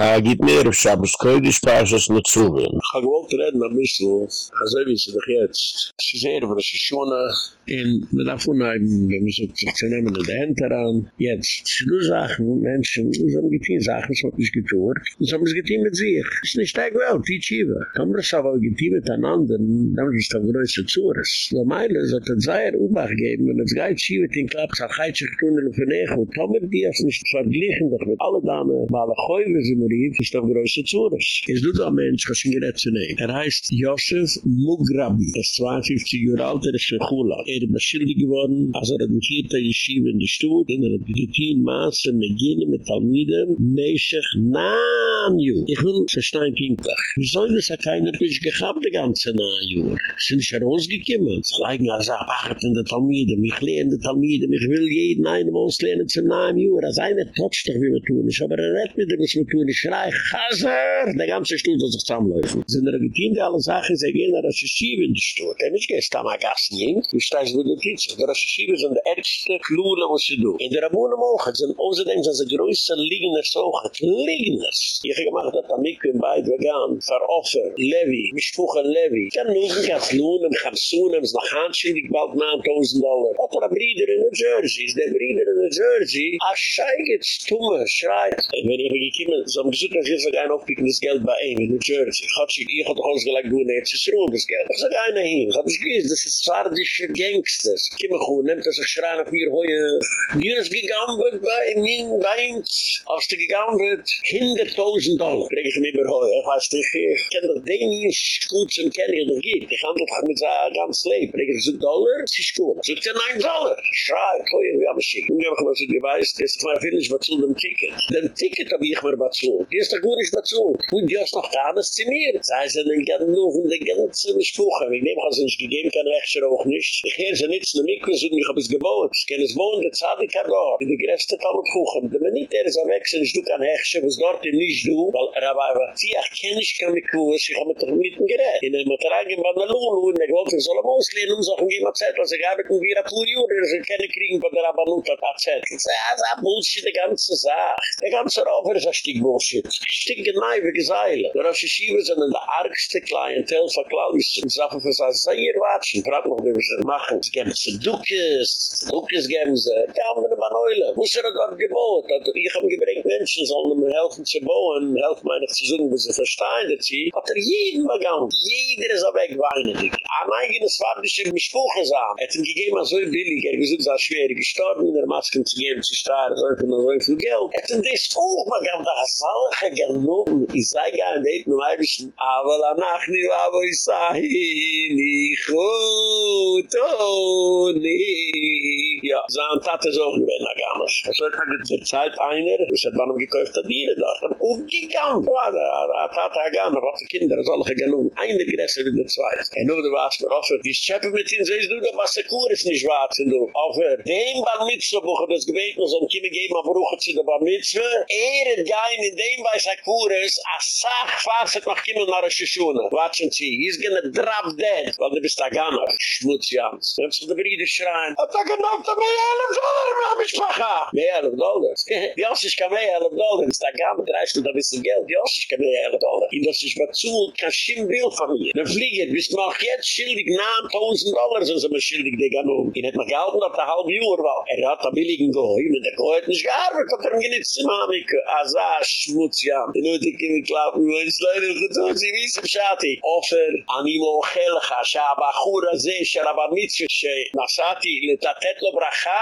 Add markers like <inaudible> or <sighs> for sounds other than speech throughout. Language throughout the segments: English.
Ah, git mir auf Shabbos Kodesh, Parshas Nutsuvim. Ich hab gewollt reden ein bisschen, also wie sie doch jetzt. Es ist eher, aber es ist schon, in, mit der wir müssen sich zu nehmen in der Hände ran. Jetzt, du sagst, Menschen, es haben getein Sachen, es hat nicht getort, es haben es getein mit sich. Es ist nicht der Welt, die Tchiva. Tomras hab mit getein miteinander, damit ist der größte Zures. So meile, es hat ein geben, wenn es geht, mit den Klapp, es hat heitschig tunnel für Necho. Tomer, die ist nicht verglichen, doch mit alle Damen, mal alle Käufe sind, hier ist das größte Zures ist du da Mensch was ich gerät zu nehmen er heißt Josef Mugrabi er ist 52 Jahre alt er ist ein Chula er ist beschildig geworden, als er die vierte Yeshiva in der Stutt, in der Gittin Maße, Megine mit Talmiden, Meshach, Naanju. Ich will verstehen, Pinklach. Wieso ist das keiner Tisch gehabt, die ganze Naanju? Sind nicht herausgekommen? Es leigen also abachert in der Talmiden, mich lehne die Talmiden, ich will jeden einen auslehnen zu Naanju. Als einer totscht doch, wie wir tun ist, aber er redt mit dem, was wir tun ist, schrei, Chaser! Der ganze Stutt soll sich zusammenlaufen. Sind der Gittin, die alle Sachen, sie gehen nach Yeshiva in der Stutt. Er ist gestern mal Gassen, du stehst mit der Kitzel. Der Rashi sind der ärgste Klule, was sie do. In der Rabuna Mocha sind außerdem so die größte Liegner Socha. Liegner. Ich habe gemacht, dass der Mikro in Beid vegan, veroffer, Levi, Mischfuche Levi. Ich kann nur nicht als Lohnen, Chamsunen, es noch handschildig bald 9000 Dollar. Hat er ein Bruder in New Jersey, ist der Bruder in New Jersey, a scheigets Tumme, schreit. Wenn ich gekommen, so haben gesagt, dass ich sage, ein aufpicken Geld bei ihm in New Jersey. Ich hatte sich, ich hatte uns gleich gut, jetzt ist Ruhe Geld. Ich sage, einer hin. Ich habe nicht gewusst, das ist sardische Gangsters. ich gut, nehmt das ich schreien auf ihr hohe. Die ist gegangen bei mir, bei uns. Als die gegangen wird, 100.000 Dollar. Krieg ich mir bei hohe. Ich weiß nicht, ich kann doch den nicht gut zum Kennen, er ich geht. Ich handel doch mit so ganz leib. Krieg ich so Dollar, sie ist gut. So ist ja Dollar. Schreit, hohe, wir haben schick. Ich habe gesagt, ich weiß, das ist mal viel, ich war zu dem Ticket. Dem Ticket habe ich mir bezahlt. gehst doch gut nicht dazu. Und die hast noch gar nicht zu mir. Sei sie den ganzen Ruf und den ganzen Bespuche. Ich nehme an, sonst gegeben kann rechtscher auch nicht. Ich gehe sie nicht zu mir, ich suche mich, ob es gebaut. Ich kann es wohnen, der Zadig hat dort. Die größte Tal und Kuchen. Wenn man nicht erst am Wächter, ich kann rechtscher, was dort ihm nicht du. Weil er aber einfach, sie ach, kenne ich kann mich kuhs, ich habe mit dem Mitten Gerät. In einem Trage in Banalulu, und ich wollte, ich soll am Auslehnen, um sich umgehen, Zettel, sie gab ich mir wieder pur Jure, sie keine kriegen von der Abanuta, Zettel. Das ist ein Bullshit, die ganze Sache. Der ganze Rauf ist ein Stück Bullshit. shit Stinkin lai wie geseile. Der Rashi Shiva sind in der argste Klientel von Klaus. Und sachen für sein Seier watschen. Prat noch, wie wir sie machen. Sie geben sie Dukes. Dukes geben sie. Die haben wir immer neule. Muss er dort gebot. Also ich habe gebringt Menschen, sollen mir helfen zu bauen. Helfen meine zu suchen, wie sie verstehen, dass sie. Hat er jeden begann. Jeder ist aber gewinnert. Ein eigenes Wort ist ein Bespruch gesagt. Er hat ihn gegeben er so billig. Er, er ist so schwer gestorben. Er hat ihn zu geben zu starten. so viel geld gegeben zu starten. Er hat ihn gegeben zu starten. Er. Salche gelogen, ich sei gar deit nur eibischen, aber anach ni wabo isahi ni chut, ni. Ja, sein Tat ist auch gewähnt, na gamasch. Also hat er zeit einer, es hat man gekäuft, hat die oh, da und umgegangen. Ja, da Tat hat gamasch, was die Kinder, Salche gelogen, eine gresse wie zweit Zweite. Und nur der Wasser, offen, die Scheppe mit in siehst du, da was der Kur ist nicht warten, du. Auf dem Bar Mitzvah, buche das gebeten, so ein geben, aber ruchet sie da Bar Mitzvah, er gein in dem bei er Kures, a Sach, was mach noch na nach Rashishuna. Watschen Sie, he's gonna drop dead. Weil du bist Agana, schmutz Jans. Da hab der Bride schreien, hat er genoppt de mehr Elf Dollar, mein Mischpacha. Mehr Elf Dollar? Die Ossisch kann mehr Elf Dollar. Das ist Agana, dreist du da ein bisschen Geld. Die Ossisch kann mehr Elf Dollar. In das ist Batsul, kein Schimbild von mir. Ne Flieger, bist mach noch jetzt schildig nahm 1000 Dollar, sind sie mir schildig, die Ganoom. Um. Ich hätte mich gehalten, ab der halben Jura, weil er hat da billigen Goy, mit der Goy hat nicht gearbeitet, hat er mir nicht zu schmutz ja. In de kinde klappen weis leider gedoet sie wie schati offer animo gelga shaba khura ze shrabar mit she nasati letatet lo bracha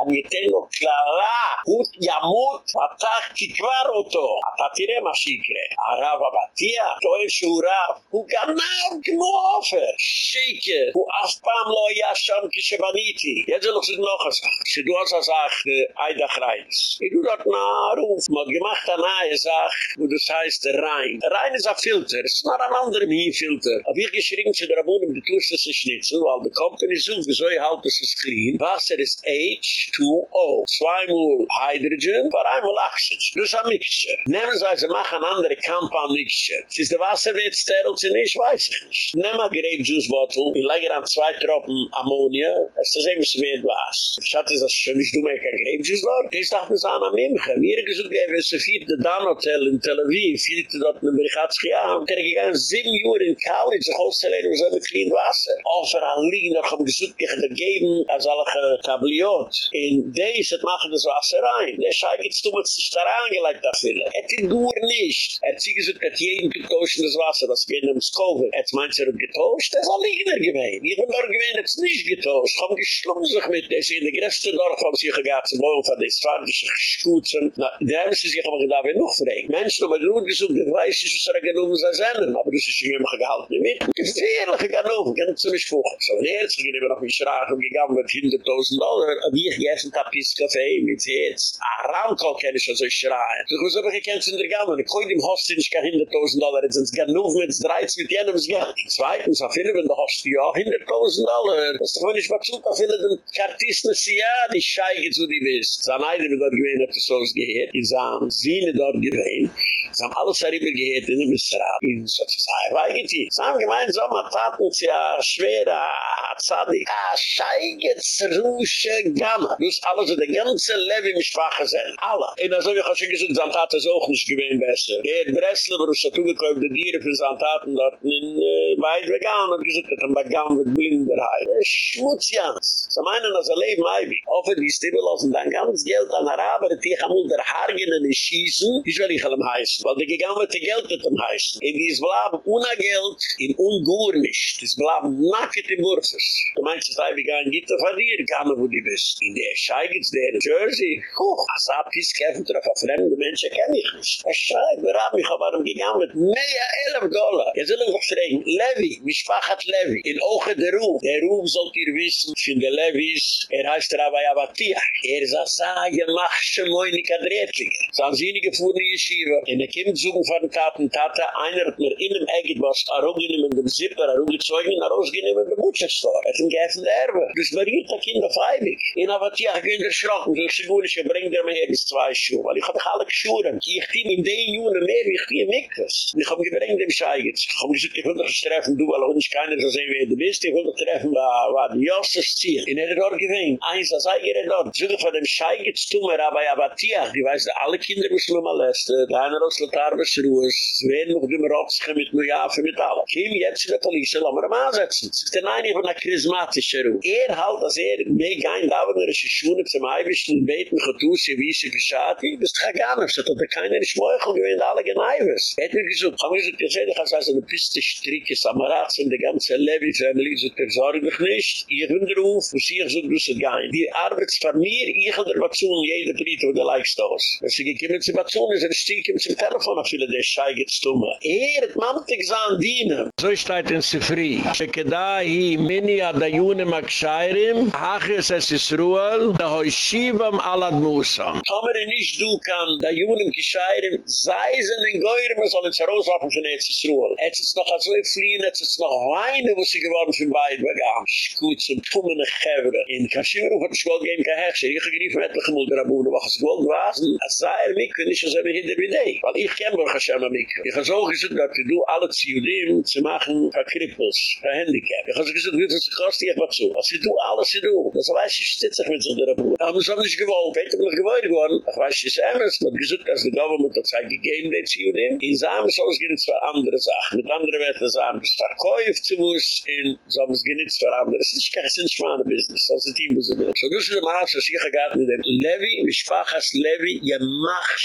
an ten lo klala, ut yamut patach kitvar oto. Atatire ma shikre arava batia to e shura. U ganav kmo offer shike u afpam lo ya sham kishvaniti jetzt lo sit noch as shdu as as ach aida greits i du dat na ruf. Ma gemacht anay מגמחת נאי עזך, ודוס heißt Rhein. Rhein ist ein Filter, es ist noch ein anderer Mien-Filter. Aber ich geschrieben zu der Abunnen, die tust es sich nicht so, weil die Company sucht, wieso ich halt es ist clean. Wasser ist H2O. Zweimal Hydrogen, aber einmal Oxygen. Das ist ein Mixture. Nehmen Sie also, machen andere Stampan nicht. Es ist der Wasser wird steril, sie nicht, weiß ich nicht. Nimm mal Grape Juice Bottle, ich lege an zwei Tropfen Ammonia, es ist eben so wie was. Ich hatte das schon nicht, du mehr kein Grape Juice dort. Ich dachte, es an Amimche. Wir gesucht, wir haben so viel der Dan Hotel in Tel Aviv, viel zu dort in Brigatski an. Der gegangen sieben Uhr in College, so auszulegen, so mit clean Wasser. Offer an liegen, noch am gesucht, ich hätte geben, als alle getabliot. In Dees, het machen das Wasser rein. Der Schei geht's du, was sich da reingelegt, da viele. Er hat ihn nur nicht. Er hat sie gesagt, dass jeden getauscht das Wasser, das geht in dem Skover. Jetzt meint sie, er hat getauscht, das ein Liegner gewesen. Ich bin dort gewesen, hat es nicht getauscht. Haben geschlungen sich mit, das in der größten Dorf haben sich gehabt, zum Bauen von des Fahrtische Schuzen. Na, haben sie sich aber gedacht, wer noch fragen. Menschen haben nur gesagt, der weiß nicht, was er genommen sei seinen, aber das ist immer gehalten mit. Gefährliche Ganoven, kann ich ziemlich vor. So, und er hat sich noch mit Schragen gegangen mit 100.000 Dollar, aber ich gegessen hab bis Kaffee mit Herz. A Ramko kann ich also schreien. Was habe ich gekannt in der Gamme? Ich kann dem Host nicht gar 100.000 Dollar, jetzt sind es nur mit 13 mit jenem Geld. Zweitens, auf viele, wenn der Host ja 100.000 Dollar. Das ist doch nicht was zu, auf viele den Kartisten, ja, die Scheige zu die bist. Zahn Eide, wie dort gewähnt, hat es so gehört. Die sahen, sie dort gewein. Sie haben alles darüber gehört in dem Israel. In so zu sagen, weil ich. Sie haben gemeinsam hat uns ja schwer, hat ah, zadig, ah, ja, scheige, zrusche Gamma. Du hast alles in der ganzen Leben im Schwache sein. Alle. Und also, wie ich auch schon gesagt, Sie haben das auch nicht gewein besser. Er hat Breslau, wo es hat zugekäupt, die Dieren für Sie haben das in äh, weit vegan und gesagt, dass man bei Gamma wird blinderheit. Schmutzjans. Sie meinen, dass er leben, Ivy. Offen, die Stimme lassen dann ganz Geld an Araber, die haben unter Hargenen schießen, ich will nicht allem heißen. Weil die gegangen wird, die Geld mit dem heißen. Und ist bleiben ohne Geld, in ungur nicht. Ist bleiben nackt im Wurfers. Du meinst, dass Eibi gar ein Gitter von dir, kann wo die bist. In der Scheigitz, der in Jersey. Huch, als kämpfen, drauf auf fremde Menschen, kenn ich nicht. Er schreit, wir haben mich aber gegangen mit mehr 11 Dollar. Jetzt will ich noch fragen, Levi, mich fachat Levi, in Oche der Ruf. Der Ruf sollt ihr wissen, von der Levis, er heißt Rabbi Abatia. Er ein Sage, mach schon mal nicht adrettige. So haben sie nicht gefuhren in Yeshiva. In der Kindsuchen von den Taten, Tate, einer hat mir in dem Egit was, er in dem Zipper, er rumgezeugen, er rausgenehm in dem Butcherstor. Er hat ihm geöffnet Erbe. Das mariert der Kind auf Eibig. In Abatia, ich bin erschrocken, so ich gut, ich bring dir mehr bis zwei Schuhe, weil ich hab alle geschuren. Ich bin in den Jungen mehr, wie ich bin Mikros. Ich hab gebring dem Scheigitz. Ich hab gesagt, ich will dich treffen, du, weil uns keiner so sehen, wie du bist, ich will dich treffen, war die Josses Ziel. In er dort gewinnt, eins, als er gerät dort, suche von dem Scheigitz tun wir, aber Abatia, die weiß, alle Kinder müssen wir molesten, der eine aus Latarbes Ruhes, werden noch dem Rotschen mit Nujafe, mit allem. Kim, jetzt in der Polizei, lassen wir ihn ansetzen. Sie sind ein von der charismatische Ruhe. Er halt, als er mega ein, da wenn er sich schon zum Eibischen beten, getusse, wie sie geschaht, das ist gar nicht, das hat er keine Schmeuchel gewinnt, alle Geneiwes. Er hat mir gesagt, haben wir gesagt, ich sehe, als er eine Piste stricke, Samaraz in der ganze Levy-Family, so der sorge mich nicht, ich bin der Ruf, wo sie ich so, du sie gehen. Die Arbeit von mir, ich will der Batsun, jede Brief, wo der aus. Wenn sie gekommen Batsun, ist er stieg ihm zum Telefon, auf viele der Schei geht stumme. Er hat mantig sein dienen. So steht in Sifri. Shekedai, mini adayune makshairim, hachis es Yisruel, da hoi shivam alad musam. Tomer in ish du kan, da yunem kishairim, zeisen in goyrim, es soll ins herauswaffen von Etz Yisruel. Etz ist noch so fliehen, etz ist noch weine, wo sie geworden von beid begam. Schkut zum tummene chevre. In Kashimeru hat es gewollt geben kein Hechscher. Ich gerief mit etliche Mulderabune, wach es gewollt was, als sei er mikve, nicht so wie hinter wie. Weil ich kenn Baruch Hashem am. Ich habe so gesagt, dass du alle Ziodim zu machen, für Krippels, für Handicap. Ich habe so gesagt, wie sie kostet, ich mach so. Was sie du, alles sie du. Das weiß ich, steht sich mit so der Rabune. Aber haben nicht gewollt. Bin ich gewollt geworden. Ich weiß, es ist ernst. Man hat gesagt, dass die Government hat sich gegeben, die Ziodim. In Samen soll es gehen zu andere Sachen. Mit anderen werden es an, das verkäuft zu muss, in so haben es genitzt für andere. Es ist kein Sinnschwane Business. Das ist Team, was So du sie mal, so sicher gehabt mit dem Levi, mit Spachas Levi, je mach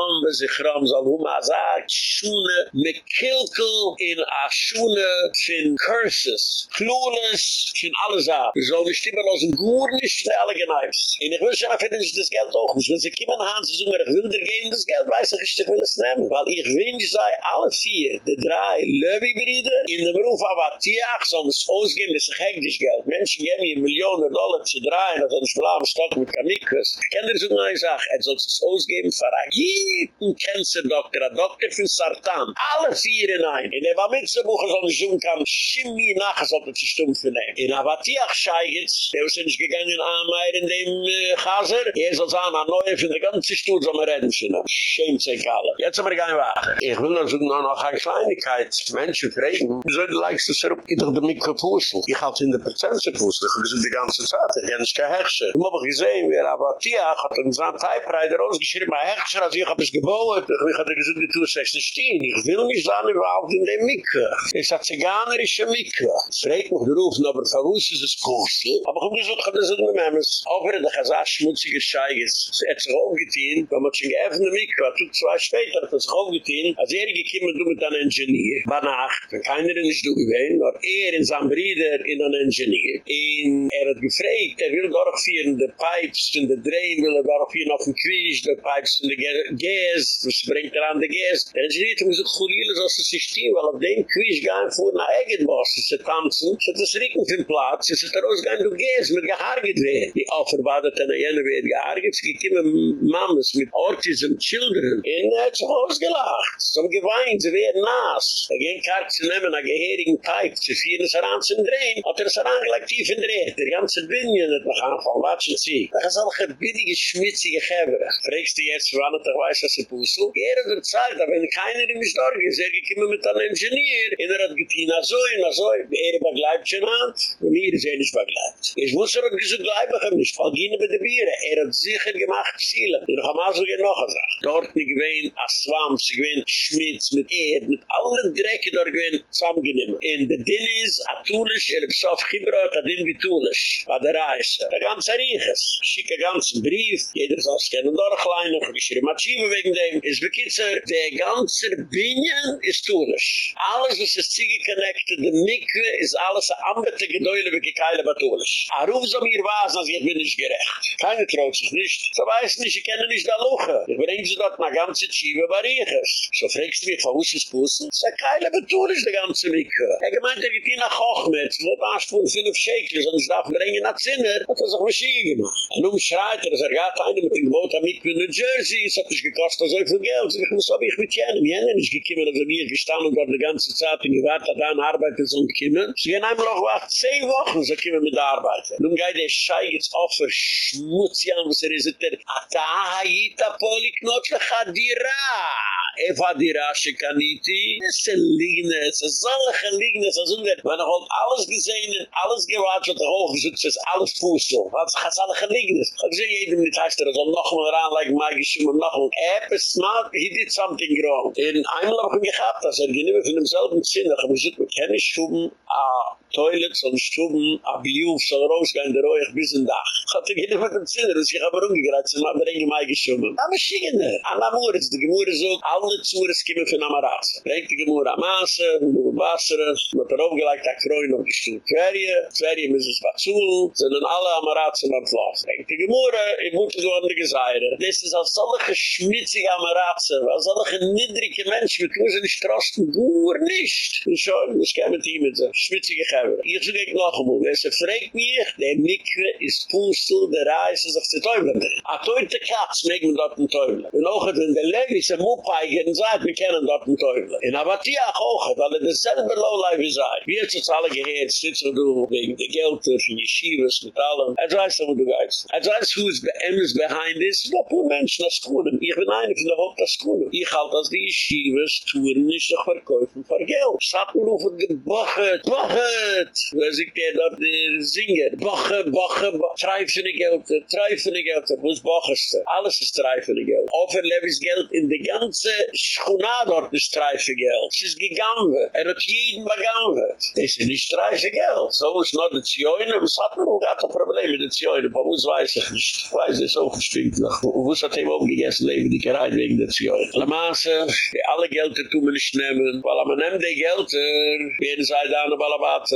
man we sich ram zal hu ma za shune me kilkel in a shune fin curses clueless fin alles a. So we stimmen aus en guren stelle genaibs in ich wüsse afin is des geld auch us wenn sie kiemen haan sie zungen ich will dir geben des geld weiss ich ist ich will es nemmen weil ich wünsche sei alle vier de drei löwi brider in dem roof a wat tiag zon es ausgeben des geg geld. Menschen geben hier millionen dollar zu drei en dat is blaam stock mit kamikus kinder zungen ein sag et er zol es ausgeben verag jing einen jeden Cancer-Doktor, ein Doktor für Sartan. Alle vier in ein. In der Bamitze-Buche soll ich schon kann, Schimmi nachher sollte sich stumpf nehmen. In Avatiach Scheigitz, der ist nicht gegangen an Meier in dem äh, Chaser, er soll sagen, an Neue für die ganze Stuhl soll man reden, schämt sich alle. Jetzt haben wir gar kein Water. Ich will noch so noch eine Kleinigkeit. Menschen fragen, wieso du leikst du so, ich doch der Mikro-Pussel. Ich halte in der Prozentse-Pussel. Ich habe die ganze Zeit. Ich habe nicht kein Hechscher. Ich habe gesehen, wie er Tia hat einen Typewriter ausgeschrieben, ein Hechscher, als ich es gebaut. Ich habe gesagt, die tue es stehen. Ich will nicht sein überhaupt in der Mikro. Ich sage, ziganerische Mikro. Es fragt mich gerufen, aber für uns ist es Pussel. Aber ich habe gesagt, ich habe das mit mir. Auch wenn er das schmutzige Schei ist. Es hat sich aufgetein, weil man schon geöffnet Mikro. Er zwei später, hat er sich aufgetein, als er gekommen, du mit einem Ingenieur. Bei Nacht, wenn keiner nicht du gewesen, nur er in seinem Bruder in einem Ingenieur. Und er hat gefragt, er will durchführen, die Pipes in der Drain, will er durchführen auf dem Quisch, die Pipes in der Gas, was bringt er an der Gas. Der Ingenieur hat gesagt, Chulile, so ist es sich stehen, weil auf dem Quisch gehen vor nach Egenboss, sie tanzen, sie das Rücken für den Platz, sie hat rausgehen, du Gas, mit gehargert werden. Die Aufverbadet an der Jene wird gehargert, sie gekommen Mammes mit Autism Children, in er hat sich ausgelacht, so geweint, sie werden nass. Er ging kart zu nehmen, a geherigen Pipe, zu vieren es heran zum Drehen, hat er es gleich tief in Drehen. Der ganze Binnen hat noch anfangen, watschen Sie. Das ist auch ein billige, schmitzige Gebre. Fragst du jetzt, wann hat er weiß, was er puzzle? Er hat er Zeit, aber wenn keiner in die Storge ist, er gekommen mit einem Ingenieur, und er hat getein, a so, a so, er begleibt schon an, und mir ist er nicht begleibt. Ich muss er auch gesagt, bleib ich ihm nicht, fall gehen bei der Biere. Er hat sicher gemacht, Ziele. Ich habe mal so noch gesagt. Dort nicht gewähnt, als Swamp, sie gewähnt Schmitz mit Erd, mit allen Drecken dort gewähnt, zusammengenehmen. In der Dinn ist, a Tulisch, er so auf Dinn wie Tulisch, bei der Reise. Der ganze Rieches. Schick ein ganzen Brief, jeder soll es kennen, dort klein, noch geschrieben, hat Schiebe wegen dem. Ist bekitzer, der ganze Binyan ist Tulisch. Alles, was ist Zige connected, der Mikve, ist alles ein Ambete Gedäule, wie Keile bei Tulisch. A ruf so mir was, als ich bin nicht gerecht. Keine traut sich nicht. So weiß nicht, ich kenne nicht da Luche. Ich bringe sie dort nach ganze Schiebe bei Rieches. So fragst du mich, von wo ist Pussen? Sag, Keile bei Tulisch, der ganze Mikve. Er gemeint, er geht hier nach Hochmetz, wo er acht von fünf Schäkel, sonst darf man bringen nach Zinner, hat er sich Maschine gemacht. Und nun schreit er, er gab eine mit dem Gebot am Mikve in New Jersey, es hat nicht gekostet so viel Geld, ich muss aber ich mit jenem, jenem ist gekommen, also mir gestanden und dort die ganze Zeit und gewartet, da an Arbeiter sind gekommen. Sie gehen einmal noch wacht, zehn Wochen, so kommen mit der Arbeiter. Nun geht der Schei jetzt auf für Schmutzig an, was er ist, der Atahayita Poliknot lechadira. Eva dira shikaniti. Es ist ein Lignes, es ist ein Lignes, es ist ein Lignes, man hat alles gesehen und alles gewartet, der hochgesetzt ist, alles Fussel. Was hat es alle Lignes? Ich sehe jedem nicht heißt, er soll noch mal ranlegen, mal geschimmen, noch mal. Ist smart, he did something wrong. In einmal habe ich gehabt, dass er geniemen von demselben Zinn, ich habe gesagt, wir können schuben, a Toilet und stuben, a Biuf soll rausgehen, er der Reuch bis in Dach. Ich hatte gehen immer den Zinner, und ich habe er rumgegratzt, und habe den Gemei geschoben Aber schicken schiegene. An Amores, die Gemüse sagt, alle Zures kommen von Amaraz. Brengt die Gemüse am Maße, nur Wasser, wird er aufgelegt, a Kräun auf die Stuhl Tverje, Tverje müssen es Batsul, sondern alle Amaraz im Antlauf. Brengt die Gemüse, ich wurde so an die Geseire. Das ist als solche schmitzige Amaraz, als solche niedrige Menschen, mit uns in die Straßen, gut nicht. Und schon, ich kämen die mit so, schmitzige Geld. Geber. Ich sage ich noch einmal, wenn sie fragt mich, der Mikve ist Pustel, der Reis ist auf die Teufel drin. A teute Katz, mag man dort ein Teufel. Und auch wenn der Levi ist ein Muppeige, dann sagt, wir kennen dort ein Teufel. In Abatiach auch, weil er dasselbe Lowlife ist ein. Wie hat es alle gehört, sitzen du wegen der Gelder, für Yeshivas, mit allem. Er weiß, wo du gehst. Er weiß, who is behind this. No poor Menschen, das Kuhnen. Ich bin einer von der Haupt, das Kuhnen. Ich halte, dass die Yeshivas tun nicht noch verkäufen für Geld. Sattenrufen gebochet, bochet. Wer sieht der dort, der Singer? Bochet, bochet, bochet. Treifende Geld, treifende Geld. Wo ist? Alles ist treifende Geld. Offer Levis Geld in die ganze Schuna dort ist treifende Geld. Es ist gegangen. Er hat jeden begangen. Das ist nicht treifende Geld. So ist noch die Zioine. Was hat man auch ein Problem mit der Zioine? Aber wo weiß ich nicht. Ich weiß, es ist auch gespielt. Wo hat er überhaupt gegessen, leben die Gereid wegen der Zioine? La Masse, alle Gelder tun wir nicht nehmen. Weil man nimmt die Gelder, werden sie da an der Balabat.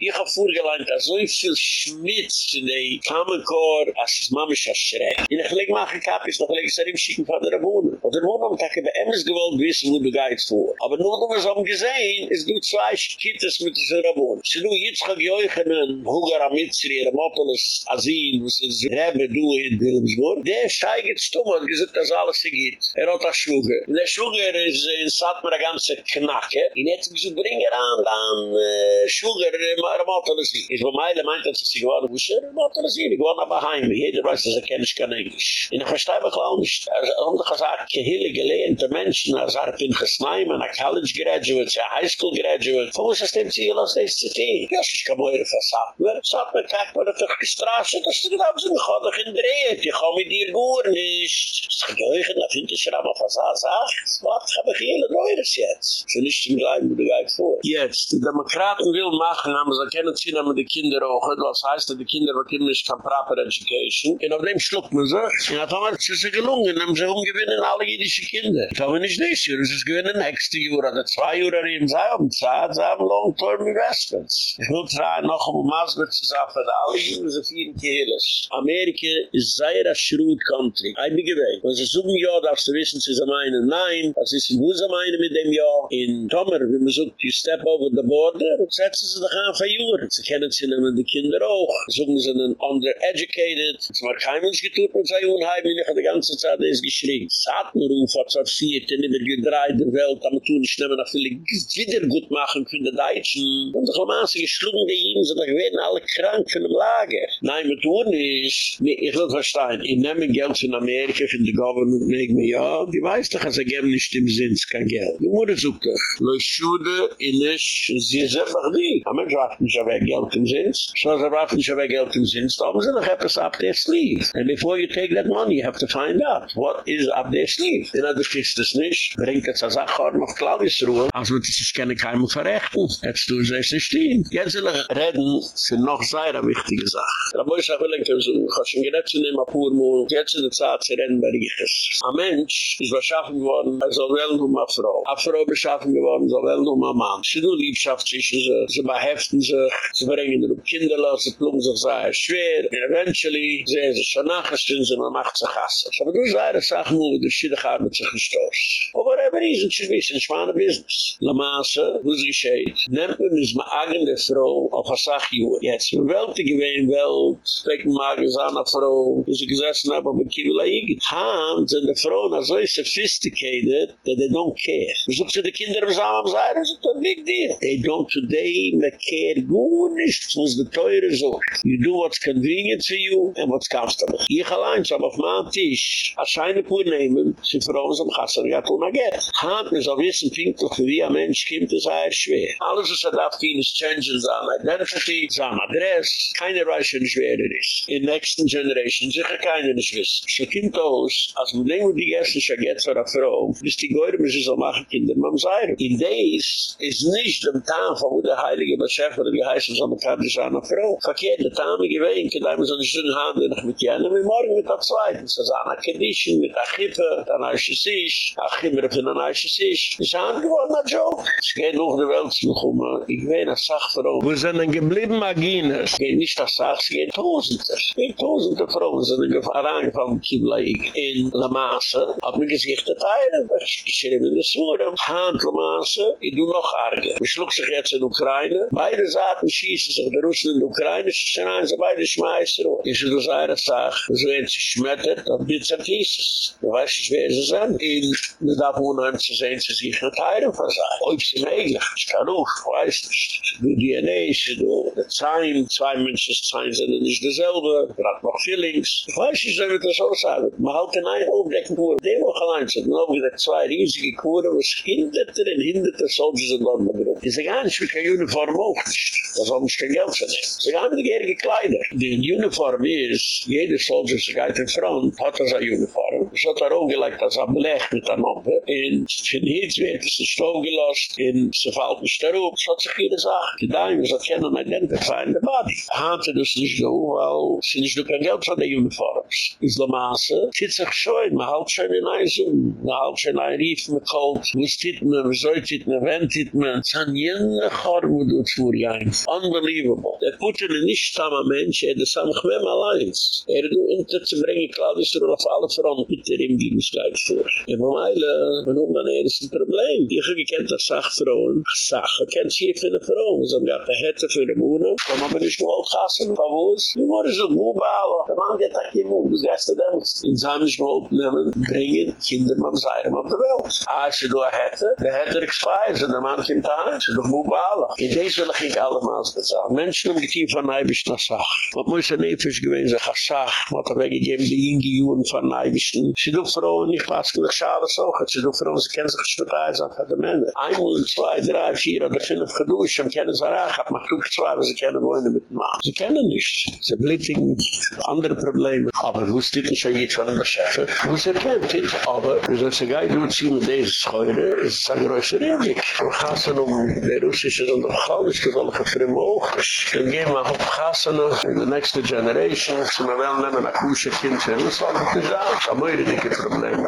Ich habe vorgeleint, dass so viel Schmitz in der Kamenkor, als es Mama ist erschreckt. In der Gelegenheit machen kann, ist noch gleich sehr im Schicken von der Wohnen. Und der Wohnen hat bei Emmes gewollt wissen, wo du gehst vor. Aber nur, wir es haben gesehen, ist du zwei Kittes mit der Wohnen. Sie du jetzt kann ich euch einen Huger am Mitzri, ein Motoles Asin, wo sie sich Rebbe du in Wilhelmsburg, der steigt jetzt um und gesagt, dass alles hier geht. Er hat das Schwuger. Der Schwuger ist in Satmer eine ganze Knacke. Ihn hat gesagt, bring er an, dann äh, Schwuger, ein Motoles Asin. Ich war meile meint, dass sie geworden, er, ein Motoles Asin, ich war aber heim. Jeder weiß, dass er kenne ich kein Englisch. Und ich verstehe mich auch nicht. Er hat gesagt, gehele gelehnte Menschen, als Arpin Gesnaim, a college graduate, a high school graduate, wo ist das dem Ziel, als das zu tun? Ja, ich kann mir versagen. Wer sagt mir, kack mal auf die Straße, dass du genau so, ich kann dich in Dreht, ich mit dir gut nicht. Ist geheuchen, da finde ich aber versagt, sag, was, hab ich hier Neures jetzt? So nicht im Gleim, wo du gehst vor. Jetzt, die Demokraten will machen, haben sie kennen, ziehen haben die Kinder auch, was heißt, die Kinder bekommen nicht kein proper education, und auf dem schluckt man sie, und hat aber, es ist gelungen, haben sie umgewinnen alle jüdische Kinder. Das haben wir nicht nächstes Jahr, es ist gewinnen nächste Jahr, oder zwei Jahre in seinem Zeit, sie haben long-term investments. Ich will try noch um Masber zu sagen, für alle Jungen, so vielen Kehles. Amerika ist sehr a shrewd country. I be gewei. Wenn sie suchen ja, darfst du wissen, sie sind meine, nein, das ist in Wusa meine mit dem ja. In Tomer, wenn man sucht, you step over the border, setzen sie doch an für Juren. Sie kennen sie nehmen die Kinder auch. Suchen sie einen undereducated. Es war kein Mensch getut mit seinen Unheim, ich habe die ganze Zeit das geschrien. Satenruf hat zwar viert, in der gedreide Welt, aber tun ich nehmen, nach viele wieder gut machen für die Deutschen. Und doch am Anfang geschlungen die Jungen, so da werden alle krank von dem Lager. Nein, wir tun nicht. Ich will verstehen, ich nehme Geld von Amerika, von der Government, ich mir, ja, die weiß doch, er geben nicht im Sinn, kein Geld. Die Mutter sucht doch. Leu Schude, Inisch, sie ist einfach nie. Aber man sagt nicht, aber Geld im Sinn. So, sie sagt nicht, aber Geld im Sinn. Da haben sie noch etwas up their sleeve. And before you take that money, you have to find out, what is up their sleeve. Denn du kriegst es nicht, bringt es als Achorn auf Claudius Ruhe, als wir das keine keinem verrechten. Jetzt tun sie es nicht stehen. Jetzt will ich reden, für noch sehr wichtige Sache. Da muss ich auch will, ich habe schon geredet zu nehmen, pur mo jetzt in der Zeit zu rennen bei Riechers. Ein Mensch ist beschaffen geworden, er soll wel nur mal Frau. Eine Frau beschaffen geworden, soll wel nur mal Mann. Sie nur Liebschaft zwischen sie, sie heften sich, sie bringen ihre um Kinderlos, sie plugen sich sehr schwer, and eventually sehen sie schon nachher, sind sie, man macht sich Hasser. Aber du sei das Sachen, wo du schiedig haben, sich gestoßt. Paris und sie wissen, ich meine Business. La Masse, wo es geschehen. Nehmt man uns mal an der Frau auf der Sache. Jetzt, wenn wir die Gewehen wählt, stecken wir uns an der Frau, wo sie gesessen haben, aber wir können Igit. gehen. Haan, sind die Frau noch so sophisticated, that they don't care. Wir suchen sie die Kinder im Samen, sie sagen, ist ein big deal. They don't today, me care gut nicht, wo sie die Teure sucht. You do what's convenient for you, and what's comfortable. Ich allein, so auf meinem Tisch, als scheine Puh nehmen, sie froh so am Kassel, ja, tun a Gerd. Hand mir so wissen Pinkel, für wie ein Mensch kommt, ist sehr schwer. Alles, was er darf tun, ist changing seine Identity, seine Adresse. Keine weiß, wie schwer er ist. In nächsten Generation sicher keiner nicht wissen. So kommt aus, als man denkt, die erste schon geht eine Frau, bis die Gäuren müssen so machen, Kinder, man sei. In days ist nicht dem Tag, wo der Heilige Beschef oder wie heißt, so man kann nicht eine Frau. Verkehrt, der Tag, wie wir denken, da muss nicht so eine Hand noch mit jenen, wie morgen mit der Zweiten. So ist eine Kedischen, mit der Kippe, dann ist es sich, ach, immer für eine Neusche Sisch. ist ein gewohner Joke. Es geht noch die Welt zu kommen. Ich weiß, das sagt Frau. Wir sind geblieben, Agines. Es geht nicht, das sagt, es geht Tausende. Es geht Tausende Frauen, sind gefahren von Kiblaik in La Masse, hat mir gesagt, der Teile, was ich geschrieben in der Swurm, Hand La Masse, ich do noch arge. Wir schlug sich jetzt in Ukraine, beide Saaten schießen sich, der Russen in Ukraine, sie schreien sie beide schmeißen. Ich so das eine Sache, so wenn sie schmettert, dann wird es ein Pieces. Du weißt nicht, wer sie sind. In, wir darf unheim zu sehen, sie sich in Teilen versagen. Ob sie möglich, ich kann auch, ich weiß nicht. Du DNA, sie do, der Zein, zwei Menschen, Zein sind nicht dasselbe, gerade noch Feelings. Ich weiß nicht, wie das so sagen. Man halt in ein Aufdecken vor. Die Woche allein sind noch wieder zwei riesige Kuren, was hinderte und hinderte Soldiers in London gerufen. Die sagen gar nicht, wie kein Uniform auch nicht. Das soll nicht kein Geld vernehmen. Sie haben die gärige Kleider. Die Uniform ist, jeder Soldier, der geht in Front, hat das eine Uniform. Das hat er auch gelegt, das hat belegt mit der Nombe. Und die Hitz wird es nicht aufgelost, und sie fällt nicht darauf. Das hat sich jede Sache. Die Damen, das kennen identifizieren the body. Hatte das nicht so, weil sie nicht nur kein Geld von der Uniforms. Is la Masse, zit sich schoen, ma halt schoen in ein Zoom, ma halt schoen ein Rief me kalt, es tit wo soll tit me, wenn tit me, zan jene Chormu du jain. Unbelievable. Der Putin ist nicht tammer Mensch, er ist am Chmem allein. Er du inter zu bringen, Claudius Ruhl auf alle Fronten, bitte ihm die Muskait vor. In Meile, man um man er ist ein Problem. Ich habe gekannt das Sachfrauen, Sache, kennt sie für eine Frau, so haben die Hette für die Mune, aber man nicht gewollt gassen, von wo es, wie wurde so gut, der Mann geht da hier du gehst dem, in seinem Schwab nehmen, bringen Kinder mit seinem auf der Welt. Ah, sie du a hätte, der hätte ich speise, der Mann kommt an, sie doch muss alle. In des will ich allemaal gesagt. Menschen haben getein von Neibisch nach Sach. Man muss ja nefisch gewesen, sich als Sach, hat er weggegeben, die Inge Juren von Neibisch. Sie du Frauen, ich ich schaue das auch, sie du Frauen, sie kennen sich sagt, hat der Männer. Einmal, zwei, drei, vier, oder fünf geduschen, kennen sie auch, hat man klug zwei, aber sie kennen wohnen mit dem Mann. Sie kennen nicht. Sie blittigen andere Probleme. Aber wo ist das schon jetzt von einem Chef? Wo ist er kennt it? Aber, wie soll sie gehen, du ziehen mit dieser Scheure, ist es ein größer Rindig. Wir gassen um der Russische und der Gallisch, das alle gefrimmen auch. Dann gehen wir auf Gassen the next generation, sie mir wel nehmen ein Kusche Kind für uns, was wir gesagt. Das ist ein dicke Problem.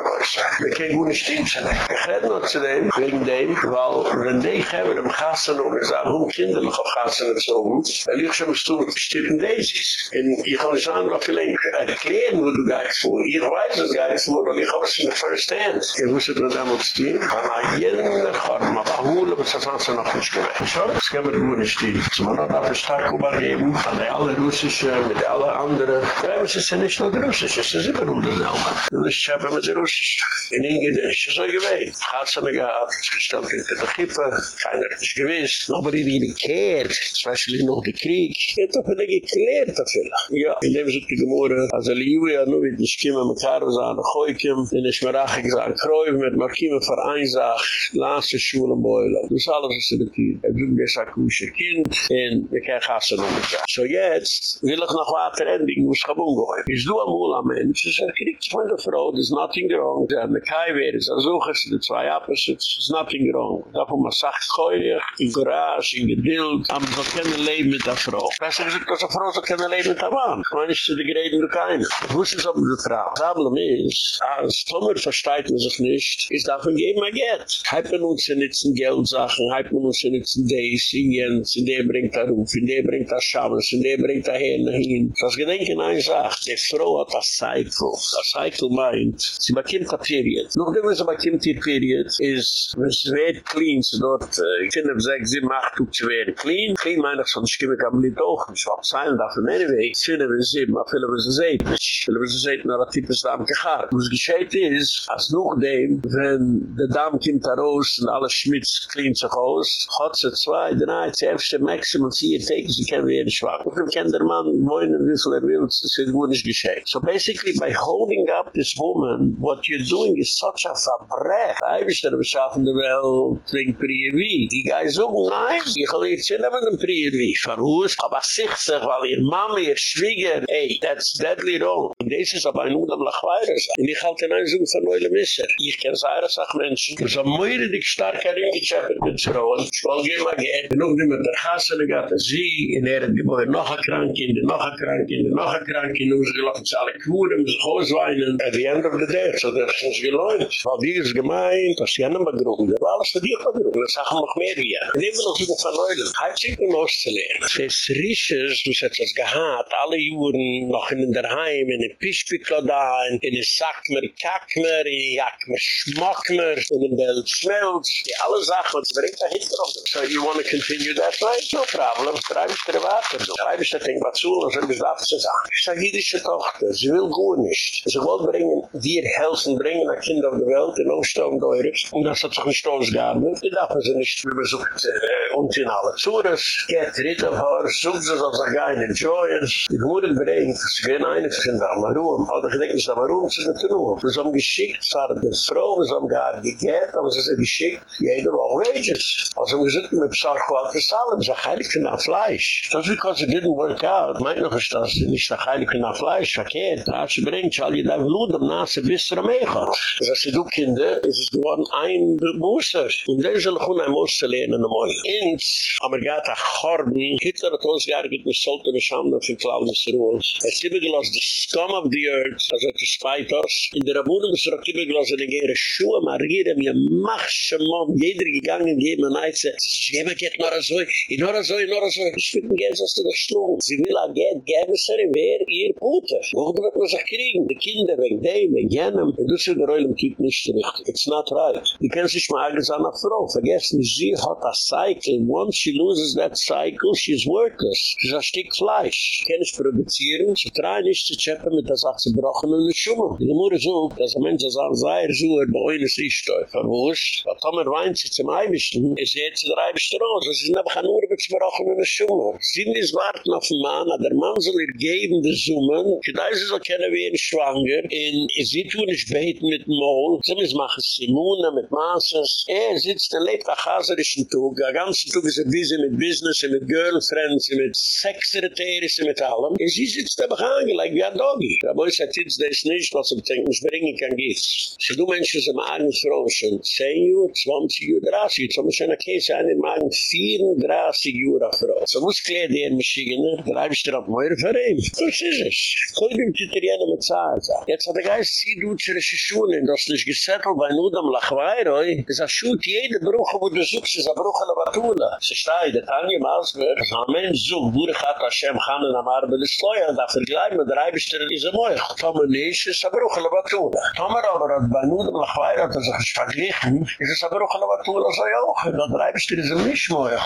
Wir können gut nicht stehen. Ich rede noch zu dem, wegen dem, weil wenn die haben im Gassen und wir sagen, hoe Kinder noch auf Gassen und so, dann liegt schon ein bestimmten Daisies. Und ich kann nicht sagen, was vielleicht erklären, wo du gehst vor. Ich weiß, was gehst vor, weil ich habe es in der First Hand. Ich wusste, was damals stehen. Aber jeden Form, aber Hule, was das Ganze noch nicht gewesen. Schau, das kann man gut nicht stehen. Das muss man noch ein stark übergeben, an alle Russische, mit alle anderen. Ja, es ist ja nicht nur Russische, es ist immer um den Elmer. Und ich habe mit Russisch. In Ingen, das ist so gewesen. Gatsame gehabt, gestellt hinter der Kippe, keiner hat es gewiss. Nobody really cared, especially noch der Krieg. Er hat doch eine geklärt dafür. Ja, in dem sind die Gemurre, also Liwi, ja, nur wie die Stimme mit Karo sahen, der Choykim, in der Schmerachik sahen, Kräuwe mit Markime vereinsach, Lasse Schule Beule. Das ist alles, was sie. Er tut das akusche Kind, und wir können Gassen noch mit ja. So jetzt, will ich noch weiter endigen, wo es Chabun gehoi. Ist du amul am Mensch, es er kriegt von der Frau, there's nothing wrong, der Kai wäre, es ersuche, es sind zwei Opposites, there's nothing wrong. Davon man sagt, scheurig, in Garage, in Geduld, aber so können leben mit der Frau. Besser gesagt, dass eine Frau so können leben mit der Mann. Ich meine, ich zu gereden, du keine. Ich wusste es, du die Frau. Das Problem ist, als Tomer versteht man sich nicht, ist davon geben wir Geld. Halb man uns ja nicht in Geldsachen, halb man uns ja nicht in Days, in Jens, in der bringt er Ruf, in der bringt er Schabes, in der bringt er Herne hin. Das Gedenken ein sagt, die Frau hat das Cycle. Das Cycle meint, sie bekommt eine Period. Noch dem, wenn sie bekommt warranty period is was red clean so dort äh, ich finde sag sie macht gut zu werden clean. Clean meiner von stimme kann nicht doch schwarz sein da für mehr weg sind wir sie mal viele was sie viele was sie na die das dam gehar was gescheit ist als noch dem wenn der dam kimt da raus und alle schmitz clean zu raus hat sie zwei drei i selbst maximum sie takes the career schwach und kann der man wollen ein bisschen er will sich gut nicht gescheit. So basically by holding up this woman what you're doing is such a fabric recht. Hij wist er beschaffende wel twingt prier wie. Die ga je zoeken, nein, je geleerd zijn hebben een prier wie. Verhoes, aber sichtig, weil ihr Mama, ihr Schwieger, ey, that's deadly wrong. Und das ist aber ein unheimlich weiter sein. Und ich halte einen Sohn von Neule Misser. Ich kenne seine Sache Menschen, die so moeirig stark herumgezappert mit Frauen. Ich will gehen mal gehen. Und auch nicht mit der Gassene gaat er sie, in er het geboren noch een krank in, noch een krank in, noch een krank in, hoe ze gelopen, ze alle kwoeren, ze goos weinen. At the end of the day, so dat is ons launch. Want die is gemeint, dass sie einen begründen. Das war alles für die begründen. Das sagen noch mehr hier. Und will noch so von Neule. Halt sich nur auszulehnen. Es ist Risches, du hast das gehad, alle Juren noch in der Heim, in der Pischpiklo in der Sackmer, Kackmer, in Jackmer, Schmockmer, in der Welt Schmelz, die alle Sachen, was bringt da hinter uns. So you want to continue that way? No problem. Schreib ich dir weiter. Schreib ich dir was zu, und so bis das zu sagen. Ich sage, jüdische Tochter, sie will gut nicht. Sie will bringen, wir helfen, bringen ein Kind auf die Welt, in Umsturm deures, und das hat sich nicht ausgearbeitet. Die darf sie nicht übersucht, äh, und in alle Zures. Get rid of her, sucht sie, als er gein enjoyen. Die Gmuden bringt, sie gehen eine, sie sind da mal ruhen. Aber ich denke, sie warum sie sind zu ruhen. Sie haben geschickt, sie haben das Frau, sie haben gar gegett, aber sie sind geschickt, jeder war wages. Also wir sind mit Psarchoat bezahlen, sie heilig nach Fleisch. Just because it didn't work out, meint noch ist das nicht nach heilig nach Fleisch, verkehrt. Da hat sie bringt, schall ihr da Blut am Nase bis zur Mega. Das heißt, du Kinder, ist es geworden ein Booster. Und dann soll ich nun ein Muster lernen, einmal. Ins, aber geht a Chorben, Hitler hat uns gearbeitet mit Solten und Schamden von Claudius Ruhl. Er ist übergelost, the scum of the earth, also er speit us. In der Rabunen ist er auch übergelost, in ihre Schuhe marieren, mir mach schon mal, jeder gegangen, geben ein Eize. Sie geben, geht noch so, noch so, noch so. Ich finde, gehen Sie aus der Schlung. Sie will a geht, gäbe es er, wer ihr Puter. Wo wird man sich kriegen? Die Kinder, wegen dem, wegen jenem. Und das ist der Reulung, die nicht richtig. It's not right. Können sich mal alles an der Frau. Vergessen, sie hat das Cycle. Once she loses that cycle, she's worthless. Sie ist ein Stück Fleisch. Ich produzieren, so drei nicht zu chappen mit der Sache zerbrochen und Schumme. Die Mutter sucht, dass ein Mensch sagt, sei er so, er uns ist da. Verwurst. Was Tomer weint sich zum Eibischten, ist jetzt der Eibischte raus. Das ist einfach nur zerbrochen und Schumme. Müssen warten auf den Mann, der Mann soll ihr geben, die Summen. Die Deise soll kennen, wie ein Schwanger. Und sie tun nicht beten mit müssen machen Simone mit Masses. Er sitzt, er lebt nach Haserischen Tug. Der ganze Tug ist ein bisschen mit Business, mit Girlfriends, mit Sexretäris, mit allem. Sie sitzt da behangen, wie ein Doggy. Der Boy sagt, jetzt das nicht, was er denkt, ich bringe kein Gifts. Sie du Menschen, die magen Frauen schon 10 Uhr, 20 Uhr, 30 Uhr. So muss eine Käse an den Magen 34 Uhr auf Frau. So muss klären die in Maschinen, habe ich dir auf für ihn. So ist es. Dem Titerianer mit Zahlen sagt. Jetzt hat der Geist sie du zu rische Schuhen, das nicht gesettelt bei Nudam Lachweiroi. Es hat schult jede Brüche, wo du suchst, es hat Brüche la Batula. Se stai, der Tanja Masber, es hat ein Mensch sucht, wo ich hat Hashem Chanen am Arbel Leuer, und da vergleich mit der Eibischter in diesem Moich. Tome nicht, es hat Brüche la Batula. Tome aber hat bei Nudam Lachweiroi, hat er sich verglichen, es ist Brüche la Batula so ja auch, und der Eibischter ist ein Mischmoich.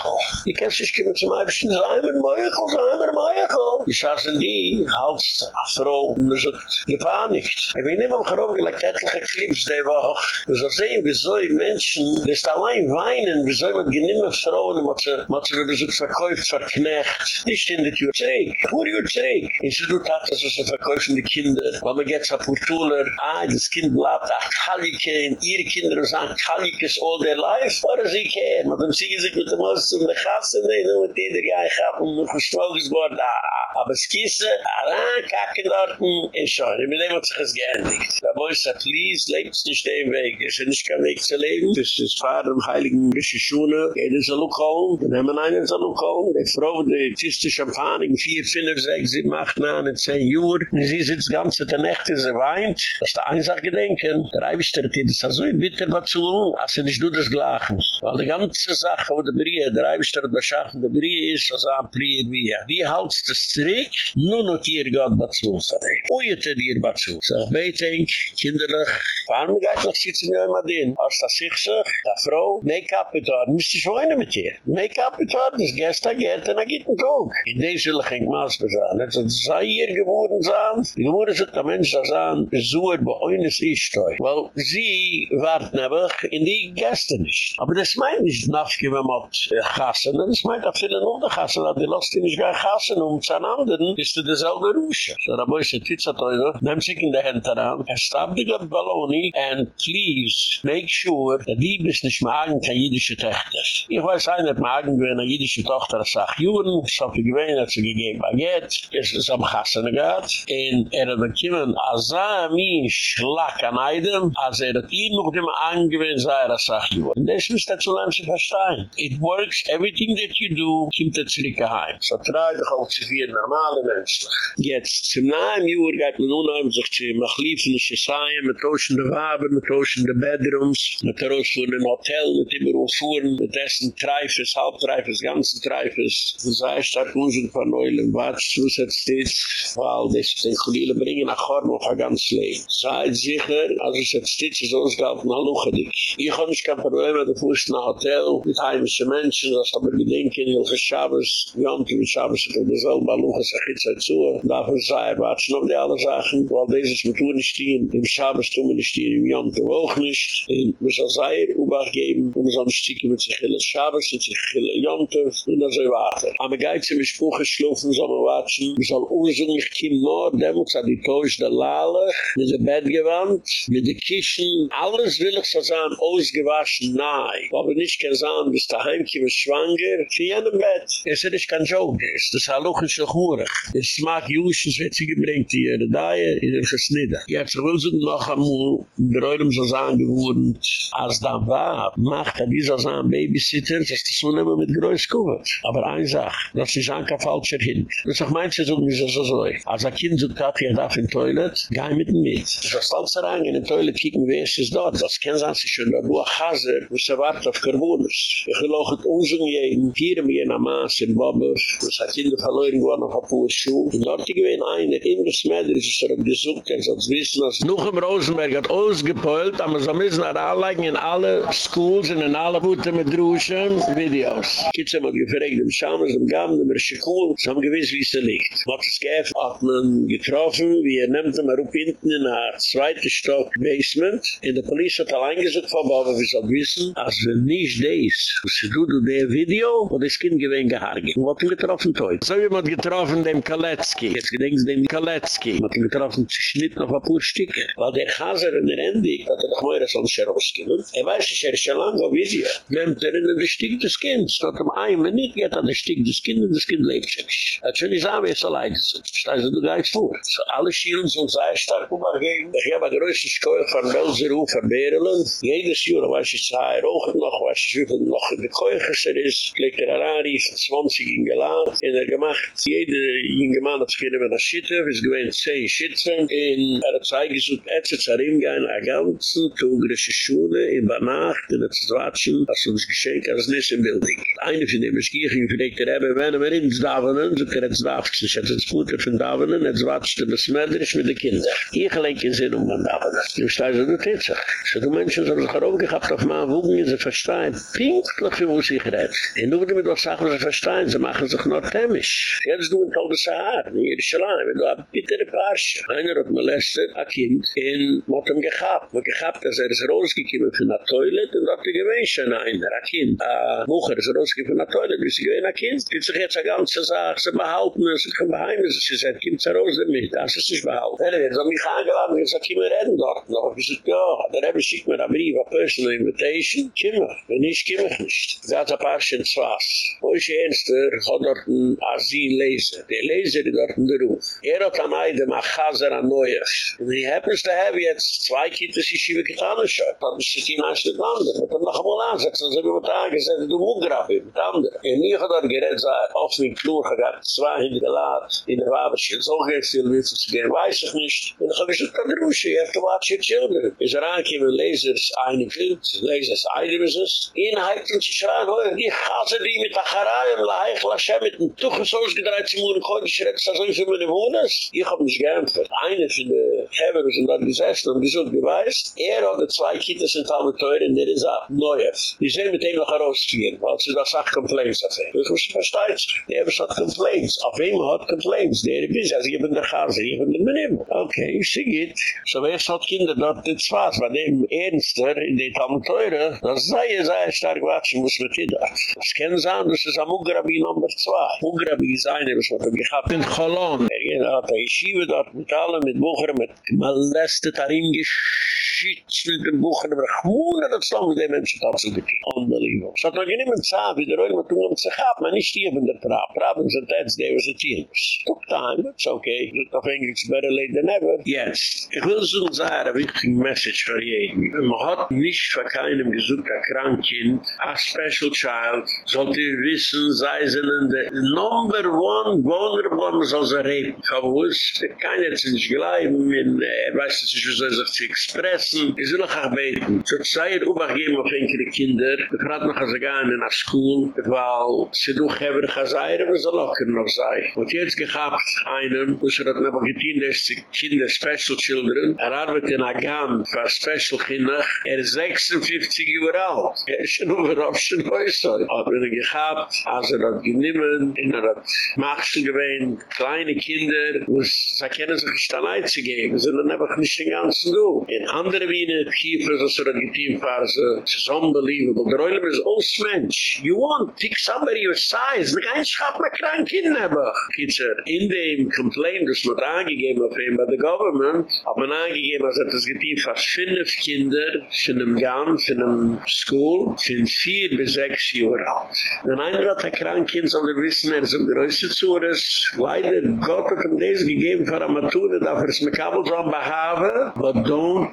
Die kennst dich, kommen zum Eibischter, Eimer Moichel, Eimer Moichel. Ich sage in die, halt, Frau, und man sagt, gepanikt. Ich bin immer grob, gleich etliche Clips, die Woche. Wir so sehen, wieso die Menschen, das ist allein weinen, wieso man geniemen Frauen, mit der so verkäuft, verknecht. Nicht in der Tür zähig. Pur Tür zähig. In der Tür tat, dass sie verkäufen die Kinder, weil man geht zur Purtuler, ah, das Kind bleibt, ach, Kallike, ihre Kinder sagen, Kallike ist all their life, oder sie kehren. Und dann ziehen sie sich mit dem Haus zum Lechassen, nee, nur mit jeder Gein, ich hab, und noch ein Stolz geworden, ah, ah, aber es kiesse, ah, ah, kacken dort, in Scheune, mit dem hat sich das geendigt. Da boi ist er, please, lebt es nicht, Weg. Es ist nicht kein Weg zu leben. Es ist das Fahrer im Heiligen Rische Schuene. Er ist ein Lokal. Dann haben wir einen Lokal. Die Frau, die Tiste Champagne, in vier, fünf, sechs, sieben, acht, neun, zehn Uhr. Sie sitzt die der Nacht, sie weint. Das ist der Einsach gedenken. Der Eiwester, die ist so ein bitter, was zu tun, als sie nicht nur das Gleiche. Weil die ganze Sache, wo der Brie, der Eiwester, der Schach, der Brie ist, was ein Brie, wie er. Wie hält es das zurück? Nur noch hier Gott, was zu tun. Oh, ihr tut ihr, was zu tun. Ich denke, kinderlich, Farnum geht noch sitzen wir immer den? Als das sich sagt, der Frau, make-up betor, müsst ihr schweine mit dir. Make-up betor, das gestern geht, dann geht ein Tag. In dem will ich ein Maß besagen. Hat sei hier geworden sein. Die Gemüse sagt der Mensch, das an, besucht bei eines Ischtoi. Weil sie warten aber in die Gäste nicht. Aber das meint nicht, nachgeben wir mal Gassen. Das meint auch viele noch Gassen, dat die lost nicht gar gassen um zu an anderen, ist derselbe Rusche. So, da boi se titsa teuer, nehm sich in der Hand daran, er stab die Balloni, and please, make sure, that die bis nicht magen kann jüdische Töchter. Ich weiß ein, dass magen gewinn eine jüdische Tochter acht Juren, so viel gewinn hat sie gegeben Baguette, es ist am gassen gehad, und er hat bekommen, als er schlag an Eidem, als er hat ihn noch dem angewinn sei, als acht Juren. Und das müsst ihr zu verstehen. It works, everything that you do, kommt er zurück heim. So trai doch auch zu vier normale Menschen. Jetzt, zum nahen Jür geht man unheim sich zu mach liefen ist es ein, mit tauschen der Waben, mit tauschen der Bedrooms, mit der von einem Hotel, mit immer umfuhren, mit dessen Treifes, Halbtreifes, ganzen Treifes. Das heißt, da kommen sie von Neulen, was zusetzt ist, weil das den Kulile bringen nach auf ein ganz Leben. Seid sicher, also es hat Stitz ist ausgehalten, na luche dich. Ich habe nicht kein Problem mit dem Fuß nach Hotel, mit heimische Menschen, das aber gedenken, Hilfe Schabes, Jant, mit Schabes, mit der selben Baluche, sag ich jetzt zu, darf ich sagen, watschen auf die alle Sachen, weil dieses mit tun nicht stehen, im Schabes tun wir nicht stehen, im Jant auch nicht, und wir soll Seier Ubach geben, und wir sollen sticken mit sich Hilfe Schabes, mit sich Hilfe Jant, und dann soll warten. Aber geit sie mit Spruche schlufen, soll man watschen, wir sollen ursungen, ich kim nur, demut, sa die Täusch der Lale, mit der Bettgewand, mit der Kischen, alles will ich so sagen, ausgewaschen, nein, aber nicht kann sagen, bis daheim, kiemen schwanger, für jenem Bett, es ist nicht kein Joke, es ist halloch und schluchurig. Es mag Juschen, es wird sie gebringt hier, der Daie, in der Gesnidda. Jetzt will sie noch einmal, der Reulem so sagen geworden, als da war, macht er dieser sagen Babysitter, das so nehmen mit Größ kommt. Aber eine Sache, das ist ein falscher Hint. Das ist auch manche sagen, wie so so. Als ein Kind sagt, Kathi, er darf in Toilet, geh mit ihm mit. Das ist rein, in den Toilet kicken, wer ist es dort. Das kennen sie sich schon, da du ein Chaser, wo sie wartet auf Karbunas. Ich will auch Unsung jeden, hier mir in Maas, in Bobber, das hat Kinder verloren geworden auf ein paar Schuhe. Und dort gewesen einer, in der Smeder ist er gesucht, er soll wissen, dass noch im Rosenberg hat ausgepeult, aber so müssen er anlegen in alle Schools und in alle Putte mit Druschen, Videos. Kids haben gefragt, im Schamen, im Gaben, im Schikul, so haben gewiss, wie es er liegt. Man hat es geäfft, hat man getroffen, wie er nimmt ihn rup hinten in der zweite Stock Basement. In der Polizei hat allein gesagt, aber wir sollen wissen, als wir nicht das, was sie tut, der Video, wo das Kind gewinnt gehargert. Man hat ihn getroffen, teut. So wie man getroffen, dem Kaletski. Jetzt gedenken Sie dem Kaletski. Man hat ihn getroffen, zu schnitt noch ein paar Stücke. Weil der Chaser in der Endig, hat er noch mehr als alles herausgenommen. Er weiß, er ist schon lange auf Video. Nehmt er in der Stück des Kindes. Dort am ein, nicht geht an der Stück des Kindes, das Kind lebt schon nicht. Er hat schon nicht sagen, wie es allein ist. Steigen Sie, du gehst vor. So alle Schielen sind sehr stark übergehen. Ich habe eine größte Schule von Belseruf von Berlin. Jedes Jahr, weiß ich, zwei Rochen noch, weiß ich, wie viel noch in der Keuchesser ist. Legt er an, rief 20 in Gelad. Und er gemacht, jede in Gemeinde hat sich mit der Schütte, es gewähnt 10 Schützen. Und er hat zwei gesucht, er hat sich ein ganzen Tugrische Schule in Banacht, in der Zwatschen, als uns geschenkt, als im Bilding. Eine von dem für die er wenn er ins Davonen, so kann er ins Davonen, so kann er ins Puter von Davonen, er zwatschte bis Mädrisch mit den Kindern. Ich lenke in Sinn um an Davonen. Du steigst du Titzach. So du Menschen, so haben sich aufgehabt auf meinen Wogen, sie verstehen, pinklich muss ich reden. Und nur damit was sagen, sie verstehen, sie machen sich noch themisch. Jetzt du in Tode Sahar, in Jerusalem, wenn du ein bittere Parche. Einer hat molestet, ein Kind, in Motten gehabt. Gehabt, dass er ist rausgekommen von der Toilet, und hat die gewünscht, einer, ein Kind. Ein Bucher ist rausgekommen von der Toilet, wie sie gewünscht, ein Kind. Gibt sich jetzt eine ganze Sache, sie behalten, sie können beheimern, sie sagen, Kind ist raus damit, das ist nicht behalten. Er hat mich angeladen, ich sage, wir reden dort noch. Ich sage, ja, der Rebbe schickt mir einen Brief, eine personal invitation, kommen Wenn nicht, kommen nicht. Sie hat ein paar Schenzwas. Wo ist Ernster, hat dort ein Asyl-Leser. Der Leser ist dort in der Ruf. Er hat am Eidem, a Chazer an Neues. Und he happens to have jetzt zwei Kittes, die Schiebe getan ist schon. Das ist die nächste Lande. Er hat noch einmal angesetzt, dann sind wir mit angesetzt, du Mugrab mit anderen. Und ich habe dort gerät, so auf den Klur, gehabt zwei hingeladen, in der Waberschen, so geht viel, wie viel zu gehen, weiß ich nicht. Und ich habe gesagt, dann Rusche, you have to watch your children. Is er Lasers, eine Kind, Lasers, eine Business. Ihnen hat uns geschreien, hoi, die Chazer, die mit der Charai, und la Heich, la Shem, mit dem Tuches ausgedreht, sie muss heute schrecken, so wie für meine Wohners. Ich hab mich geämpft. Eine von den Heber sind dort gesessen und gesagt, wie weißt, er hat zwei Kinder sind teuer und der ist ab, Neues. Die sind mit ihm noch herauszuführen, weil sie das auch Complaints hat. Ich muss verstehen, die haben schon Complaints. Auf wem hat Complaints? Der ist, also ich bin der Chazer, ich bin der Menim. Okay, sie geht. So wer hat Kinder dort in Zwas, bei dem Ernster in den Talmeteure, das sei sehr stark watschen, muss man die dort. Das kennen sie an, das ist am Ugrabi Nummer 2. Ugrabi ist eine, was man gehabt in Cholon. Er hat eine Yeshiva dort mit allen, mit Bucher, mit molestet, darin geschützt mit dem Bucher, aber ich wohne das lang mit den Menschen dazu getan. Unbelievable. So hat man geniemen Zahn, wie der mit tun, um zu haben, man nicht hier von der Trab. Traben sind jetzt, there was team. Took time, it's okay. Look auf Englisch, better late than ever. Yes. Ich will so sagen, eine wichtige Message für jeden. Man hat nicht für keinem gesucht, ein Krankkind, a special child, sollte ihr wissen, sei sie in der number one vulnerable, man soll sie reden. Gewusst, keiner zu nicht bleiben, wenn er weiß, dass ich so sich expressen. Ich will noch arbeiten. So sei er übergeben auf enkele Kinder. Ich frage noch, als er gehen in der School, weil sie doch haben, dass er aber so locker noch sei. Und jetzt gehabt einen, wo sie das noch getein, dass die Kinder, special children, er arbeitet in Agam, für special Kinder, er ist 56 Jahre alt. Er ist schon überhaupt schon äußert. Aber er gehabt, als er hat geniemen, in er hat Machschen gewähnt, kleine Kinder, wo sie kennen sich nicht allein zu geben, sondern einfach nicht den ganzen Du. In andere Wiener Kiefer, so er hat war so, es ist unbelievable. Der Eulam ist aus Mensch. You want, take somebody your size. Ne kein Schab mehr krank aber. Kitzer, in dem Complaint, das wird angegeben auf ihn bei der Government, hat man angegeben, er das getein, fast fünf Kinder, von einem Gang, von einem School, sind vier bis sechs Jahre alt. Wenn einer hat ein Krankkind, soll er wissen, er ist im größten Zures, leider hat ihm das gegeben für eine Matura, darf er es mit Kabel dran behaven, but don't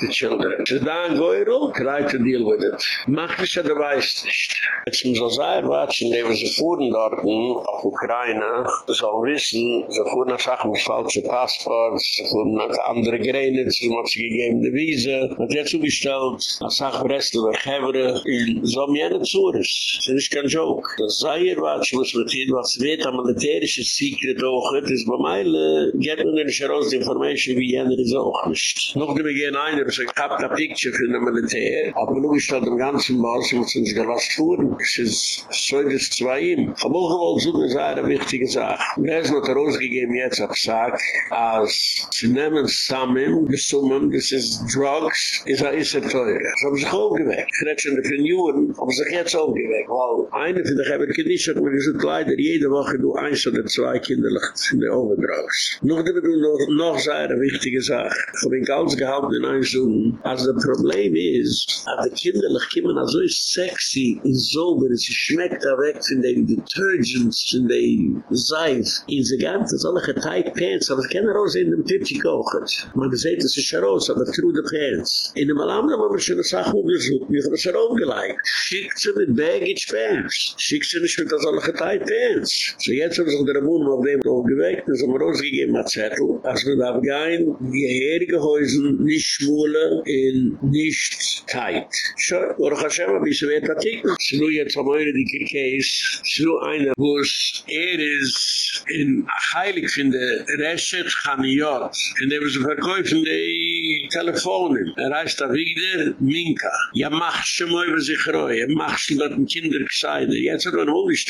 the children. So da ein Geurl, try to deal with it. Mach nicht, du weißt nicht. Jetzt muss man sagen, was, in dem sie fuhren dort, auf Ukraine, soll wissen, sie fuhren nach Sachen mit falschen Passports, sie fuhren nach andere Gräne, sie haben sie gegeben die Wiese, und jetzt zugestellt, nach Sachen Brestel, nach Hevre, so jene Zures. Das ist kein Joke. Das sei ihr, was, muss man sehen, was wird, am militärische Secret auch, das ist bei Meile, geht man nicht heraus die Information, wie jene ist auch nicht. Noch mehr gehen einer, so ich hab da Picture für den Militär, aber nur gestalt im ganzen Bars, muss man sich gelost fuhren, es ist so, das zwei ihm. Aber auch gewollt, so eine sehr wichtige Sache. Wer ist noch rausgegeben jetzt, hab gesagt, als sie nehmen Samen, die Summen, das ist Drugs, ist er, ist er teuer. Das haben sich aufgeweckt. Ich rede schon in den Juren, haben sich jetzt aufgeweckt, weil eine von der Geber hat mir gesagt, leider jede Woche du eins oder zwei Kinderlich in der Overdrugs. Noch da noch, noch sehr wichtige Sache. Ich habe ihn ganz gehalten in ein Zoom. Also das Problem ist, dass die Kinderlich kommen so sexy und wenn es schmeckt weg von den Detergents, von den Seif, in sie ganze, so eine tight Pants, aber es kann raus in dem Tippi kochen. Man sieht, es ist raus, aber through the Pants. In dem Alam, da haben wir schon eine Sache umgesucht, wir haben es herumgelegt. Schickt sie mit Baggage Pants. Schickt sie nicht mit so eine tight Pants. So jetzt haben sich der Mund auf dem Tag geweckt, und haben rausgegeben ein Zettel, als wir da gehen, die Herige Häusen nicht nicht schwule in nicht tight. Schö, Baruch Hashem, hab ich so weit atik. Es ist nur jetzt am Eure dicke Case. Es ist nur einer, wo es er ist in Heilig finde, der Reshet Chaniot. Und er ist verkäufen, die Telefonen. Er heißt da wieder Minka. Ja, mach schon mal über sich roi, ja, mach schon dort ein Kinder gescheide. Jetzt hat man ich.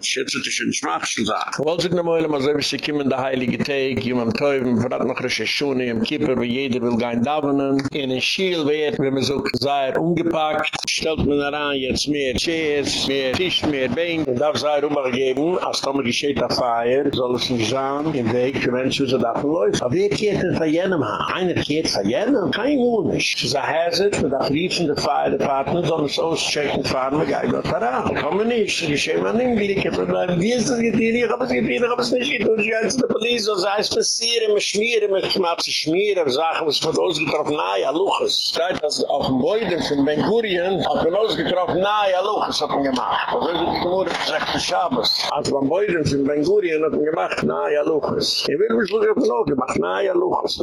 Ich schätze, das ist ein Schmachschel da. Ich wollte sich noch mal, so, wie sie kommen in der Heilige Tag, jemand Teufel, verrat noch Rische Schuene, im Kippur, wie jeder will gehen davenen. In ein Schiel wird, wenn man so sehr ungepackt, stellt man daran jetzt mehr Chairs, mehr Tisch, mehr Bein. Und darf sei rumgegeben, als Tomer gescheht auf Feier, soll es nicht sein, im Weg für Menschen, so darf man läuft. Aber wer kehrt denn von jenem an? Einer kehrt von jenem? Kein Wohnisch. Es man darf riefen der Feier, der Partner, soll es auschecken, fahren, man geht dort daran. Kommen nicht, es nicht, wie ich habe bleiben, wie ist das getan, ich habe es getan, ich habe es nicht getan, ich habe es nicht getan, so sei es passieren, man schmieren, schmieren, man schmieren, Sachen, was wird ausgetroffen, na ja, Luches. Seit das auf dem Beuden von Ben-Gurien, hat man ausgetroffen, na ja, Luches hat man gemacht. Also ist die Gemurre gesagt, der Schabes. Als beim Beuden von Ben-Gurien hat man gemacht, na ja, Luches. Ich will mich wirklich auch gemacht, na ja, Luches.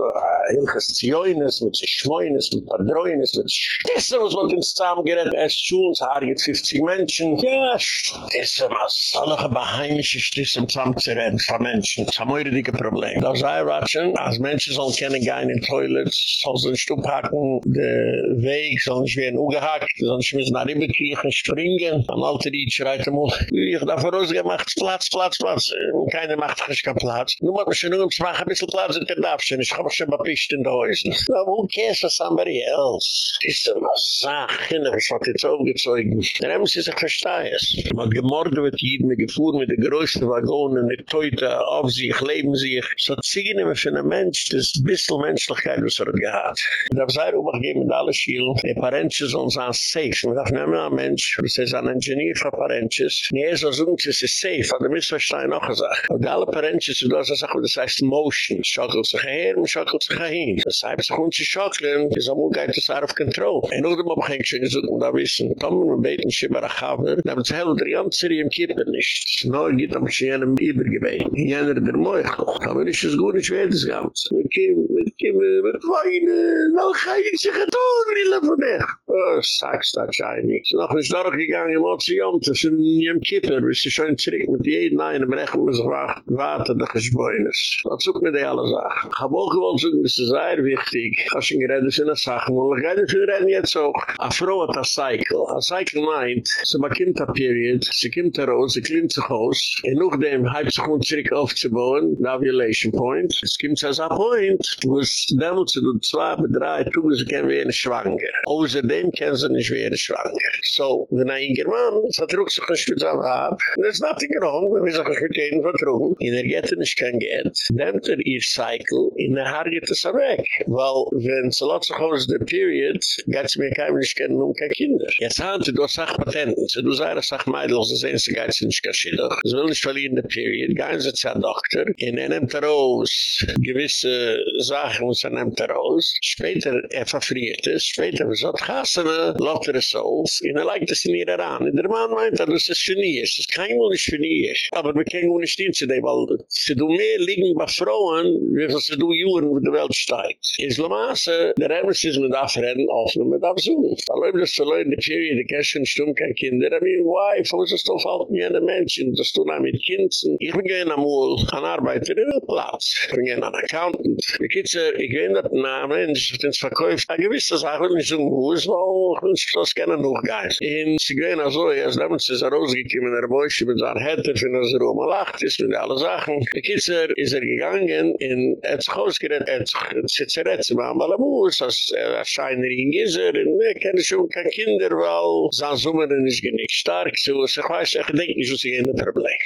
Hilches Zioines, mit sich Schmoines, mit Padroines, mit Stisse, was man ins Zusammengerät, es Schuhns, Haar 50 Menschen. Ja, Stisse, was alle beheimische Stisse im Zusammenzureden von Menschen. Das haben wir dicke Problem. Da sei ratschen, als Menschen sollen kennen gehen in Toilets, sollen sie nicht umhaken, der Weg soll nicht werden ungehackt, sonst müssen nach Riebe kriechen, springen. Am Alter, die schreit einmal, ich darf rausgemacht, Platz, Platz, Platz. Keiner macht sich keinen Platz. Nur mal, ich muss machen, ein bisschen Platz in der Dapschen. Ich habe schon mal pischt in der Häusen. Na, who cares for somebody else? Das ist eine Sache, was hat jetzt aufgezogen. Der Ems ist ein Versteiß. Man hat gemordet mit jedem, mit gefuhr mit den größten Waggonen, mit Teute auf sich, leben sich. So ziehen immer für einen Mensch, das bisschen Menschlichkeit, was er gehad. Und da sei Rubach geben mit allen Schielen, die Parentjes sollen sein safe. Man darf nehmen ein Mensch, das ist ein Ingenieur für Parentjes. Nee, er soll sagen, es ist safe, aber wir stein noch gesagt. Aber die alle Parentjes, du hast gesagt, das heißt Motion. Schockelt sich her, man schockelt sich hin. Das heißt, wenn sie schockeln, ist am Ungeit das out of control. Und auch dem hab ich schon gesagt, und da wissen, Tom, man beten, Schibara Chaber, da haben sie hell, der ganze im Kippen nicht. No, er geht am Schienem übergebeten. Jener der Meuchel. Aber ist es gut, ich werde das Ganze. Wir kommen, wir kommen, wir weinen, noch ein sich getan, Lille von dir. Oh, sag's da, scheinig. Noch nicht durchgegangen, im Ozean, das in Jem Kippen, bist du schon zurück mit jedem einen, brechen wir sich warten, der Geschbäunis. Was sucht mir die alle Sachen? Ich hab auch gewollt, das ist sehr wichtig. Ich hab schon geredet, in der Sache, und ich rede für reden jetzt auch. A Frau hat a Cycle. A Cycle meint, sie bekommt a Period, sie kommt Rose, sie klimmt sich aus, und noch dem halb sich um zurück aufzubauen, the ovulation point. Es kommt a Point, wo es damals zu tun, zwei, drei, tun sie kennen wir schwanger. Außerdem kennen sie nicht wie schwanger. So, wenn ein German, es hat ruck sich ein Stütz an ab, there's nothing wrong, wenn wir sich mit denen vertrugen, in er geht nicht kein Geld, nehmt er ihr Cycle, in er haar geht es weg. Weil weil wenn sie lot sich aus der Period, geht sie mir keinem nicht kennen um keine Kinder. Jetzt haben sie doch Sachpatenten, sie du sei das Sachmeidl, sie sehen sie geht sie nicht geschildert. Sie will nicht verlieren der Period, sie zu einem Doktor, in einem Taros, gewisse Sachen, was er nimmt Taros, später er verfriert es, später was hat Gassene, lot er es auf, in er leikt es in ihr heran. In der Mann meint, er, das ist es ist kein Wohl nicht für nie. Aber wir können nicht dienen zu dem, weil sie du mehr liegen bei Frauen, wie sie du juren, wo die Welt steigt. In Slamasse, der Emmers ist mit Afreden, offen mit. Aber wenn das zu leiden, die Ferien, die Käschen, stumm kein Kinder, I mean, why? Wo ist das doch halt mir eine Menschen, das tun mit Kindern. Ich bin gehen amul, an Arbeiter in der Platz. Bin gehen an Accountant. Die Kitzer, ich gehen dat na Mensch, den es verkäuft, a gewisse Sache, ich so Haus, weil ich das gerne noch geist. In sie gehen also, erst damals ist er rausgekommen, er boi, mit seiner Hette, von der Ruhe mal lacht, ist mit alle Sachen. Kitzer ist er gegangen, in er hat sich ausgerät, er hat sich es ma mal muss as shining is er ne ken schon kein kinder wel san zumen is genig stark so se weiß ich denk nicht so in der problem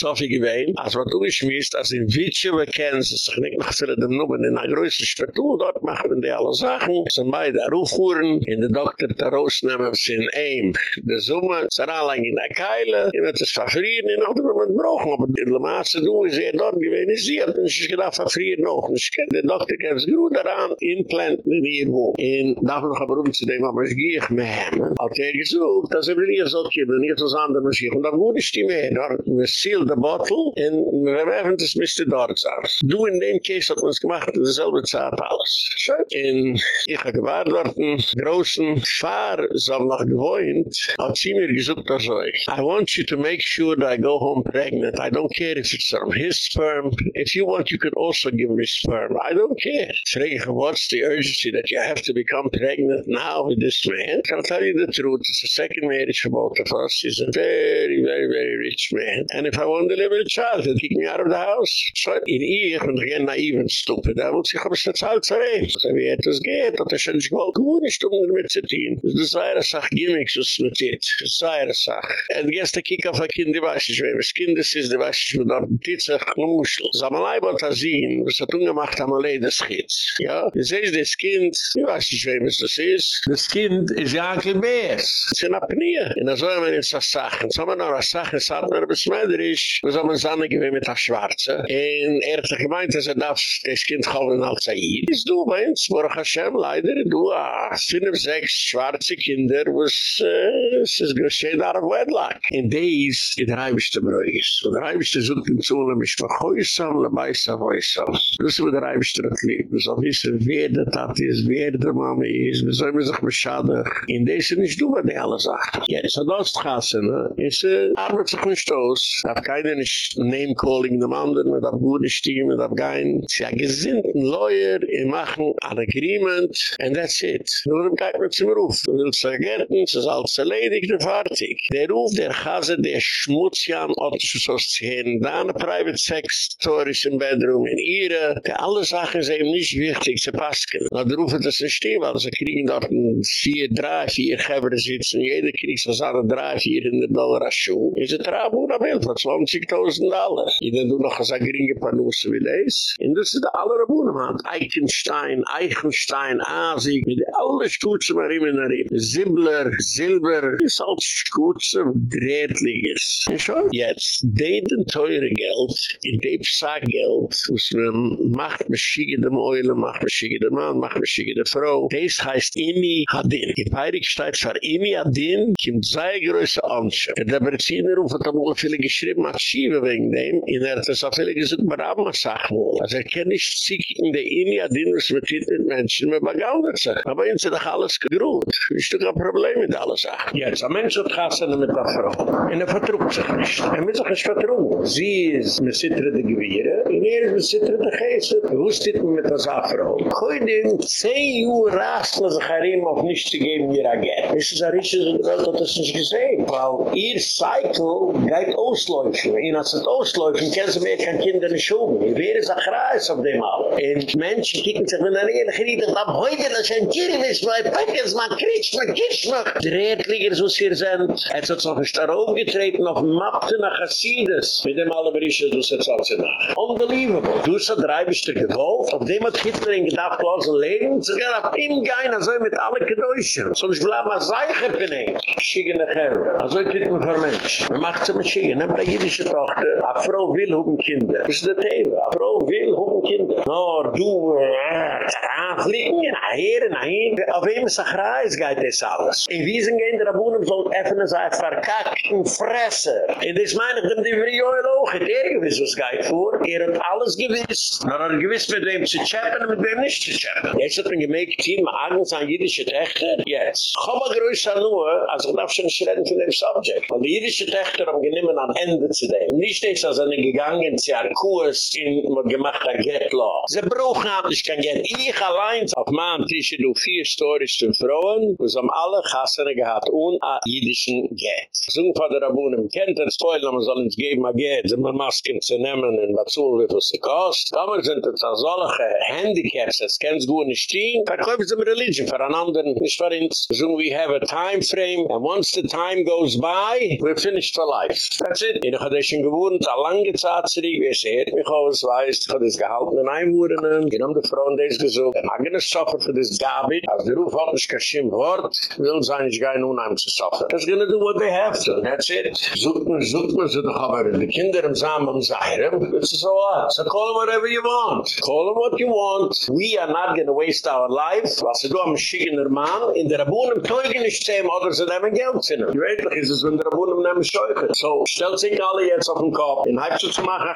so viel gewein as wat du schmiest as in witche we ken se sich nik noch sel dem nuben in a große struktur dort machen die alle sachen. Se mei da ruf guren in der dokter taros nehmen sin aim de zumen sara lang in a keile in der safrien in der mit brochen aber der maße du is er dort gewein is sie hat sich gedacht safrien noch. Nicht der dokter kennt gut daran implanten in ihr wo. In, darf noch aber um zu dem, aber ich gehe ich mit ihm, hat er gesucht, dass er mir so kippen, nicht so andere Maschinen, und dann wurde ich die mehr, wir seal the bottle, und wir werfen das Mr. Dort. Du, in dem Case, hat man gemacht, ist selber Zeit, alles. Schön. In, ich habe gewahrt dort, großen Fahr, so noch gewohnt, hat sie mir gesucht, das euch. I want you to make sure that I go home pregnant. I don't care if it's from his sperm. If you want, you can also give me sperm. I don't care. What's the urgency that you have to become pregnant now with this man? I'll tell you the truth. It's a second marriage for both of us. He's a very, very, very rich man. And if I want to deliver a child, he'll kick me out of the house. So in ich, bin again naive and stupid. I will say, habe es nicht alt verrehen. So wie etwas geht, hat er schon nicht gewollt, gut ist, um damit zu tun. Das war eine Sache, Gimmicks, was mit dit. Das war eine Sache. Und gestern kiek auf ein Kind, die weiß ich, das Kind ist, die weiß ich, wo dort ein Titzig, ein Muschel. So am Leibot Asin, was hat ungemacht, am Leidenschitz. Ja? Du siehst, das Kind, ich weiß nicht, wem es das ist. Das Kind ist ja ein Gebäß. Es ist Apnie. Und dann soll man jetzt das Sachen. So man noch das Sachen, es hat mir bis Mäderisch, wo soll man Sanne gewinnt mit der Schwarze. Und er hat gemeint, dass er darf das Kind kommen als Said. Ist du bei uns, Baruch Hashem, leider, du, ah, fünf, sechs schwarze Kinder, was, äh, es ist geschehen out of wedlock. In days, in der Heimste Bräugis. Und der Heimste sucht in Zule, mich verhäusam, lebeisa, wäusam. Du sie mit der Heimste das Leben. Soll wissen, wer der Tat ist, wer der Mama ist, wir sollen sich beschadig. In days, nicht du, was die alle sagt. Ja, es hat das Gassen, ne? Es, äh, arbeit sich nicht aus. Darf keiner nicht name-calling dem anderen, mit einem guten Stimme, mit einem gein. Sie hat gesinnten Lawyer, ihr machen an agreement, and that's it. Nur dem geht man zum Ruf. Du willst vergessen, es ist alles erledigt und fertig. Der Ruf, der Hase, der Schmutzjan, hat sich so zu hören, da eine private sex story im Bedroom, in ihre, die alle Sachen sind ihm nicht wichtig zu passen. Na, der Ruf hat das nicht stehen, weil sie kriegen dort vier, drei, vier Geber sitzen, jeder kriegt so seine drei, vier in der Dollar als Schuh. Ist ein Trabo nach Welt, für 20.000 Dollar. Jeder du noch so geringe Panusse wie das. Und das ist der aller Rabunen, man. Eichenstein, Eichenstein, Asik, mit alle Stutze mal immer nach ihm. Zibbler, Silber, ist alles Stutze, Drehtliges. Und schon jetzt, den teure Geld, in dem Psa-Geld, was man macht, man schiege dem Eule, macht schiege dem Mann, macht man schiege der Frau. Das heißt Imi Hadin. In Peirik steht für Imi Hadin, kim zwei größe Ansche. Der Berziner Ruf hat aber viele geschrieben, hat Schiebe wegen dem, in er hat es auch viele gesagt, aber auch mal sagen wohl. Also er kann nicht sich in der Imi Hadin, was mit den Menschen, mit Bagauner sagt. Aber ihnen sind doch alles gegrut. Ist doch kein Problem mit allen Sachen. Jetzt, ein Mensch hat Gassen mit der Frau. Und er vertrug sich nicht. Er muss sich nicht vertrug. Sie ist mit Sittre de Gewehre, und er ist mit Sittre de Geisse. Wo steht man mit der Uhr rast man sich herim, auf nicht zu geben, mir agert. Es ist ein Risches in der Welt, hat das nicht gesehen. Weil ihr Cycle geht ausläufen. Und als es ausläufen, können sie mehr kein Kinder in die Schule. Wer ist ein Kreis auf dem All? Und Menschen kicken sich mit einer ehrlich Riede, und am heute, das ist ein Kirchwisch, weil Pekes, man kriegt, man kriegt noch. Der Erdliger, so sie sind, hat sich noch ein Star aufgetreten, auf Mappe nach Hasidus, mit dem alle Berische, so sie zahlt sie nach. Unbelievable. Du hast drei bist du gewollt, auf dem hat Hitler in gedacht, los ein Leben, zu gehen auf ihm gehen, also mit allen Gedäuschen. So ich bleib mal Seiche ich. Schiege nach Herr. Also ich mich für Mensch. Man macht sie mit Schiege, nehmt eine jüdische Tochter, a Frau will hoben Kinder. Das ist der Thema. A Frau will hoben Kinder. No, du, äh, fliegen, na her, na hin. Auf wem ist ein Kreis geht das alles? In Wiesen gehen der Abunnen soll öffnen, sei verkackten Fresse. In des meine ich dem hat er gewiss, was geht vor. Er hat alles gewiss. Er hat gewiss, mit wem zu chappen und mit wem nicht zu chappen. Jetzt hat man gemägt, Team, Agnes an jüdische Tächter. Yes. Choma größer nur, also ich darf schon schreden von dem Subject. Und die jüdische Tächter haben genommen an Ende zu dem. Nicht ist, als er gegangen, sie hat Kurs in, gemacht, a Get Law. Sie brauchen ab, ich kann gehen. Ich allein, auf meinem Tisch, du vier Storys zu Frauen, wo es haben alle Gassene gehabt, un a jüdischen Get. Von der Abunnen, kennt er, spoil, man soll uns geben, a Get, sind wir Masken zu nehmen, in Bazzul, wie viel sie kost. Aber sind es an solche Handicaps, es kennt gut nicht stehen, verkäufen sie Religion, für einen anderen, nicht für uns. So we have a time frame, and once the time goes by, we're finished for life. That's it. Ich das schon gewohnt, a lange Zeit zurück, wie es hört mich aus, weiß, ich habe das gehalten in Einwohnen, ich habe die Frau und das gesucht, I'm not gonna suffer for this garbage, als der Ruf hat nicht kein Wort, will sein, ich gehe nun einem zu suffer. That's gonna do what they have to, that's it. Sucht man, sucht man, sucht man, die Kinder im Samen am Seirem, it's so what? So call them whatever you want. Call them what you want. We are not gonna waste our life, was du am schickener Mann, in der Abunnen teugen nicht zähm, oder sie nehmen Geld finden. Gewöhnlich ist es, wenn der Abunnen nehmen Scheuchen. So, stellt sich alle jetzt auf den Kopf. In halb zu machen,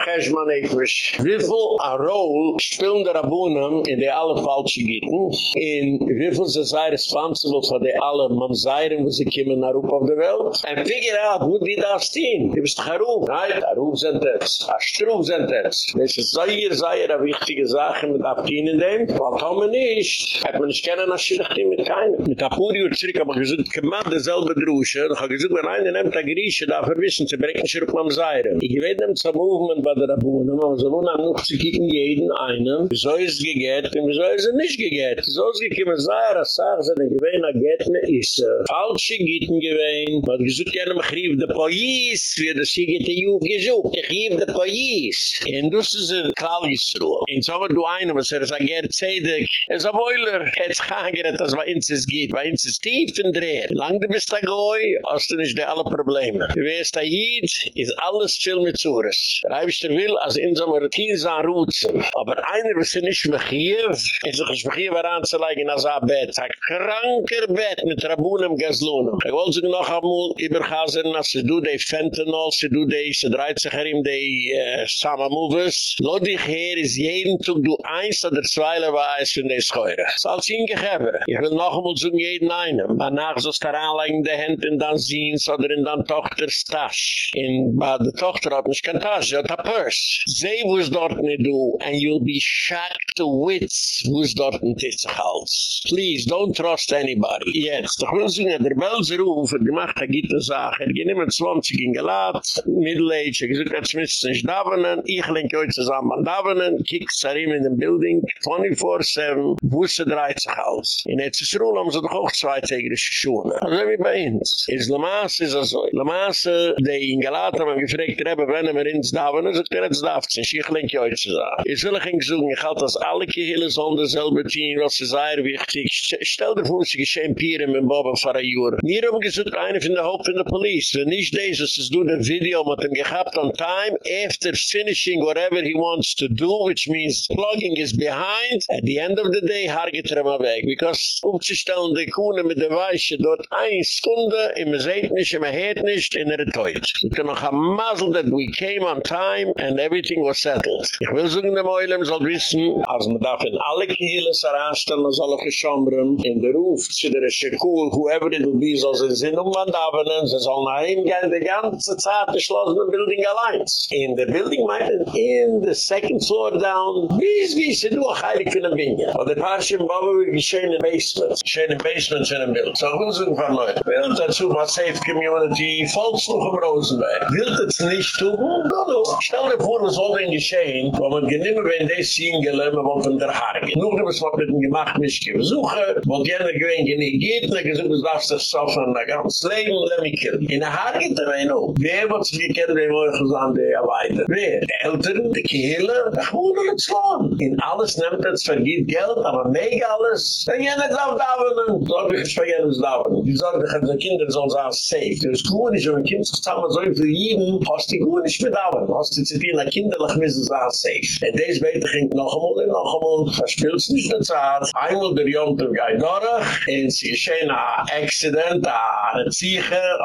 Ekwisch. Wie viel a Roll spielen der Abunnen in die alle falsche Gitten? In wie viel sie sei responsible für die alle Mamseiren, wo sie kommen nach auf der Welt? And figure out, wo die da stehen. Die bist Charuf. Nein, Charuf sind es. A sind es. Das ist sehr, sehr wichtige Sache mit Abdien in dem. Weil Tome nicht, hat man nicht kennen, als Schirchti mit keinem. Mit Apuri und Zirik haben wir gesagt, kemad derselbe Drusche. Ich habe gesagt, wenn einer nimmt der Grieche, darf er wissen, sie bringen sich auf Mamseiren. Ich weiß nicht, zum Movement bei der Abunnen, aber so nun noch zu kicken jeden einen, wieso ist es gegett und wieso ist es nicht gegett. So ist gekommen, sei er, als sie sind gewähne, a gettne ist er. Falsche Gitten gewähne, man hat gesagt, ja, man rief de Pois, wie das hier geht, die Juh gesucht, ich rief de Pois. Und das ist ein Kallisruhe. Und so haben du einen, was er sagt, er zedig, er ist ein Boiler, er hat sich angehört, dass bei uns es geht, bei uns ist tief in Dreh. Lang du bist da goi, hast du nicht alle Probleme. Du weißt, da jid, ist alles chill mit Zures. Der Eibischter will, als in so einem Routine sein Rutsen. Aber einer, was er nicht mehr hier, ist sich nicht mehr hier anzulegen, als er Bett. Ein kranker Bett mit Rabunem Gaslunem. Ich wollte sich noch einmal übergasen, als sie du die Fentanyl, sie du die, sie dreht sich herim, die äh, Summer Movies. Lo dich her, ist jeden Tag du eins oder zwei Leweis von der Scheure. Das ist alles hingegeben. Ich will noch einmal sagen, jeden einen. Danach sollst du anlegen, die Hände in dein Jeans oder in dein Tochters Tasch. In, bei der Tochter hat nicht kein Tasch, sie hat ein Purse. Seh, wo es dort nicht du, and you'll be shocked to wits, wo es dort nicht ist, Hals. Please, don't trust anybody. Jetzt, doch will sagen, der Belseruf hat gemacht, er gibt eine Sache, er geht immer 20 in Gelad, Middle Age, er gesagt, jetzt müsst ihr nicht davenen, ich lenke euch zusammen an davenen, kiekt es in den Building, 24-7, wo es dreht sich aus. In Etzes Ruhl haben sie doch auch zwei tägliche Schuhe. Also wie bei uns. In Lamas ist es so. Lamas, die in Gelad haben gefragt, Rebbe, wenn wir ins er, jetzt darf es nicht, ich lenke euch zusammen. Ich will euch sagen, ich halte das alle Kehille so an derselbe Team, was ist sehr wichtig. Stell dir vor, sie geschehen Pieren mit Boba vor ein Jahr. Wir haben gesagt, eine von der Haupt von der Police, wenn nicht dieses, es du ein Video mit ihm gehabt on time, after finishing whatever he wants to do, which means plugging is behind, at the end of the day, harget er mal weg. Because aufzustellen, die Kuhne mit der Weiche, dort ein Stunde, im seht nicht, im heet nicht, in er teut. Wir können noch am Muzzle that we came on time, and everything was settled. Ich will sagen, dem Oilem soll wissen, als man darf in alle Kieles heranstellen, als alle Geschombren, in der Ruf, zu der Schekul, whoever it will be, soll sie sind um an Davenen, sie sollen nach ihm gehen, die ganze Zeit, die schlossene Building allein. In der Building meinten, in the second floor down, down. Wie sie du auch heilig für den Binge. Und der Parche im Baba wird geschehen in Basement. Geschehen in Basement in einem Bild. So, wo sind wir neu? Wir haben dazu mal Safe Community, Volksbuch im Rosenberg. Wilt es nicht tun? No, no. Stell dir vor, was denn geschehen, wo man geniemme, wenn die Single, man wollte in der Haare gehen. Nur, was man mit dem gemacht, mich gebesuche, wo die anderen gewinnt, die geht, gesagt, du darfst das so von der ganzen Leben, let me kill. In der Haare geht er ein, Wer wird sich gekennt, wer muss gesagt, der weiter? Wer? Die Eltern, die Kehle, die Chmune und Zwan. In alles nimmt es, vergibt Geld, aber mega alles. Wenn jener darf davenen, soll ich vergehen, es davenen. Die sagen, die Kinder sollen sagen, safe. Das ist gut, wenn ein Kind zusammen so viel jeden, hast du gut nicht davenen. Hast du zitieren, ein Kind, die müssen sagen, safe. Und das weiter ging noch einmal und noch einmal, verspielst nicht der Zeit. Einmal der Jonte geht durch, und sie geschehen ein Accident, ein Ziege,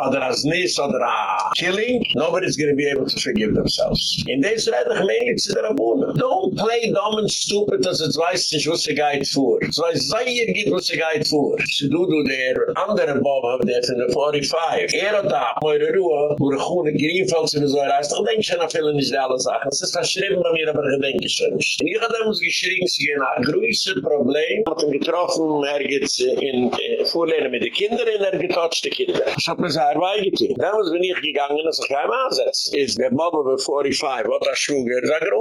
oder ein Nis, oder ein Killing. Nobody's gonna be able to forgive themselves. In this redig meilig zu der Abuna. Don't play dumb and stupid, dass es weiß nicht, wo sie geht vor. Es weiß sehr gut, wo sie geht vor. Sie du, der andere Bob, der von der 45. Er hat da, moire Ruhe, wo er Griefels in so reist. Ich denke schon, er fehlen nicht alle Sachen. Es ist verschrieben bei mir, aber ich denke schon nicht. Und ich hatte uns geschrieben, sie gehen ein größer Problem. hat ihn getroffen, er geht in äh, Vorlehne mit den Kindern, er getotchte Kinder. Das hat mir sehr weigetein. Damals bin ich gegangen, dass ich kein Ansatz. Ist der Bob über 45, wat a Schwuger. Sag er,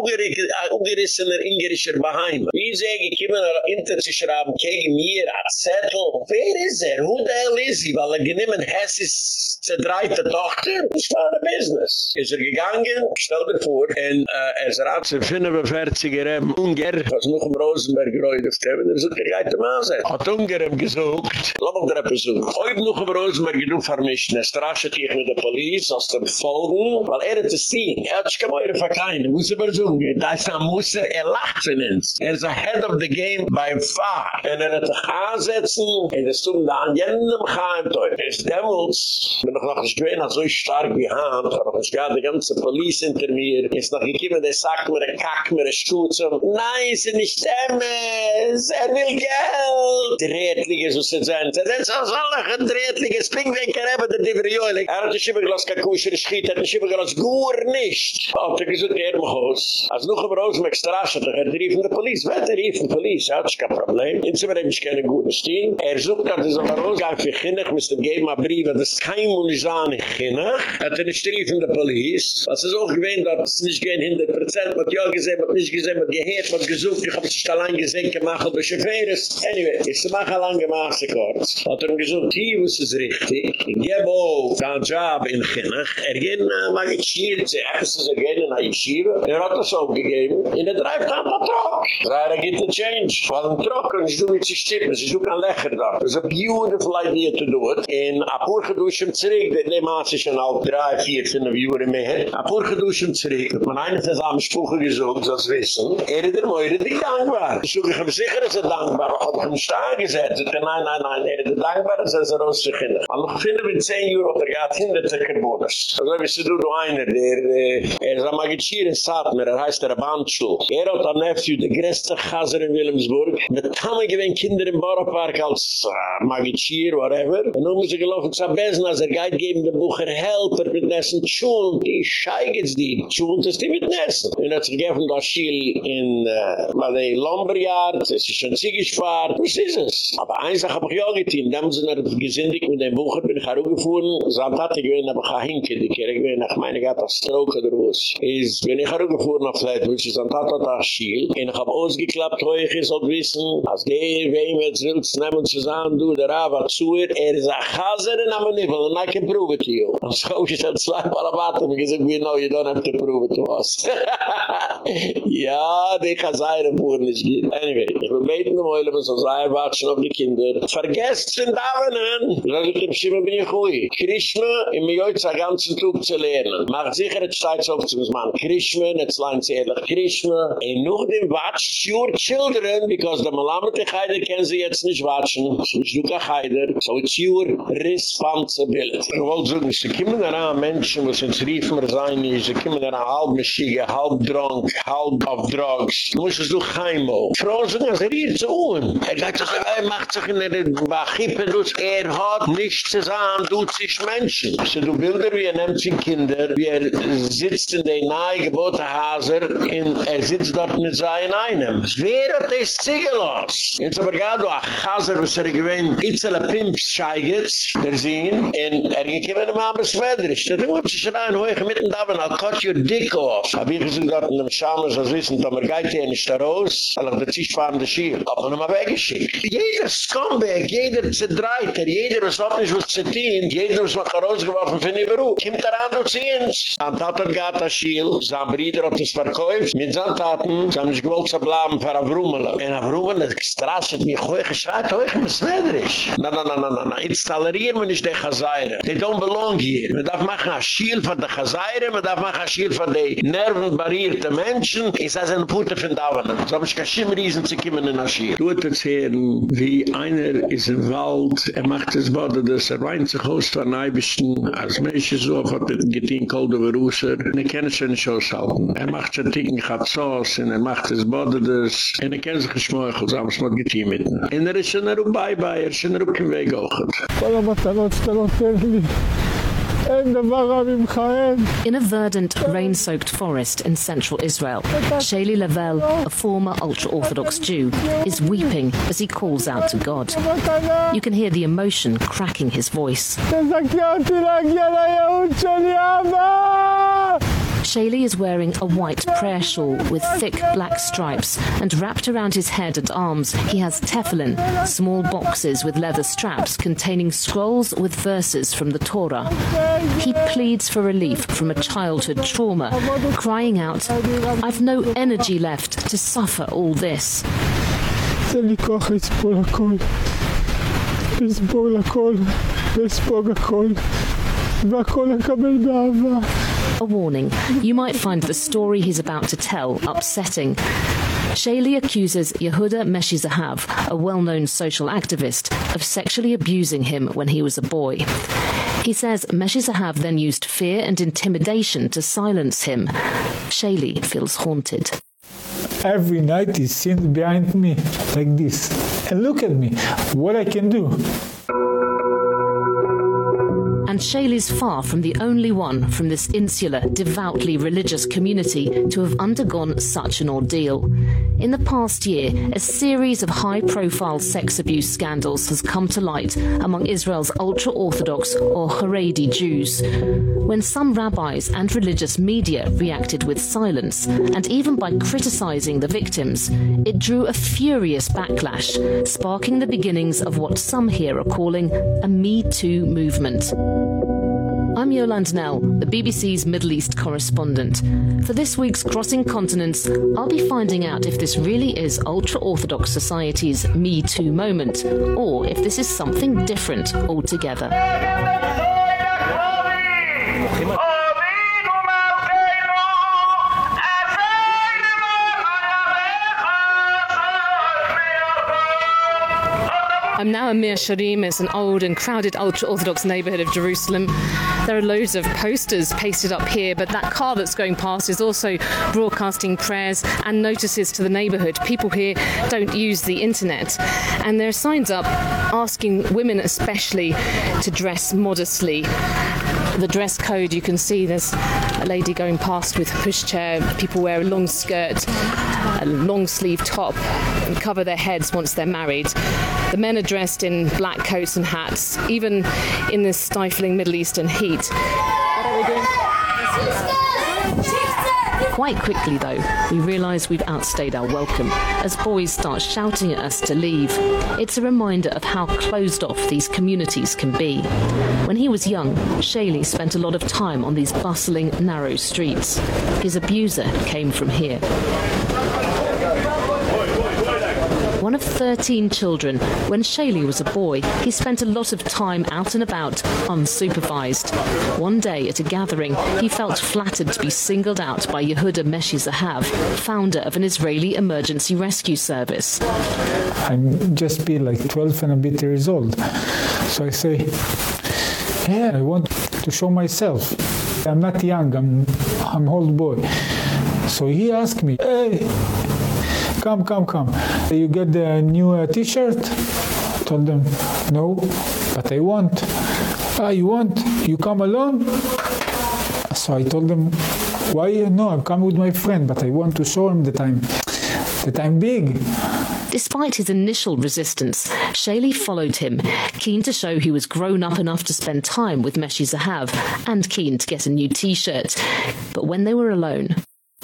ungerissener ingerischer Baheim. Wie er gekommen, er hinter zu schrauben, gegen mir, a Zettel. Wer ist er? Who the hell is he? Weil er geniemen Hessis zerdreite Tochter? Das war ein Business. Ist er gegangen, stell dir vor, en uh, er ist rat zu 45er im Unger, was noch im Rosenberg geräutet haben, er sagt, er geht dem Ansatz. Hat Unger ihm gesucht, lass mich dir besuchen. Heute noch im Rosenberg, du vermischt, er strascht dich mit der Polizei, aus dem Folgen, weil er hat es sehen. Er hat sich kein Eure verkeinen. Muss er besuchen. Da ist ein Musser, er lacht von uns. Er is ahead of the game by far. And then at the Chazetzen, and the student of the Anjennem to it is demons, we're noch going to be as stark wie Han, we're not going to de ganze police inter mir, is noch gekiem to be able to kak, we're going to kack, we're going to shoot them. No, it's not them, it's a real girl. The red league is what it's Er hat ein Schiebeglas kakusher schiet, er hat ein Schiebeglas gur nischt. Er hat gesagt, er hat mich aus. Als noch ein Rosenberg straschert, er hat die police, Wer hat er rief in der Police? Er hat sich kein Problem. Inzimmer habe ich keine gute Stehen. Er sucht, dass er so ein Rosengang für Kinder, müsste geben, ein Brief, das ist kein Munizan in Kinder. Hat er nicht rief in der Police. Was ist auch gewähnt, dass es nicht gehen hinter Prozent, hat ja gesehen, hat nicht gesehen, hat gehört, hat gesucht, ich habe es nicht allein gesehen, gemacht, ob es Anyway, ich mache allein gemacht, sie kurz. Hat er gesagt, hier ist es richtig. Ich gebe auch den Job in Kinder. Er geht nach Magichir, sie erst ist er gehen in Aishiva. Er hat das aufgegeben. In der Dreif kam der Trock. Rara gibt ein Change. Weil ein Trock kann ich so mit sich stippen. Sie suchen ein Lecher da. Ist a beautiful idea to do it. In a pur geduschen zurück. Der maß ist schon auch drei, vier, fünf Jahre mehr. A pur geduschen zurück. Man eine zusammen Spuche gesucht, das wissen. Er der Meure, die dankbar. Ich suche, ich habe sicher, dass er dankbar. Ich habe einen Stein gesetzt. Nein, nein, nein. Er ist dankbar, dass er so rauszufinden. Aber ich finde, mit 10 Euro, der geht hinter der Karbonus. Also, wie sie du, du einer, der, er ist ein Magichir in Satmer, er heißt der Bandschul. Er hat ein Nephew, der größte Chaser in Wilhelmsburg. Mit Tamme gewinnt Kinder im Bauernpark als uh, Magichir, whatever. Und nun muss er gelaufen, zu Besen, als er geht geben, der Bucher Helper mit Nessen Tschul. Die scheiget's die. Tschul, das ist die mit Nessen. Und er hat sich gegeben, das Schiel in, mal die Lomberjahr, das ist schon ziegisch fahrt. Was ist es? Aber eins hab ich ja getein. Da haben sie noch gesindigt mit dem Bucher, bin ich auch gefahren. Samt hatte ich gewinnt, aber ich habe hinke, die Kirche, wenn ich meine, gata stroke der was is wenn ich herum gefahren auf Leid which is an tata da schiel und ich hab ausgeklappt ich es auch wissen als der wem jetzt will nehmen zusammen du der aber zu er er is a chaser in am nivel and I can prove it to you und so ich hat zwei Parabaten und gesagt we know you don't have to prove it to us. <laughs> Ja die chaser fuhren nicht geht anyway ich will beten dem Eule was so sei watschen auf die Kinder. Vergesst sind Davonen das ist im Schimmel bin ich hui Krishna im Joitz a ganzen Tug zu lernen. Macht sicher jetzt steigt auf zum Mann. Krishna jetzt leint sie ehrlich. Krishna und noch dem watch your children because the Malamete Heider können sie jetzt nicht watschen. Ist du so it's your responsibility. Ich wollte sagen sie kommen daran Menschen was uns riefen wir sein sie kommen daran halb Maschige halb drunk halb auf drugs. Du musst es doch heimo Frau sagen als er zu hohen er sagt sich er macht sich in der Bachippe er hat nichts zu sagen du sich Menschen. So du Bilder wie er sich Kinder wie er sitzt in der nahe gebote Haser in er sitzt dort mit seinen einem. Wer hat das Ziegelos? Jetzt aber gado a Chaser, was er gewinnt, Itzele Pimps Scheigitz, der Sinn, und er gekippen dem Abbas Wedrisch. Da du musst schreien, hoi ich mitten da bin, I'll cut your dick off. Hab ich gesagt, dort in dem Schamers, als wissen, da mer geit hier nicht da raus, weil ich fahren der Schiel. Hab man immer weggeschickt. Jeder Scumbag, jeder Zedreiter, jeder was hat nicht was zetien, jeder was mach rausgeworfen für die Beruch. Kimmt er an, du ziehens. An Taten gait das Schiel, sein Bruder hat es verkäuft, mit seinen Taten, sie haben sich gewollt zu bleiben für Avrumele. Und Avrumele, das strasset mich, hoi geschreit, hoi ich muss wedrisch. Na, na, na, na, na, na, installieren wir nicht den Chazayre. They don't belong here. Man darf machen ein Schiel von der Chazayre, man darf machen ein Schiel von den nervenbarrierten Menschen. Ich sage, ein Puter von Davonen. So habe ich kein Schimmriesen zu kommen in ein Schiel. Du hast erzählen, wie einer ist im Wald, er macht das Bode, dass er weint sich aus von Eibischen, als Mensch so, hat er getein kalt über Russer, und er kann es schon nicht aushalten. Er macht schon Ticken, hat Sauce, und er macht das Bode, anders. En ik ken ze samen. En er is een roep er is een roep In a verdant, rain-soaked forest in central Israel, Sheli Lavel, a former ultra-Orthodox Jew, is weeping as he calls out to God. You can hear the emotion cracking his voice. Shayli is wearing a white prayer shawl with thick black stripes and wrapped around his head and arms he has tefillin, small boxes with leather straps containing scrolls with verses from the Torah. He pleads for relief from a childhood trauma, crying out, I've no energy left to suffer all this. לסבול הכל, לספוג הכל, והכל לקבל באהבה. A warning, you might find the story he's about to tell upsetting. Shayli accuses Yehuda Meshizahav, a well-known social activist, of sexually abusing him when he was a boy. He says Meshizahav then used fear and intimidation to silence him. Shayli feels haunted. Every night he sitting behind me like this. And look at me, what I can do and Shayli's far from the only one from this insular, devoutly religious community to have undergone such an ordeal. In the past year, a series of high-profile sex abuse scandals has come to light among Israel's ultra-orthodox or Haredi Jews. When some rabbis and religious media reacted with silence and even by criticizing the victims, it drew a furious backlash, sparking the beginnings of what some here are calling a Me Too movement. I'm Yolande Knell, the BBC's Middle East correspondent. For this week's Crossing Continents, I'll be finding out if this really is ultra-Orthodox society's Me Too moment, or if this is something different altogether. I'm now in Mea Shearim. It's an old and crowded ultra-Orthodox neighborhood of Jerusalem. There are loads of posters pasted up here, but that car that's going past is also broadcasting prayers and notices to the neighborhood. People here don't use the internet. And there are signs up asking women especially to dress modestly the dress code you can see there's a lady going past with a pushchair people wear a long skirt a long sleeve top and cover their heads once they're married. The men are dressed in black coats and hats even in this stifling middle eastern heat what are we doing Quite quickly though, we realise we've outstayed our welcome as boys start shouting at us to leave. It's a reminder of how closed off these communities can be. When he was young, Shayli spent a lot of time on these bustling, narrow streets. His abuser came from here one of 13 children. When Shayli was a boy, he spent a lot of time out and about, unsupervised. One day at a gathering, he felt flattered to be singled out by Yehuda Meshi Zahav, founder of an Israeli emergency rescue service. I'm just be like 12 and a bit years old. So I say, yeah, I want to show myself. I'm not young, I'm I'm old boy. So he asked me, "Hey, come, come, come. You get the new uh, t-shirt? Told them, no, but I want. Ah, you want? You come alone? So I told them, Why? No, I'm coming with my friend, but I want to show him that I'm that I'm big. Despite his initial resistance, Shaylee followed him, keen to show he was grown up enough to spend time with Meshi Zahav and keen to get a new t-shirt. But when they were alone,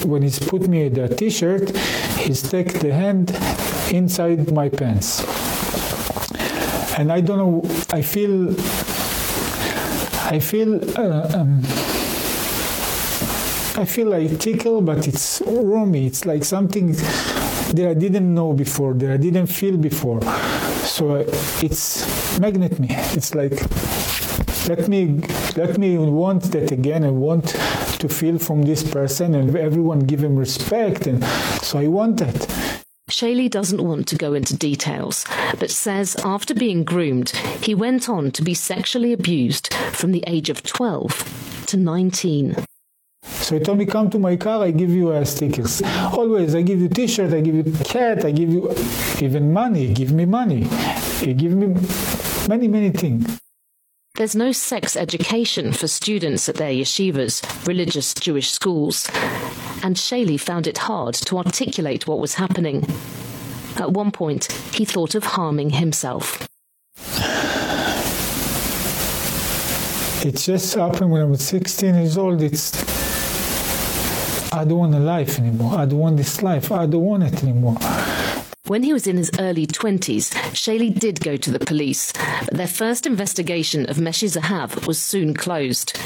when he's put me the t-shirt, he's take the hand inside my pants. And I don't know, I feel I feel uh, um, I feel like tickle, but it's roomy. It's like something that I didn't know before, that I didn't feel before. So it's magnet me. It's like let me let me want that again I want to feel from this person and everyone give him respect and so I want that Shaylee doesn't want to go into details, but says after being groomed, he went on to be sexually abused from the age of 12 to 19. So he told me, come to my car, I give you uh, stickers. Always, I give you t-shirt, I give you cat, I give you even money, give me money. He give me many, many things. There's no sex education for students at their yeshivas, religious Jewish schools, and Shaylee found it hard to articulate what was happening. At one point, he thought of harming himself. It just happened when I was 16 years old. It's I don't want a life anymore. I don't want this life. I don't want it anymore. When he was in his early 20s, Shaylee did go to the police, but their first investigation of Meshi Zahav was soon closed.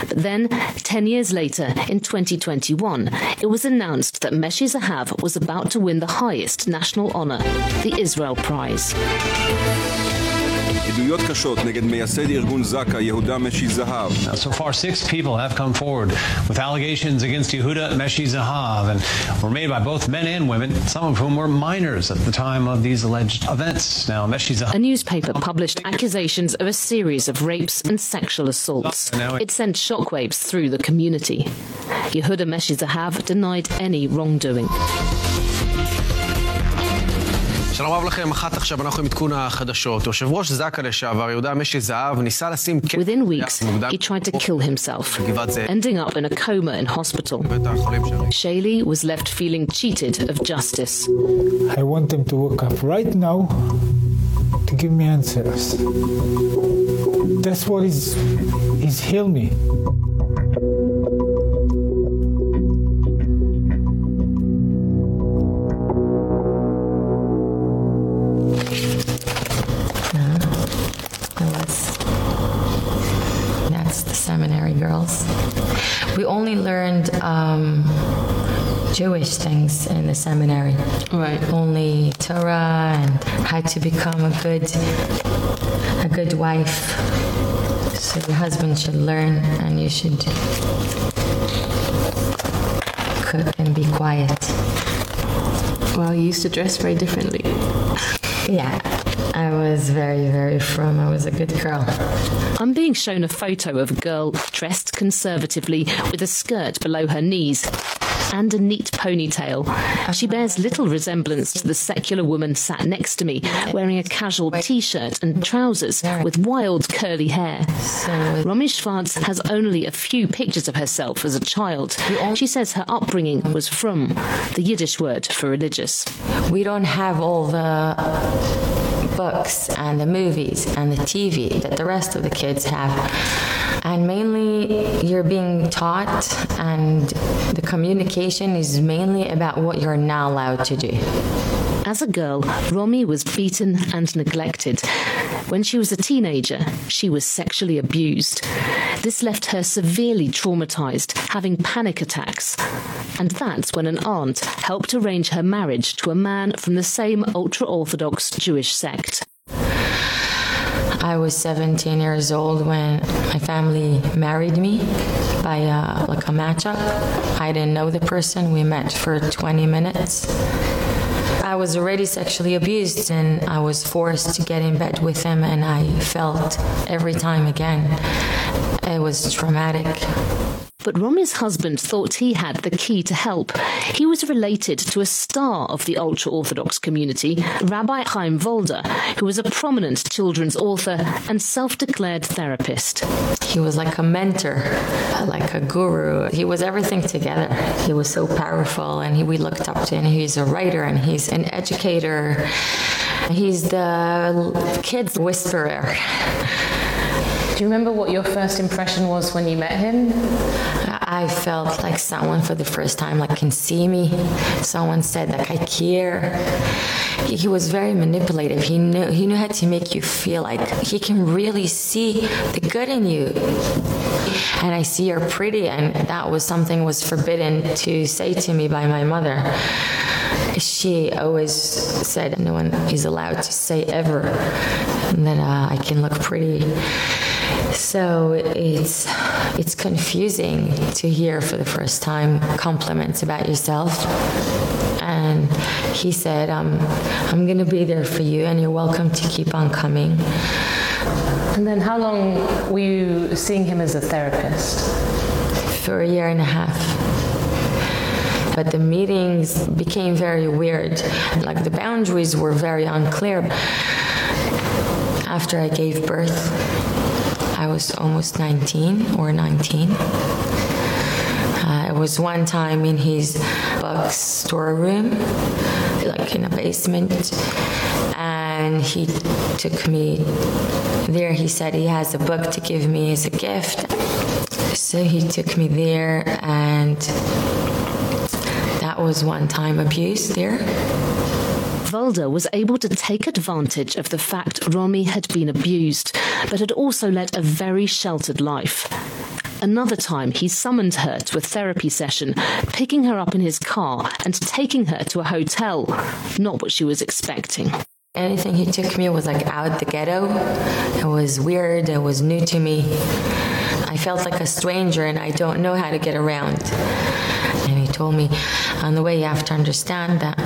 But then, 10 years later, in 2021, it was announced that Meshi Zahav was about to win the highest national honor, the Israel Prize. עדויות קשות נגד מייסד ארגון זק"א יהודה משי זהב. So far six people have come forward with allegations against Yehuda Meshi Zahav and were made by both men and women, some of whom were minors at the time of these alleged events. Now Meshi Zahav A newspaper published accusations of a series of rapes and sexual assaults. It sent shockwaves through the community. Yehuda Meshi Zahav denied any wrongdoing. שלום רב לכם, אחת עכשיו אנחנו עם עדכון החדשות. יושב ראש זק"א לשעבר, יהודה משי זהב, ניסה לשים... Within weeks, he tried to kill himself, ending up in a coma in hospital. Shaylee was left feeling cheated of justice. I want them to wake up right now to give me answers. That's what is is heal me. Only learned um, Jewish things in the seminary. Right. Only Torah and how to become a good a good wife. So your husband should learn and you should cook and be quiet. Well, you used to dress very differently. Yeah. I was very, very frum. I was a good girl. I'm being shown a photo of a girl dressed conservatively with a skirt below her knees and a neat ponytail. She bears little resemblance to the secular woman sat next to me, wearing a casual t-shirt and trousers with wild curly hair. Romy Schwartz has only a few pictures of herself as a child. She says her upbringing was frum the Yiddish word for religious. We don't have all the books and the movies and the TV that the rest of the kids have. And mainly you're being taught and the communication is mainly about what you're not allowed to do. As a girl, Romy was beaten and neglected. When she was a teenager, she was sexually abused. This left her severely traumatized, having panic attacks. And that's when an aunt helped arrange her marriage to a man from the same ultra-orthodox Jewish sect. I was 17 years old when my family married me by uh, like a matchup. I didn't know the person. We met for 20 minutes I was already sexually abused and I was forced to get in bed with him and I felt every time again it was traumatic. But Romy's husband thought he had the key to help. He was related to a star of the ultra-Orthodox community, Rabbi Chaim Walder, who was a prominent children's author and self-declared therapist. He was like a mentor, like a guru. He was everything together. He was so powerful and he, we looked up to him. He's a writer and he's an educator. He's the kids whisperer. Do you remember what your first impression was when you met him? I felt like someone for the first time like can see me. Someone said like I care. He, he was very manipulative. He knew he knew how to make you feel like he can really see the good in you. And I see you're pretty and that was something was forbidden to say to me by my mother she always said no one is allowed to say ever that uh, I can look pretty so it's it's confusing to hear for the first time compliments about yourself. And he said um, I'm going to be there for you and you're welcome to keep on coming. And then how long were you seeing him as a therapist? For a year and a half. But the meetings became very weird. Like the boundaries were very unclear. After I gave birth I was almost 19 or 19. Uh, it was one time in his book storeroom, like in a basement, and he took me there. He said he has a book to give me as a gift. So he took me there and that was one time abuse there. Walder was able to take advantage of the fact Romy had been abused, but had also led a very sheltered life. Another time he summoned her to a therapy session, picking her up in his car and taking her to a hotel, not what she was expecting. Anything he took me was like out the ghetto. It was weird, it was new to me. I felt like a stranger and I don't know how to get around told me on the way you have to understand that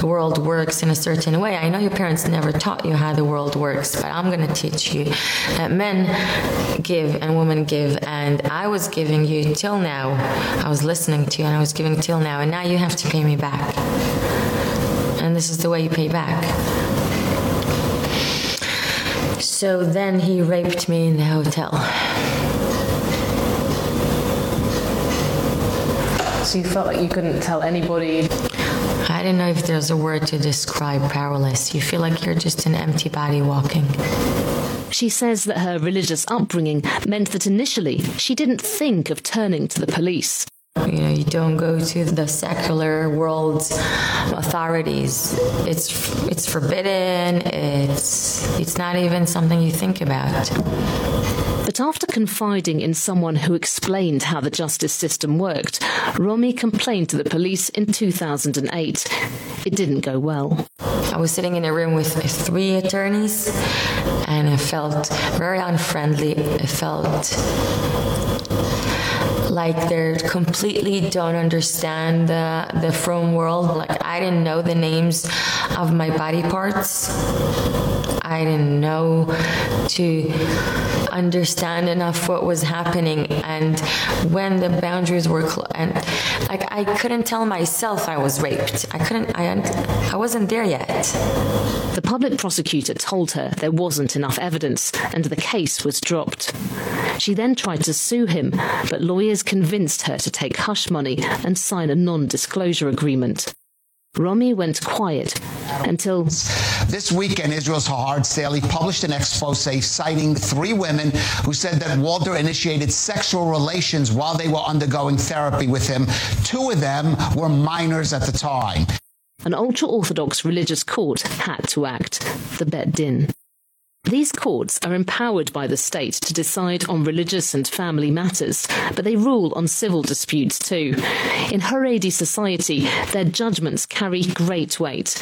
the world works in a certain way. I know your parents never taught you how the world works, but I'm going to teach you that men give and women give and I was giving you till now. I was listening to you and I was giving till now and now you have to pay me back. And this is the way you pay back. So then he raped me in the hotel. So you felt like you couldn't tell anybody? I don't know if there's a word to describe powerless. You feel like you're just an empty body walking. She says that her religious upbringing meant that initially she didn't think of turning to the police. You know, you don't go to the secular world's authorities. It's it's forbidden. It's it's not even something you think about. But after confiding in someone who explained how the justice system worked, Romy complained to the police in 2008. It didn't go well. I was sitting in a room with three attorneys and I felt very unfriendly. I felt like they completely don't understand the the frum world like I didn't know the names of my body parts I didn't know to understand enough what was happening. And when the boundaries were and like I couldn't tell myself I was raped. I couldn't I I wasn't there yet. The public prosecutor told her there wasn't enough evidence and the case was dropped. She then tried to sue him but lawyers convinced her to take hush money and sign a non-disclosure agreement Romy went quiet until This weekend Israel's Haaretz daily published an expose citing three women who said that Walder initiated sexual relations while they were undergoing therapy with him. Two of them were minors at the time. An ultra-orthodox religious court had to act, the Bet Din. These courts are empowered by the state to decide on religious and family matters, but they rule on civil disputes too. In Haredi society, their judgments carry great weight.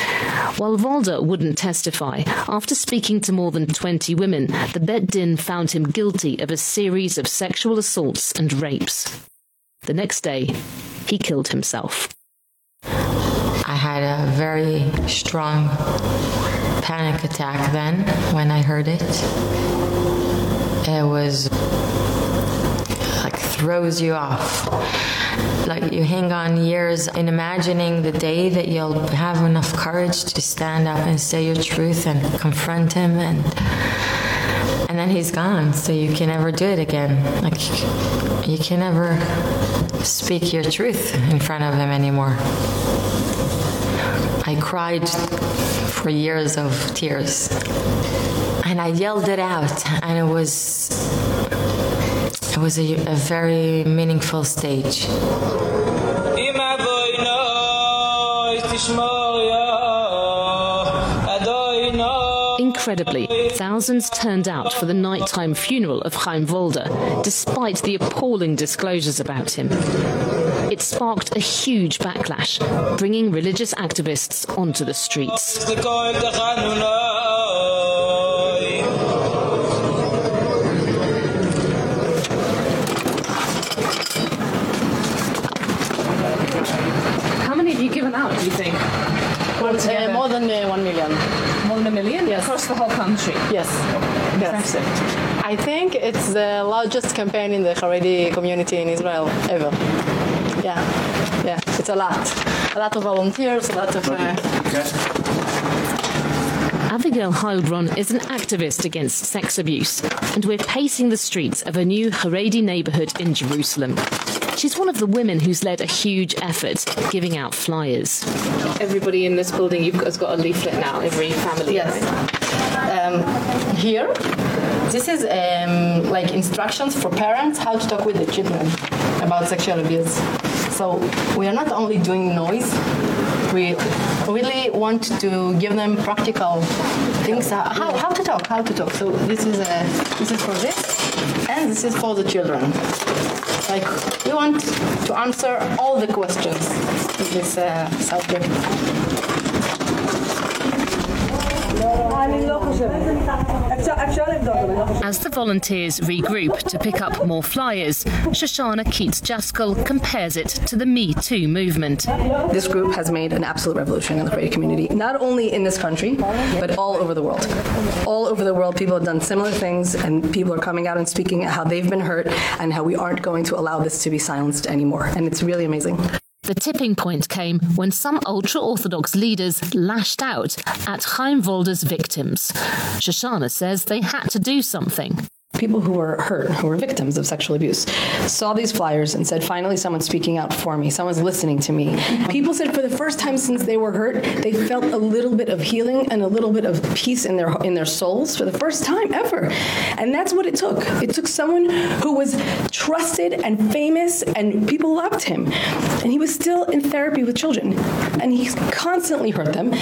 While Walder wouldn't testify, after speaking to more than 20 women, the Bet Din found him guilty of a series of sexual assaults and rapes. The next day, he killed himself. I had a very strong panic attack then when I heard it. It was like throws you off. Like you hang on years in imagining the day that you'll have enough courage to stand up and say your truth and confront him and and then he's gone so you can never do it again like you can never speak your truth in front of him anymore I cried for years of tears. And I yelled it out and it was it was a, a very meaningful stage. Incredibly, thousands turned out for the nighttime funeral of Chaim Walder, despite the appalling disclosures about him. It sparked a huge backlash, bringing religious activists onto the streets. How many have you given out, do you think? Uh, more than uh, 1 million. More than a million? Yes. Across the whole country? Yes. Impressive. Yes. I think it's the largest campaign in the Haredi community in Israel ever. Yeah. Yeah, it's a lot. A lot of volunteers, a lot of uh, Abigail Heilbron is an activist against sex abuse, and we're pacing the streets of a new Haredi neighborhood in Jerusalem. She's one of the women who's led a huge effort giving out flyers. Everybody in this building you've got, has got a leaflet now, every family. Yes. Um, here, this is um, like instructions for parents how to talk with the children about sexual abuse. So we are not only doing noise, we really want to give them practical things uh, how, how to talk, how to talk. So this is a, this is for this and this is for the children. Like we want to answer all the questions in this uh, subject. As the volunteers regroup to pick up more flyers, Shoshana Keats Jaskoll compares it to the Me Too movement. This group has made an absolute revolution in the Haredi community, not only in this country, but all over the world. All over the world people have done similar things and people are coming out and speaking how they've been hurt and how we aren't going to allow this to be silenced anymore. And it's really amazing. The tipping point came when some ultra-Orthodox leaders lashed out at Chaim Walder's victims. Shoshana says they had to do something people who were hurt, who were victims of sexual abuse, saw these flyers and said, finally someone's speaking out for me. Someone's listening to me. People said for the first time since they were hurt, they felt a little bit of healing and a little bit of peace in their in their souls for the first time ever. And that's what it took. It took someone who was trusted and famous and people loved him. And he was still in therapy with children. And he constantly hurt them.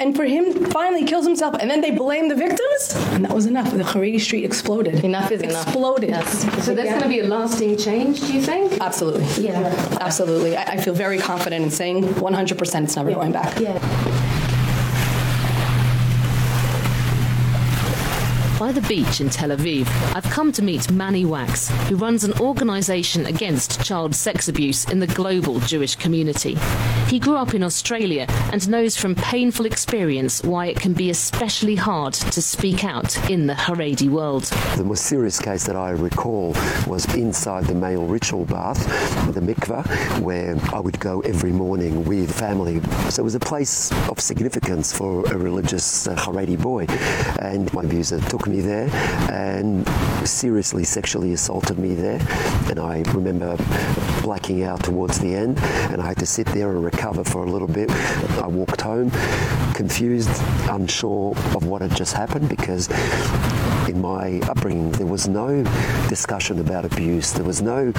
And for him finally kills himself and then they blame the victims and that was enough. The Haredi street exploded enough is enough. Exploded. Yes. So that's yeah. going to be a lasting change, do you think? Absolutely. Yeah. Absolutely. I, I feel very confident in saying 100% it's never yeah. going back. Yeah. By the beach in Tel Aviv, I've come to meet Manny Wax, who runs an organization against child sex abuse in the global Jewish community. He grew up in Australia and knows from painful experience why it can be especially hard to speak out in the Haredi world. The most serious case that I recall was inside the male ritual bath, the mikveh, where I would go every morning with family. So it was a place of significance for a religious uh, Haredi boy. And my abuser took me there and seriously sexually assaulted me there. And I remember blacking out towards the end and I had to sit there and recover for a little bit. I walked home confused, unsure of what had just happened because in my upbringing there was no discussion about abuse. There was no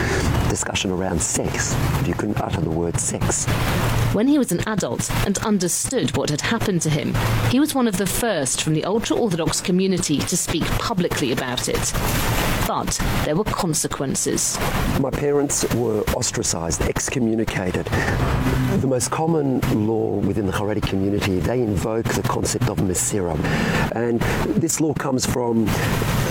discussion around sex you couldn't utter the word sex when he was an adult and understood what had happened to him. He was one of the first from the ultra orthodox community to speak publicly about it. But there were consequences. My parents were ostracized excommunicated. The most common law within the Haredi community they invoke the concept of Mesirah and this law comes from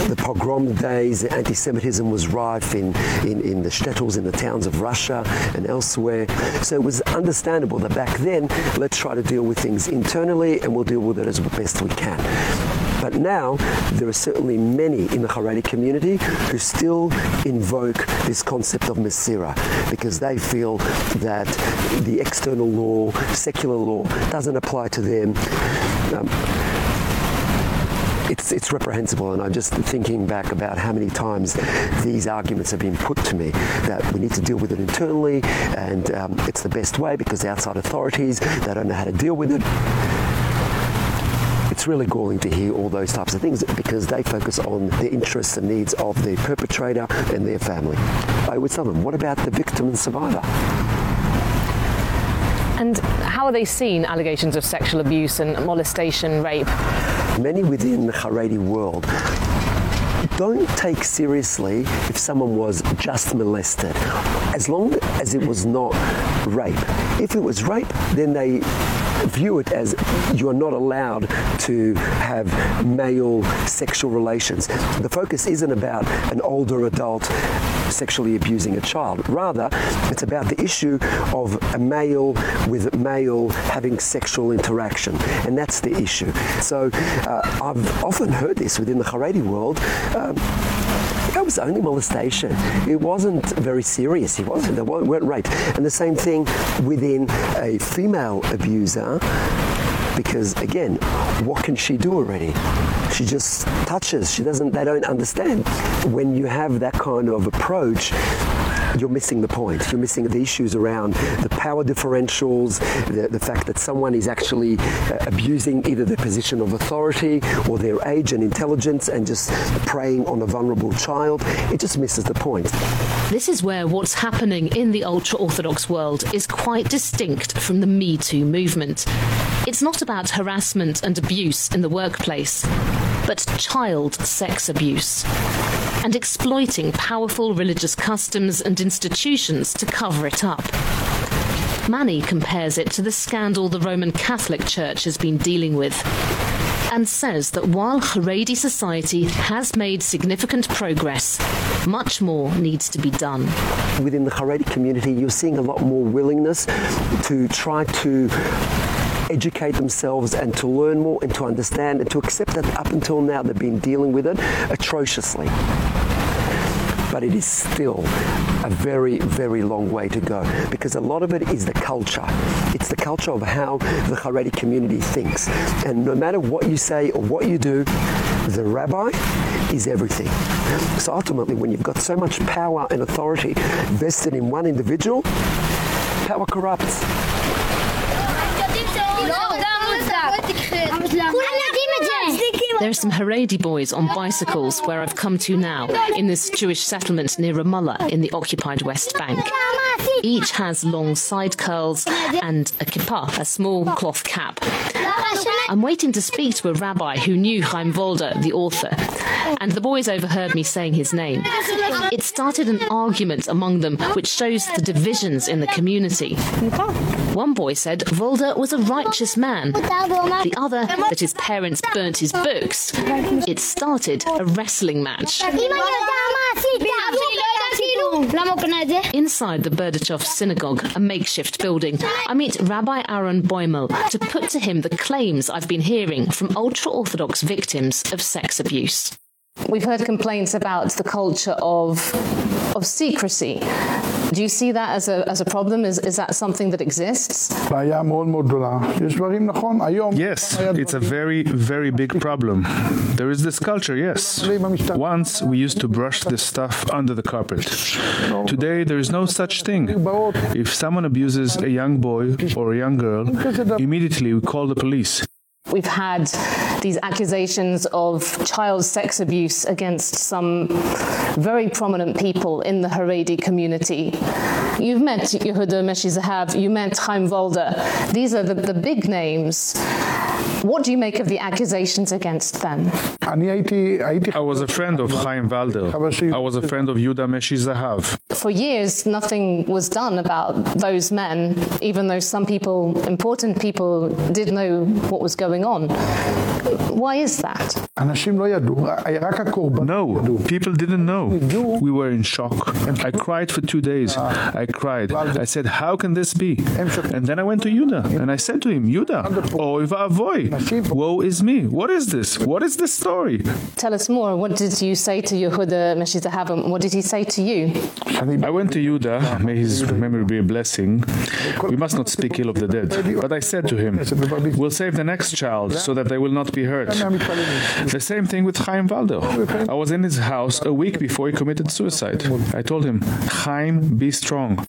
the pogrom days anti-semitism was rife in in in the shtetls in the towns of Russia and elsewhere so it was understandable that back then let's try to deal with things internally and we'll deal with it as best we can But now there are certainly many in the Haredi community who still invoke this concept of Mesirah because they feel that the external law, secular law doesn't apply to them. Um, it's it's reprehensible and I'm just thinking back about how many times these arguments have been put to me that we need to deal with it internally and um, it's the best way because outside authorities they don't know how to deal with it it's really galling to hear all those types of things because they focus on the interests and needs of the perpetrator and their family. I would tell them, what about the victim and survivor? And how are they seen allegations of sexual abuse and molestation, rape? Many within the Haredi world don't take seriously if someone was just molested as long as it was not rape if it was rape then they view it as you are not allowed to have male sexual relations. The focus isn't about an older adult sexually abusing a child. Rather, it's about the issue of a male with a male having sexual interaction. And that's the issue. So uh, I've often heard this within the Haredi world. Um, that was only molestation. It wasn't very serious. He wasn't. They weren't rape. And the same thing within a female abuser because again what can she do already she just touches she doesn't they don't understand when you have that kind of approach <laughs> you're missing the point. You're missing the issues around the power differentials, the, the fact that someone is actually uh, abusing either their position of authority or their age and intelligence and just preying on a vulnerable child. It just misses the point. This is where what's happening in the ultra-Orthodox world is quite distinct from the Me Too movement. It's not about harassment and abuse in the workplace, but child sex abuse and exploiting powerful religious customs and institutions to cover it up. Manny compares it to the scandal the Roman Catholic Church has been dealing with and says that while Haredi society has made significant progress, much more needs to be done. Within the Haredi community, you're seeing a lot more willingness to try to educate themselves and to learn more and to understand and to accept that up until now they've been dealing with it atrociously. But it is still a very very long way to go because a lot of it is the culture. It's the culture of how the Haredi community thinks. And no matter what you say or what you do the rabbi is everything. So ultimately when you've got so much power and authority vested in one individual power corrupts Lebenslang. There are some Haredi boys on bicycles where I've come to now in this Jewish settlement near Ramallah in the occupied West Bank. Each has long side curls and a kippah, a small cloth cap. I'm waiting to speak to a rabbi who knew Chaim Walder, the author, and the boys overheard me saying his name. It started an argument among them which shows the divisions in the community. One boy said Walder was a righteous man. The other that his parents burnt his books. It started a wrestling match. Inside the Berdachov synagogue, a makeshift building, I meet Rabbi Aaron Boimel to put to him the claims I've been hearing from ultra-orthodox victims of sex abuse. We've heard complaints about the culture of of secrecy. Do you see that as a as a problem? Is is that something that exists? Yes, it's a very very big problem. There is this culture, yes. Once we used to brush this stuff under the carpet. Today there is no such thing. If someone abuses a young boy or a young girl, immediately we call the police. We've had these accusations of child sex abuse against some very prominent people in the Haredi community. You've met Yehuda Meshi Zahav, you met Chaim Walder. These are the, the big names. What do you make of the accusations against them? I was a friend of Chaim Walder. I was a friend of Yuda Meshi Zahav. For years nothing was done about those men even though some people important people did know what was going on. Why is that? No, people didn't know. We were in shock. I cried for 2 days. I cried. I said, "How can this be?" And then I went to Yuda and I said to him, "Yuda, oy va'avoy, boy. Woe is me. What is this? What is this story? Tell us more. What did you say to Yehuda Meshi Zahav? What did he say to you? I went to Yehuda, may his memory be a blessing. We must not speak ill of the dead. But I said to him, we'll save the next child so that they will not be hurt. The same thing with Chaim Walder. I was in his house a week before he committed suicide. I told him, Chaim, be strong.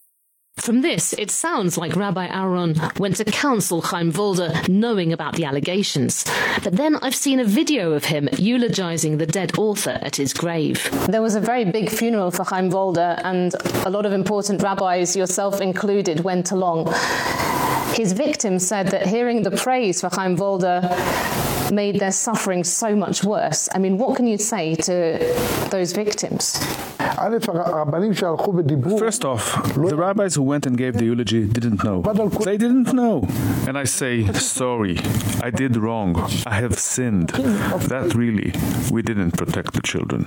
From this, it sounds like Rabbi Aaron went to counsel Chaim Walder knowing about the allegations. But then I've seen a video of him eulogizing the dead author at his grave. There was a very big funeral for Chaim Walder and a lot of important rabbis, yourself included, went along. His victims said that hearing the praise for Chaim Walder made their suffering so much worse. I mean, what can you say to those victims? First off, the rabbis who went and gave the eulogy didn't know. They didn't know. And I say, sorry, I did wrong. I have sinned. That really, we didn't protect the children.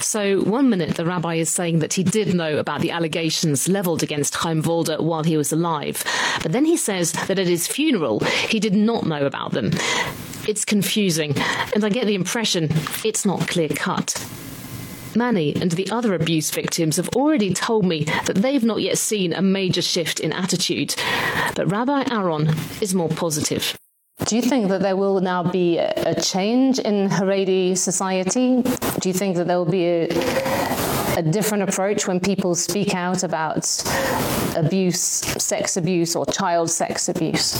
So one minute the rabbi is saying that he did know about the allegations leveled against Chaim Walder while he was alive. But then he says that at his funeral he did not know about them. It's confusing and I get the impression it's not clear cut. Manny and the other abuse victims have already told me that they've not yet seen a major shift in attitude, but Rabbi Aaron is more positive. Do you think that there will now be a change in Haredi society? Do you think that there will be a a different approach when people speak out about abuse, sex abuse or child sex abuse?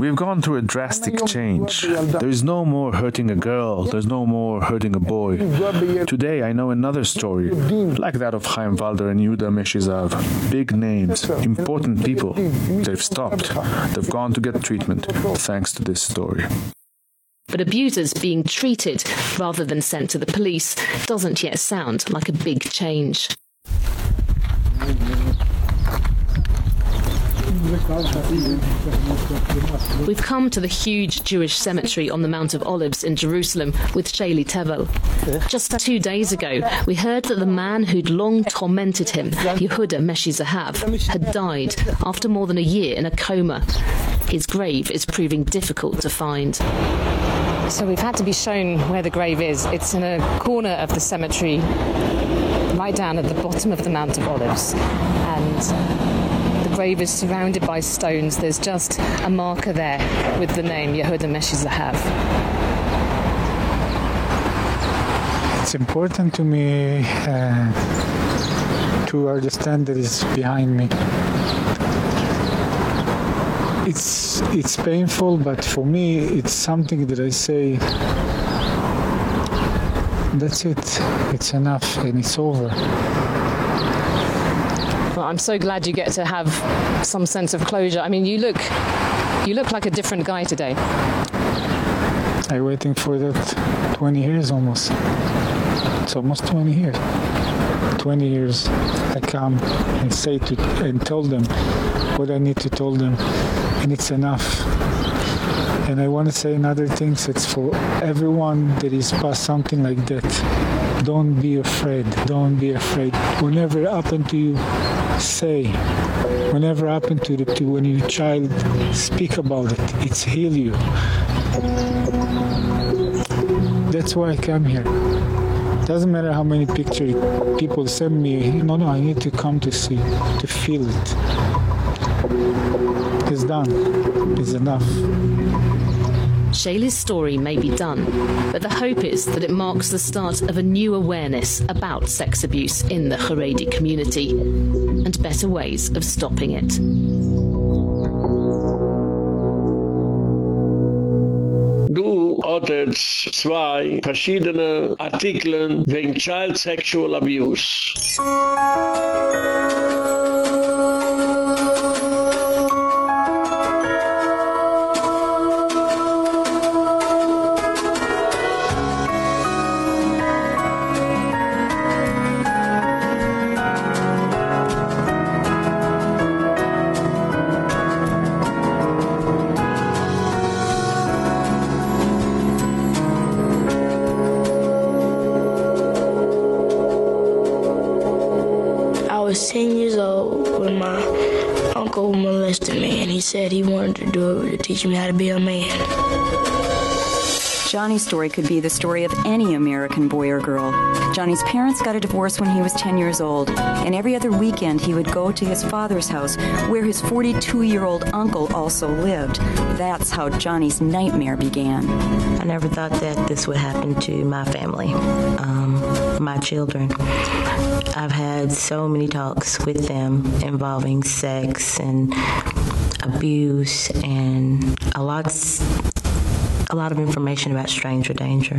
We've gone through a drastic change. There's no more hurting a girl, there's no more hurting a boy. Today I know another story, like that of Chaim Walder and Yehuda Meshizav. Big names, important people. They've stopped. They've gone to get treatment thanks to this story. But abusers being treated rather than sent to the police doesn't yet sound like a big change. We've come to the huge Jewish cemetery on the Mount of Olives in Jerusalem with Shayli Tevel. Just 2 days ago, we heard that the man who'd long tormented him, Yehuda Meshi Zahav, had died after more than a year in a coma. His grave is proving difficult to find. So we've had to be shown where the grave is. It's in a corner of the cemetery right down at the bottom of the Mount of Olives. And the grave is surrounded by stones. There's just a marker there with the name Yehuda Meshi Zahav. It's important to me uh, to understand that it's behind me. It's it's painful, but for me it's something that I say that's it. It's enough and it's over. Well, I'm so glad you get to have some sense of closure. I mean, you look you look like a different guy today. I waiting for that 20 years almost. It's almost 20 years. 20 years I come and say to and tell them what I need to tell them and it's enough. And I want to say another thing it's for everyone that is past something like that. Don't be afraid. Don't be afraid. Whenever it happened to you, say whenever happened to the to when your child speak about it it's heal you that's why I come here doesn't matter how many pictures people send me no no I need to come to see to feel it done it's enough Shayli's story may be done, but the hope is that it marks the start of a new awareness about sex abuse in the Haredi community and better ways of stopping it. Du hattest zwei verschiedene Artikeln wegen Child Sexual Abuse. Was 10 years old when my uncle molested me and he said he wanted to do it to teach me how to be a man. Johnny's story could be the story of any American boy or girl. Johnny's parents got a divorce when he was 10 years old, and every other weekend he would go to his father's house where his 42-year-old uncle also lived. That's how Johnny's nightmare began. I never thought that this would happen to my family, um, my children. I've had so many talks with them involving sex and abuse and a lot a lot of information about stranger danger.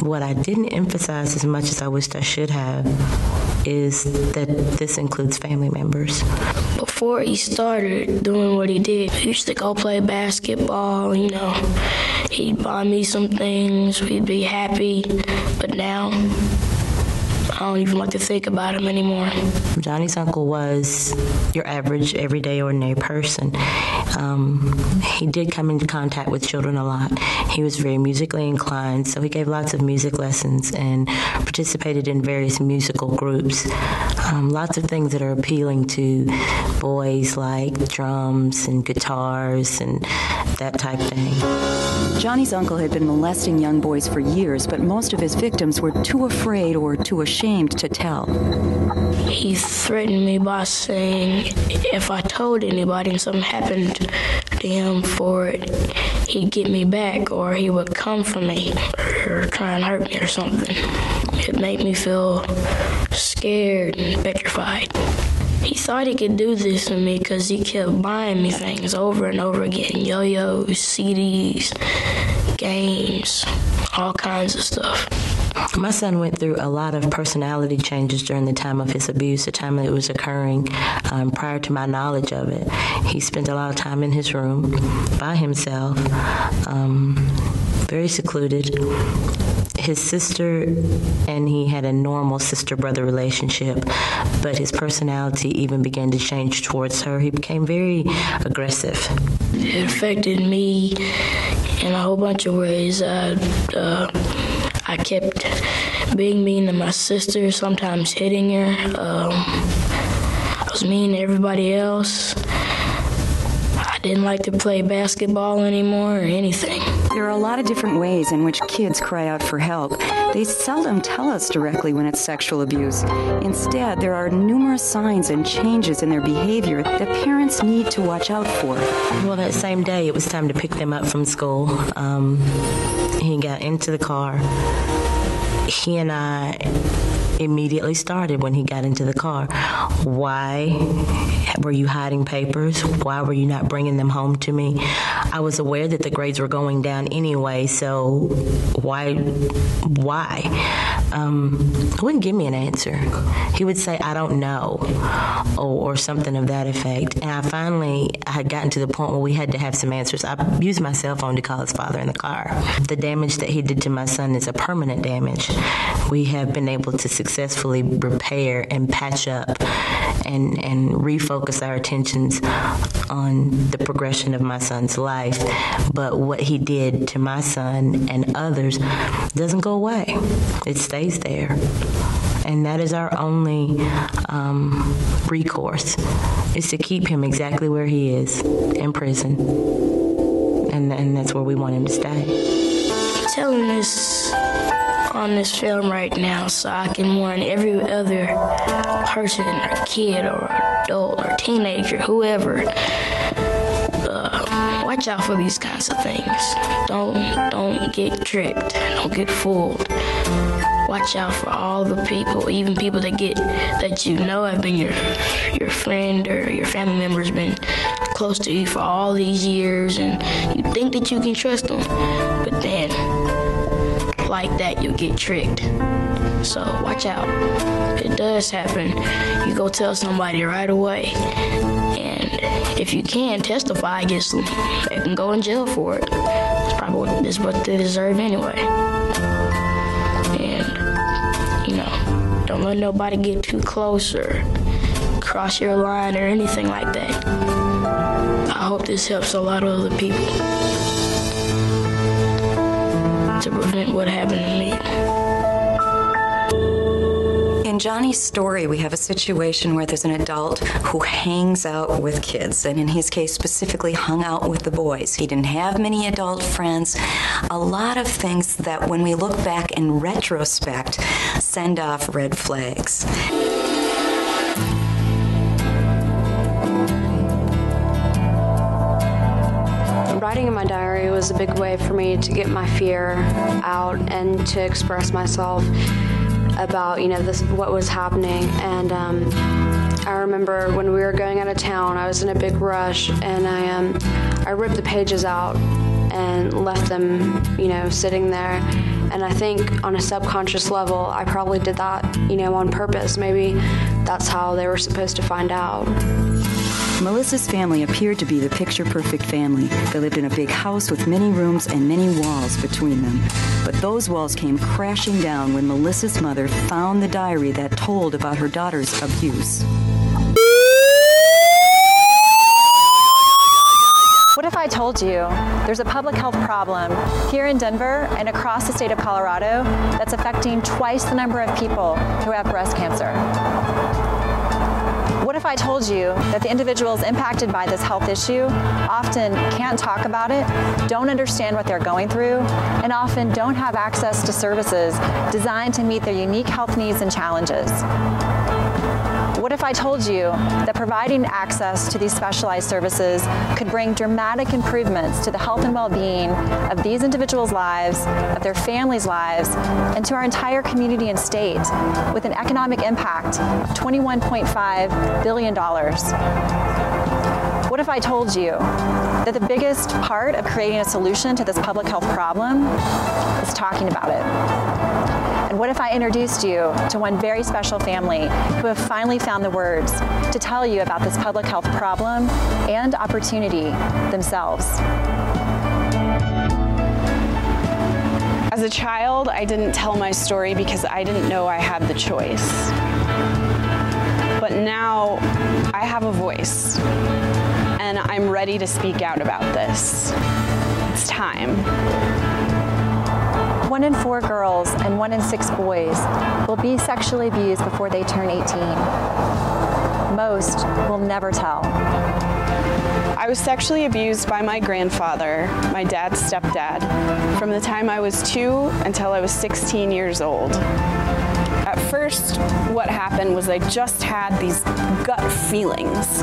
What I didn't emphasize as much as I wished I should have is that this includes family members. Before he started doing what he did, he used to go play basketball, you know. He'd buy me some things, we'd be happy, but now I don't even like to think about him anymore. Johnny's uncle was your average everyday ordinary person. Um, he did come into contact with children a lot. He was very musically inclined, so he gave lots of music lessons and participated in various musical groups. Um, lots of things that are appealing to boys like drums and guitars and that type thing. Johnny's uncle had been molesting young boys for years, but most of his victims were too afraid or too ashamed to tell. He threatened me by saying if I told anybody and something happened to him for it, he'd get me back or he would come for me or try and hurt me or something. It made me feel scared and petrified. He thought he could do this to me cuz he kept buying me things over and over again, yo-yos, CDs, games, all kinds of stuff. My son went through a lot of personality changes during the time of his abuse, the time that it was occurring um, prior to my knowledge of it. He spent a lot of time in his room by himself, um, very secluded his sister and he had a normal sister-brother relationship but his personality even began to change towards her he became very aggressive it affected me in a whole bunch of ways uh, uh, I kept being mean to my sister, sometimes hitting her. Um, I was mean to everybody else. I didn't like to play basketball anymore or anything. There are a lot of different ways in which kids cry out for help. They seldom tell us directly when it's sexual abuse. Instead, there are numerous signs and changes in their behavior that parents need to watch out for. Well, that same day it was time to pick them up from school. Um, he got into the car. He and I immediately started when he got into the car. Why were you hiding papers? Why were you not bringing them home to me? I was aware that the grades were going down anyway, so why why? Um, he wouldn't give me an answer. He would say I don't know or, or something of that effect. And I finally I had gotten to the point where we had to have some answers. I used my cell phone to call his father in the car. The damage that he did to my son is a permanent damage. We have been able to successfully repair and patch up and and refocus our attentions on the progression of my son's life. But what he did to my son and others doesn't go away. It stays there. And that is our only um, recourse is to keep him exactly where he is in prison. And and that's where we want him to stay. Telling this on this film right now so I can warn every other person or kid or adult or teenager, whoever, uh, watch out for these kinds of things. Don't don't get tricked. Don't get fooled. Watch out for all the people, even people that get that you know have been your your friend or your family member has been close to you for all these years and you think that you can trust them. But then like that you'll get tricked. So watch out. If it does happen. You go tell somebody right away. And if you can testify against them, they can go in jail for it. It's probably is what they deserve anyway. And you know, don't let nobody get too close or cross your line or anything like that. I hope this helps a lot of other people to prevent what happened to me. In Johnny's story, we have a situation where there's an adult who hangs out with kids, and in his case specifically hung out with the boys. He didn't have many adult friends. A lot of things that when we look back in retrospect send off red flags. Writing in my diary was a big way for me to get my fear out and to express myself about, you know, this what was happening and um, I remember when we were going out of town, I was in a big rush and I um I ripped the pages out and left them, you know, sitting there. And I think on a subconscious level, I probably did that, you know, on purpose. Maybe that's how they were supposed to find out. Melissa's family appeared to be the picture perfect family. They lived in a big house with many rooms and many walls between them. But those walls came crashing down when Melissa's mother found the diary that told about her daughter's abuse. What if I told you there's a public health problem here in Denver and across the state of Colorado that's affecting twice the number of people who have breast cancer? What if I told you that the individuals impacted by this health issue often can't talk about it, don't understand what they're going through, and often don't have access to services designed to meet their unique health needs and challenges? What if I told you that providing access to these specialized services could bring dramatic improvements to the health and well-being of these individuals' lives, of their families' lives, and to our entire community and state with an economic impact of 21.5 billion dollars? What if I told you that the biggest part of creating a solution to this public health problem is talking about it? And what if I introduced you to one very special family who have finally found the words to tell you about this public health problem and opportunity themselves? As a child, I didn't tell my story because I didn't know I had the choice. But now I have a voice and I'm ready to speak out about this. It's time. One in 4 girls and one in 6 boys will be sexually abused before they turn 18. Most will never tell. I was sexually abused by my grandfather, my dad's stepdad, from the time I was 2 until I was 16 years old. At first, what happened was I just had these gut feelings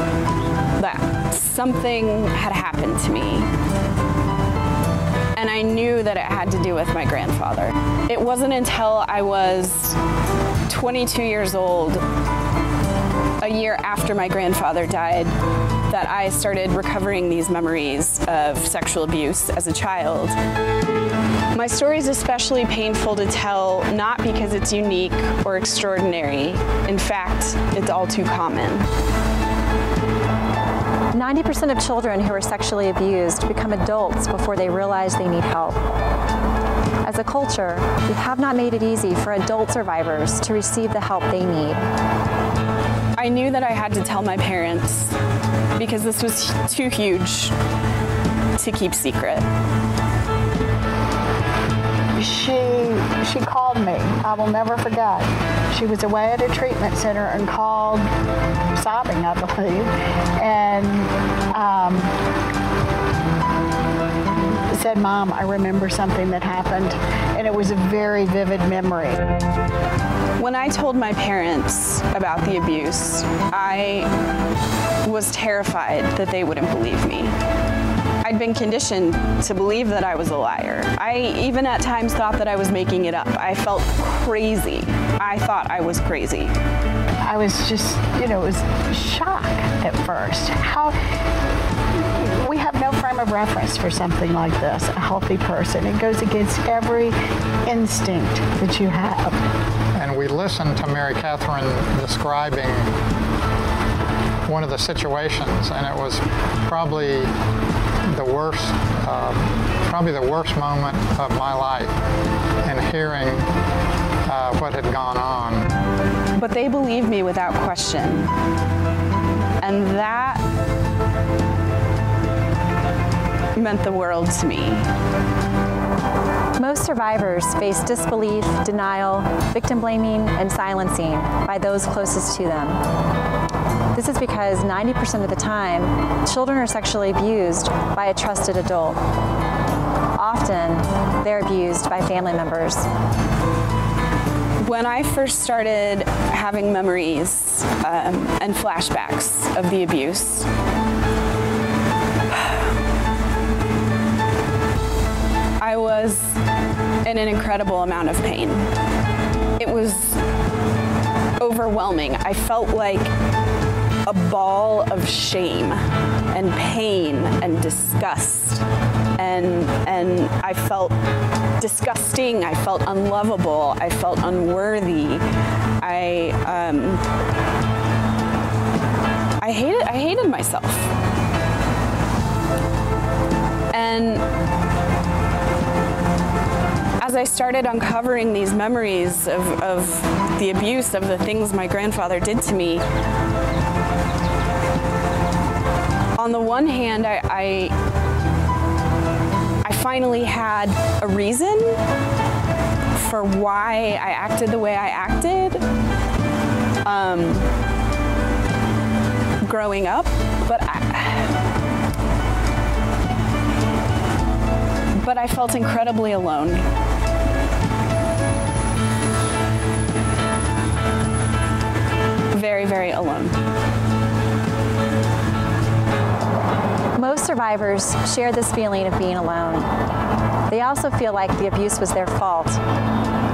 that something had happened to me. And I knew that it had to do with my grandfather. It wasn't until I was 22 years old, a year after my grandfather died, that I started recovering these memories of sexual abuse as a child. My story is especially painful to tell not because it's unique or extraordinary. In fact, it's all too common. 90% of children who are sexually abused become adults before they realize they need help. As a culture, we have not made it easy for adult survivors to receive the help they need. I knew that I had to tell my parents because this was too huge to keep secret. She she called me. I will never forget. She was away at a treatment center and called sobbing, I believe. And um, said, "Mom, I remember something that happened." And it was a very vivid memory. When I told my parents about the abuse, I was terrified that they wouldn't believe me. I'd been conditioned to believe that I was a liar. I even at times thought that I was making it up. I felt crazy. I thought I was crazy. I was just, you know, it was shock at first. How we have no frame of reference for something like this, a healthy person. It goes against every instinct that you have. And we listened to Mary Catherine describing one of the situations and it was probably the worst uh, probably the worst moment of my life in hearing uh, what had gone on. But they believed me without question. And that meant the world to me. Most survivors face disbelief, denial, victim blaming, and silencing by those closest to them. This is because 90% of the time, children are sexually abused by a trusted adult. Often, they're abused by family members. When I first started having memories um, and flashbacks of the abuse, <sighs> I was in an incredible amount of pain. It was overwhelming. I felt like a ball of shame and pain and disgust and and I felt disgusting, I felt unlovable, I felt unworthy. I um I hated I hated myself. And as I started uncovering these memories of, of the abuse of the things my grandfather did to me, on the one hand, I, I, I finally had a reason for why I acted the way I acted um, growing up, but I, but I felt incredibly alone. Very, very alone. Most survivors share this feeling of being alone. They also feel like the abuse was their fault.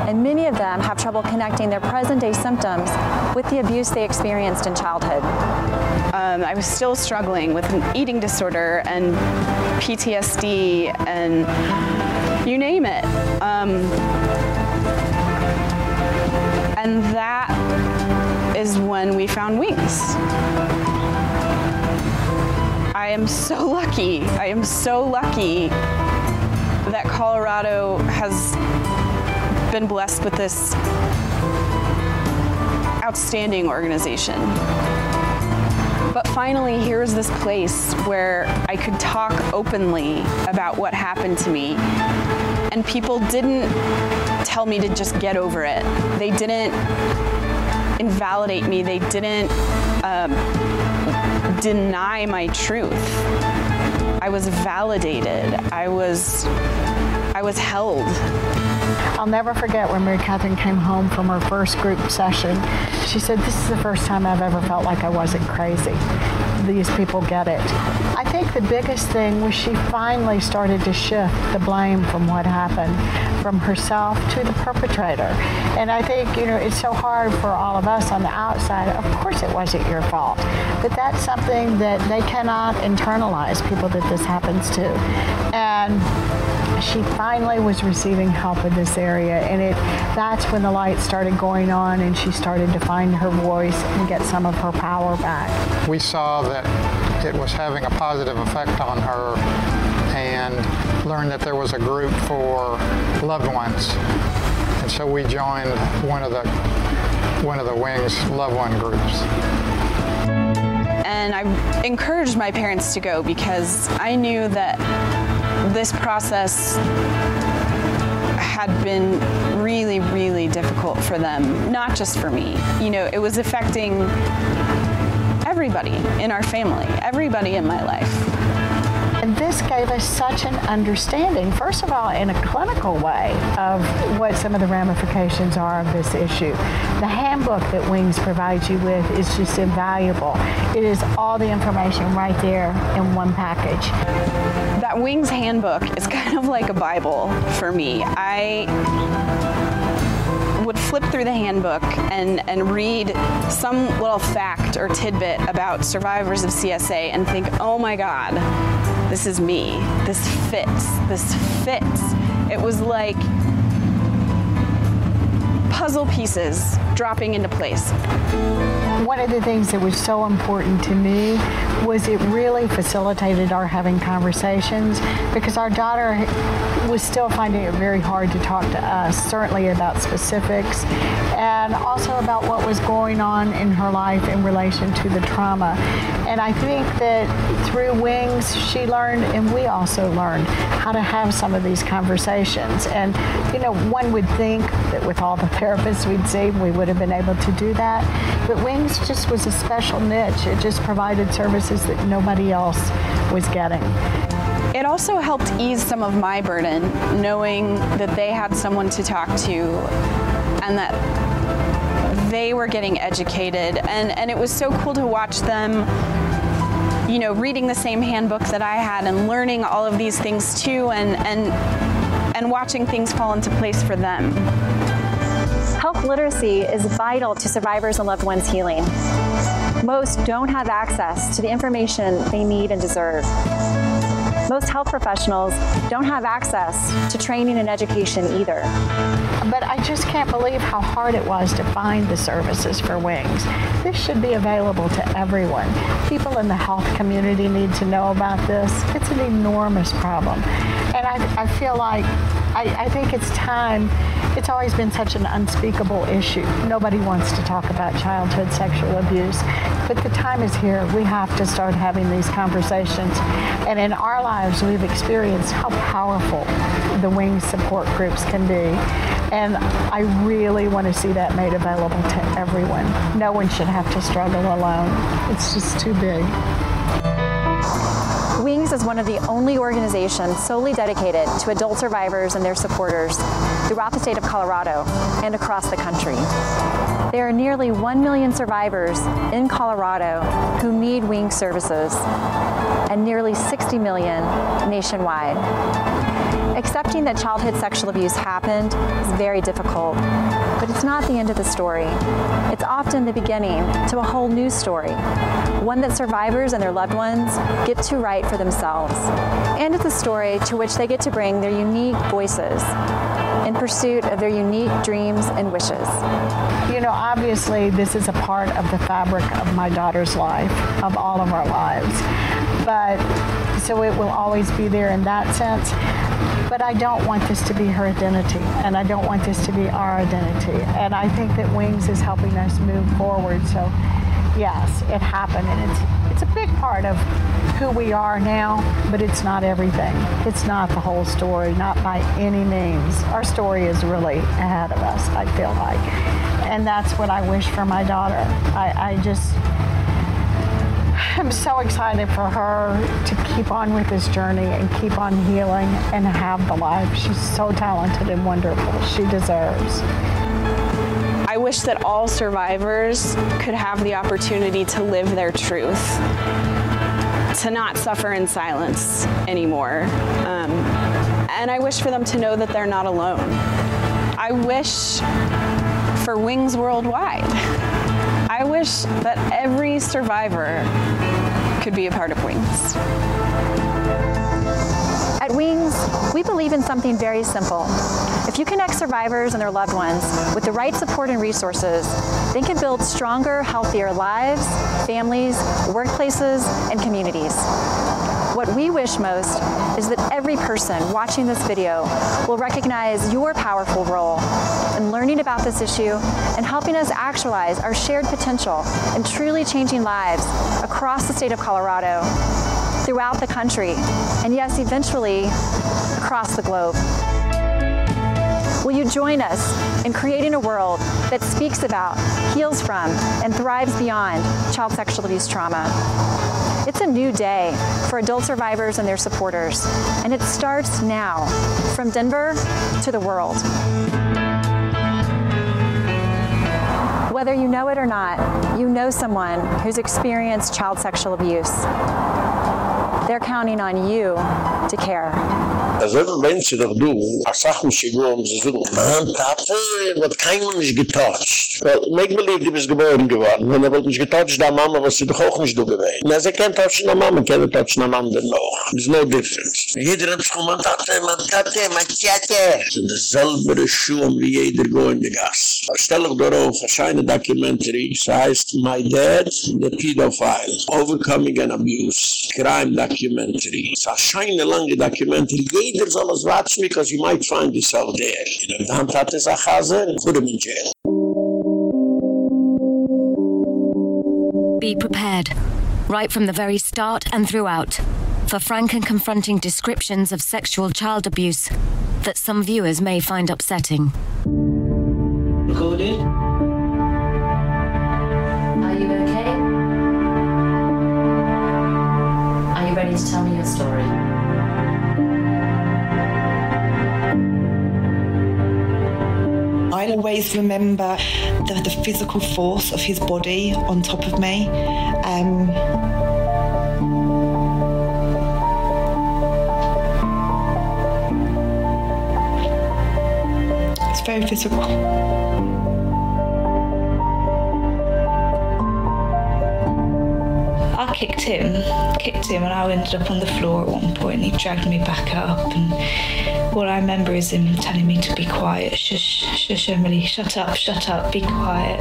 And many of them have trouble connecting their present-day symptoms with the abuse they experienced in childhood. Um, I was still struggling with an eating disorder and PTSD and you name it. Um, and that is when we found wings. I am so lucky. I am so lucky that Colorado has been blessed with this outstanding organization. But finally, here's this place where I could talk openly about what happened to me. And people didn't tell me to just get over it. They didn't invalidate me. They didn't um, deny my truth. I was validated. I was I was held. I'll never forget when Mary Catherine came home from her first group session. She said, this is the first time I've ever felt like I wasn't crazy. These people get it. I think the biggest thing was she finally started to shift the blame from what happened from herself to the perpetrator. And I think, you know, it's so hard for all of us on the outside. Of course it wasn't your fault. But that's something that they cannot internalize, people that this happens to. And she finally was receiving help in this area and it that's when the light started going on and she started to find her voice and get some of her power back. We saw that it was having a positive effect on her and learned that there was a group for loved ones. And so we joined one of the one of the Wings loved one groups. And I encouraged my parents to go because I knew that this process had been really really difficult for them not just for me. You know it was affecting everybody in our family everybody in my life and this gave us such an understanding, first of all, in a clinical way of what some of the ramifications are of this issue. The handbook that Wings provides you with is just invaluable. It is all the information right there in one package. That Wings handbook is <laughs> kind of like a Bible for me. I would flip through the handbook and and read some little fact or tidbit about survivors of CSA and think, "Oh my god, this is me. This fits. This fits. It was like puzzle pieces dropping into place. One of the things that was so important to me was it really facilitated our having conversations because our daughter was still finding it very hard to talk to us, certainly about specifics. and also about what was going on in her life in relation to the trauma. And I think that through Wings, she learned, and we also learned, how to have some of these conversations. And, you know, one would think that with all the <laughs> therapists we'd see, we would have been able to do that. But Wings just was a special niche. It just provided services that nobody else was getting. It also helped ease some of my burden, knowing that they had someone to talk to and that they were getting educated. And, and it was so cool to watch them you know, reading the same handbook that I had and learning all of these things too and and and watching things fall into place for them. Health literacy is vital to survivors and loved ones healing. Most don't have access to the information they need and deserve. Most health professionals don't have access to training and education either. But I just can't believe how hard it was to find the services for wings. This should be available to everyone. People in the health community need to know about this. It's an enormous problem. And I, I feel like I, I think it's time. It's always been such an unspeakable issue. Nobody wants to talk about childhood sexual abuse. But the time is here. We have to start having these conversations. And in our lives, we've experienced how powerful the wing support groups can be. And I really want to see that made available to everyone. No one should have to struggle alone. It's just too big. Wings is one of the only organizations solely dedicated to adult survivors and their supporters throughout the state of Colorado and across the country. There are nearly 1 million survivors in Colorado who need Wings services and nearly 60 million nationwide. Accepting that childhood sexual abuse happened is very difficult, but it's not the end of the story. It's often the beginning to a whole new story, one that survivors and their loved ones get to write for themselves. And it's a story to which they get to bring their unique voices in pursuit of their unique dreams and wishes. You know, obviously this is a part of the fabric of my daughter's life, of all of our lives. But so it will always be there in that sense but I don't want this to be her identity and I don't want this to be our identity. And I think that Wings is helping us move forward. So yes, it happened and it's it's a big part of who we are now, but it's not everything. It's not the whole story, not by any means. Our story is really ahead of us, I feel like. And that's what I wish for my daughter. I, I just I'm so excited for her to keep on with this journey and keep on healing and have the life she's so talented and wonderful she deserves. I wish that all survivors could have the opportunity to live their truth, to not suffer in silence anymore. Um, and I wish for them to know that they're not alone. I wish for Wings Worldwide. I wish that every survivor could be a part of Wings. At Wings, we believe in something very simple. If you connect survivors and their loved ones with the right support and resources, they can build stronger, healthier lives, families, workplaces, and communities. What we wish most is that every person watching this video will recognize your powerful role in learning about this issue and helping us actualize our shared potential in truly changing lives across the state of Colorado, throughout the country, and yes, eventually across the globe. Will you join us in creating a world that speaks about, heals from, and thrives beyond child sexual abuse trauma? It's a new day for adult survivors and their supporters, and it starts now from Denver to the world. Whether you know it or not, you know someone who's experienced child sexual abuse. They're counting on you to care. Also wenn sie doch du, a Sachen sie gewohnt, sie sagen, man, Tate, wird kein Mensch getotcht. Well, make believe, die bist geboren geworden. Wenn er wird nicht getotcht, da Mama, was sie doch auch nicht du gewesen. Na, sie kennt totschen der Mama, kennt totschen am anderen noch. There's no difference. Jeder hat sich man Tate, man Tate, man Tjate. Das sind dasselbe Schuhe, wie jeder go in die Gas. Stell dich darauf, eine scheine Documentary, es heißt My Dad, the Pedophile, Overcoming an Abuse, Crime Documentary. Es ist eine scheine lange Documentary, jeder soll es watschen, because you might find yourself there. Hat es Chaser put him in jail. Be prepared, right from the very start and throughout, for frank and confronting descriptions of sexual child abuse that some viewers may find upsetting. Recorded always remember the, the physical force of his body on top of me. Um, it's very physical. I kicked him, kicked him, and I ended up on the floor at one point. And he dragged me back up, and all I remember is him telling me to be quiet. Shush, shush, Emily, shut up, shut up, be quiet.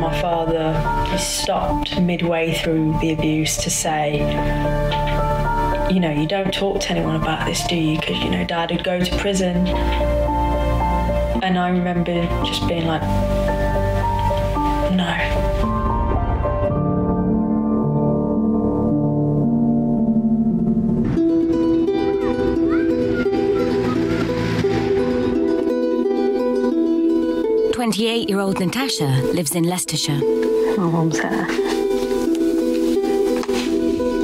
My father stopped midway through the abuse to say, you know, you don't talk to anyone about this, do you? Because, you know, dad would go to prison. And I remember just being like, Twenty-eight-year-old Natasha lives in Leicestershire. My mum's there.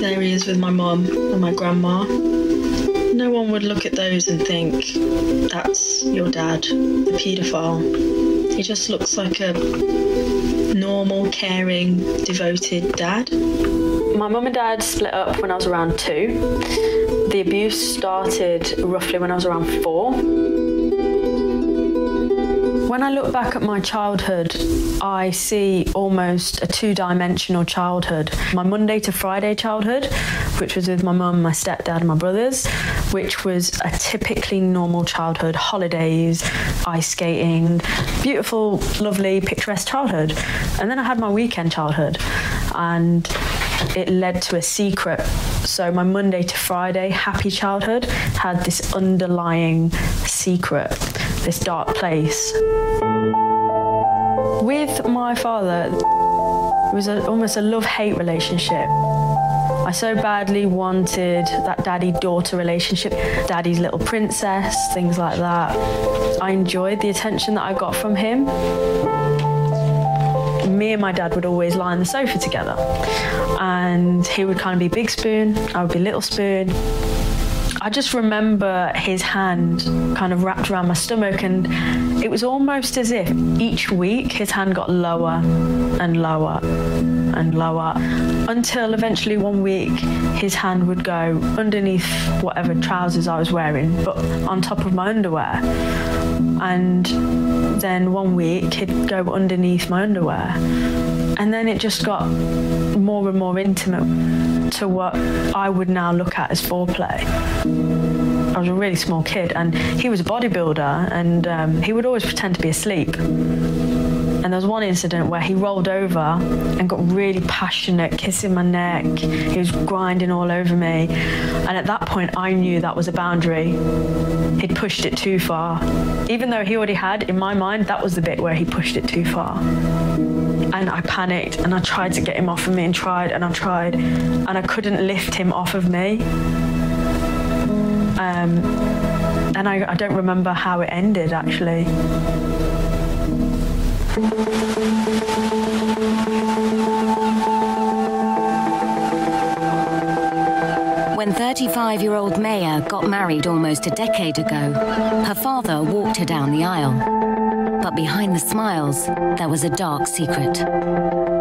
There he is with my mum and my grandma. No one would look at those and think, that's your dad, the paedophile. He just looks like a normal, caring, devoted dad. My mum and dad split up when I was around two. The abuse started roughly when I was around four. When I look back at my childhood, I see almost a two-dimensional childhood. My Monday to Friday childhood, which was with my mum, my stepdad and my brothers, which was a typically normal childhood, holidays, ice skating, beautiful, lovely, picturesque childhood. And then I had my weekend childhood and it led to a secret. So my Monday to Friday happy childhood had this underlying secret, this dark place. With my father, it was a, almost a love-hate relationship. I so badly wanted that daddy-daughter relationship, daddy's little princess, things like that. I enjoyed the attention that I got from him. Me and my dad would always lie on the sofa together. And he would kind of be big spoon, I would be little spoon. I just remember his hand kind of wrapped around my stomach and it was almost as if each week his hand got lower and lower and lower until eventually one week his hand would go underneath whatever trousers I was wearing but on top of my underwear and then one week he'd go underneath my underwear and then it just got more and more intimate to what I would now look at as foreplay. I was a really small kid and he was a bodybuilder and um, he would always pretend to be asleep. And there was one incident where he rolled over and got really passionate, kissing my neck. He was grinding all over me. And at that point, I knew that was a boundary. He'd pushed it too far. Even though he already had, in my mind, that was the bit where he pushed it too far and I panicked and I tried to get him off of me and tried and I tried and I couldn't lift him off of me. Um, and I, I don't remember how it ended actually. When 35-year-old Maya got married almost a decade ago, her father walked her down the aisle. But behind the smiles, there was a dark secret.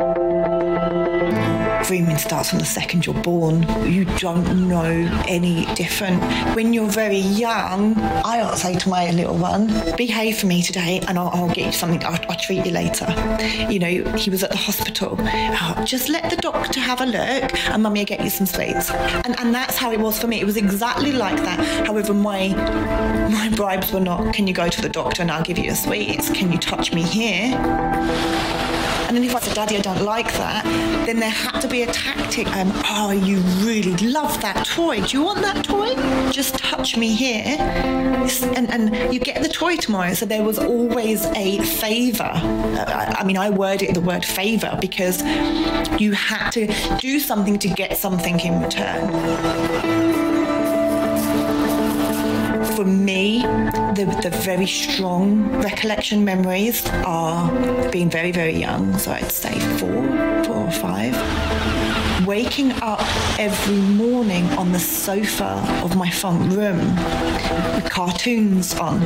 Grooming starts from the second you're born. You don't know any different. When you're very young, I say to my little one, behave for me today and I'll, I'll get you something, I'll, I'll, treat you later. You know, he was at the hospital. Oh, just let the doctor have a look and mummy will get you some sweets. And, and that's how it was for me. It was exactly like that. However, my, my bribes were not, can you go to the doctor and I'll give you a sweets? Can you touch me here? And then if I said, Daddy, I don't like that, then there had to be a tactic. Um, oh, you really love that toy. Do you want that toy? Just touch me here. And, and you get the toy tomorrow. So there was always a favor. I, I mean, I worded it the word favor because you had to do something to get something in return for me, the, the very strong recollection memories are being very, very young. So I'd say four, four or five waking up every morning on the sofa of my front room with cartoons on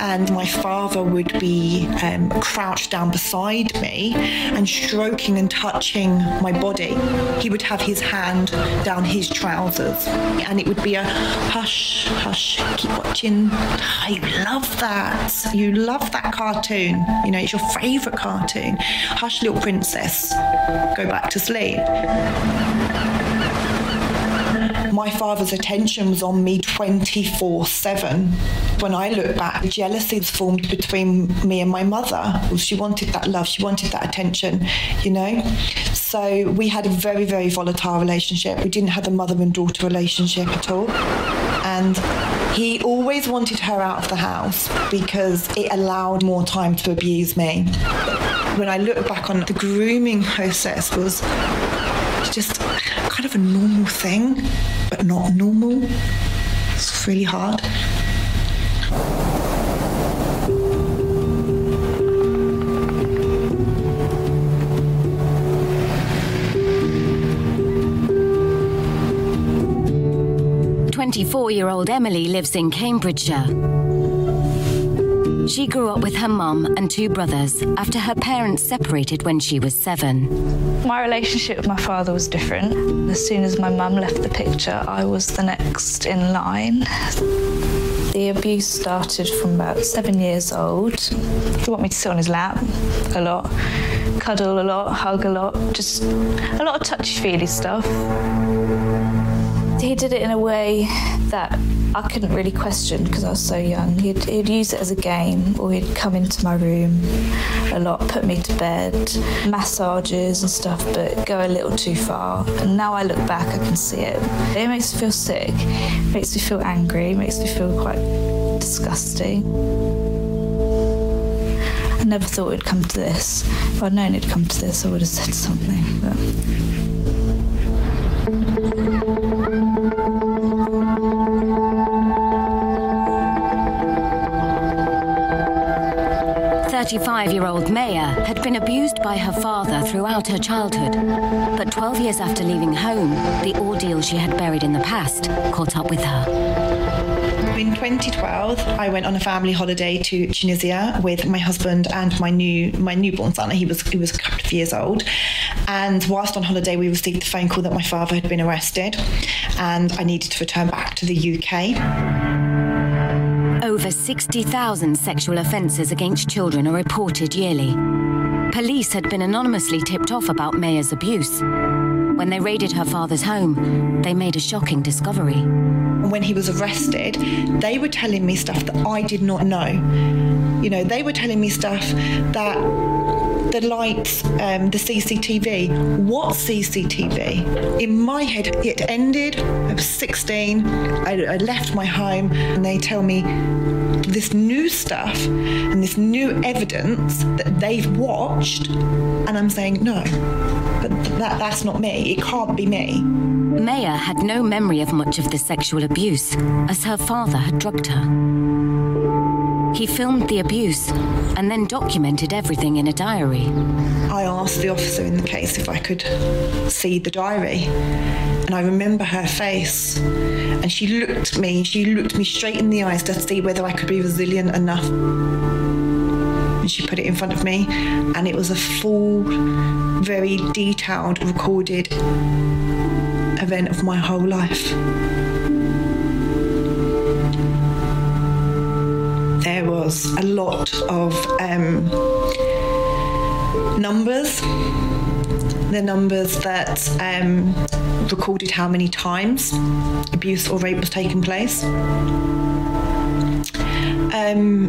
and my father would be um, crouched down beside me and stroking and touching my body. He would have his hand down his trousers. And it would be a hush hush keep watching. I love that. You love that cartoon. You know it's your favorite cartoon. Hush little princess. Go back to sleep my father's attention was on me 24/7 when I look back jealousy was formed between me and my mother. She wanted that love she wanted that attention you know? So we had a very very volatile relationship. We didn't have a mother and daughter relationship at all. And he always wanted her out of the house because it allowed more time to abuse me. When I look back on the grooming process was just kind of a normal thing but not normal it's really hard Twenty-four-year-old Emily lives in Cambridgeshire. She grew up with her mum and two brothers after her parents separated when she was 7. My relationship with my father was different. As soon as my mum left the picture, I was the next in line. The abuse started from about 7 years old. He wanted me to sit on his lap a lot, cuddle a lot, hug a lot, just a lot of touchy-feely stuff. He did it in a way that I couldn't really question because I was so young. He'd, he'd use it as a game or he'd come into my room a lot, put me to bed, massages and stuff, but go a little too far. And now I look back, I can see it. It makes me feel sick, makes me feel angry, makes me feel quite disgusting. I never thought it'd come to this. If I'd known it'd come to this, I would have said something. But... 35-year-old Maya had been abused by her father throughout her childhood. But 12 years after leaving home, the ordeal she had buried in the past caught up with her. In 2012, I went on a family holiday to Tunisia with my husband and my new my newborn son. He was he was a couple of years old. And whilst on holiday, we received the phone call that my father had been arrested and I needed to return back to the UK. Over 60,000 sexual offences against children are reported yearly. Police had been anonymously tipped off about Maya's abuse. When they raided her father's home, they made a shocking discovery. When he was arrested, they were telling me stuff that I did not know. You know, they were telling me stuff that the lights, um, the CCTV. What CCTV? In my head, it ended. I was 16. I, I left my home, and they tell me this new stuff and this new evidence that they've watched, and I'm saying no. But that that's not me. It can't be me. Maya had no memory of much of the sexual abuse, as her father had drugged her. He filmed the abuse and then documented everything in a diary. I asked the officer in the case if I could see the diary. And I remember her face. And she looked at me, she looked me straight in the eyes to see whether I could be resilient enough. And she put it in front of me and it was a full very detailed recorded event of my whole life. was a lot of um, numbers the numbers that um, recorded how many times abuse or rape was taking place. Um,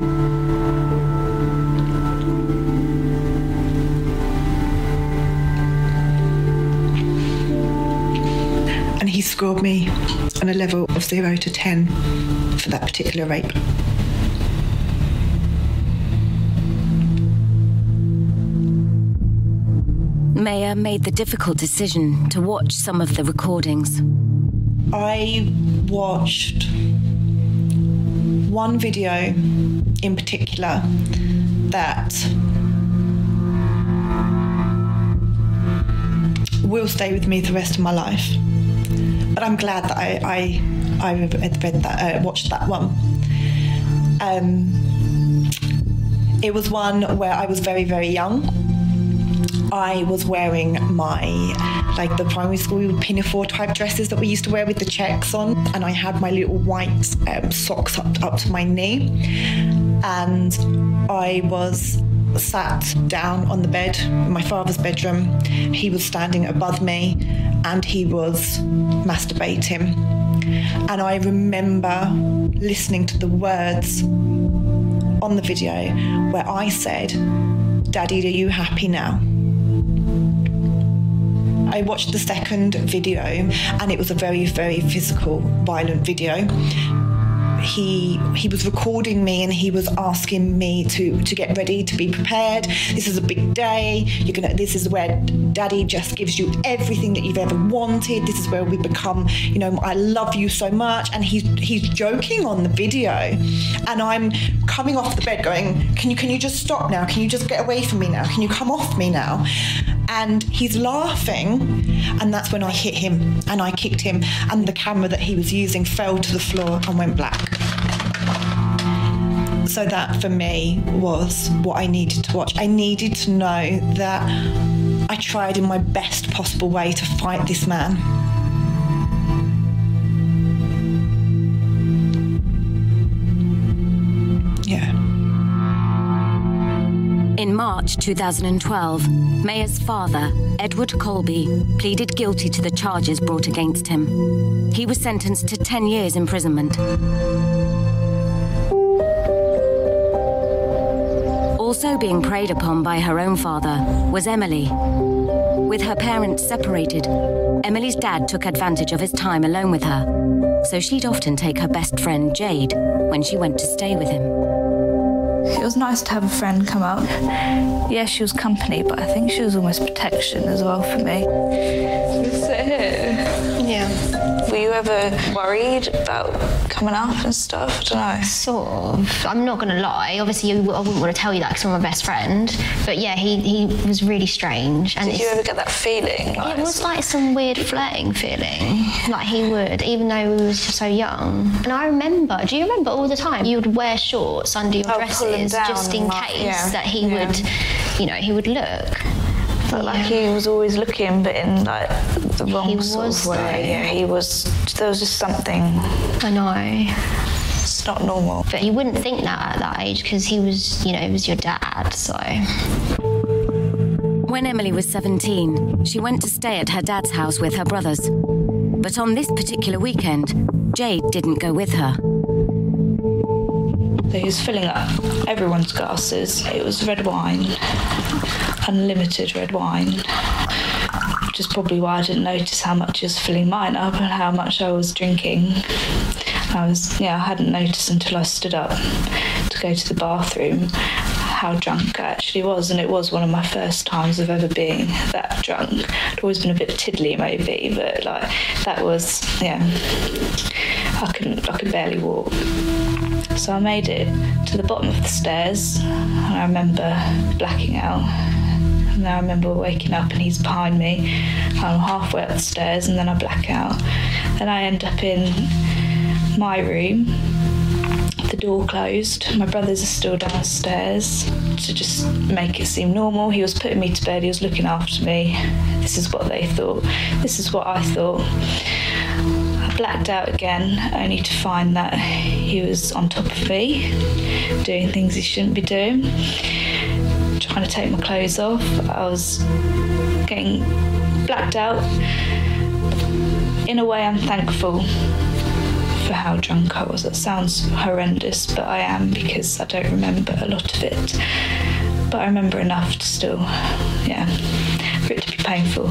and he scored me on a level of 0 to 10 for that particular rape. Maya made the difficult decision to watch some of the recordings. I watched one video in particular that will stay with me the rest of my life. But I'm glad that I I, I read that uh, watched that one. Um, it was one where I was very very young. I was wearing my like the primary school pinafore type dresses that we used to wear with the checks on and I had my little white um, socks up up to my knee and I was sat down on the bed in my father's bedroom. He was standing above me and he was masturbating. And I remember listening to the words on the video where I said, Daddy, are you happy now? I watched the second video and it was a very very physical violent video. He he was recording me and he was asking me to to get ready to be prepared. This is a big day. You're going to this is where daddy just gives you everything that you've ever wanted. This is where we become you know I love you so much. And he's he's joking on the video. And I'm coming off the bed going can you can you just stop now? Can you just get away from me now? Can you come off me now and he's laughing and that's when I hit him and I kicked him and the camera that he was using fell to the floor and went black. So that for me was what I needed to watch. I needed to know that I tried in my best possible way to fight this man In March 2012, Maya's father, Edward Colby, pleaded guilty to the charges brought against him. He was sentenced to 10 years imprisonment. Also being preyed upon by her own father was Emily. With her parents separated, Emily's dad took advantage of his time alone with her, so she'd often take her best friend Jade when she went to stay with him. It was nice to have a friend come up. Yeah, she was company, but I think she was almost protection as well for me. Sit here. Yeah. Were you ever worried about coming up and stuff? I don't know. Sort of. I'm not going to lie. Obviously, I wouldn't want to tell you that because I'm my best friend. But yeah, he, he was really strange. And Did you ever get that feeling? It was like some weird flirting feeling. Like he would, even though we was so young. And I remember, do you remember all the time? You would wear shorts under your Oh, dresses just in like- case yeah. that he Yeah. would, you know, he would look. Felt like he was always looking, but in like the wrong He sort was, of way. though. Yeah, he was. There was just something. I know. It's not normal. But you wouldn't think that at that age because he was, you know, he was your dad. So When Emily was 17, she went to stay at her dad's house with her brothers. But on this particular weekend, Jade didn't go with her. So he was filling up everyone's glasses. It was red wine, unlimited red wine. Which is probably why I didn't notice how much was filling mine up and how much I was drinking. I was, yeah, I hadn't noticed until I stood up to go to the bathroom how drunk I actually was. And it was one of my first times of ever being that drunk. I'd always been a bit tiddly maybe, but like that was, yeah, I couldn't, I could barely walk. So I made it to the bottom of the stairs and I remember blacking out. And I remember waking up and he's behind me. I'm halfway up the stairs and then I black out. Then I end up in my room. The door closed. My brothers are still downstairs to just make it seem normal. He was putting me to bed. He was looking after me. This is what they thought. This is what I thought. I blacked out again, only to find that he was on top of me, doing things he shouldn't be doing, trying to take my clothes off. I was getting blacked out. In a way, I'm thankful for how drunk I was. It sounds horrendous, but I am because I don't remember a lot of it. But I remember enough to still, yeah, painful.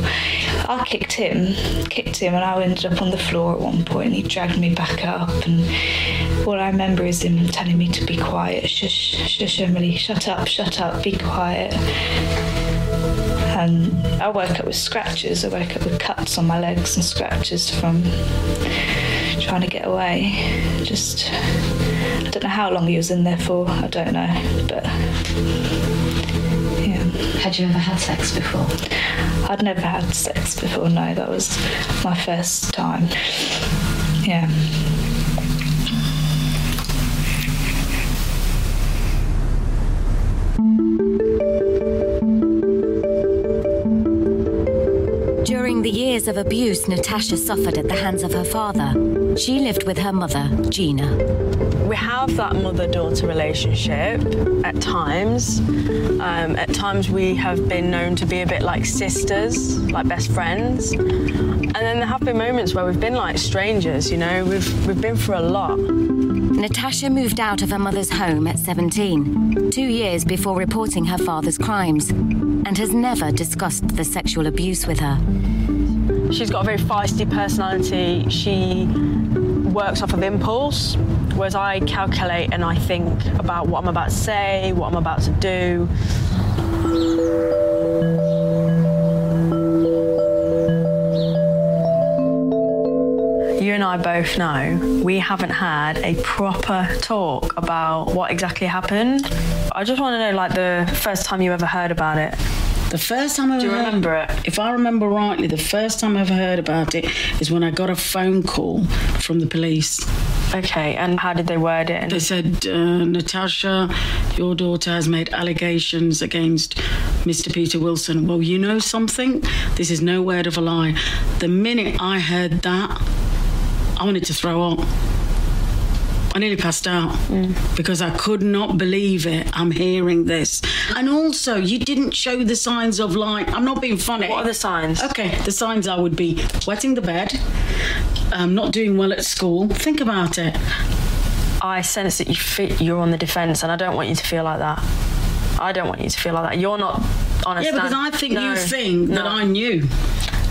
I kicked him, kicked him, and I ended up on the floor at one point. And he dragged me back up, and all I remember is him telling me to be quiet. Shush, shush, Emily, shut up, shut up, be quiet. And I woke up with scratches. I woke up with cuts on my legs and scratches from trying to get away. Just, I don't know how long he was in there for. I don't know, but yeah. Had you ever had sex before? I'd never had sex before. No, that was my first time. Yeah. Years of abuse Natasha suffered at the hands of her father, she lived with her mother, Gina. We have that mother-daughter relationship at times. Um, at times we have been known to be a bit like sisters, like best friends. And then there have been moments where we've been like strangers, you know, we've we've been through a lot. Natasha moved out of her mother's home at 17, two years before reporting her father's crimes, and has never discussed the sexual abuse with her. She's got a very feisty personality. She works off of impulse, whereas I calculate and I think about what I'm about to say, what I'm about to do. You and I both know we haven't had a proper talk about what exactly happened. I just want to know like the first time you ever heard about it. The first time I Do you heard- remember it? If I remember rightly, the first time I ever heard about it is when I got a phone call from the police. Okay, and how did they word it? They said, uh, Natasha, your daughter has made allegations against Mr. Peter Wilson. Well, you know something? This is no word of a lie. The minute I heard that, I wanted to throw up. I nearly passed out because I could not believe it. I'm hearing this. And also, you didn't show the signs of like, I'm not being funny. What are the signs? Okay, the signs I would be wetting the bed, um, not doing well at school. Think about it. I sense that you fit, you're on the defense, and I don't want you to feel like that. I don't want you to feel like that. You're not on a Yeah, because I think No, you think that. I knew.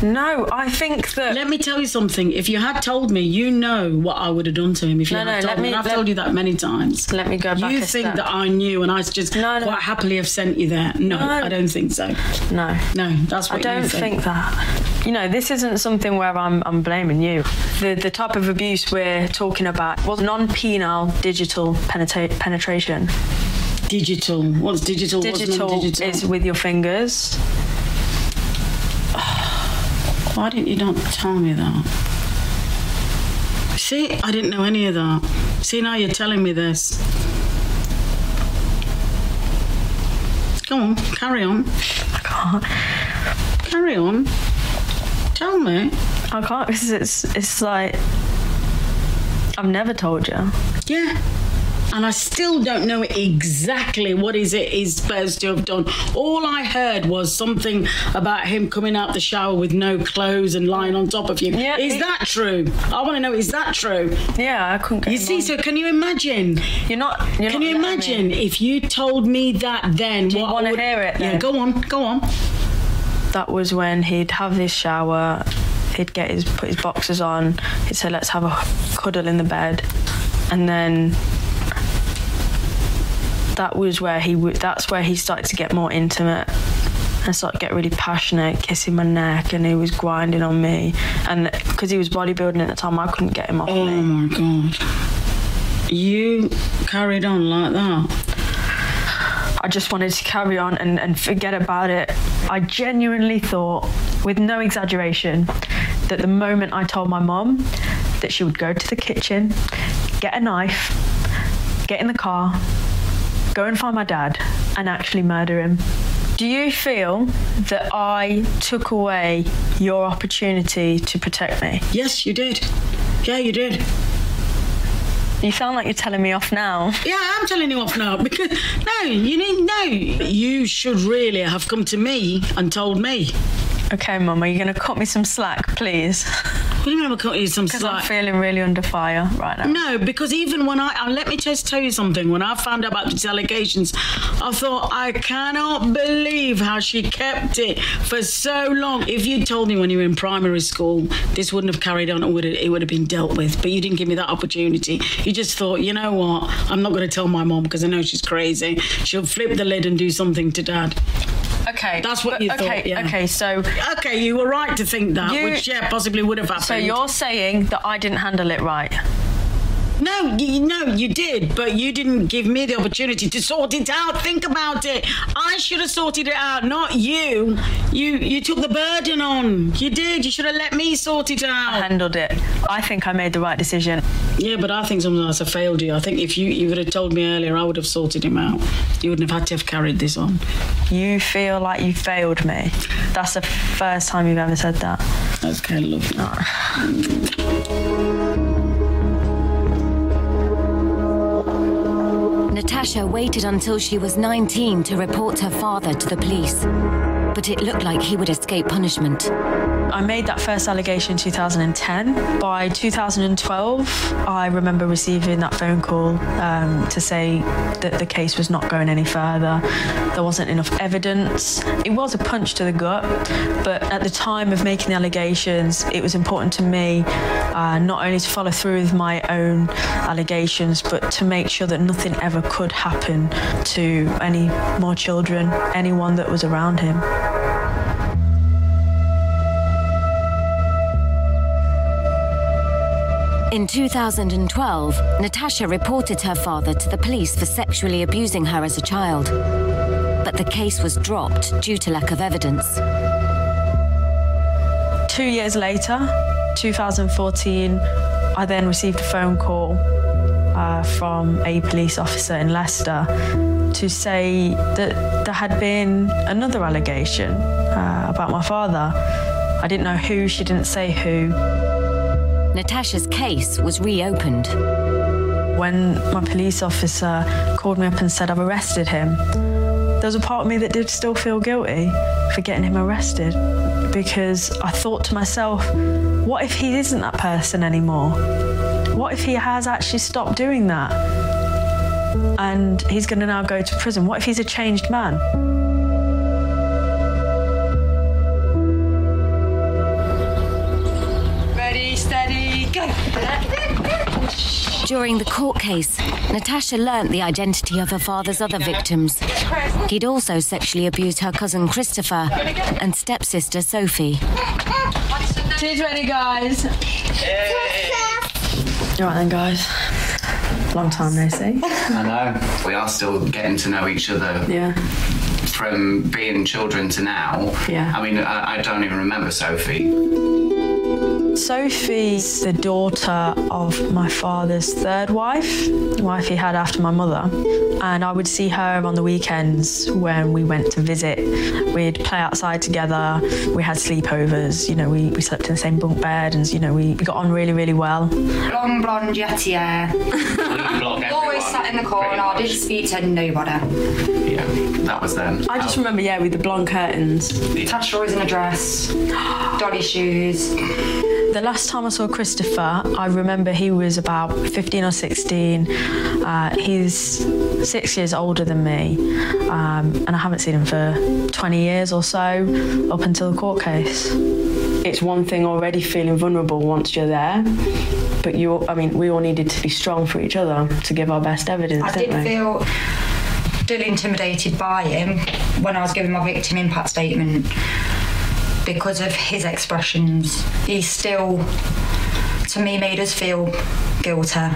No, I think that. Let me tell you something. If you had told me, you know what I would have done to him. If you No, had no, told me, me- I've let- told you that many times. Let me go back You think step. that I knew, and I just quite happily have sent you there. No, I don't think so. No, no, that's what I don't you think that. You know, this isn't something where I'm I'm blaming you. The the type of abuse we're talking about was non-penile digital penetra- penetration. Digital. What's digital? Digital, non-digital? is with your fingers. Why didn't you not tell me that? See, I didn't know any of that. See, now you're telling me this. Go on, carry on. I can't. Carry on. Tell me. I can't because it's it's like I've never told you. Yeah. And I still don't know exactly what is it he's supposed to have done. All I heard was something about him coming out the shower with no clothes and lying on top of you. Yeah, is he- that true? I want to know, is that true? Yeah, I couldn't You see, on. so can you imagine? You're not. You're can not you imagine me. if you told me that then? Do you want to hear it? Yeah, go on, go on. That was when he'd have this shower. He'd get his put his boxers on. He'd say, "Let's have a cuddle in the bed," and then that was where he would. That's where he started to get more intimate and started to get really passionate, kissing my neck, and he was grinding on me. And because he was bodybuilding at the time, I couldn't get him off Oh me. my god. You carried on like that. I just wanted to carry on and, and forget about it. I genuinely thought, with no exaggeration, that the moment I told my mom that she would go to the kitchen, get a knife, get in the car, go and find my dad, and actually murder him. Do you feel that I took away your opportunity to protect me? Yes, you did. Yeah, you did. You sound like you're telling me off now. Yeah, I'm telling you off now because <laughs> no, you need no. You should really have come to me and told me. Okay, Mum, are you going to cut me some slack, please? What do you mean I'm cutting you some slack? Because? I'm feeling really under fire right now. No, because even when I, let me just tell you something. When I found out about these allegations, I thought I cannot believe how she kept it for so long. If you told me when you were in primary school, this wouldn't have carried on. It would have, it would have been dealt with. But you didn't give me that opportunity. You just thought, you know what? I'm not going to tell my mom because I know she's crazy. She'll flip the lid and do something to dad. Okay, that's what you okay, thought. Yeah. okay, so okay, you were right to think that, You- which yeah, possibly would have happened. So you're saying that I didn't handle it right? No, you, no, you did, but you didn't give me the opportunity to sort it out. Think about it. I should have sorted it out, not you. You you took the burden on. You did. You should have let me sort it out. I handled it. I think I made the right decision. Yeah, but I think sometimes I failed you. I think if you, you would have told me earlier, I would have sorted him out. You wouldn't have had to have carried this on. You feel like you failed me. That's the first time you've ever said that. Okay, lovely. Ah. Natasha waited until she was 19 to report her father to the police. But it looked like he would escape punishment. I made that first allegation in 2010. By 2012, I remember receiving that phone call um, to say that the case was not going any further. There wasn't enough evidence. It was a punch to the gut, but at the time of making the allegations, it was important to me uh, not only to follow through with my own allegations, but to make sure that nothing ever could happen to any more children, anyone that was around him. In 2012, Natasha reported her father to the police for sexually abusing her as a child. But the case was dropped due to lack of evidence. Two years later, 2014, I then received a phone call uh, from a police officer in Leicester to say that there had been another allegation uh, about my father. I didn't know who, she didn't say who. Natasha's case was reopened. When my police officer called me up and said I've arrested him, there was a part of me that did still feel guilty for getting him arrested because I thought to myself, what if he isn't that person anymore? What if he has actually stopped doing that? And he's going to now go to prison. What if he's a changed man? During the court case, Natasha learnt the identity of her father's other victims. He'd also sexually abused her cousin Christopher and stepsister Sophie. 220, guys. All right then, guys. Long time no see. I know. We are still getting to know each other. Yeah. From being children to now. Yeah. I mean, I, I don't even remember Sophie. Sophie's the daughter of my father's third wife, the wife he had after my mother. And I would see her on the weekends when we went to visit. We'd play outside together. We had sleepovers. You know, we, we slept in the same bunk bed and, you know, we, we got on really, really well. Long blonde yeti hair. <laughs> Always sat in the corner, didn't speak to nobody. Yeah, that was then. I just remember, yeah, with the blonde curtains. Tasha always in a dress, <gasps> dolly shoes. The last time I saw Christopher, I remember he was about 15 or 16. Uh, he's six years older than me, um, and I haven't seen him for 20 years or so, up until the court case. It's one thing already feeling vulnerable once you're there, but you, I mean, we all needed to be strong for each other to give our best evidence, I didn't did we? feel still intimidated by him when I was giving my victim impact statement because of his expressions. He still, to me, made us feel guilty.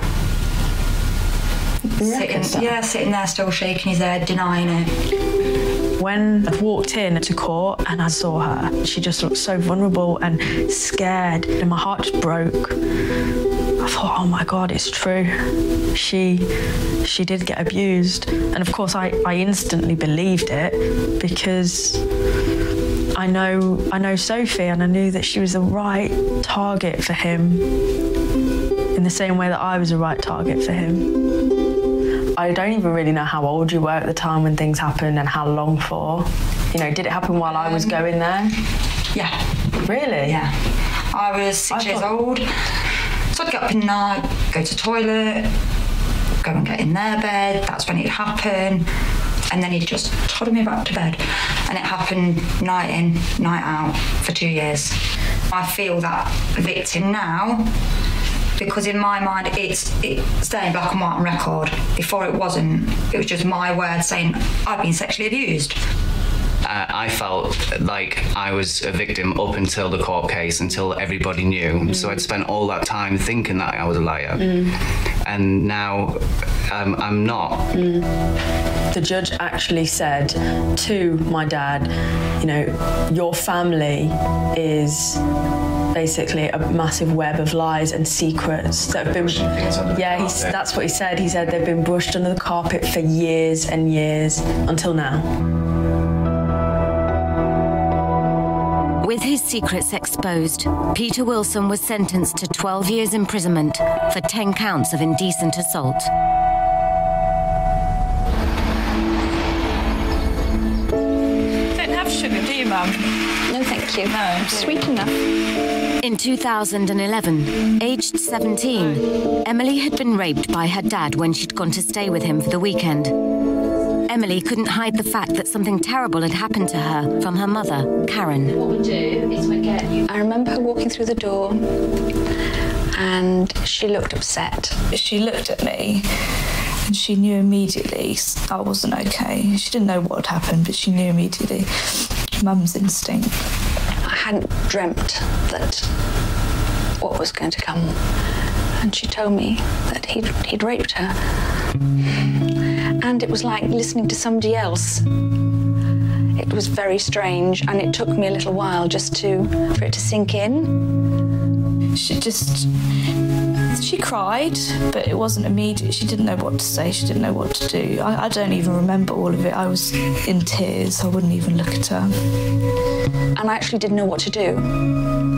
Sitting, yeah, sitting there still shaking his head, denying it. When I walked in to court and I saw her, she just looked so vulnerable and scared, and my heart just broke. I thought, oh my God, it's true. She she did get abused. And of course I, I instantly believed it because I know I know Sophie and I knew that she was the right target for him in the same way that I was the right target for him. I don't even really know how old you were at the time when things happened and how long for. You know, did it happen while I was um, going there? Yeah. Really? Yeah. I was six years old. So I'd get up in the night, go to the toilet, go and get in their bed. That's when it happened. And then he'd just toddle me back to bed. And it happened night in, night out for two years. I feel that victim now because in my mind it's it's in black and white on record. Before it wasn't. It was just my word saying I've been sexually abused. Uh, I felt like I was a victim up until the court case, until everybody knew. Mm. So I'd spent all that time thinking that I was a liar. Mm. And now um, I'm not. Mm. The judge actually said to my dad, you know, your family is basically a massive web of lies and secrets that have been yeah he's, that's what he said he said they've been brushed under the carpet for years and years until now With his secrets exposed, Peter Wilson was sentenced to 12 years imprisonment for 10 counts of indecent assault. Don't have sugar, do you, Mum? No, thank you. No, sweet enough. In 2011, aged 17, Emily had been raped by her dad when she'd gone to stay with him for the weekend. Emily couldn't hide the fact that something terrible had happened to her from her mother, Karen. What we do is we get you. I remember her walking through the door and she looked upset. She looked at me and she knew immediately I wasn't okay. She didn't know what had happened, but she knew immediately. Mum's instinct. I hadn't dreamt that what was going to come. And she told me that he'd, he'd raped her and it was like listening to somebody else. It was very strange and it took me a little while just to for it to sink in. She just she cried, but it wasn't immediate. She didn't know what to say. She didn't know what to do. I, I don't even remember all of it. I was in tears. I wouldn't even look at her. And I actually didn't know what to do.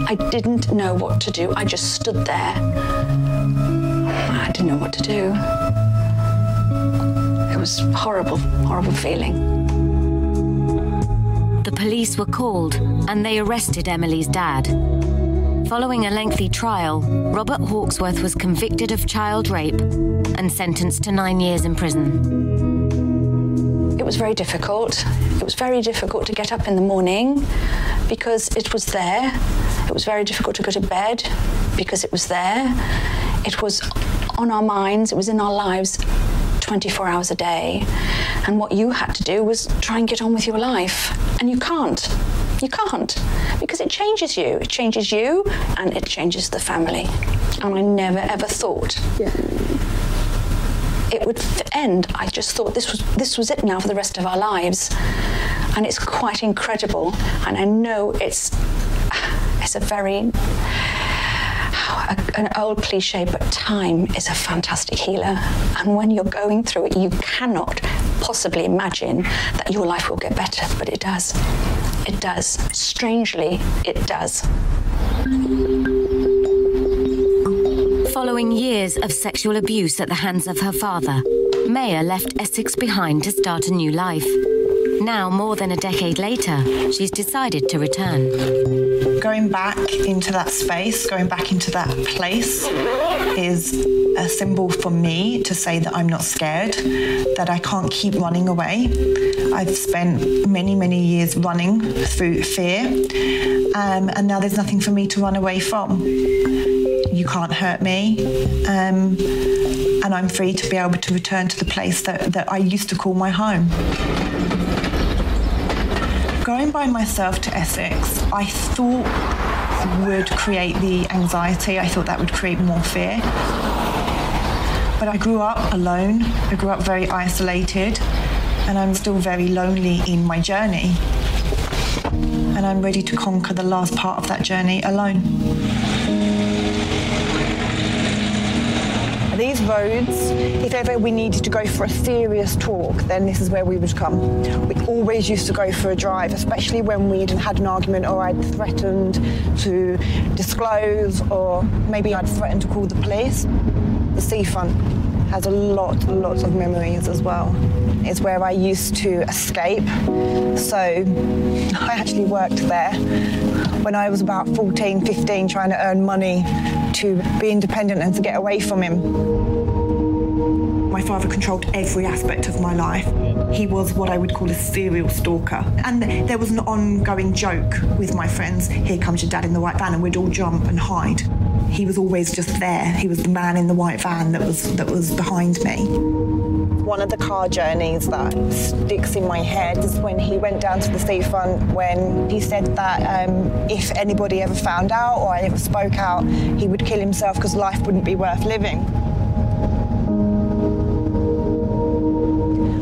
I didn't know what to do. I just stood there. I didn't know what to do was horrible, horrible feeling. The police were called and they arrested Emily's dad. Following a lengthy trial, Robert Hawksworth was convicted of child rape and sentenced to 9 years in prison. It was very difficult. It was very difficult to get up in the morning because it was there. It was very difficult to go to bed because it was there. It was on our minds, it was in our lives 24 hours a day. And what you had to do was try and get on with your life. And you can't. You can't. Because it changes you. It changes you and it changes the family. And I never ever thought yeah. it would end. I just thought this was this was it now for the rest of our lives. And it's quite incredible. And I know it's it's a very an old cliche, but time is a fantastic healer. And when you're going through it, you cannot possibly imagine that your life will get better, but it does. It does. Strangely, it does. Following years of sexual abuse at the hands of her father, Maya left Essex behind to start a new life. Now, more than a decade later, she's decided to return. Going back into that space, going back into that place is a symbol for me to say that I'm not scared, that I can't keep running away. I've spent many, many years running through fear, um, and now there's nothing for me to run away from. You can't hurt me. Um, and I'm free to be able to return to the place that, that I used to call my home going by myself to Essex, I thought would create the anxiety. I thought that would create more fear. But I grew up alone. I grew up very isolated and I'm still very lonely in my journey. And I'm ready to conquer the last part of that journey alone. These roads, if ever we needed to go for a serious talk, then this is where we would come. We always used to go for a drive, especially when we'd had an argument or I'd threatened to disclose or maybe I'd threatened to call the police. The seafront has a lot, lots of memories as well. It's where I used to escape. So <laughs> I actually worked there when I was about 14, 15 trying to earn money to be independent and to get away from him. My father controlled every aspect of my life. He was what I would call a serial stalker. And there was an ongoing joke with my friends, here comes your dad in the white van and we'd all jump and hide. He was always just there. He was the man in the white van that was that was behind me one of the car journeys that sticks in my head is when he went down to the seafront when he said that um, if anybody ever found out or I ever spoke out, he would kill himself because life wouldn't be worth living.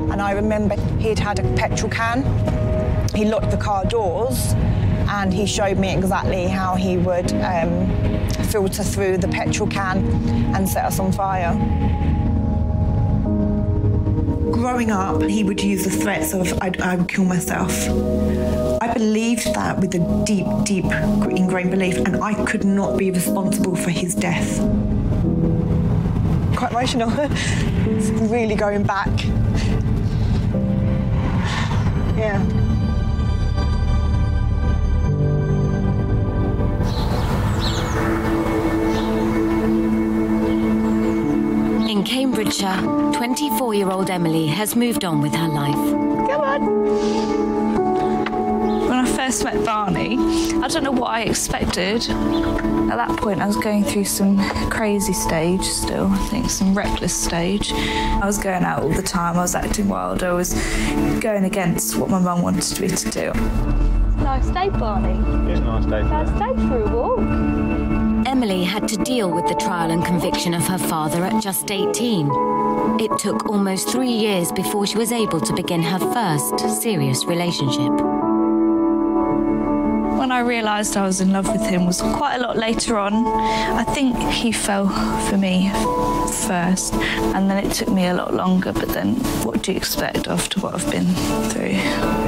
And I remember he'd had a petrol can. He locked the car doors and he showed me exactly how he would um, filter through the petrol can and set us on fire growing up, he would use the threats of I'd, I would kill myself. I believed that with a deep, deep ingrained belief, and I could not be responsible for his death. Quite emotional. <laughs> it's really going back. Yeah. In Cambridgeshire, 24 year old Emily has moved on with her life. Come on. When I first met Barney, I don't know what I expected. At that point, I was going through some crazy stage still, I think some reckless stage. I was going out all the time, I was acting wild, I was going against what my mum wanted me to do. Nice day, Barney. It's a nice day. Nice day for a walk. Emily had to deal with the trial and conviction of her father at just 18. It took almost three years before she was able to begin her first serious relationship. When I realised I was in love with him was quite a lot later on. I think he fell for me first and then it took me a lot longer but then what do you expect after what I've been through?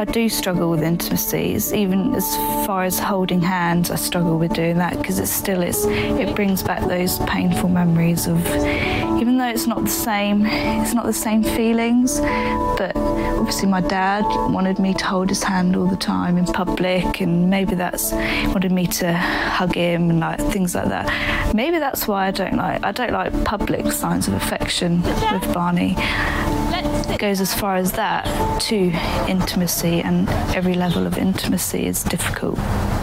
I do struggle with intimacies, even as far as holding hands, I struggle with doing that because it still is, it brings back those painful memories of, even though it's not the same, it's not the same feelings, but obviously my dad wanted me to hold his hand all the time in public and maybe that's wanted me to hug him and like things like that. Maybe that's why I don't like, I don't like public signs of affection with Barney. It goes as far as that to intimacy and every level of intimacy is difficult.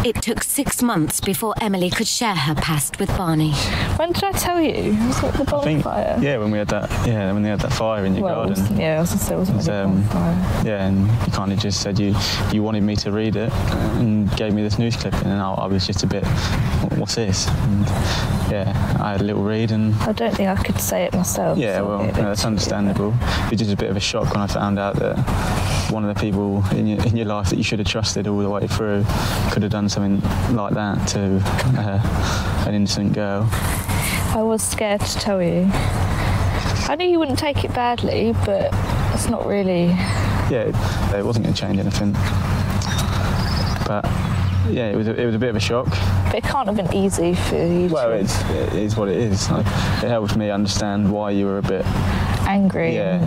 It took 6 months before Emily could share her past with Barney. When did I tell you? Was it the bonfire? Think, yeah, when we had that yeah, when we had that fire in your well, garden. Was, yeah, I was say it was, it was um, yeah, and you kind of just said you you wanted me to read it and gave me this news clipping and I, I was just a bit what's this? And, yeah, I had a little read and I don't think I could say it myself. Yeah, well, no, that's understandable. It was just a bit of a shock when I found out that one of the people in your, in your life that you should have trusted all the way through could have done something like that to uh, an innocent girl. I was scared to tell you. I knew you wouldn't take it badly, but it's not really... Yeah, it, it wasn't going to change anything. But yeah, it was a, it was a bit of a shock. But it can't have been easy for you. Well, it's it is what it is. Like, it helped me understand why you were a bit angry. Yeah,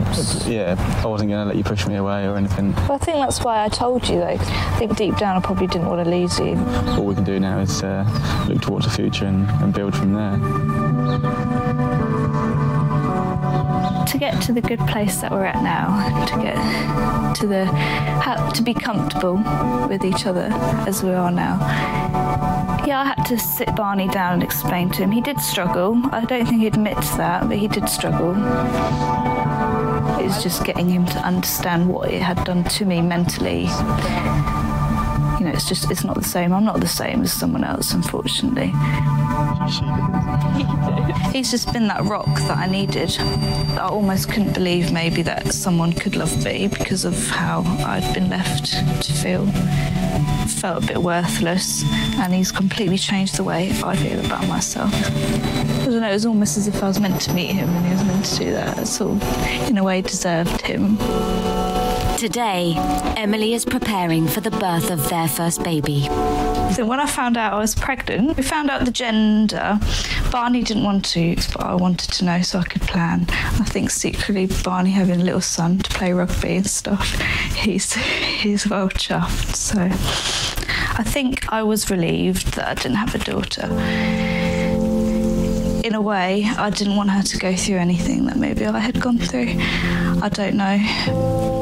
yeah. I wasn't going to let you push me away or anything. Well, I think that's why I told you. Though, I think deep down I probably didn't want to lose you. All we can do now is uh, look towards the future and, and build from there to get to the good place that we're at now to get to the to be comfortable with each other as we are now. Yeah I had to sit Barney down and explain to him. He did struggle. I don't think he admits that but he did struggle. It was just getting him to understand what it had done to me mentally. You know it's just it's not the same. I'm not the same as someone else unfortunately he's just been that rock that I needed. I almost couldn't believe maybe that someone could love me because of how I'd been left to feel. Felt a bit worthless and he's completely changed the way I feel about myself. I don't know it was almost as if I was meant to meet him and he was meant to do that. So in a way deserved him. Today, Emily is preparing for the birth of their first baby. So when I found out I was pregnant, we found out the gender Barney didn't want to, but I wanted to know so I could plan. I think secretly Barney having a little son to play rugby and stuff, he's <laughs> he's well chuffed. So I think I was relieved that I didn't have a daughter. In a way, I didn't want her to go through anything that maybe I had gone through. I don't know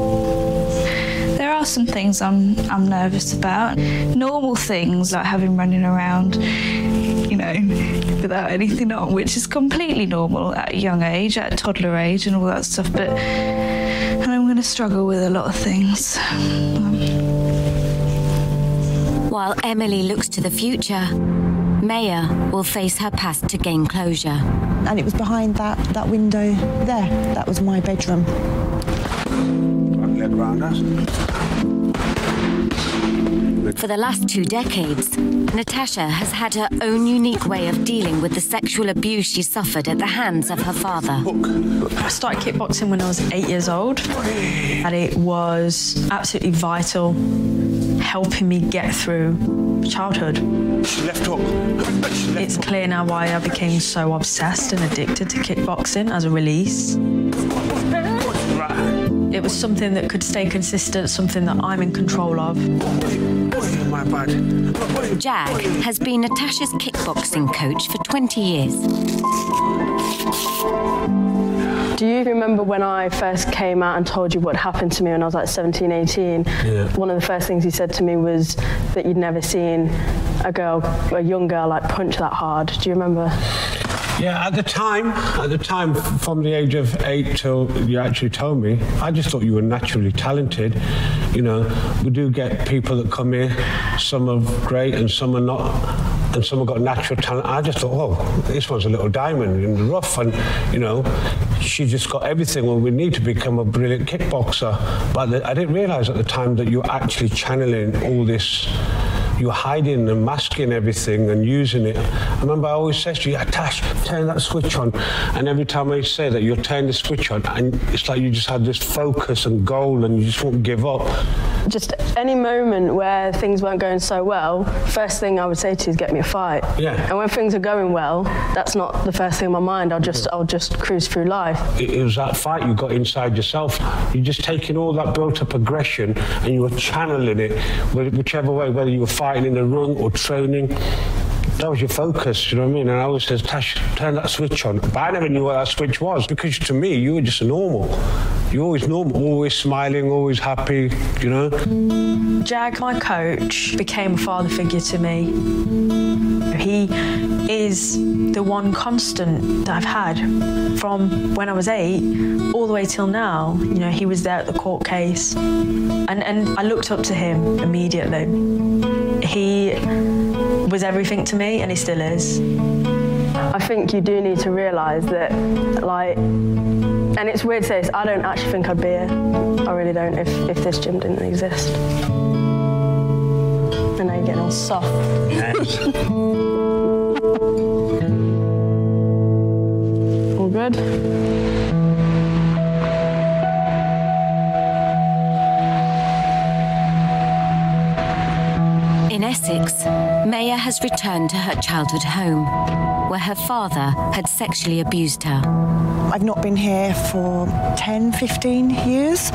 there are some things I'm I'm nervous about. Normal things like having running around, you know, without anything on, which is completely normal at a young age, at a toddler age and all that stuff, but and I'm going to struggle with a lot of things. While Emily looks to the future, Maya will face her past to gain closure. And it was behind that that window there. That was my bedroom. Leg round us. For the last two decades, Natasha has had her own unique way of dealing with the sexual abuse she suffered at the hands of her father. I started kickboxing when I was 8 years old and it was absolutely vital helping me get through childhood. Left hook. It's clear now why I became so obsessed and addicted to kickboxing as a release. It was something that could stay consistent, something that I'm in control of. Jack has been Natasha's kickboxing coach for 20 years. Do you remember when I first came out and told you what happened to me when I was like 17, 18? Yeah. One of the first things he said to me was that you'd never seen a girl, a young girl like punch that hard. Do you remember? Yeah, at the time, at the time, from the age of eight till you actually told me, I just thought you were naturally talented. You know, we do get people that come here, some are great and some are not, and some have got natural talent. I just thought, oh, this one's a little diamond in the rough, and you know, she just got everything. Well, we need to become a brilliant kickboxer, but I didn't realize at the time that you're actually channeling all this you're hiding and masking everything and using it. I remember I always said to you, Tash, turn that switch on. And every time I say that, you'll turn the switch on and it's like you just had this focus and goal and you just won't give up. Just any moment where things weren't going so well, first thing I would say to you is get me a fight. Yeah. And when things are going well, that's not the first thing in my mind. I'll just I'll just cruise through life. It, it was that fight you got inside yourself. You're just taking all that built up aggression and you were channeling it, whichever way, whether you were fighting in the ring or training. That was your focus, you know what I mean? And I always said, Tash, turn that switch on. But I never knew what that switch was because to me, you were just normal. You're always normal, always smiling, always happy, you know? Jag, my coach, became a father figure to me. He is the one constant that I've had from when I was 8 all the way till now. You know, he was there at the court case. And and I looked up to him immediately. He was everything to me and he still is. I think you do need to realize that like and it's weird to say this, I don't actually think I'd be here. I really don't if if this gym didn't exist. I know you're getting all soft. Yes. <laughs> all good? In Essex, Maya has returned to her childhood home, where her father had sexually abused her. I've not been here for 10, 15 years.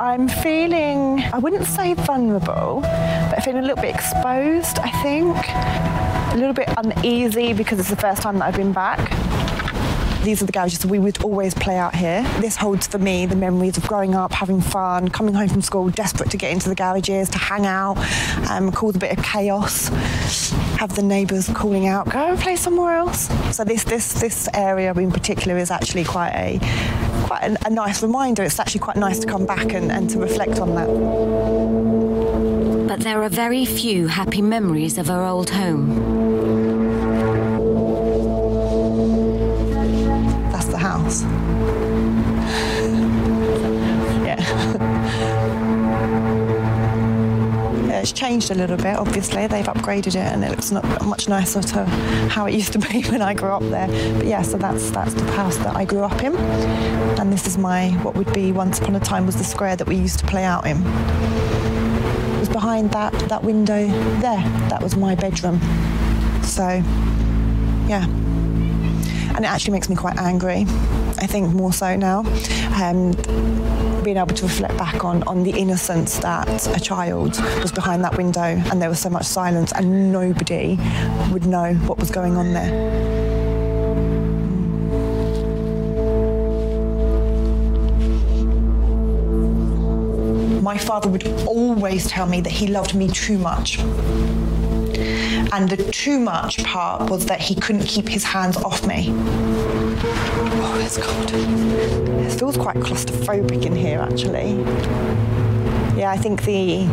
I'm feeling, I wouldn't say vulnerable, but I feeling a little bit exposed, I think. A little bit uneasy because it's the first time that I've been back. These are the garages we would always play out here. This holds for me the memories of growing up, having fun, coming home from school, desperate to get into the garages, to hang out, um, cause a bit of chaos, have the neighbours calling out, go and play somewhere else. So this this this area in particular is actually quite a quite a, a nice reminder. It's actually quite nice to come back and, and to reflect on that. But there are very few happy memories of her old home. It's changed a little bit, obviously. They've upgraded it and it looks not much nicer to how it used to be <laughs> when I grew up there. But yeah, so that's that's the house that I grew up in. And this is my what would be once upon a time was the square that we used to play out in. It was behind that that window there. That was my bedroom. So Yeah. And it actually makes me quite angry. I think more so now. Um, being able to reflect back on on the innocence that a child was behind that window and there was so much silence and nobody would know what was going on there. my father would always tell me that he loved me too much. And the too much part was that he couldn't keep his hands off me. Oh, it's cold. It feels quite claustrophobic in here actually. Yeah, I think the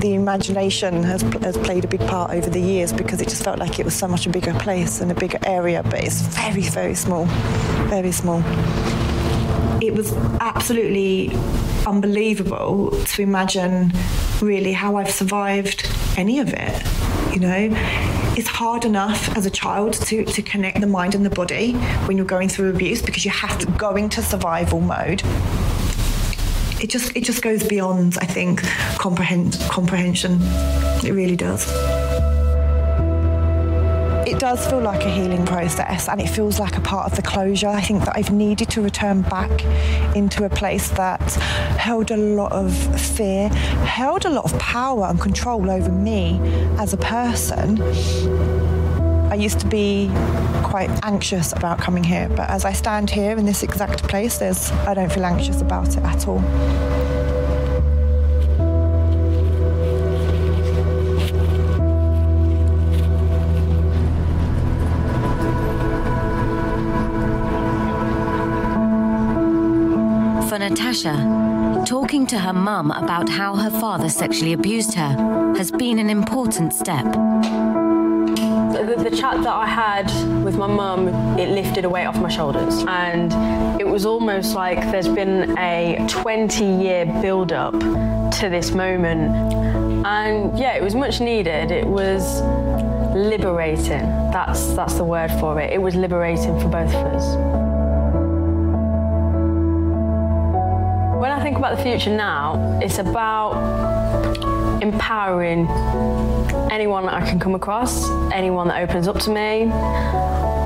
the imagination has has played a big part over the years because it just felt like it was so much a bigger place and a bigger area, but it's very very small. Very small. It was absolutely unbelievable to imagine really how I've survived any of it you know it's hard enough as a child to to connect the mind and the body when you're going through abuse because you have to go into survival mode it just it just goes beyond i think comprehend comprehension. It really does does feel like a healing process and it feels like a part of the closure. I think that I've needed to return back into a place that held a lot of fear, held a lot of power and control over me as a person. I used to be quite anxious about coming here, but as I stand here in this exact place, there's I don't feel anxious about it at all. Natasha, talking to her mum about how her father sexually abused her has been an important step. The, the chat that I had with my mum, it lifted a weight off my shoulders. And it was almost like there's been a 20 year build up to this moment. And yeah, it was much needed. It was liberating. That's that's the word for it. It was liberating for both of us. About the future now, it's about empowering anyone that I can come across, anyone that opens up to me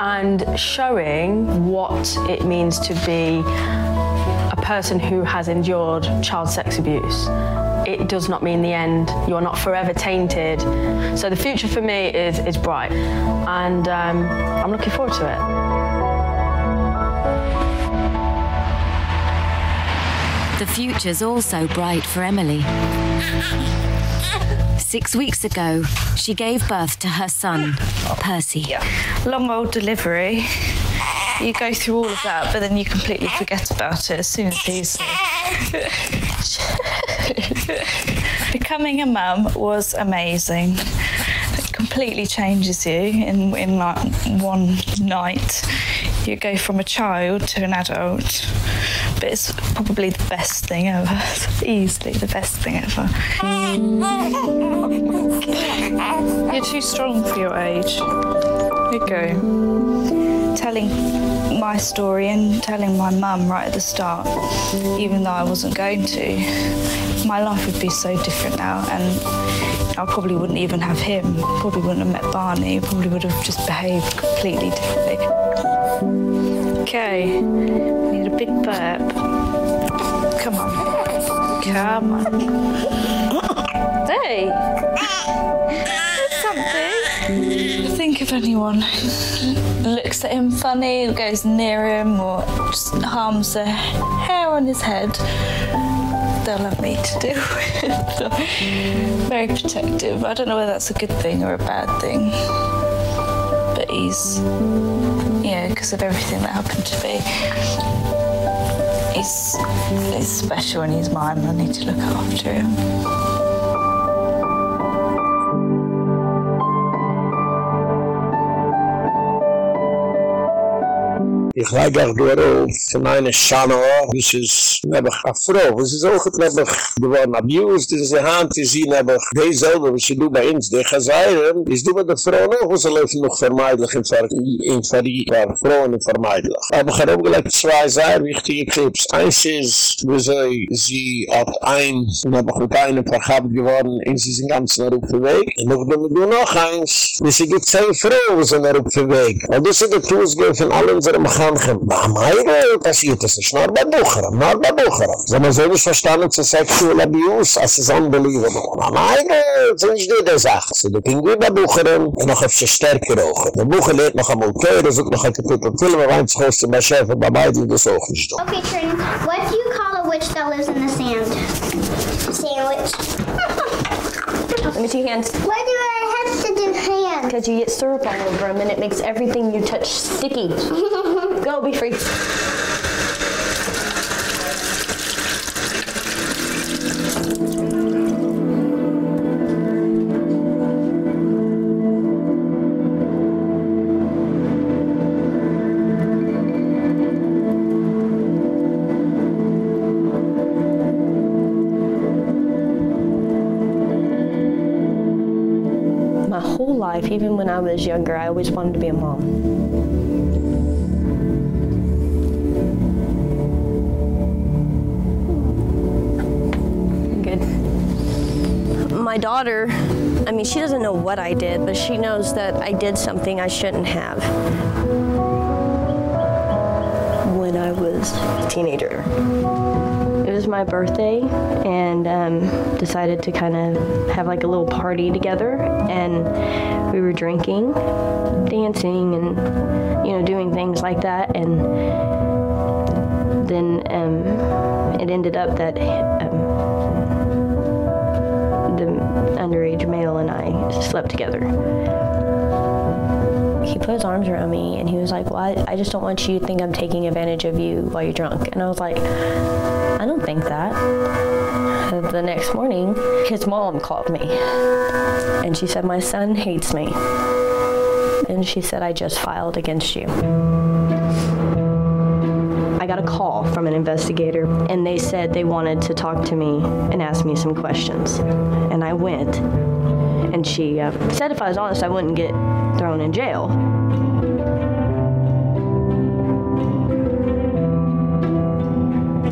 and showing what it means to be a person who has endured child sex abuse it does not mean the end. You're not forever tainted. So the future for me is is bright, and um, I'm looking forward to it. The future's also bright for Emily. Six weeks ago, she gave birth to her son, Percy. Long old delivery. You go through all of that, but then you completely forget about it as soon as he's <laughs> Becoming a mum was amazing. It completely changes you in in like one night. You go from a child to an adult but it's probably the best thing ever. <laughs> Easily the best thing ever. You're too strong for your age. You go. Telling my story and telling my mum right at the start, even though I wasn't going to, my life would be so different now and I probably wouldn't even have him, probably wouldn't have met Barney, probably would have just behaved completely differently. Okay, big burp. Come on. Come on. hey! something. Think if anyone looks at him funny, goes near him, or just harms the hair on his head, they'll have me to do with. <laughs> Very protective. I don't know whether that's a good thing or a bad thing. But he's, yeah, because of everything that happened to me. He's, he's special and he's mine. I need to look after him. Ich leige auch durch auf von einer Schanau, das ist nebach a Frau, das ist auch nebach geworden abused, das ist die Hand, die sie nebach, die selber, was sie du bei uns, die Chazayren, ist du bei der Frau noch, wo sie laufen noch vermeidlich in Farid, war Frauen vermeidlich. Aber ich habe auch zwei sehr wichtige Clips. Eins ist, wie sie, sie hat ein, nebach mit einem verhabt geworden, in sie sind ganz nach auf dem Weg. Und noch, wenn du noch eins, wie sie gibt zehn Frauen, sind nach auf dem Weg. Und das ist der Tuesgeld von allen unseren Mechanchen. Na, Meire, passiert das nicht. Nur bei Bucherem, nur bei Bucherem. So man soll nicht verstanden zu sexual abuse, as is unbelievable. Na, Meire, ist nicht die Sache. So, du ging gut bei Bucherem, und noch auf sich stärker auch. Der Bucher lebt noch einmal Teure, sucht noch ein Kapitel Film, aber eins groß zu Chef, bei beiden das auch nicht. Okay, Trin, what do you call a witch that lives in the sand? Sandwich. Let me see your hands. Why do I have to do hands? Because you get syrup all over them and it makes everything you touch sticky. <laughs> Go, be free. Life, even when I was younger, I always wanted to be a mom. Good. My daughter, I mean, she doesn't know what I did, but she knows that I did something I shouldn't have when I was a teenager. Was my birthday and um, decided to kind of have like a little party together and we were drinking, dancing and you know doing things like that and then um, it ended up that um, the underage male and I slept together. He put his arms around me and he was like, "Well, I, I just don't want you to think I'm taking advantage of you while you're drunk." And I was like, "I don't think that." The next morning, his mom called me. And she said, "My son hates me." And she said, "I just filed against you." I got a call from an investigator and they said they wanted to talk to me and ask me some questions. And I went. And she uh, said if I was honest, I wouldn't get thrown in jail.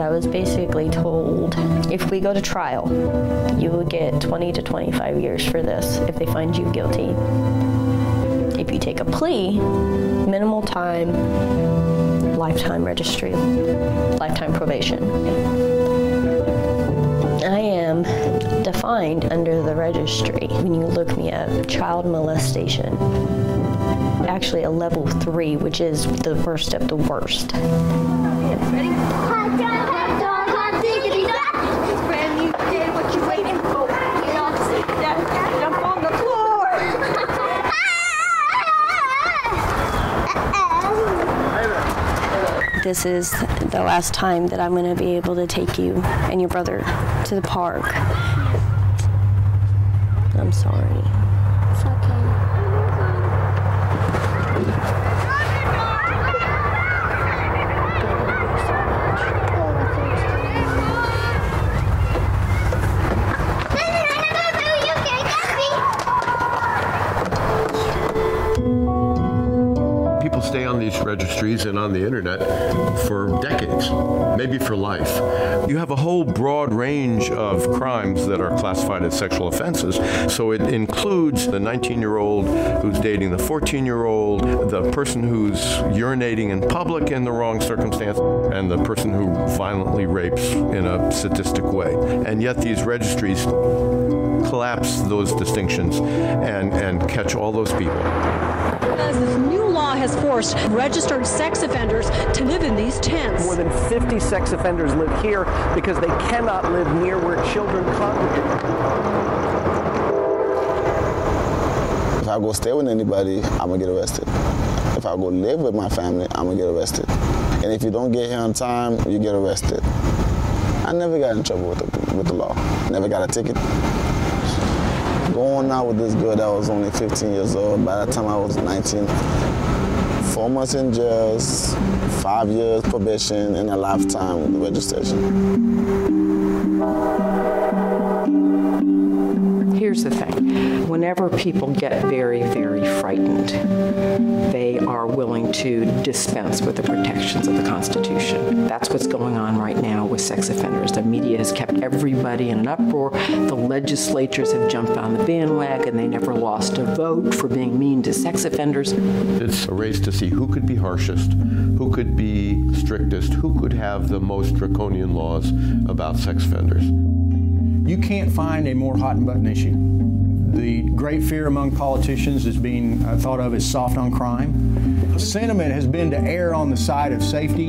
I was basically told if we go to trial, you will get 20 to 25 years for this if they find you guilty. If you take a plea, minimal time, lifetime registry, lifetime probation. Defined under the registry when you look me up child molestation. Actually, a level three, which is the worst of the worst. This is the last time that I'm going to be able to take you and your brother to the park. I'm sorry. It's okay. People stay on these registries and on the internet for decades, maybe for life. You have a whole broad range of crimes that are classified as sexual offenses. So it includes the 19-year-old who's dating the 14-year-old, the person who's urinating in public in the wrong circumstance, and the person who violently rapes in a sadistic way. And yet these registries collapse those distinctions and and catch all those people. Because this new law has forced registered sex offenders to live in these tents. More than 50 sex offenders live here because they cannot live near where children congregate. If I go stay with anybody, I'm gonna get arrested. If I go live with my family, I'm gonna get arrested. And if you don't get here on time, you get arrested. I never got in trouble with the, with the law. Never got a ticket. Going out with this girl that was only 15 years old, by the time I was 19, four months in jail, five years probation, and a lifetime registration. Here's the thing. Whenever people get very, very frightened, they are willing to dispense with the protections of the Constitution. That's what's going on right now with sex offenders. The media has kept everybody in an uproar. The legislatures have jumped on the bandwagon. And they never lost a vote for being mean to sex offenders. It's a race to see who could be harshest, who could be strictest, who could have the most draconian laws about sex offenders. You can't find a more hot and button issue. The great fear among politicians is being uh, thought of as soft on crime. Sentiment has been to err on the side of safety,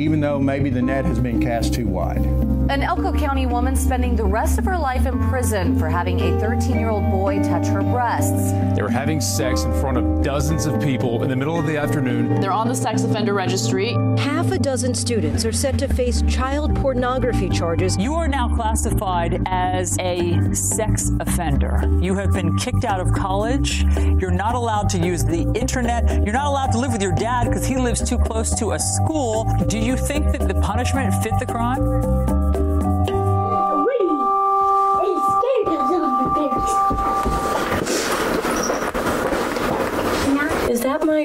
even though maybe the net has been cast too wide. An Elko County woman spending the rest of her life in prison for having a 13-year-old boy touch her breasts. They were having sex in front of dozens of people in the middle of the afternoon. They're on the sex offender registry. Half a dozen students are set to face child pornography charges. You are now classified as a sex offender. You have been kicked out of college. You're not allowed to use the internet. You're not allowed to live with your dad because he lives too close to a school. Do you think that the punishment fit the crime?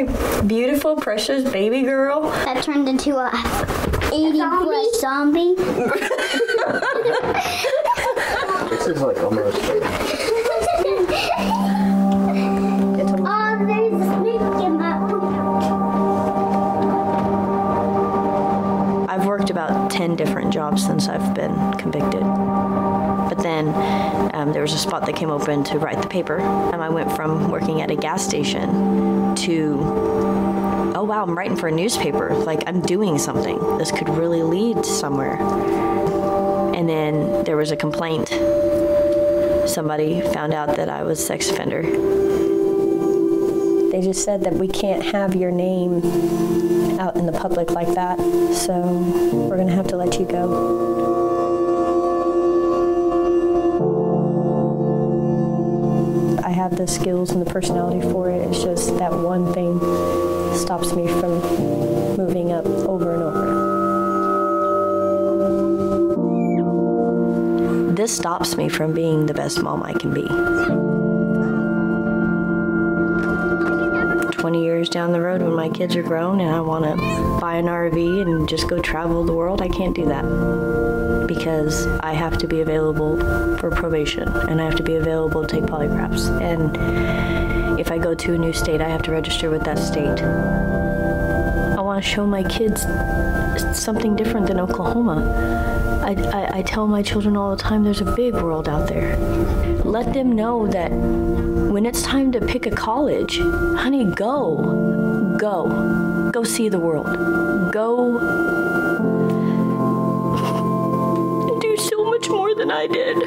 My beautiful, precious baby girl? That turned into a 80 foot zombie. This is like almost oh, there's a snake in my I've worked about 10 different jobs since I've been convicted. But then um, there was a spot that came open to write the paper, and I went from working at a gas station to, oh wow, I'm writing for a newspaper. Like, I'm doing something. This could really lead somewhere. And then there was a complaint. Somebody found out that I was sex offender. They just said that we can't have your name out in the public like that, so we're going to have to let you go. Have the skills and the personality for it. It's just that one thing stops me from moving up over and over. This stops me from being the best mom I can be. 20 years down the road when my kids are grown and I want to buy an RV and just go travel the world, I can't do that because I have to be available for probation and I have to be available to take polygraphs. And if I go to a new state, I have to register with that state. I want to show my kids something different than Oklahoma. I, I, I tell my children all the time there's a big world out there. Let them know that when it's time to pick a college, honey, go. Go. Go see the world. Go than I did.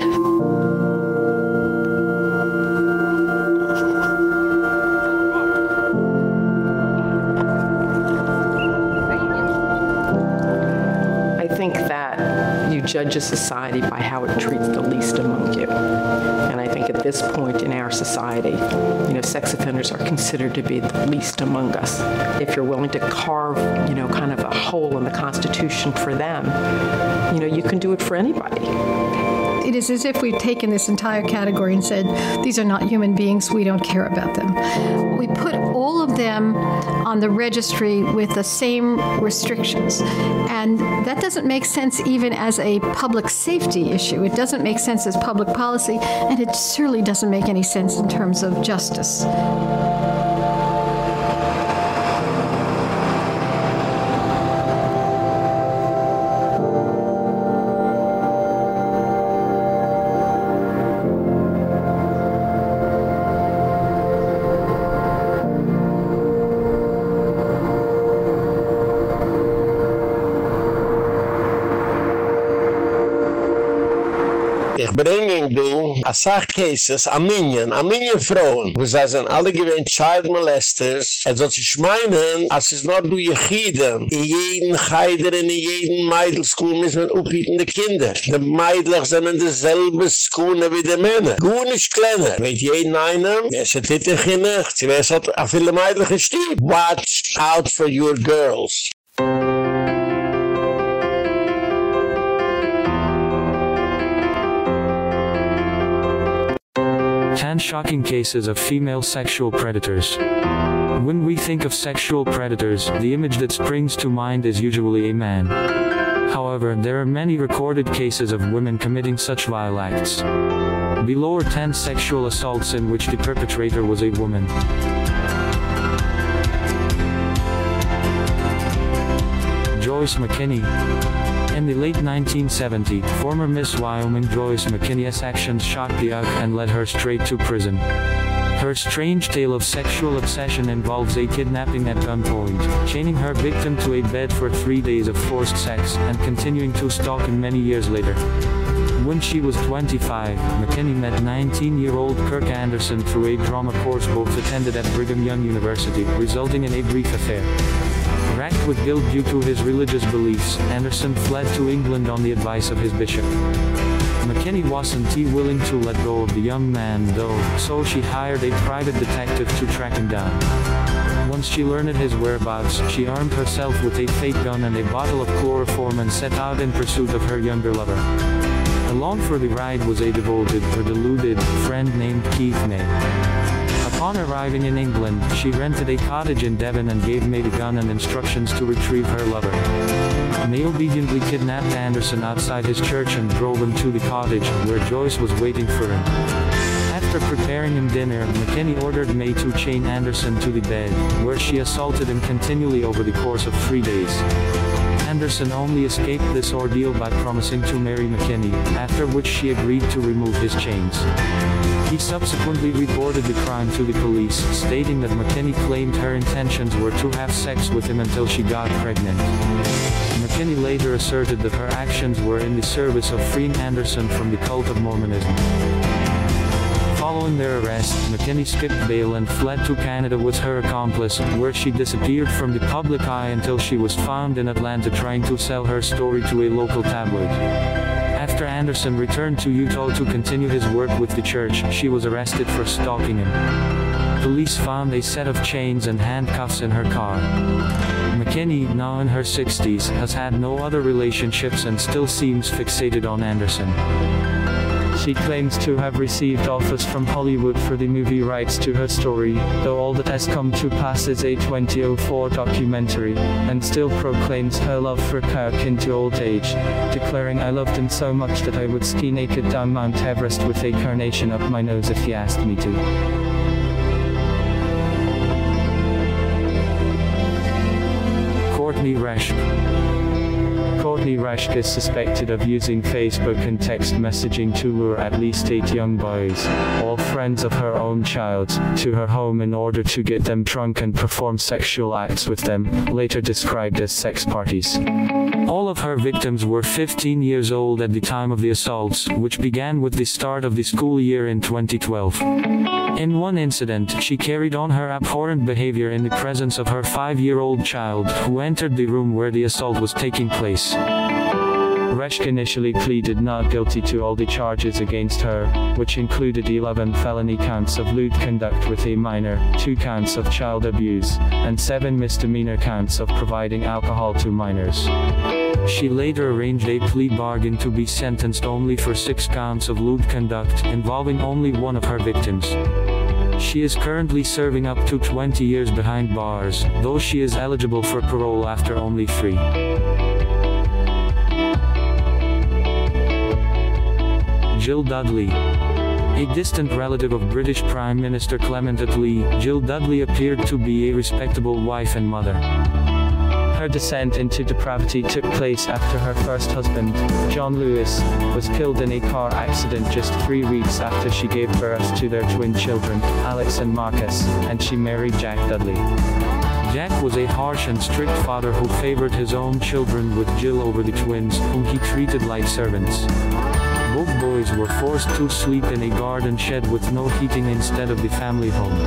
I think that you judge a society by how it treats the least among you. And I think at this point in our society, you know, sex offenders are considered to be the least among us. If you're willing to carve, you know, kind of a hole in the constitution for them, you know, you can do it for anybody. It is as if we've taken this entire category and said, these are not human beings, we don't care about them. We put all of them on the registry with the same restrictions. And that doesn't make sense even as a public safety issue. It doesn't make sense as public policy, and it certainly doesn't make any sense in terms of justice. A sach cases, a minion, a minion Frauen, wo sie sind alle gewähnt child molesters, er soll sich meinen, als es nur du jechiden, in jeden Heider, in jeden Meidl-School müssen wir aufhieten die Kinder. Die Meidler sind in derselbe School wie die Männer. Gut nicht kleiner. Weet jeden einen, wer ist dit in Ginnig, sie hat a viele Meidler gestieb. Watch out for your girls. Ten shocking cases of female sexual predators. When we think of sexual predators, the image that springs to mind is usually a man. However, there are many recorded cases of women committing such vile acts. Below are 10 sexual assaults in which the perpetrator was a woman. Joyce McKinney. In the late 1970, former Miss Wyoming Joyce McKinney's actions shocked the UK and led her straight to prison. Her strange tale of sexual obsession involves a kidnapping at gunpoint, chaining her victim to a bed for three days of forced sex, and continuing to stalk him many years later. When she was 25, McKinney met 19-year-old Kirk Anderson through a drama course both attended at Brigham Young University, resulting in a brief affair. Racked with guilt due to his religious beliefs, Anderson fled to England on the advice of his bishop. McKinney wasn't willing to let go of the young man though, so she hired a private detective to track him down. Once she learned his whereabouts, she armed herself with a fake gun and a bottle of chloroform and set out in pursuit of her younger lover. Along for the ride was a devoted or deluded friend named Keith May. Upon arriving in England, she rented a cottage in Devon and gave May the gun and instructions to retrieve her lover. May obediently kidnapped Anderson outside his church and drove him to the cottage, where Joyce was waiting for him. After preparing him dinner, McKinney ordered May to chain Anderson to the bed, where she assaulted him continually over the course of three days. Anderson only escaped this ordeal by promising to marry McKinney, after which she agreed to remove his chains. He subsequently reported the crime to the police, stating that McKinney claimed her intentions were to have sex with him until she got pregnant. McKinney later asserted that her actions were in the service of freeing Anderson from the cult of Mormonism. Following their arrest, McKinney skipped bail and fled to Canada with her accomplice, where she disappeared from the public eye until she was found in Atlanta trying to sell her story to a local tabloid. After Anderson returned to Utah to continue his work with the church, she was arrested for stalking him. Police found a set of chains and handcuffs in her car. McKinney, now in her 60s, has had no other relationships and still seems fixated on Anderson. She claims to have received offers from Hollywood for the movie rights to her story, though all that has come to pass is a 2004 documentary, and still proclaims her love for Kirk into old age, declaring I loved him so much that I would ski naked down Mount Everest with a carnation up my nose if he asked me to. Courtney Resch. Courtney Resch is suspected of using Facebook and text messaging to lure at least eight young boys, all friends of her own child, to her home in order to get them drunk and perform sexual acts with them, later described as sex parties. All of her victims were 15 years old at the time of the assaults, which began with the start of the school year in 2012. In one incident, she carried on her abhorrent behavior in the presence of her five-year-old child, who entered the room where the assault was taking place. Reschke initially pleaded not guilty to all the charges against her, which included 11 felony counts of lewd conduct with a minor, 2 counts of child abuse, and 7 misdemeanor counts of providing alcohol to minors. She later arranged a plea bargain to be sentenced only for 6 counts of lewd conduct involving only one of her victims. She is currently serving up to 20 years behind bars, though she is eligible for parole after only 3. Jill Dudley. A distant relative of British Prime Minister Clement Attlee, Jill Dudley appeared to be a respectable wife and mother. Her descent into depravity took place after her first husband, John Lewis, was killed in a car accident just three weeks after she gave birth to their twin children, Alex and Marcus, and she married Jack Dudley. Jack was a harsh and strict father who favored his own children with Jill over the twins, whom he treated like servants. Both boys were forced to sleep in a garden shed with no heating instead of the family home.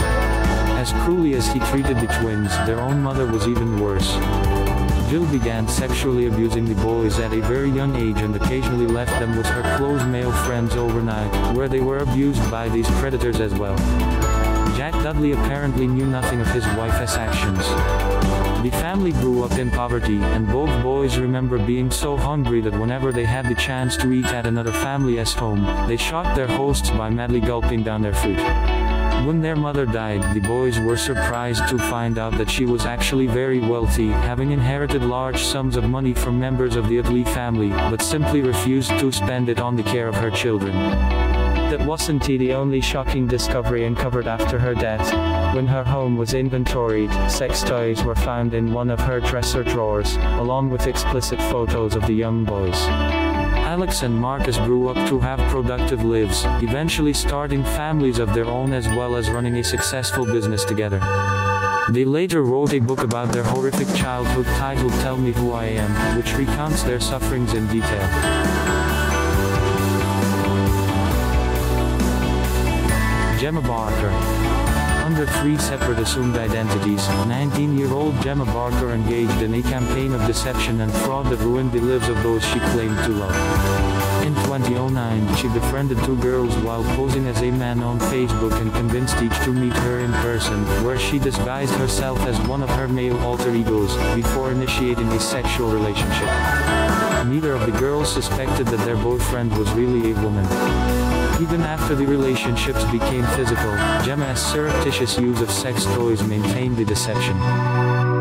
As cruelly as he treated the twins, their own mother was even worse. Jill began sexually abusing the boys at a very young age and occasionally left them with her close male friends overnight, where they were abused by these predators as well. Jack Dudley apparently knew nothing of his wife's actions. The family grew up in poverty, and both boys remember being so hungry that whenever they had the chance to eat at another family's home, they shocked their hosts by madly gulping down their food. When their mother died, the boys were surprised to find out that she was actually very wealthy, having inherited large sums of money from members of the Attlee family, but simply refused to spend it on the care of her children. That wasn't the only shocking discovery uncovered after her death. When her home was inventoried, sex toys were found in one of her dresser drawers, along with explicit photos of the young boys. Alex and Marcus grew up to have productive lives, eventually starting families of their own as well as running a successful business together. They later wrote a book about their horrific childhood titled Tell Me Who I Am, which recounts their sufferings in detail. Gemma Barker under three separate assumed identities, 19-year-old Gemma Barker engaged in a campaign of deception and fraud that ruined the lives of those she claimed to love. In 2009, she befriended two girls while posing as a man on Facebook and convinced each to meet her in person, where she disguised herself as one of her male alter egos, before initiating a sexual relationship. Neither of the girls suspected that their boyfriend was really a woman. Even after the relationships became physical, Gemma's surreptitious use of sex toys maintained the deception.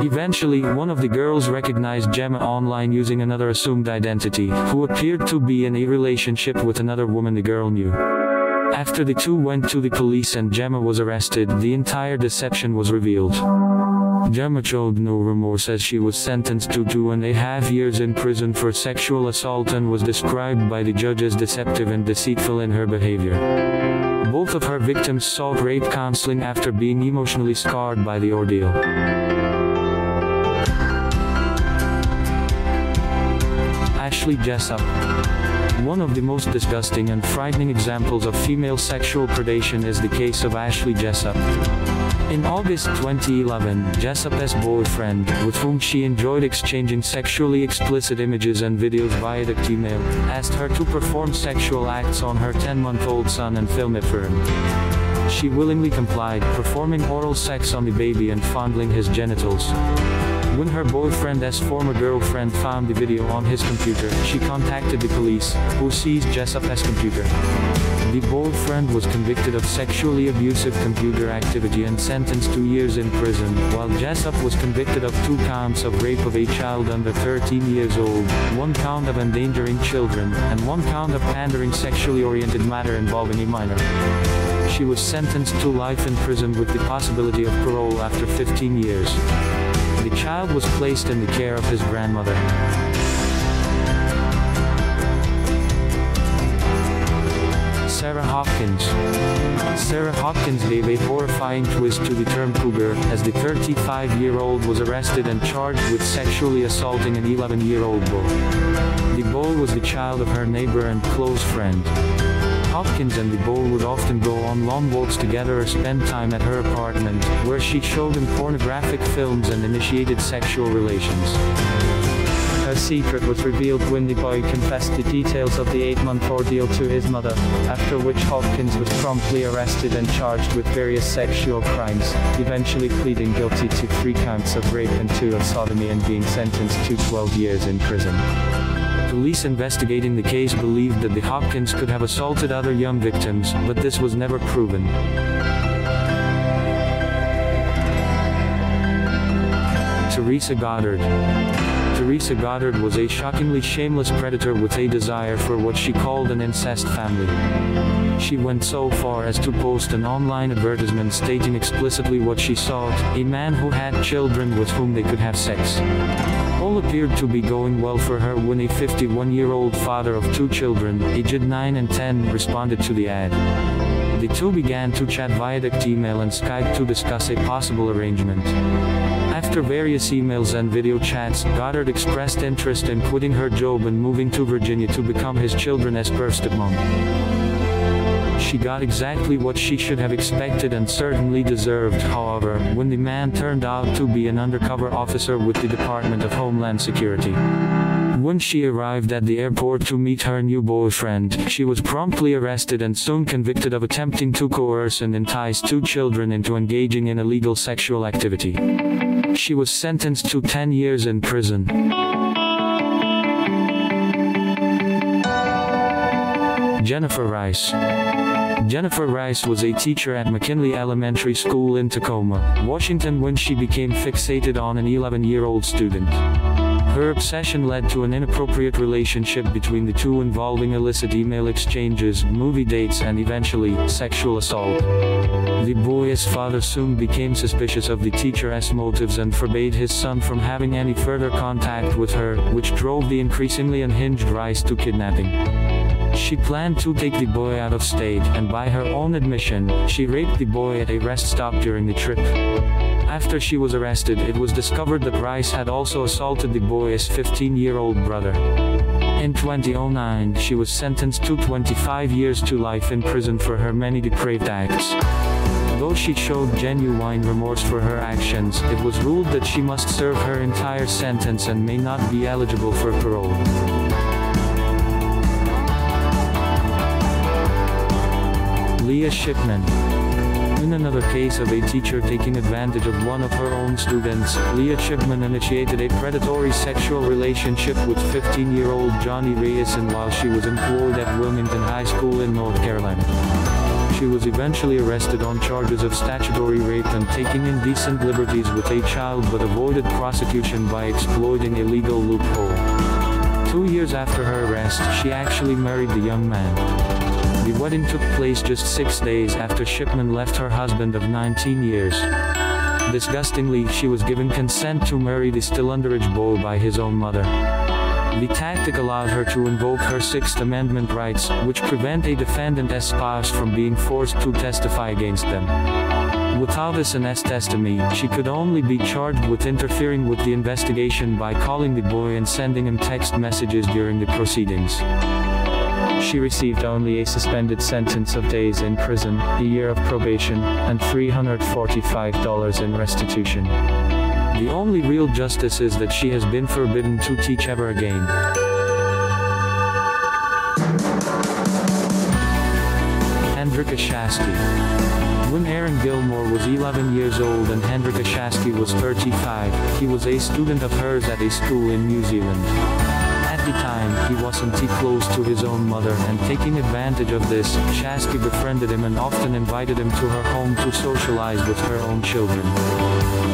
Eventually, one of the girls recognized Gemma online using another assumed identity, who appeared to be in a relationship with another woman the girl knew. After the two went to the police and Gemma was arrested, the entire deception was revealed. Gemma showed no remorse as she was sentenced to two and a half years in prison for sexual assault and was described by the judge as deceptive and deceitful in her behavior. Both of her victims sought rape counseling after being emotionally scarred by the ordeal. Ashley Jessup one of the most disgusting and frightening examples of female sexual predation is the case of Ashley Jessup. In August 2011, Jessup's boyfriend, with whom she enjoyed exchanging sexually explicit images and videos via the email, asked her to perform sexual acts on her 10-month-old son and film it for him. She willingly complied, performing oral sex on the baby and fondling his genitals. When her boyfriend's former girlfriend found the video on his computer, she contacted the police, who seized Jessup's computer. The boyfriend was convicted of sexually abusive computer activity and sentenced to years in prison, while Jessup was convicted of two counts of rape of a child under 13 years old, one count of endangering children, and one count of pandering sexually oriented matter involving a minor. She was sentenced to life in prison with the possibility of parole after 15 years. The child was placed in the care of his grandmother. Sarah Hopkins. Sarah Hopkins gave a horrifying twist to the term cougar, as the 35-year-old was arrested and charged with sexually assaulting an 11-year-old boy. The boy was the child of her neighbor and close friend. Hopkins and the boy would often go on long walks together or spend time at her apartment, where she showed him pornographic films and initiated sexual relations. Secret was revealed when the boy confessed the details of the eight-month ordeal to his mother, after which Hopkins was promptly arrested and charged with various sexual crimes, eventually pleading guilty to three counts of rape and two of sodomy and being sentenced to 12 years in prison. Police investigating the case believed that the Hopkins could have assaulted other young victims, but this was never proven. Teresa Goddard Teresa Goddard was a shockingly shameless predator with a desire for what she called an incest family. She went so far as to post an online advertisement stating explicitly what she sought, a man who had children with whom they could have sex. All appeared to be going well for her when a 51-year-old father of two children, aged 9 and 10, responded to the ad. The two began to chat via email and Skype to discuss a possible arrangement. After various emails and video chats, Goddard expressed interest in quitting her job and moving to Virginia to become his children's first mom. She got exactly what she should have expected and certainly deserved, however, when the man turned out to be an undercover officer with the Department of Homeland Security. When she arrived at the airport to meet her new boyfriend, she was promptly arrested and soon convicted of attempting to coerce and entice two children into engaging in illegal sexual activity. She was sentenced to 10 years in prison. Jennifer Rice Jennifer Rice was a teacher at McKinley Elementary School in Tacoma, Washington when she became fixated on an 11-year-old student. Her obsession led to an inappropriate relationship between the two involving illicit email exchanges, movie dates and eventually, sexual assault. The boy's father soon became suspicious of the teacher's motives and forbade his son from having any further contact with her, which drove the increasingly unhinged Rice to kidnapping. She planned to take the boy out of state, and by her own admission, she raped the boy at a rest stop during the trip. After she was arrested, it was discovered that Rice had also assaulted the boy's 15-year-old brother. In 2009, she was sentenced to 25 years to life in prison for her many depraved acts. Though she showed genuine remorse for her actions, it was ruled that she must serve her entire sentence and may not be eligible for parole. Leah Shipman. In another case of a teacher taking advantage of one of her own students, Leah Shipman initiated a predatory sexual relationship with 15-year-old Johnny Reyes while she was employed at Wilmington High School in North Carolina. She was eventually arrested on charges of statutory rape and taking indecent liberties with a child but avoided prosecution by exploiting a legal loophole. Two years after her arrest, she actually married the young man. The wedding took place just six days after Shipman left her husband of 19 years. Disgustingly, she was given consent to marry the still underage boy by his own mother. The tactic allowed her to invoke her Sixth Amendment rights, which prevent a defendant's spouse from being forced to testify against them. Without a SNS testimony, she could only be charged with interfering with the investigation by calling the boy and sending him text messages during the proceedings. She received only a suspended sentence of days in prison, a year of probation, and $345 in restitution. The only real justice is that she has been forbidden to teach ever again. Hendrika Shasky when Aaron Gilmore was 11 years old and Hendrika Shasky was 35, he was a student of hers at a school in New Zealand time, he wasn't too close to his own mother and taking advantage of this, Shasky befriended him and often invited him to her home to socialize with her own children.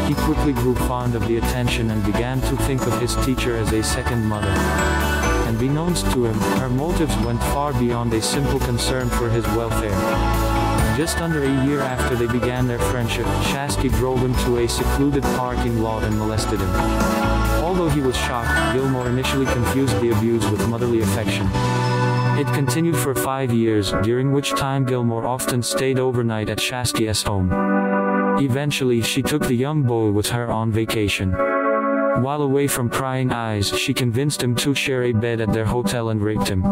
He quickly grew fond of the attention and began to think of his teacher as a second mother. And beknownst to him, her motives went far beyond a simple concern for his welfare. Just under a year after they began their friendship, Shasky drove him to a secluded parking lot and molested him. Although he was shocked, Gilmore initially confused the abuse with motherly affection. It continued for five years, during which time Gilmore often stayed overnight at Shasky's home. Eventually she took the young boy with her on vacation. While away from prying eyes, she convinced him to share a bed at their hotel and raped him.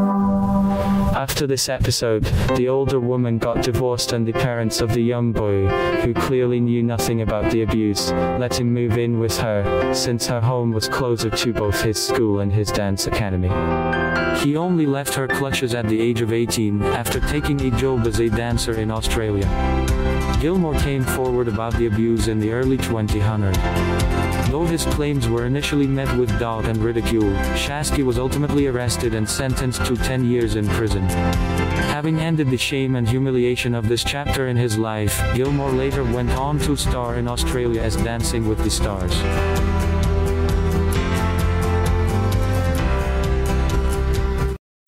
After this episode, the older woman got divorced and the parents of the young boy, who clearly knew nothing about the abuse, let him move in with her, since her home was closer to both his school and his dance academy. He only left her clutches at the age of 18, after taking a job as a dancer in Australia. Gilmore came forward about the abuse in the early 2000s. Though his claims were initially met with doubt and ridicule, Shasky was ultimately arrested and sentenced to 10 years in prison. Having ended the shame and humiliation of this chapter in his life, Gilmore later went on to star in Australia as Dancing with the Stars.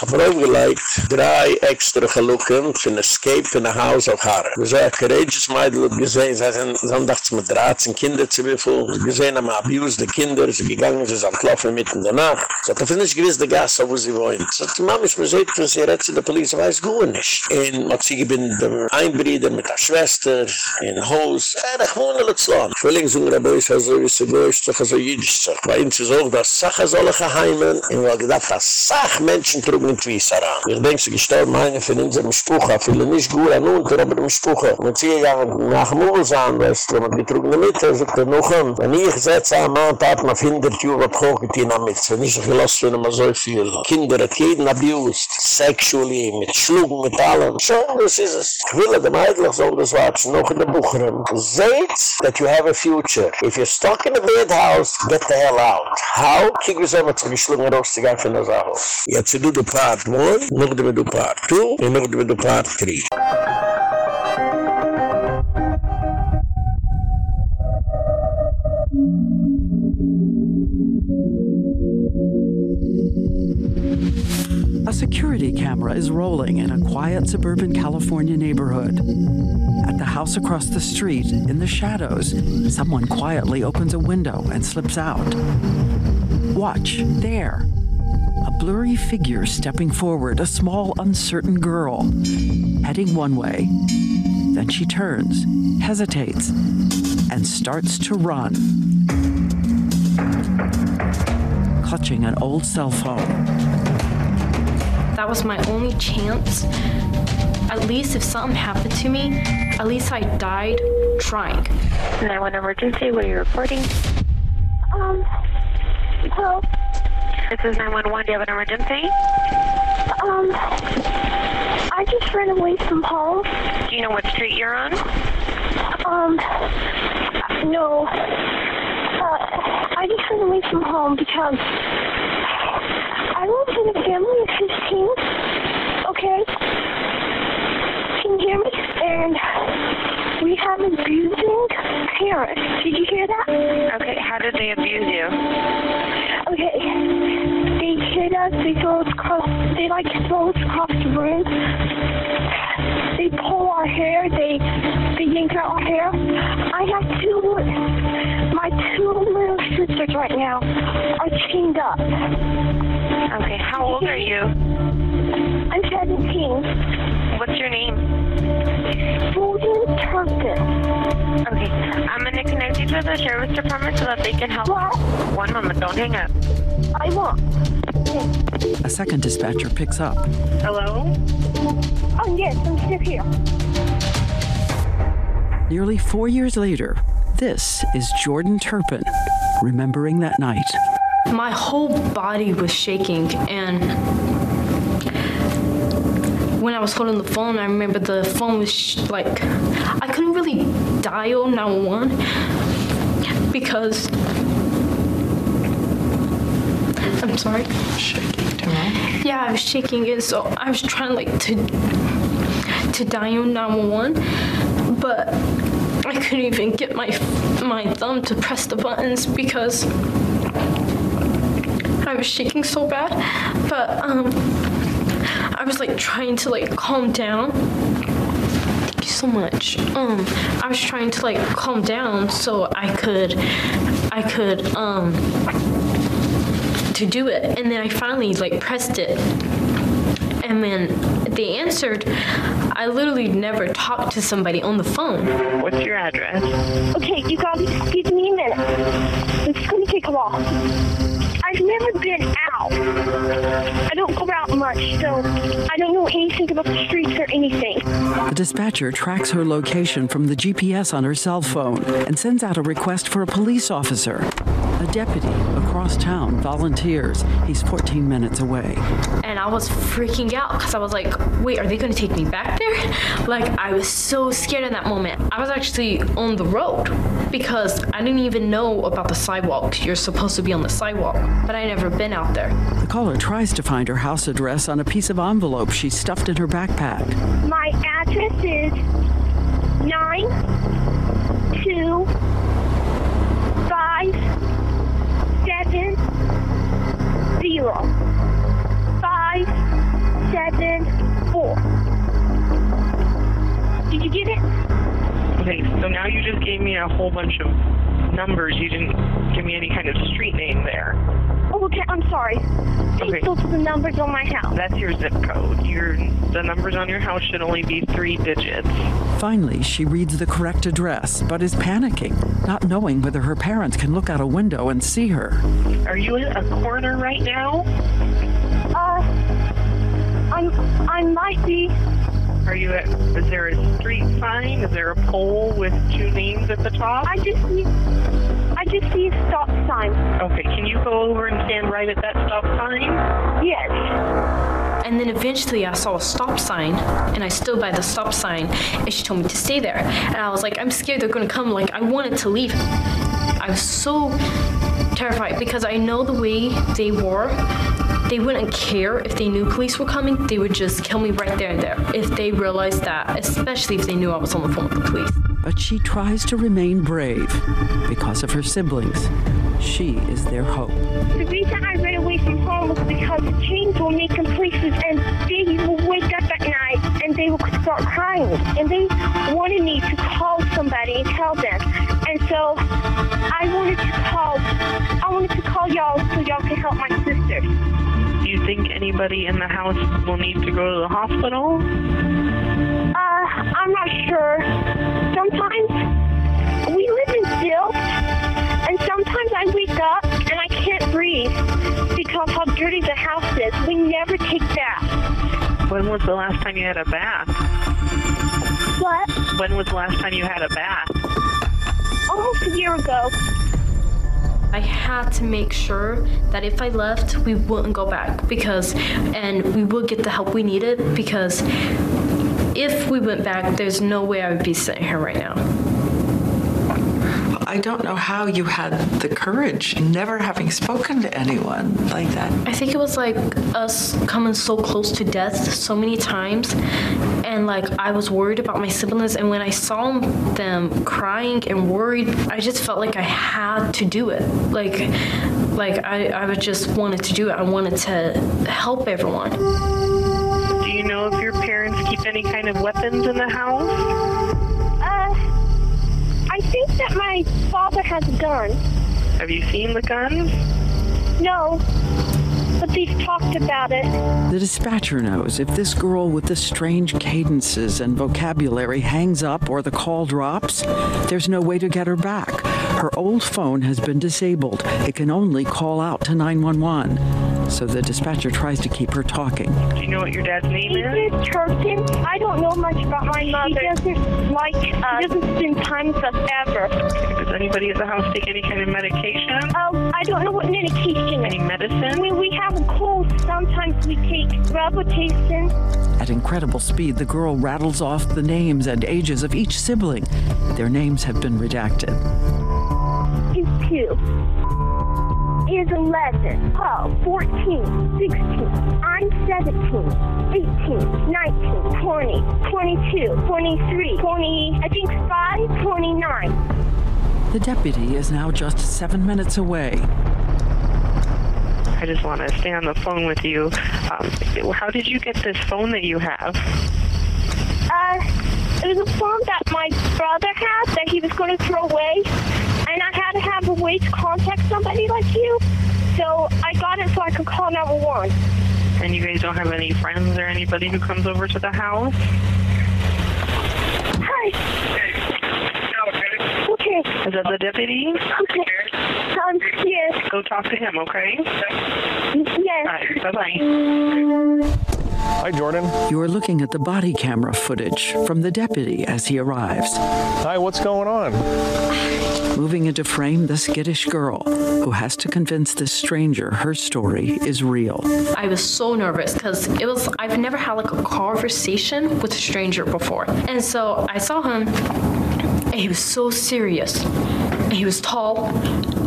Aber aufgelegt, drei extra gelukken von Escape in a House of Horror. Wir sagen, courageous Meidl hat gesehen, sie sind sonntags mit 13 Kinder zu. Sie gesehen haben abused die Kinder, sie gegangen, sie sind laufen mitten in der Nacht. Sie hat auf nicht gewiss der Gas, wo sie wollen. Sie hat die Mama ist mir so, wenn sie rät der Polizei, weiß gut nicht. Und hat sie gebindet dem Einbrieder mit der Schwester, in Haus. Ja, ich wohne nicht so. Ich will nicht so, aber ich so, wie sie größt, so jüdisch. Bei uns ist auch, dass Sache soll ich heimen. Und wir haben gedacht, dass Sach Menschen trugen in Twieser an. Ich denke, sie gestorben, eine von unserem Spruch, viele nicht gut an unter, aber im Spruch. Und sie gegangen nach Mosam, weißt du, man getrug in der Mitte, sagt er noch um. Wenn ich setze am Mann, tat man findet, jo, wat hochgetein am Mitte. Nicht so viel los, wenn man so viel Kinder hat jeden abused, sexually, mit Schlugen, mit allem. So, das ist es. Ich will, dem Eidlich soll das watschen, noch in der Bucherin. Seht, that you have a future. If you're stuck in a bad house, get the hell out. How? Kijk we zo met z'n geschlungen rausgegaan van das Haus. Jetzt du de part 1, noch du part 2, en noch du part 3. A security camera is rolling in a quiet suburban California neighborhood. At the house across the street, in the shadows, someone quietly opens a window and slips out. Watch, there. A blurry figure stepping forward, a small, uncertain girl, heading one way. Then she turns, hesitates, and starts to run. Clutching an old cell phone. That was my only chance. At least if something happened to me, at least I died trying. 911 emergency, what are you reporting? Um, hello? This is 911, do you have an emergency? Um, I just ran away from home. Do you know what street you're on? Um, no. Uh, I just ran away from home because I live in a family of 15, okay? Can you hear me? And we have abusing parents. Did you hear that? Okay, how did they abuse you? Okay, they hit us, they throw us across, they like throw us across the room. They pull our hair, they, they yank out our hair. I have two, my two little sisters right now are chained up. Okay, how old are you? I'm 17. What's your name? Jordan Turpin. Okay, I'm going to connect you to the sheriff's department so that they can help. What? One moment, don't hang up. I won't. A second dispatcher picks up. Hello? Oh, yes, I'm still here. Nearly four years later, this is Jordan Turpin remembering that night. My whole body was shaking and when I was holding the phone, I remember the phone was like I couldn't really dial 911 because I'm sorry. Shaking? Yeah, I was shaking it so I was trying like to to dial 911, but I couldn't even get my my thumb to press the buttons because I was shaking so bad. But um I was like trying to like calm down. Thank you so much. Um I was trying to like calm down so I could I could um to do it and then I finally like pressed it and then they answered I literally never talked to somebody on the phone. What's your address? Okay, you gotta just give me a minute. It's gonna take a while. I've never been out. I don't go out much, so I don't know anything about the streets or anything. The dispatcher tracks her location from the GPS on her cell phone and sends out a request for a police officer. A deputy across town volunteers. He's 14 minutes away. And I was freaking out cuz I was like, "Wait, are they going to take me back there?" <laughs> Like I was so scared in that moment. I was actually on the road because I didn't even know about the sidewalk. You're supposed to be on the sidewalk, but I never been out there. The caller tries to find her house address on a piece of envelope she stuffed in her backpack. My address is 9 2 5 7 0 5. Did you get it? Okay, so now you just gave me a whole bunch of numbers. You didn't give me any kind of street name there. Oh, okay, I'm sorry. Okay. Those are the numbers on my house. That's your zip code. Your the numbers on your house should only be 3 digits. Finally, she reads the correct address, but is panicking, not knowing whether her parents can look out a window and see her. Are you in a corner right now? Uh, I'm, I might be. Are you at is there a street sign? Is there a pole with two names at the top? I just see, I just see a stop sign. Okay, can you go over and stand right at that stop sign? Yes. And then eventually I saw a stop sign and I stood by the stop sign and she told me to stay there. And I was like, I'm scared they're going to come. Like, I wanted to leave. I was so terrified because I know the way they were. They wouldn't care if they knew police were coming. They would just kill me right there and there if they realized that, especially if they knew I was on the phone with the police. But she tries to remain brave because of her siblings. She is their hope. The reason I ran away from home was because the chains were making places and they would wake up at night and they would start crying. And they wanted me to call somebody and tell them. And so I wanted to call, I wanted to call y'all so y'all can help my sister. Do you think anybody in the house will need to go to the hospital? Uh, I'm not sure. Sometimes we live in Silt, and sometimes I wake up and I can't breathe because how dirty the house is. We never take baths. When was the last time you had a bath? What? When was the last time you had a bath? Almost a year ago. I had to make sure that if I left, we wouldn't go back because and we would get the help we needed because if we went back, there's no way I would be sitting here right now. I don't know how you had the courage, never having spoken to anyone like that. I think it was like us coming so close to death so many times and like I was worried about my siblings and when I saw them crying and worried, I just felt like I had to do it. Like like I I just wanted to do it. I wanted to help everyone. Do you know if your parents keep any kind of weapons in the house? Uh, I think that my father has a gun. Have you seen the guns? No, but they've talked about it. The dispatcher knows if this girl with the strange cadences and vocabulary hangs up or the call drops, there's no way to get her back. Her old phone has been disabled. It can only call out to 911. So the dispatcher tries to keep her talking. Do you know what your dad's name He is? is Turpin. I don't know much about my mother. He doesn't like us. He uh, doesn't spend time with us ever. Does anybody at the house take any kind of medication? Oh, I don't know what medication is. Any medicine? When we have a cold, sometimes we take Robitussin. At incredible speed, the girl rattles off the names and ages of each sibling. Their names have been redacted. is 2. Is 11, 12, 14, 16. I'm 17, 18, 19, 20, 22, 23, 20, I think 5, 29. The deputy is now just seven minutes away. I just want to stay on the phone with you. Um, how did you get this phone that you have? Uh, it was a phone that my brother had that he was going to throw away, and I had to have a way to contact somebody like you. So I got it so I could call 911. And you guys don't have any friends or anybody who comes over to the house? Hi. Okay. Is that the deputy? Okay. Um, yes. Go talk to him, okay? Yes. All right, bye-bye. Hi, Jordan. You're looking at the body camera footage from the deputy as he arrives. Hi, what's going on? Moving into frame the skittish girl who has to convince this stranger her story is real. I was so nervous cuz it was I've never had like a conversation with a stranger before. And so I saw him and he was so serious. And he was tall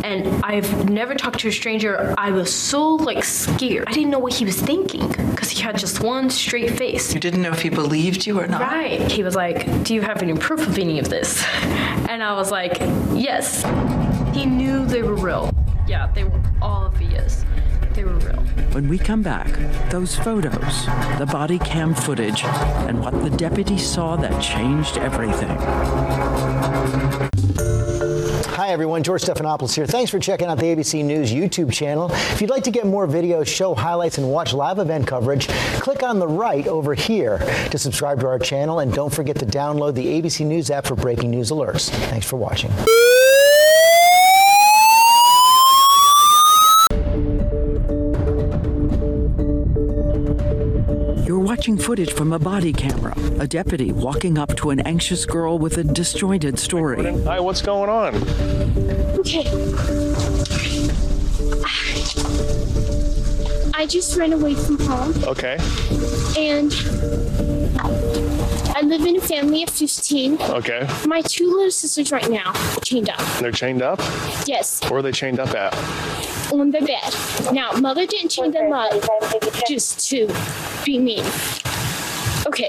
and I've never talked to a stranger. I was so like scared. I didn't know what he was thinking cuz he had just one straight face. You didn't know if he believed you or not. Right. He was like, "Do you have any proof of any of this?" <laughs> And I was like, "Yes." He knew they were real. Yeah, they were all of obvious. they were real. When we come back, those photos, the body cam footage, and what the deputy saw that changed everything. Hi, everyone. George Stephanopoulos here. Thanks for checking out the ABC News YouTube channel. If you'd like to get more videos, show highlights, and watch live event coverage, click on the right over here to subscribe to our channel. And don't forget to download the ABC News app for breaking news alerts. Thanks for watching. Watching footage from a body camera. A deputy walking up to an anxious girl with a disjointed story. Hi, what's going on? Okay. I just ran away from home. Okay. And I live in a family of 15. Okay. My two little sisters right now chained up. They're chained up? Yes. Where are they chained up at? On the bed. Now, mother didn't chain them up just to be mean. Okay.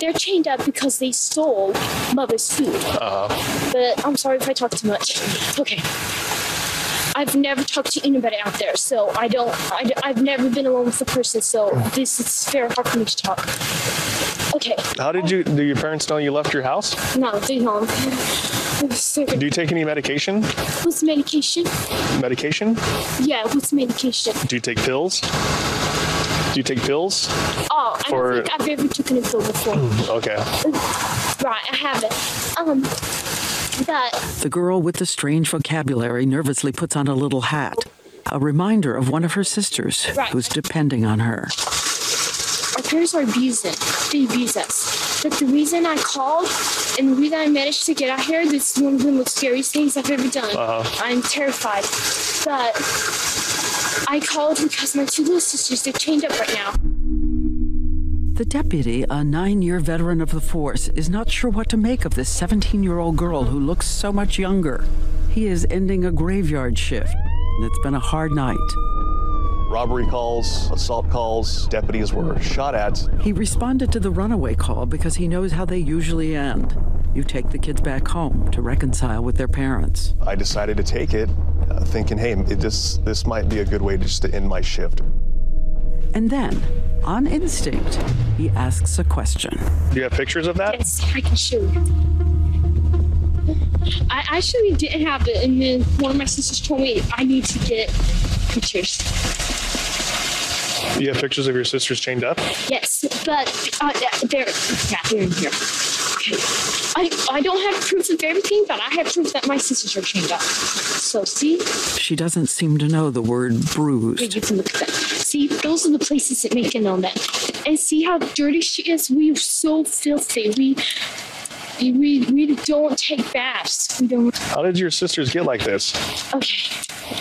They're chained up because they stole mother's food. Uh huh. But I'm sorry if I talk too much. Okay. I've never talked to anybody out there, so I don't, I, have never been alone with a person, so this is very hard for me to talk. Okay. How did you, do your parents know you left your house? No, they don't. Do you take any medication? What's medication? Medication? Yeah, what's medication? Do you take pills? Do you take pills? Oh, I For- don't think I've ever taken a pill before. Okay. Right, I haven't. Um, but The girl with the strange vocabulary nervously puts on a little hat, a reminder of one of her sisters Right. who's depending on her. our parents are abusing. They abuse us. But the reason I called and the reason I managed to get out here, this is one of the most scariest things I've ever done. Uh-huh. I'm terrified. But I called because my two little sisters, they're chained up right now. The deputy, a nine year veteran of the force, is not sure what to make of this 17 year old girl who looks so much younger. He is ending a graveyard shift, and it's been a hard night. Robbery calls, assault calls, deputies were shot at. He responded to the runaway call because he knows how they usually end. You take the kids back home to reconcile with their parents. I decided to take it, uh, thinking, hey, it, this this might be a good way just to end my shift. And then, on instinct, he asks a question. Do you have pictures of that? Yes, I can show you. I actually didn't have it, and then one of my sisters told me I need to get pictures. Do you have pictures of your sisters chained up? Yes, but uh, they're yeah, they're in here. Okay. I I don't have proof of everything, but I have proof that my sisters are chained up. So see, She doesn't seem to know the word bruised. you can look at that. See, those are the places that make it on that. And see how dirty she is. We are so filthy. We we we don't take baths. We don't. How did your sisters get like this? Okay.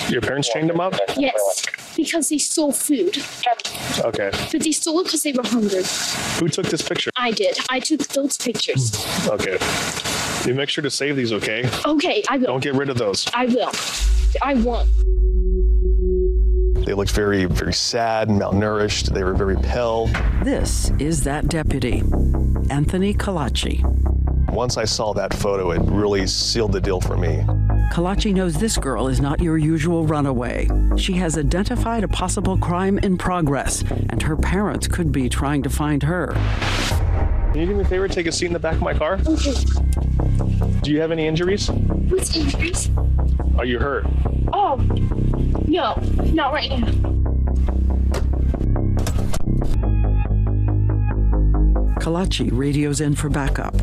Your parents chained them up? Yes, because they stole food, Okay. but they stole it because they were hungry. Who took this picture? I did. I took those pictures. Okay. You make sure to save these, okay? Okay, I will. Don't get rid of those. I will. I won't. They looked very, very sad and malnourished. They were very pale. This is that deputy, Anthony Kalachi. Once I saw that photo, it really sealed the deal for me. Kalachi knows this girl is not your usual runaway. She has identified a possible crime in progress, and her parents could be trying to find her. Can you do me a favor? Take a seat in the back of my car? Okay. Do you have any injuries? What's injuries? Are you hurt? Oh, no, not right now. Kalachi radios in for backup.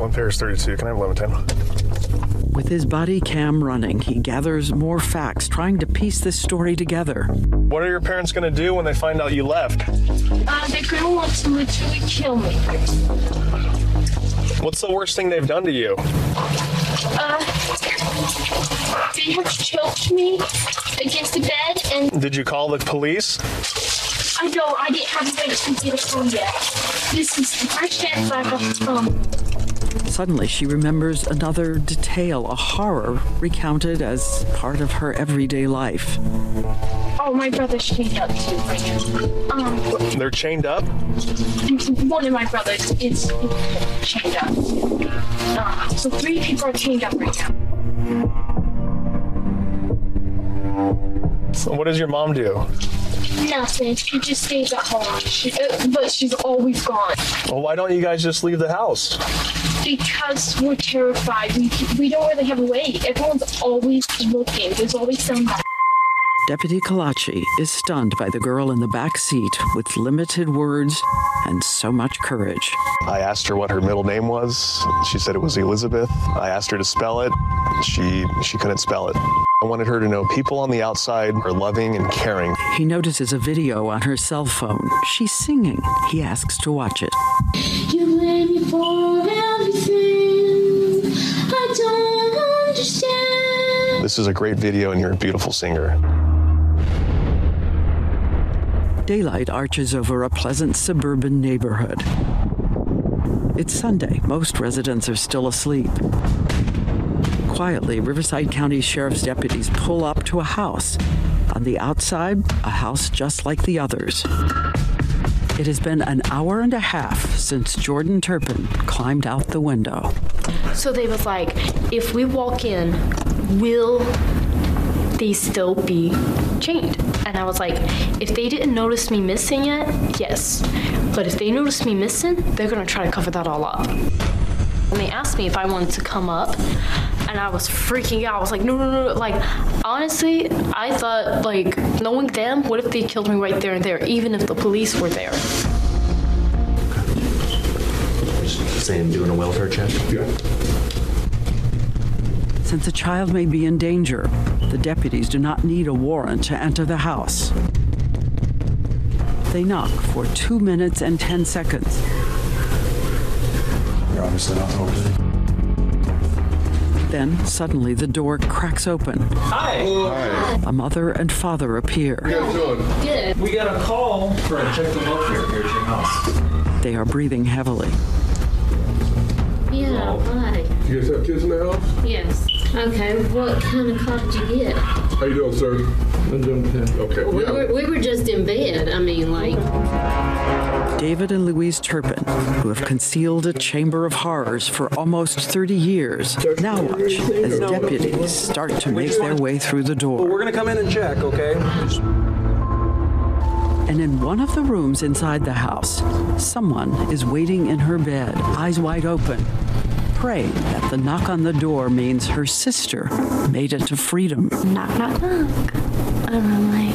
One pair is 32. Can I have 1110? With his body cam running, he gathers more facts, trying to piece this story together. What are your parents going to do when they find out you left? Uh, they're gonna want to literally kill me. What's the worst thing they've done to you? Uh, they have choked me against the bed, and Did you call the police? I know I didn't have a way to get a phone yet. This is the first chance I've got um. Suddenly, she remembers another detail, a horror recounted as part of her everyday life. Oh, my brother's chained up too right now. Um, They're chained up? one of my brothers is chained up. Uh, so three people are chained up right now. What does your mom do? Nothing. She just stays at home. She, uh, but she's always gone. Well, why don't you guys just leave the house? Because we're terrified. We, we don't really have a way. Everyone's always looking. There's always somebody. Deputy Kalachi is stunned by the girl in the back seat with limited words and so much courage. I asked her what her middle name was. She said it was Elizabeth. I asked her to spell it. She she couldn't spell it. I wanted her to know people on the outside are loving and caring. He notices a video on her cell phone. She's singing. He asks to watch it. This is a great video and you're a beautiful singer. Daylight arches over a pleasant suburban neighborhood. It's Sunday. Most residents are still asleep. Quietly, Riverside County Sheriff's deputies pull up to a house. On the outside, a house just like the others. It has been an hour and a half since Jordan Turpin climbed out the window. So they was like, if we walk in, will they still be chained? And I was like, if they didn't notice me missing yet, yes. But if they notice me missing, they're going to try to cover that all up. And they asked me if I wanted to come up, and I was freaking out. I was like, no, no, no. Like, honestly, I thought, like, knowing them, what if they killed me right there and there, even if the police were there? Saying doing a welfare check? Yeah. Since a child may be in danger, the deputies do not need a warrant to enter the house. They knock for 2 minutes and 10 seconds. You're obviously not opening. Then suddenly the door cracks open. Hi. Hi. A mother and father appear. Good. We got a call for a check the welfare here at your house. They are breathing heavily. Yeah, hi. You guys have kids in the house? Yes. Okay, what kind of car did you get? How you doing, sir? I'm doing okay. We, yeah. were, we were just in bed. I mean, like. David and Louise Turpin, who have concealed a chamber of horrors for almost 30 years, now watch as deputies start to make their way through the door. Well, we're going to come in and check, okay? And in one of the rooms inside the house, someone is waiting in her bed, eyes wide open, praying that the knock on the door means her sister made it to freedom. Knock, knock, knock. And I'm like,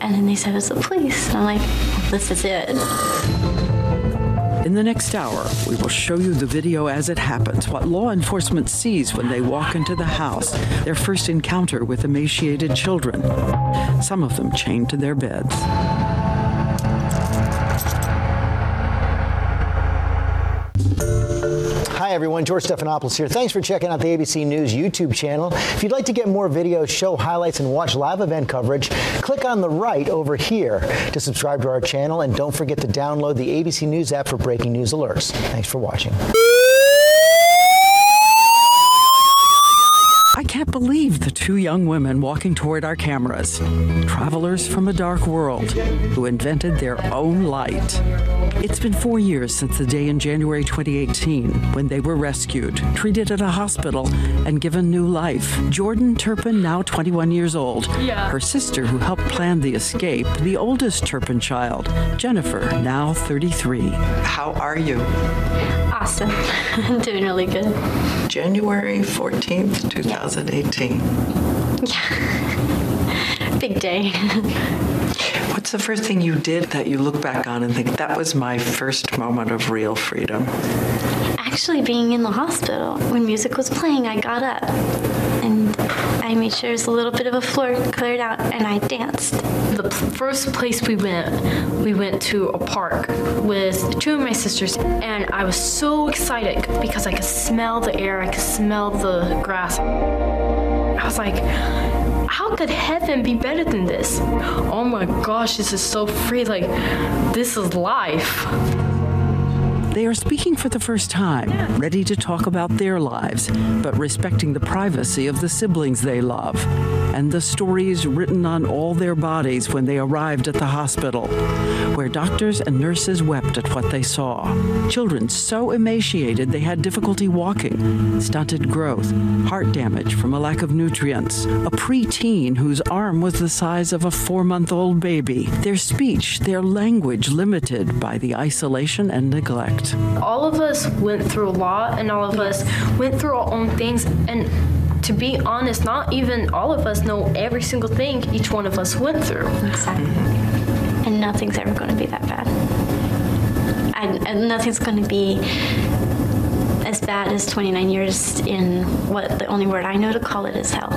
and then they said it's the police. And I'm like, this is it. In the next hour, we will show you the video as it happens, what law enforcement sees when they walk into the house, their first encounter with emaciated children, some of them chained to their beds. Hi, everyone. George Stephanopoulos here. Thanks for checking out the ABC News YouTube channel. If you'd like to get more videos, show highlights, and watch live event coverage, click on the right over here to subscribe to our channel. And don't forget to download the ABC News app for breaking news alerts. Thanks for watching. I can't believe the two young women walking toward our cameras. Travelers from a dark world who invented their own light. It's been 4 years since the day in January 2018 when they were rescued, treated at a hospital and given new life. Jordan Turpin now 21 years old. Yeah. Her sister who helped plan the escape, the oldest Turpin child, Jennifer, now 33. How are you? Awesome. <laughs> I'm doing really good. January 14th, 2018. Yeah. <laughs> Big day. What's the first thing you did that you look back on and think that was my first moment of real freedom? Actually being in the hospital. When music was playing, I got up and I made sure there's a little bit of a floor cleared out and I danced. The first place we went, we went to a park with two of my sisters and I was so excited because I could smell the air, I could smell the grass. Was like, how could heaven be better than this? Oh my gosh, this is so free. Like, this is life. They are speaking for the first time, ready to talk about their lives, but respecting the privacy of the siblings they love and the stories written on all their bodies when they arrived at the hospital, where doctors and nurses wept at what they saw. Children so emaciated they had difficulty walking, stunted growth, heart damage from a lack of nutrients, a preteen whose arm was the size of a 4-month-old baby, their speech, their language limited by the isolation and neglect. All of us went through a lot and all of us went through our own things and to be honest, not even all of us know every single thing each one of us went through. Exactly. And nothing's ever going to be that bad. And, and nothing's going to be as bad as 29 years in what the only word I know to call it is hell.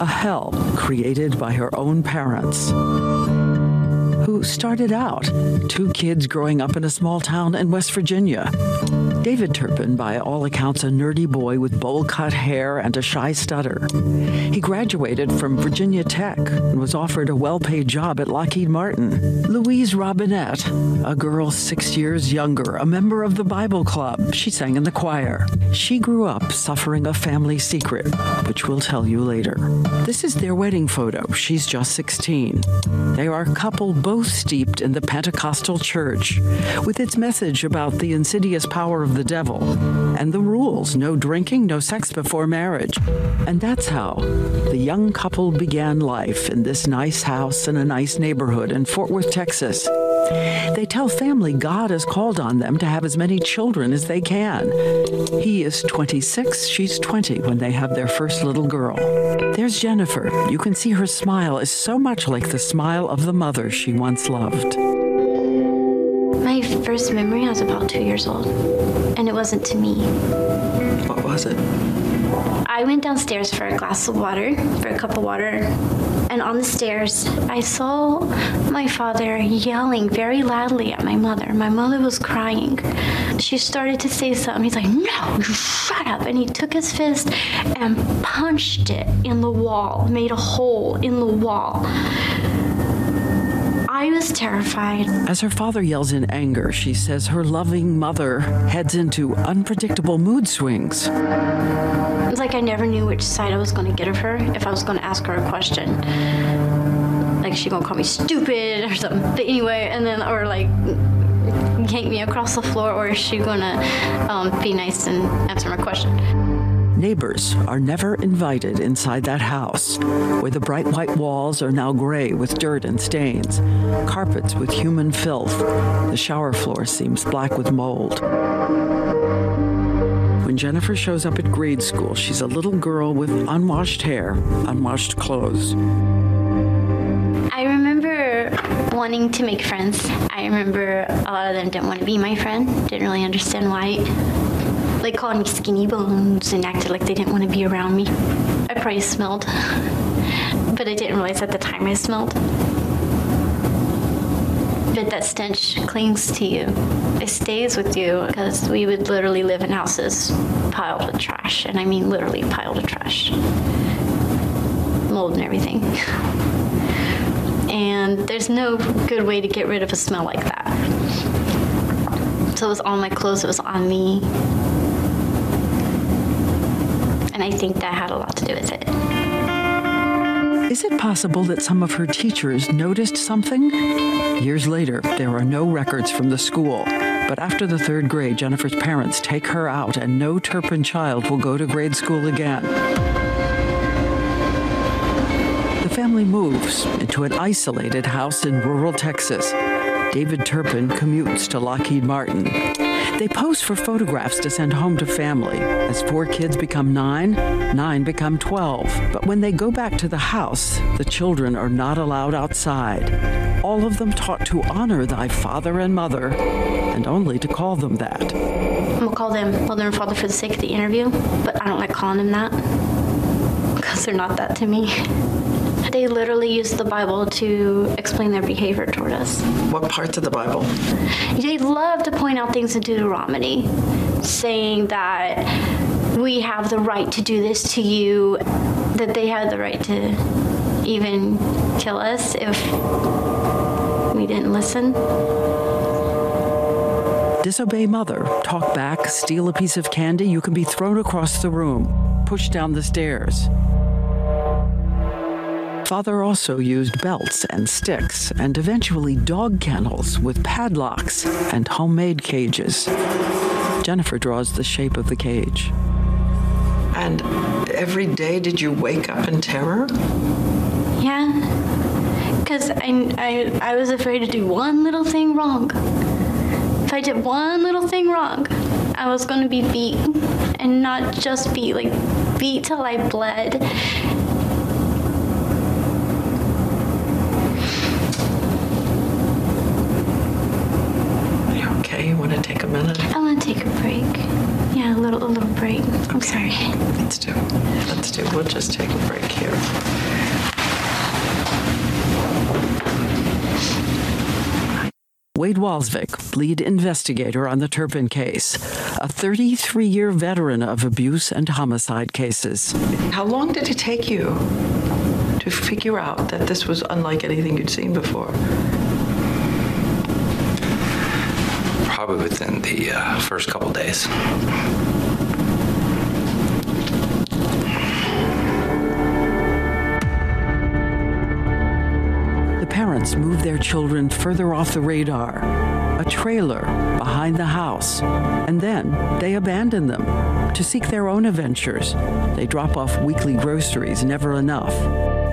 A hell created by her own parents who started out two kids growing up in a small town in West Virginia. David Turpin, by all accounts, a nerdy boy with bowl-cut hair and a shy stutter. He graduated from Virginia Tech and was offered a well-paid job at Lockheed Martin. Louise Robinette, a girl 6 years younger, a member of the Bible Club. She sang in the choir. She grew up suffering a family secret, which we'll tell you later. This is their wedding photo. She's just 16. They are a couple both steeped in the Pentecostal church, with its message about the insidious power of of the devil and the rules no drinking no sex before marriage and that's how the young couple began life in this nice house in a nice neighborhood in Fort Worth Texas they tell family God has called on them to have as many children as they can. He is 26, she's 20 when they have their first little girl. There's Jennifer. You can see her smile is so much like the smile of the mother she once loved. My first memory, I was about two years old, and it wasn't to me. What was it? I went downstairs for a glass of water, for a cup of water, and on the stairs, I saw my father yelling very loudly at my mother. My mother was crying. She started to say something. He's like, "No, you shut up." And he took his fist and punched it in the wall, made a hole in the wall. I was terrified. As her father yells in anger, she says her loving mother heads into unpredictable mood swings. It's like I never knew which side I was going to get of her if I was going to ask her a question. Like she going to call me stupid or something. But anyway, and then or like yank me across the floor or is she going to um, be nice and answer my question? Neighbors are never invited inside that house, where the bright white walls are now gray with dirt and stains, carpets with human filth. The shower floor seems black with mold. When Jennifer shows up at grade school, she's a little girl with unwashed hair, unwashed clothes. I remember wanting to make friends. I remember a lot of them didn't want to be my friend, didn't really understand why they called me skinny bones and acted like they didn't want to be around me. I probably smelled. But I didn't realize at the time I smelled. But that stench clings to you. It stays with you because we would literally live in houses piled with trash. And I mean literally piled with trash. Mold and everything. And there's no good way to get rid of a smell like that. So it was on my clothes, it was on me and I think that had a lot to do with it. Is it possible that some of her teachers noticed something? Years later, there are no records from the school. But after the 3rd grade, Jennifer's parents take her out and no Turpin child will go to grade school again. The family moves into an isolated house in rural Texas. David Turpin commutes to Lockheed Martin. They pose for photographs to send home to family. As four kids become 9, 9 become 12. But when they go back to the house, the children are not allowed outside. All of them taught to honor thy father and mother and only to call them that. I'm going to call them mother and father for the sake of the interview, but I don't like calling them that because they're not that to me. <laughs> They literally use the Bible to explain their behavior toward us. What parts of the Bible? They love to point out things in Deuteronomy saying that we have the right to do this to you, that they have the right to even kill us if we didn't listen. Disobey mother, talk back, steal a piece of candy, you can be thrown across the room, pushed down the stairs. Father also used belts and sticks and eventually dog kennels with padlocks and homemade cages. Jennifer draws the shape of the cage. And every day did you wake up in terror? Yeah. Cuz I, I I was afraid to do one little thing wrong. If I did one little thing wrong, I was going to be beat and not just beat like beat till I bled okay? You want to take a minute? I want to take a break. Yeah, a little break. I'm okay. sorry. Let's do. Let's do. We'll just take a break here. Wade Walsvik, lead investigator on the Turpin case, a 33-year veteran of abuse and homicide cases. How long did it take you to figure out that this was unlike anything you'd seen before? probably within the uh, first couple days. Parents moved their children further off the radar, a trailer behind the house, and then they abandon them to seek their own adventures. They drop off weekly groceries, never enough.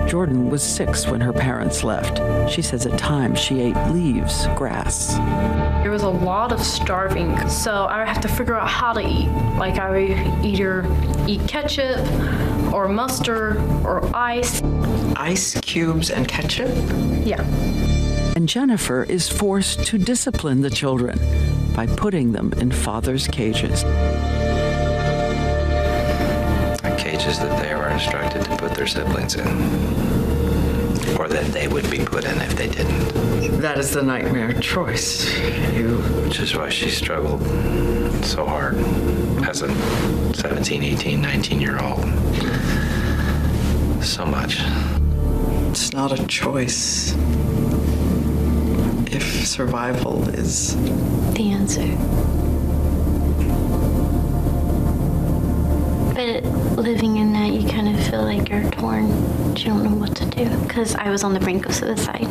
Jordan was 6 when her parents left. She says at times she ate leaves, grass. There was a lot of starving, so I would have to figure out how to eat. Like I would either eat ketchup or mustard or ice. Ice cubes and ketchup? Yeah. And Jennifer is forced to discipline the children by putting them in father's cages. Cages that they were instructed to put their siblings in or that they would be put in if they didn't. That is the nightmare choice. You which is why she struggled so hard as a 17, 18, 19 year old. So much. It's not a choice. If survival is the answer. But living in that, you kind of feel like you're torn. You don't know what to do. Because I was on the brink of suicide.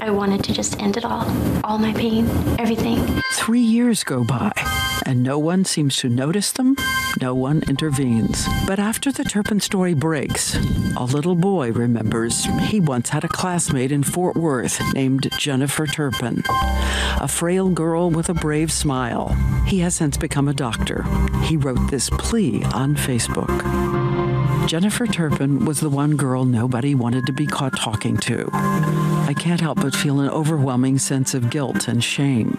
I wanted to just end it all. All my pain, everything. Three years go by, and no one seems to notice them. No one intervenes. But after the Turpin story breaks, a little boy remembers he once had a classmate in Fort Worth named Jennifer Turpin, a frail girl with a brave smile. He has since become a doctor. He wrote this plea on Facebook. Jennifer Turpin was the one girl nobody wanted to be caught talking to. I can't help but feel an overwhelming sense of guilt and shame.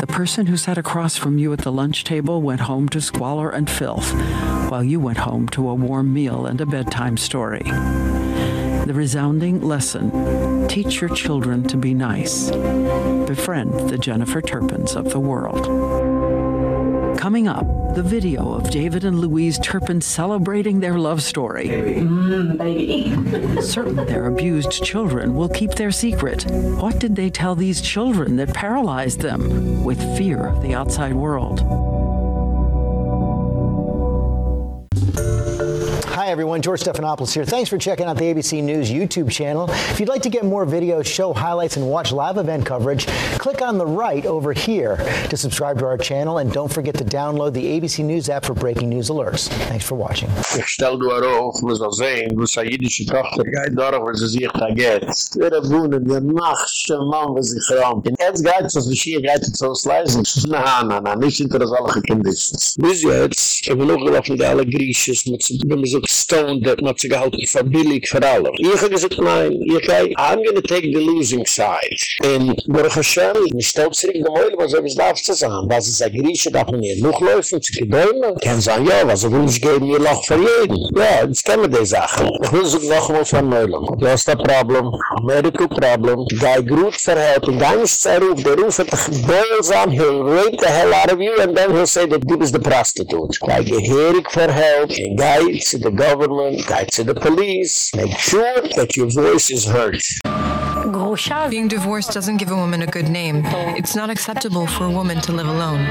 The person who sat across from you at the lunch table went home to squalor and filth, while you went home to a warm meal and a bedtime story. The resounding lesson, teach your children to be nice. Befriend the Jennifer Turpins of the world. Coming up, the video of David and Louise Turpin celebrating their love story. Baby. Mm, baby. <laughs> Certain their abused children will keep their secret. What did they tell these children that paralyzed them with fear of the outside world? Everyone. George Stephanopoulos here. Thanks for checking out the ABC News YouTube channel. If you'd like to get more videos, show highlights, and watch live event coverage, click on the right over here to subscribe to our channel. And don't forget to download the ABC News app for breaking news alerts. Thanks for watching. Ich stell du Tochter sich da geht. Mann, geht es, was. Na, na, na, nicht hinter das alle. Bis jetzt, ich bin auch gelaufen, die alle mit stone that not out for billig for all. Ich habe gesagt, nein, ich habe, I'm going to take the losing side. In Baruch Hashem, ich stelle zurück die Meule, was soll ich darf zu sagen? Was ist ein Grieche, darf man hier noch laufen, zu gedäumen? Kann sagen, ja, was will ich geben, ihr Loch für jeden? Ja, jetzt kennen wir die Sachen. Ich will sagen, noch mal von Meule. Das ist das Problem, medical problem, gut verhelpen, ganz zerruf, der Ruf hat dich beulsam, he'll rape the hell out of you, and then he'll say that du bist the prostitute. Gai geherig verhelpen, gai zu the government, guide to the police, make sure that your voice is heard. Being divorced doesn't give a woman a good name. It's not acceptable for a woman to live alone.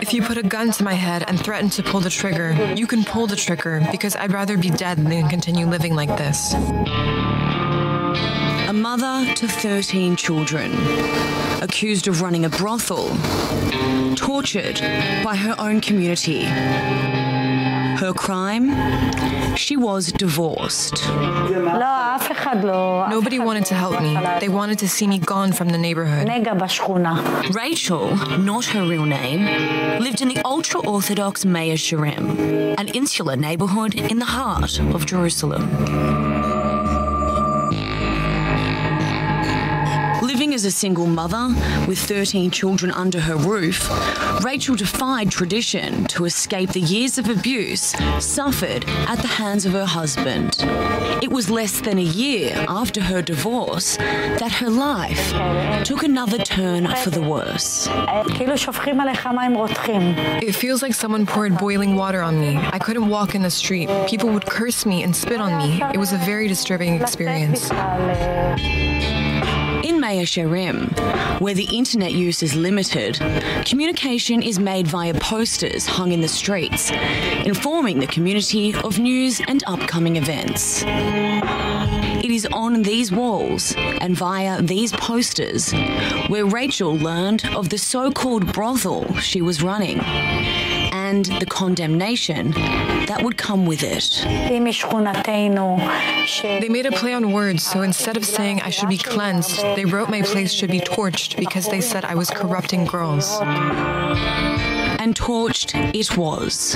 If you put a gun to my head and threaten to pull the trigger, you can pull the trigger because I'd rather be dead than continue living like this. A mother to 13 children, accused of running a brothel, tortured by her own community. Her crime? She was divorced. Nobody wanted to help me. They wanted to see me gone from the neighborhood. Rachel, not her real name, lived in the ultra-Orthodox Mea Shearim, an insular neighborhood in the heart of Jerusalem. Living as a single mother with 13 children under her roof, Rachel defied tradition to escape the years of abuse suffered at the hands of her husband. It was less than a year after her divorce that her life took another turn for the worse. It feels like someone poured boiling water on me. I couldn't walk in the street. People would curse me and spit on me. It was a very disturbing experience. Mea where the internet use is limited, communication is made via posters hung in the streets, informing the community of news and upcoming events. It is on these walls and via these posters where Rachel learned of the so-called brothel she was running and the condemnation that would come with it. They made a play on words, so instead of saying I should be cleansed, they wrote my place should be torched because they said I was corrupting girls and torched it was.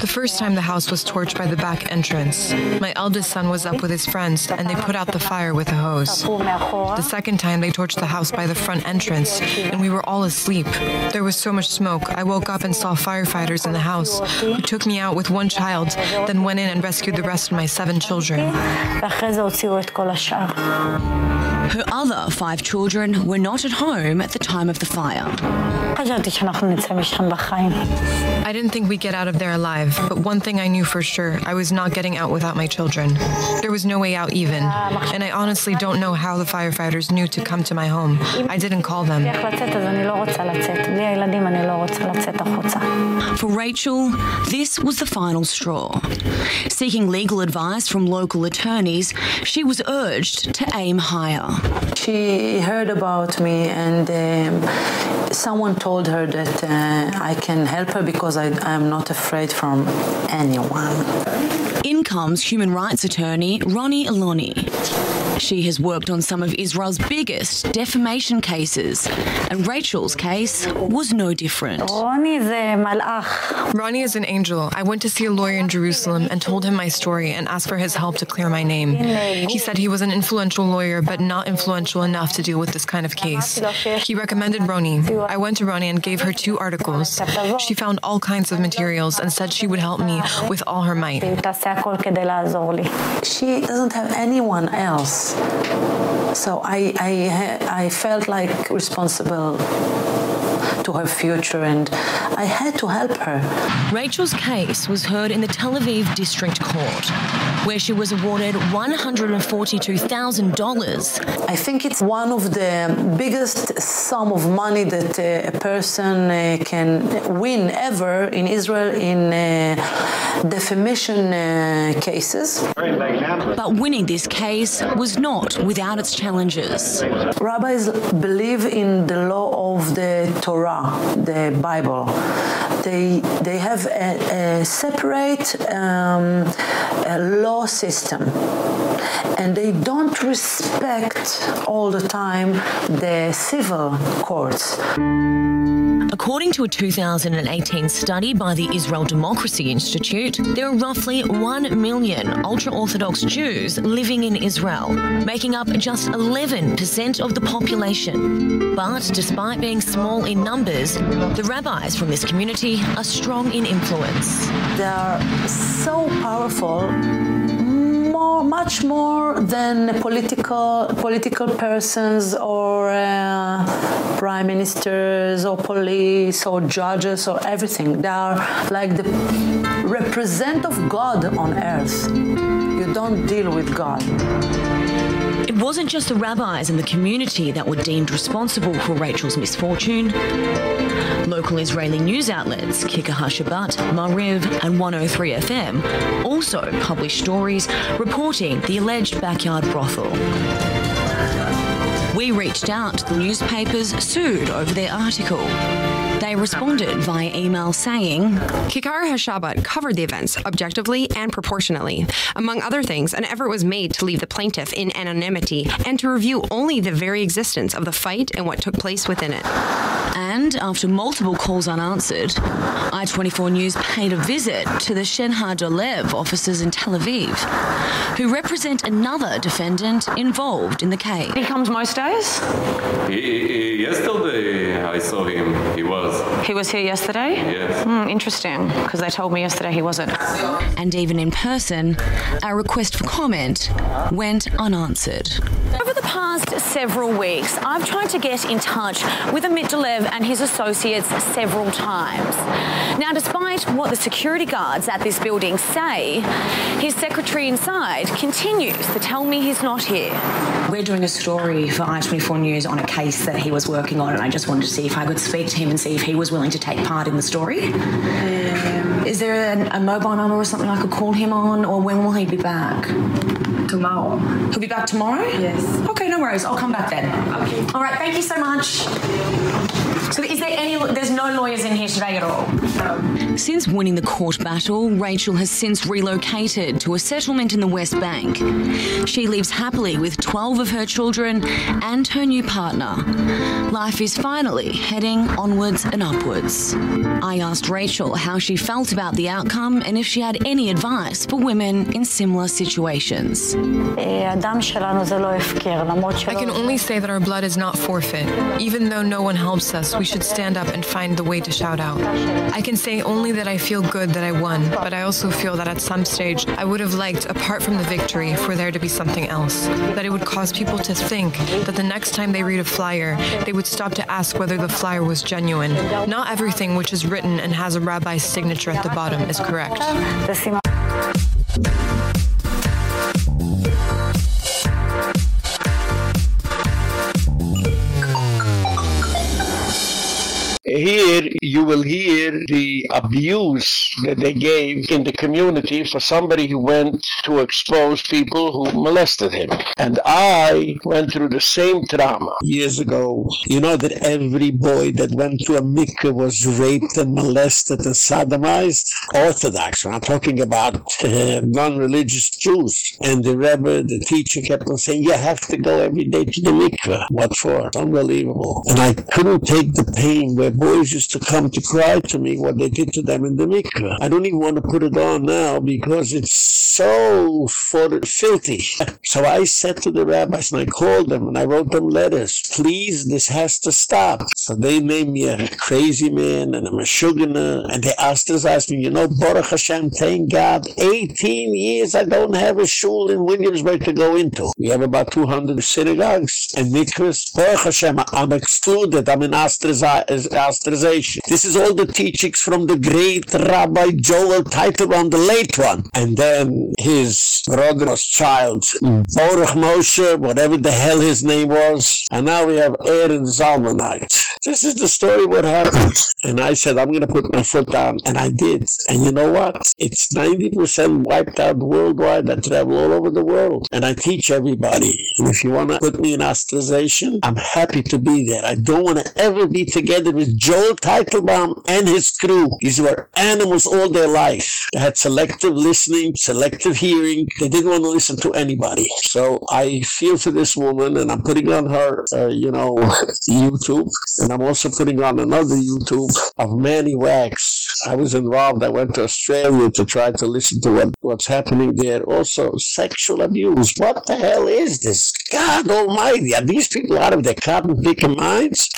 The first time the house was torched by the back entrance. My eldest son was up with his friends and they put out the fire with a hose. The second time they torched the house by the front entrance and we were all asleep. There was so much smoke. I woke up and saw firefighters in the house who took me out with one child, then went in and rescued the rest of my seven children. Her other five children were not at home at the time of the fire. I didn't think we'd get out of there alive, but one thing I knew for sure, I was not getting out without my children. There was no way out even, and I honestly don't know how the firefighters knew to come to my home. I didn't call them. For Rachel, this was the final straw. Seeking legal advice from local attorneys, she was urged to aim higher. She heard about me and um, someone told her that uh, I can help her because I am not afraid from anyone. In comes human rights attorney Ronnie Aloni. She has worked on some of Israel's biggest defamation cases, and Rachel's case was no different. Ronnie is an angel. I went to see a lawyer in Jerusalem and told him my story and asked for his help to clear my name. He said he was an influential lawyer but not influential enough to deal with this kind of case. He recommended Ronnie. I went to Ronnie and gave her two articles. She found all kinds of materials and said she would help me with all her might. She doesn't have anyone else. So I I I felt like responsible to her future and I had to help her. Rachel's case was heard in the Tel Aviv District Court where she was awarded $142,000. I think it's one of the biggest sum of money that uh, a person uh, can win ever in Israel in uh, defamation uh, cases. But winning this case was not without its challenges. Rabbis believe in the law of the Torah, the Bible. They they have a, a separate um, a law system and they don't respect all the time the civil courts. According to a 2018 study by the Israel Democracy Institute, there are roughly 1 million ultra-Orthodox Jews living in Israel, making up just 11% of the population. But despite being small in numbers, the rabbis from this community are strong in influence. They are so powerful more much more than political political persons or uh, prime ministers or police or judges or everything they are like the represent of god on earth You don't deal with God. It wasn't just the rabbis and the community that were deemed responsible for Rachel's misfortune. Local Israeli news outlets, Kikar HaShabbat, Maariv, and 103 FM also published stories reporting the alleged backyard brothel. We reached out to the newspapers sued over their article. They responded via email saying, Kikar HaShabbat covered the events objectively and proportionately. Among other things, an effort was made to leave the plaintiff in anonymity and to review only the very existence of the fight and what took place within it. And after multiple calls unanswered, I24 News paid a visit to the Shenhar Dolev offices in Tel Aviv, who represent another defendant involved in the case. He comes most days? He, he, I saw him. He was he was here yesterday? Yes. Hmm, interesting, because they told me yesterday he wasn't. And even in person, our request for comment went unanswered. Over the past several weeks, I've tried to get in touch with Amit Dolev and his associates several times. Now, despite what the security guards at this building say, his secretary inside continues to tell me he's not here. We're doing a story for i24 News on a case that he was working on and I just wanted to see if I could speak to him and see if he was willing to take part in the story. Um, is there a, a mobile number or something I could call him on or when will he be back? Tomorrow. He'll be back tomorrow? Yes. Okay, no worries. I'll come back then. Okay. All right, thank you so much. So is there any there's no lawyers in here today at all? No. Since winning the court battle, Rachel has since relocated to a settlement in the West Bank. She lives happily with 12 of her children and her new partner. Life is heading onwards and upwards. I asked Rachel how she felt about the outcome and if she had any advice for women in similar situations. I can only say that our blood is not forfeit. Even though no one helps us, we should stand up and find the way to shout out. I can say only that I feel good that I won, but I also feel that at some stage I would have liked, apart from the victory, for there to be something else. That it would cause people to think that the next time they read a flyer, they would stop to ask whether the flyer was genuine. Not everything which is written and has a rabbi's signature at the bottom is correct. Here you will hear the abuse that they gave in the community for somebody who went to expose people who molested him. And I went through the same trauma years ago. You know that every boy that went to a mikveh was raped and molested and sodomized? Orthodox. I'm talking about uh, non-religious Jews. And the Rebbe, the teacher kept on saying, you have to go every day to the mikveh. What for? Unbelievable. And I couldn't take the pain where boys used to come to cry to me what they did to them in the mikveh. I don't even want to put it on now because it's so for filthy. <laughs> So I said to the rabbis and I called them and I wrote them letters. Please, this has to stop. So they named me a crazy man and a meshugana and they asked us, asked me, you know, Baruch Hashem, thank God, 18 years I don't have a shul in Williamsburg to go into. We have about 200 synagogues and mikvahs. Baruch Hashem, I'm excluded. I'm in ostracization. This is all the teachings from the great Rabbi Joel Teitelbaum, the late one. And then his brother's child, Baruch Moshe, whatever the hell his name was. And now we have Aaron Zalmanite. This is the story what happened. And I said, I'm going to put my foot down. And I did. And you know what? It's 90% wiped out worldwide. I travel all over the world. And I teach everybody. And if you want to put me in ostracization, I'm happy to be there. I don't want to ever be together with Joel Teitelbaum and his crew. These were animals all their life. They had selective listening, selective hearing. They didn't want to listen to anybody. So I feel for this woman and I'm putting on her, uh, you know, <laughs> YouTube. And I'm also putting on another YouTube of Manny Waks. I was involved. I went to Australia to try to listen to what, what's happening there. Also, sexual abuse. What the hell is this? God almighty. Are these people out of their cotton picking minds?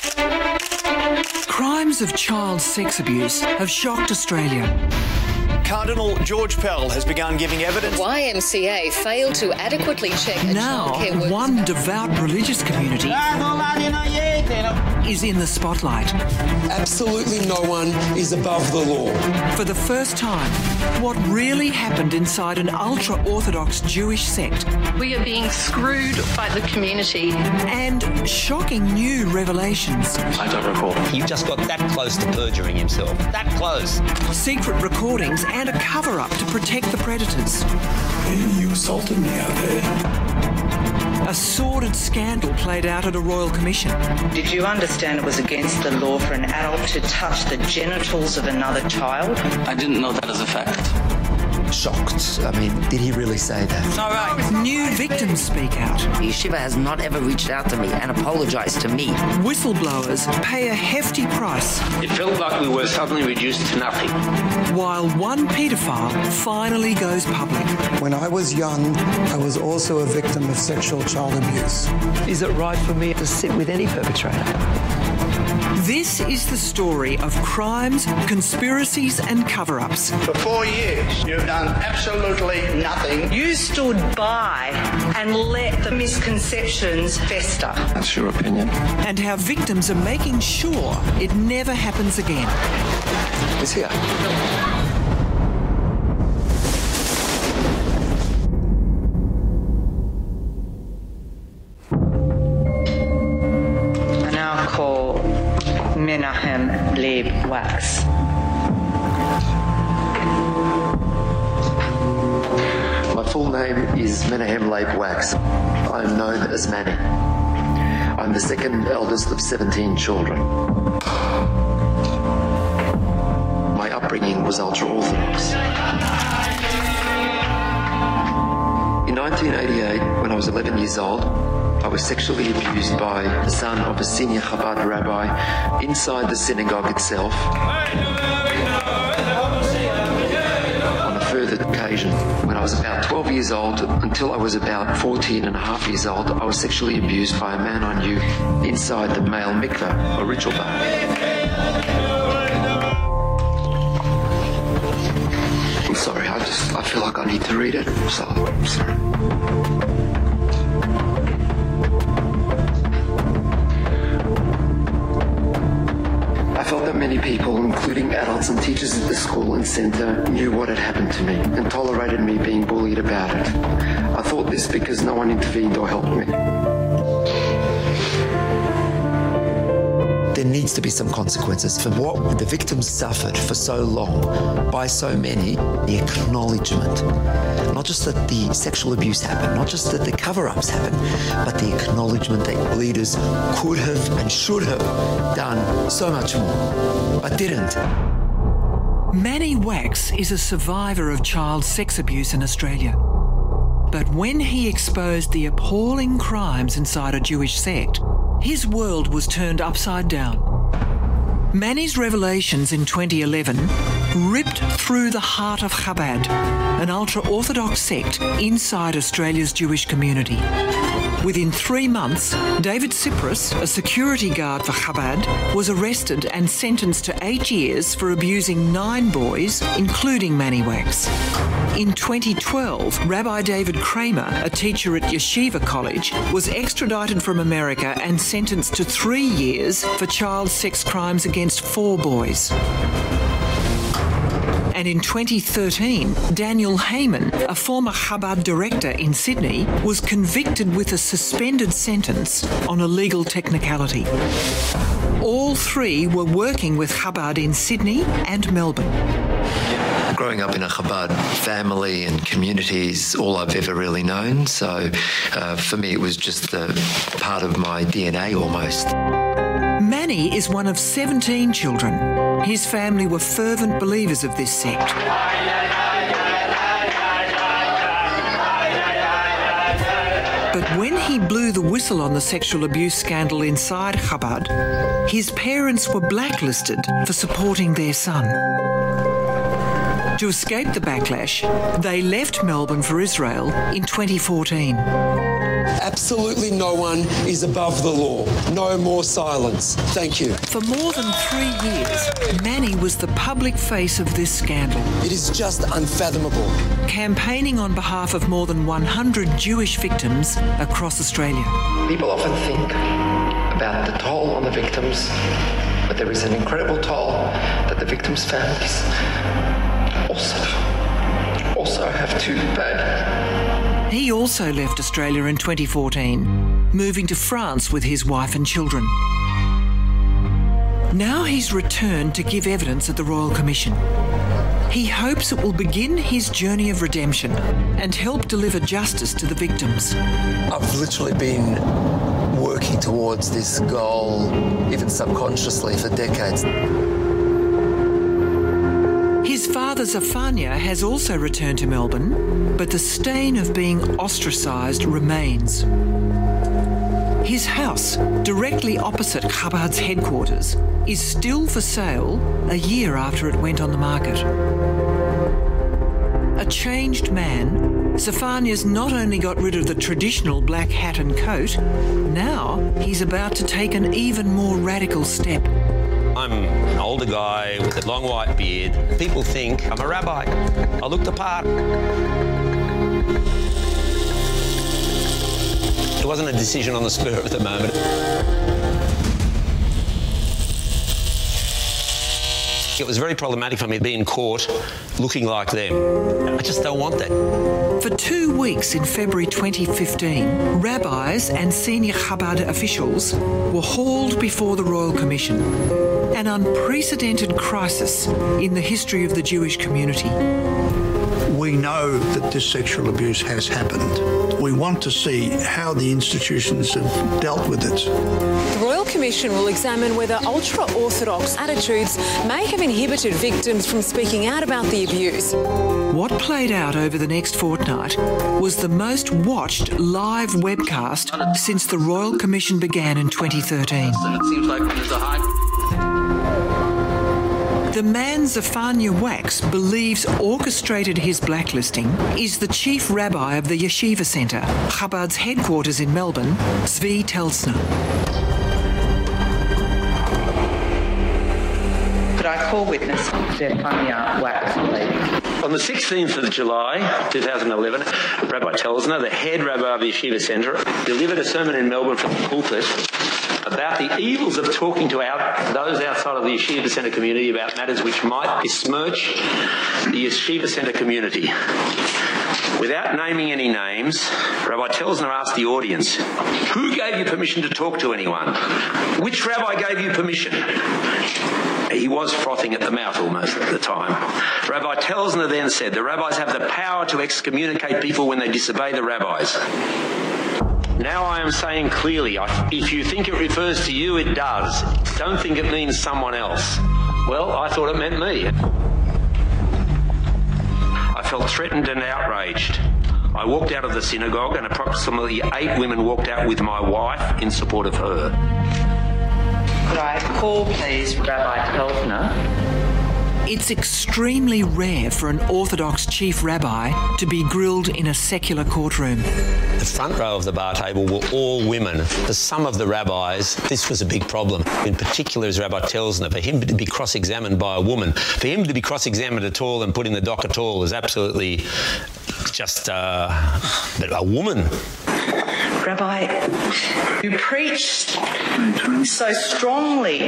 Crimes of child sex abuse have shocked Australia. Cardinal George Pell has begun giving evidence. YMCA failed to adequately check Now, one devout religious community is in the spotlight. Absolutely no one is above the law. For the first time, what really happened inside an ultra orthodox Jewish sect. We are being screwed by the community. And shocking new revelations. I don't recall. He just got that close to perjuring himself. That close. Secret recordings and a cover up to protect the predators. You assaulted me out there. A sordid scandal played out at a royal commission. Did you understand it was against the law for an adult to touch the genitals of another child? I didn't know that as a fact shocked. I mean, did he really say that? It's All right. New victims speak out. Yeshiva has not ever reached out to me and apologized to me. Whistleblowers pay a hefty price. It felt like we were suddenly reduced to nothing. While one paedophile finally goes public. When I was young, I was also a victim of sexual child abuse. Is it right for me to sit with any perpetrator? This is the story of crimes, conspiracies and cover-ups. For 4 years you've done absolutely nothing. You stood by and let the misconceptions fester. That's your opinion. And how victims are making sure it never happens again. It's here. Menahem Leib Waks. My full name is Menahem Leib Waks. I am known as Manny. I'm the second eldest of 17 children. My upbringing was ultra-Orthodox. In 1988, when I was 11 years old, I was sexually abused by the son of a senior Chabad rabbi inside the synagogue itself. On a further occasion, when I was about 12 years old until I was about 14 and a half years old, I was sexually abused by a man I knew inside the male mikveh, or ritual bath. I'm sorry, I just I feel like I need to read it. So, sorry. Many people, including adults and teachers at the school and center, knew what had happened to me and tolerated me being bullied about it. I thought this because no one intervened or helped me. Needs to be some consequences for what the victims suffered for so long by so many the acknowledgement. Not just that the sexual abuse happened not just that the cover-ups happened but the acknowledgement that leaders could have and should have done so much more but didn't. Manny Waks is a survivor of child sex abuse in Australia. But when he exposed the appalling crimes inside a Jewish sect his world was turned upside down. Manny's revelations in 2011 ripped through the heart of Chabad, an ultra-Orthodox sect inside Australia's Jewish community. Within three months, David Cyprys, a security guard for Chabad, was arrested and sentenced to eight years for abusing nine boys, including Manny Waks. In 2012, Rabbi David Kramer, a teacher at Yeshiva College, was extradited from America and sentenced to three years for child sex crimes against four boys. And in 2013, Daniel Hayman, a former Chabad director in Sydney, was convicted with a suspended sentence on a legal technicality. All three were working with Chabad in Sydney and Melbourne growing up in a Chabad family and community is all I've ever really known. So uh, for me, it was just a part of my DNA almost. Manny is one of 17 children. His family were fervent believers of this sect. But when he blew the whistle on the sexual abuse scandal inside Chabad, his parents were blacklisted for supporting their son. To escape the backlash, they left Melbourne for Israel in 2014. Absolutely no one is above the law. No more silence. Thank you. For more than three years, Manny was the public face of this scandal. It is just unfathomable. Campaigning on behalf of more than 100 Jewish victims across Australia. People often think about the toll on the victims, but there is an incredible toll that the victims' families also also have to pay. He also left Australia in 2014, moving to France with his wife and children. Now he's returned to give evidence at the Royal Commission. He hopes it will begin his journey of redemption and help deliver justice to the victims. I've literally been working towards this goal, even subconsciously, for decades. His father Zafania has also returned to Melbourne, but the stain of being ostracised remains. His house, directly opposite Chabad's headquarters, is still for sale a year after it went on the market. A changed man, Zafania's not only got rid of the traditional black hat and coat, now he's about to take an even more radical step. I'm an older guy with a long white beard. People think I'm a rabbi. I look the part. It wasn't a decision on the spur of the moment. It was very problematic for me being caught looking like them. I just don't want that. For two weeks in February 2015, rabbis and senior Chabad officials were hauled before the Royal Commission. An unprecedented crisis in the history of the Jewish community. We know that this sexual abuse has happened. We want to see how the institutions have dealt with it. The Royal Commission will examine whether ultra-orthodox attitudes may have inhibited victims from speaking out about the abuse. What played out over the next fortnight was the most watched live webcast since the Royal Commission began in 2013. It seems like there's a high The man Zafania Waks believes orchestrated his blacklisting is the chief rabbi of the Yeshiva Center, Chabad's headquarters in Melbourne, Zvi Telsner. Witness Waks? On the 16th of July 2011, Rabbi Telsner, the head rabbi of the Yeshiva Center, delivered a sermon in Melbourne from the pulpit about the evils of talking to out, those outside of the Yeshiva Center community about matters which might besmirch the Yeshiva Center community. Without naming any names, Rabbi Telsner asked the audience, "Who gave you permission to talk to anyone? Which rabbi gave you permission?" He was frothing at the mouth almost at the time. Rabbi Telsner then said, "The rabbis have the power to excommunicate people when they disobey the rabbis." Now I am saying clearly, if you think it refers to you, it does. Don't think it means someone else. Well, I thought it meant me. I felt threatened and outraged. I walked out of the synagogue and approximately eight women walked out with my wife in support of her. Could I call, please, Rabbi Telsner? It's extremely rare for an Orthodox chief rabbi to be grilled in a secular courtroom. The front row of the bar table were all women. For some of the rabbis, this was a big problem. In particular, as Rabbi Telsner, for him to be cross-examined by a woman, for him to be cross-examined at all and put in the dock at all is absolutely just uh, a woman. Rabbi, you preached so strongly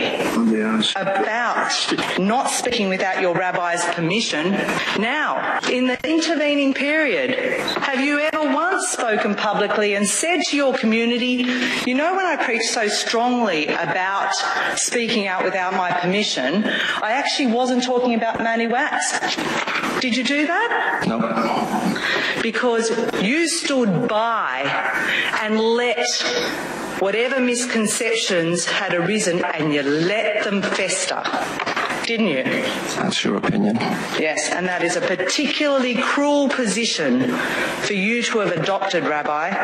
about not speaking without your rabbi's permission. Now, in the intervening period, have you ever once spoken publicly and said to your community, you know when I preached so strongly about speaking out without my permission, I actually wasn't talking about Manny Waks. Did you do that? No. Because you stood by and let whatever misconceptions had arisen and you let them fester. Didn't you? That's your opinion. Yes, and that is a particularly cruel position for you to have adopted, Rabbi,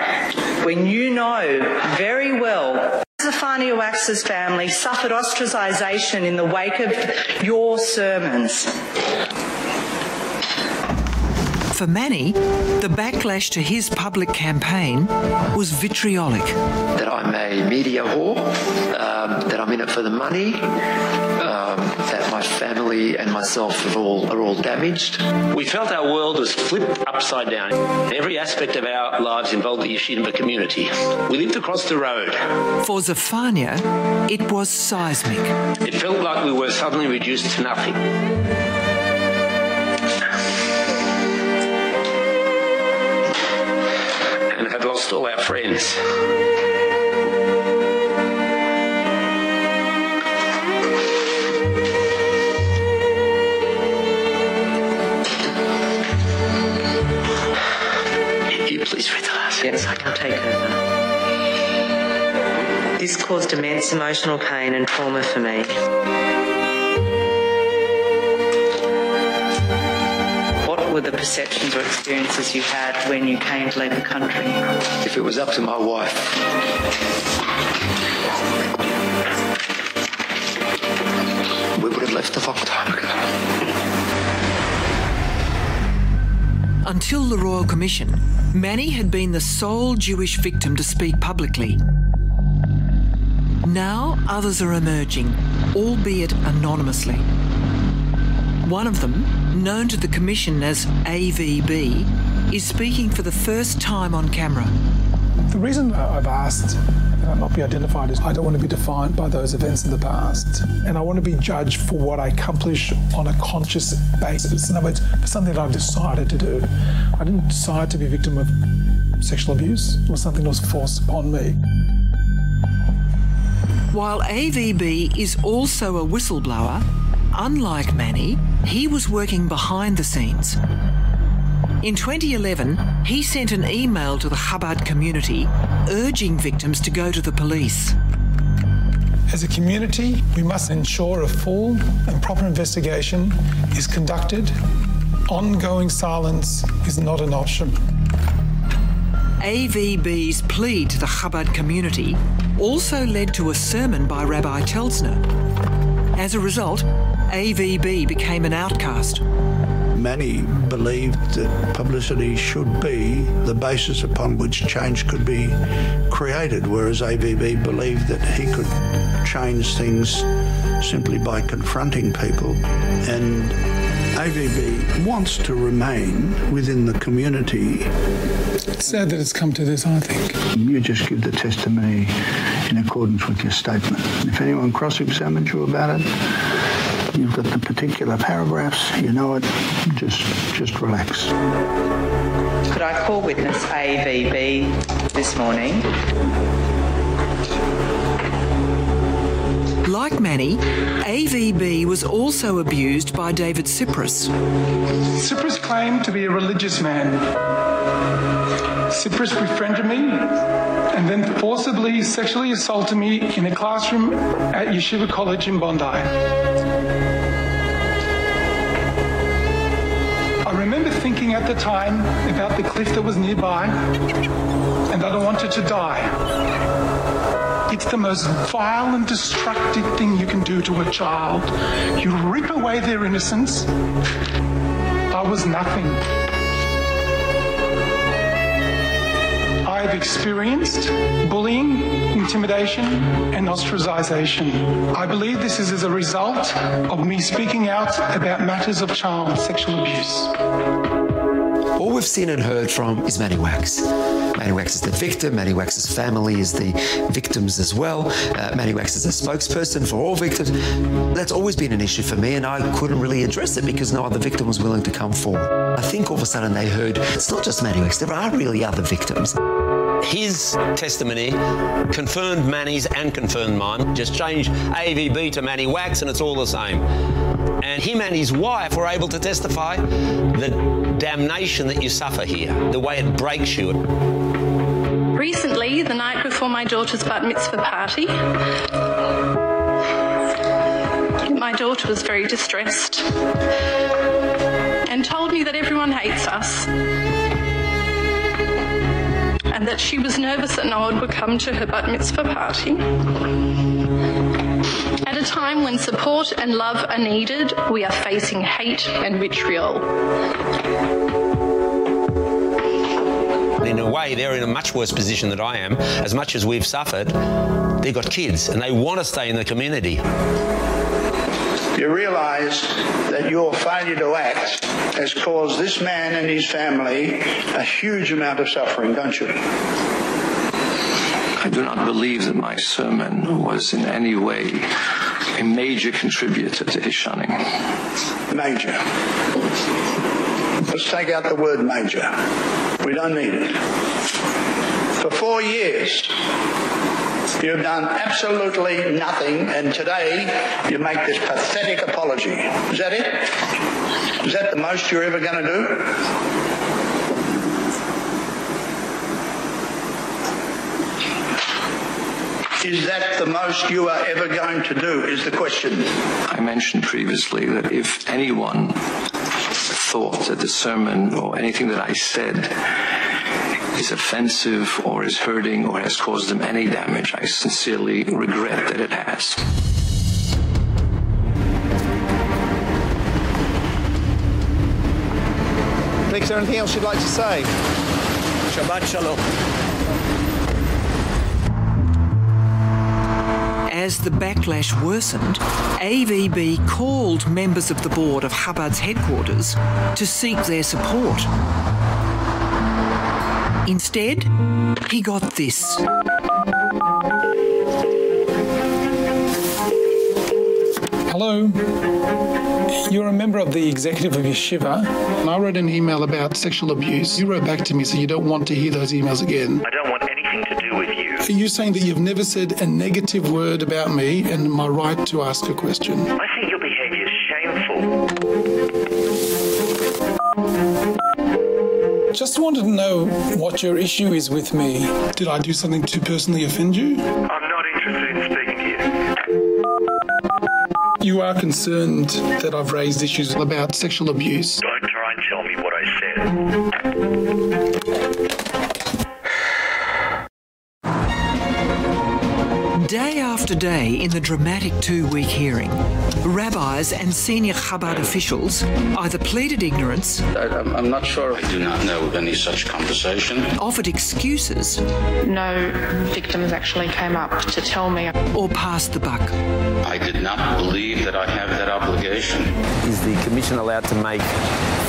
when you know very well Zephaniah Waks's family suffered ostracization in the wake of your sermons. For Manny, the backlash to his public campaign was vitriolic. That I'm a media whore, um, that I'm in it for the money, um, that my my family and myself are all are all damaged. We felt our world was flipped upside down. Every aspect of our lives involved the Yeshiva community. We lived across the road. For Zafania, it was seismic. It felt like we were suddenly reduced to nothing. All our friends. You please read the last Yes, I can take over. This caused immense emotional pain and trauma for me. Were the perceptions or experiences you had when you came to leave the country? If it was up to my wife, we would have left a long time ago. Until the Royal Commission, Manny had been the sole Jewish victim to speak publicly. Now others are emerging, albeit anonymously. One of them, known to the Commission as AVB, is speaking for the first time on camera. The reason I've asked that I not be identified is I don't want to be defined by those events in the past. And I want to be judged for what I accomplish on a conscious basis. In other words, for something that I've decided to do. I didn't decide to be a victim of sexual abuse. or something that was forced upon me. While AVB is also a whistleblower, unlike Manny, he was working behind the scenes. In 2011, he sent an email to the Chabad community urging victims to go to the police. As a community, we must ensure a full and proper investigation is conducted. Ongoing silence is not an option. AVB's plea to the Chabad community also led to a sermon by Rabbi Telsner. As a result, AVB became an outcast. Many believed that publicity should be the basis upon which change could be created, whereas AVB believed that he could change things simply by confronting people. And AVB wants to remain within the community. It's sad that it's come to this, I think. You just give the testimony in accordance with your statement. If anyone cross-examines you about it, you've got the particular paragraphs, you know it, just just relax. Could I call witness AVB this morning? Like Manny, AVB was also abused by David Cyprys. Cyprys claimed to be a religious man. Cyprys befriended me and then forcibly sexually assaulted me in a classroom at Yeshiva College in Bondi. At the time about the cliff that was nearby and that I wanted to die. It's the most vile and destructive thing you can do to a child. You rip away their innocence. I was nothing. I have experienced bullying, intimidation, and ostracization. I believe this is as a result of me speaking out about matters of child sexual abuse. All we've seen and heard from is Manny Waks. Manny Waks is the victim, Manny Waks's family is the victims as well. Uh, Manny Waks is a spokesperson for all victims. That's always been an issue for me and I couldn't really address it because no other victim was willing to come forward. I think all of a sudden they heard it's not just Manny Waks, there are really other victims. His testimony confirmed Manny's and confirmed mine. Just change AVB to Manny Waks and it's all the same. And him and his wife were able to testify the damnation that you suffer here, the way it breaks you. Recently, the night before my daughter's bat mitzvah party, my daughter was very distressed and told me that everyone hates us and that she was nervous that no one would come to her bat mitzvah party. At a time when support and love are needed, we are facing hate and vitriol. In a way, they're in a much worse position than I am. As much as we've suffered, they've got kids and they want to stay in the community. You realize that your failure to act has caused this man and his family a huge amount of suffering, don't you? I do not believe that my sermon was in any way a major contributor to his shunning. Major. Let's take out the word major. We don't need it. For 4 years You've done absolutely nothing and today you make this pathetic apology. Is that it? Is that the most you're ever going to do? Is that the most you are ever going to do is the question. I mentioned previously that if anyone thought that the sermon or anything that I said is offensive or is hurting or has caused them any damage, I sincerely regret that it has. Nick, is there anything else you'd like to say? Shabbat Shalom. As the backlash worsened, AVB called members of the board of Chabad's headquarters to seek their support. Instead, he got this. Hello. You're a member of the executive of Yeshiva. And I wrote an email about sexual abuse. You wrote back to me so you don't want to hear those emails again. I don't want anything to do with you. Are you saying that you've never said a negative word about me and my right to ask a question? I think your behavior is shameful. Just wanted to know what your issue is with me. Did I do something to personally offend you? I'm not interested in speaking to you. You are concerned that I've raised issues about sexual abuse. Don't try and tell me what I said. Day after day in the dramatic two-week hearing, rabbis and senior Chabad officials either pleaded ignorance I, am not sure. I do not know of any such conversation. Offered excuses no victims actually came up to tell me. or passed the buck. I did not believe that I have that obligation. Is the commission allowed to make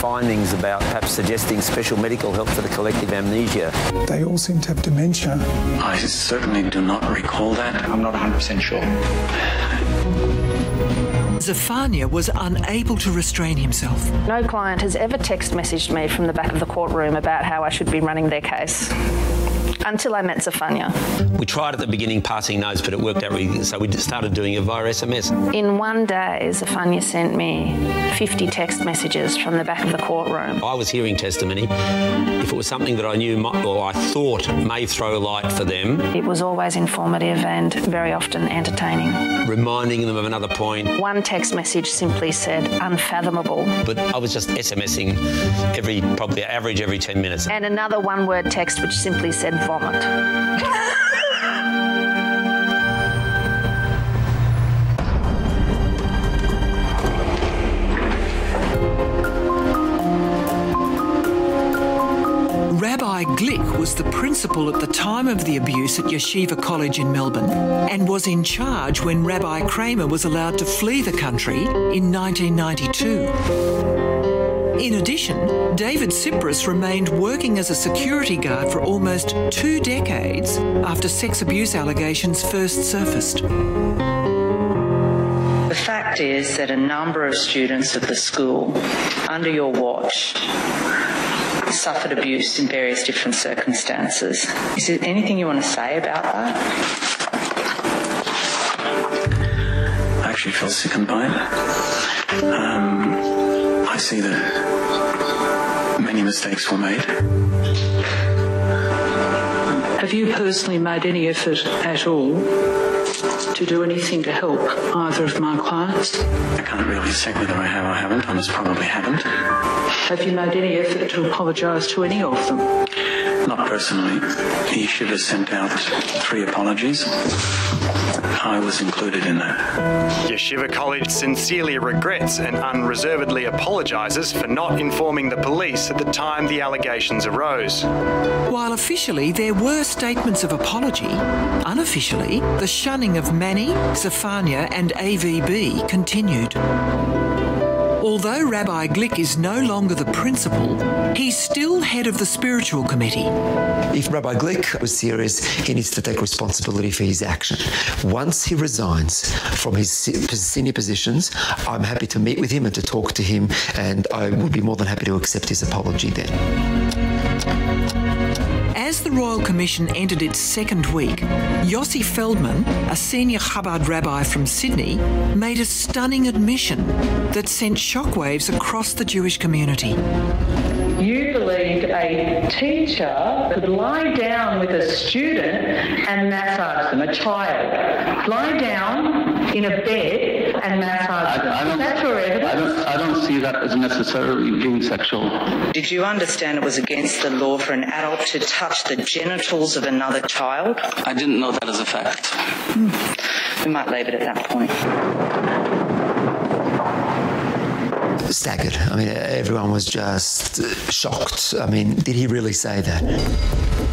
findings about perhaps suggesting special medical help for the collective amnesia. They all seem to have dementia. I certainly do not recall that. I'm not 100% sure. Zafania was unable to restrain himself. No client has ever text messaged me from the back of the courtroom about how I should be running their case until I met Zafania. We tried at the beginning passing notes but it worked out really so we started doing it via SMS. In one day Zafania sent me 50 text messages from the back of the courtroom. I was hearing testimony if it was something that I knew might, or I thought may throw light for them. It was always informative and very often entertaining. Reminding them of another point. One text message simply said unfathomable. But I was just SMSing every probably average every 10 minutes. And another one word text which simply said Rabbi Glick was the principal at the time of the abuse at Yeshiva College in Melbourne and was in charge when Rabbi Kramer was allowed to flee the country in 1992. In addition, David Cyprys remained working as a security guard for almost two decades after sex abuse allegations first surfaced. The fact is that a number of students at the school under your watch suffered abuse in various different circumstances. Is there anything you want to say about that? I actually feel sickened by it. Um, I see that many mistakes were made. Have you personally made any effort at all to do anything to help either of my clients? I can't really say whether I have or haven't. I most probably haven't. Have you made any effort to apologise to any of them? Not personally. He should have sent out three apologies. I was included in that. Yeshiva College sincerely regrets and unreservedly apologises for not informing the police at the time the allegations arose. While officially there were statements of apology, unofficially the shunning of Manny, Zephania and AVB continued. Although Rabbi Glick is no longer the principal, he's still head of the spiritual committee. If Rabbi Glick was serious, he needs to take responsibility for his action. Once he resigns from his senior positions, I'm happy to meet with him and to talk to him and I would be more than happy to accept his apology then. The Royal Commission entered its second week, Yossi Feldman, a senior Chabad rabbi from Sydney, made a stunning admission that sent shockwaves across the Jewish community. You believed a teacher could lie down with a student and massage them, a child. Lie down in a bed and massage them. I don't, That's your evidence. I don't, I don't see that as necessarily being sexual. Did you understand it was against the law for an adult to touch the genitals of another child? I didn't know that as a fact. Hmm. We might leave it at that point. Staggered. I mean, everyone was just shocked. I mean, did he really say that?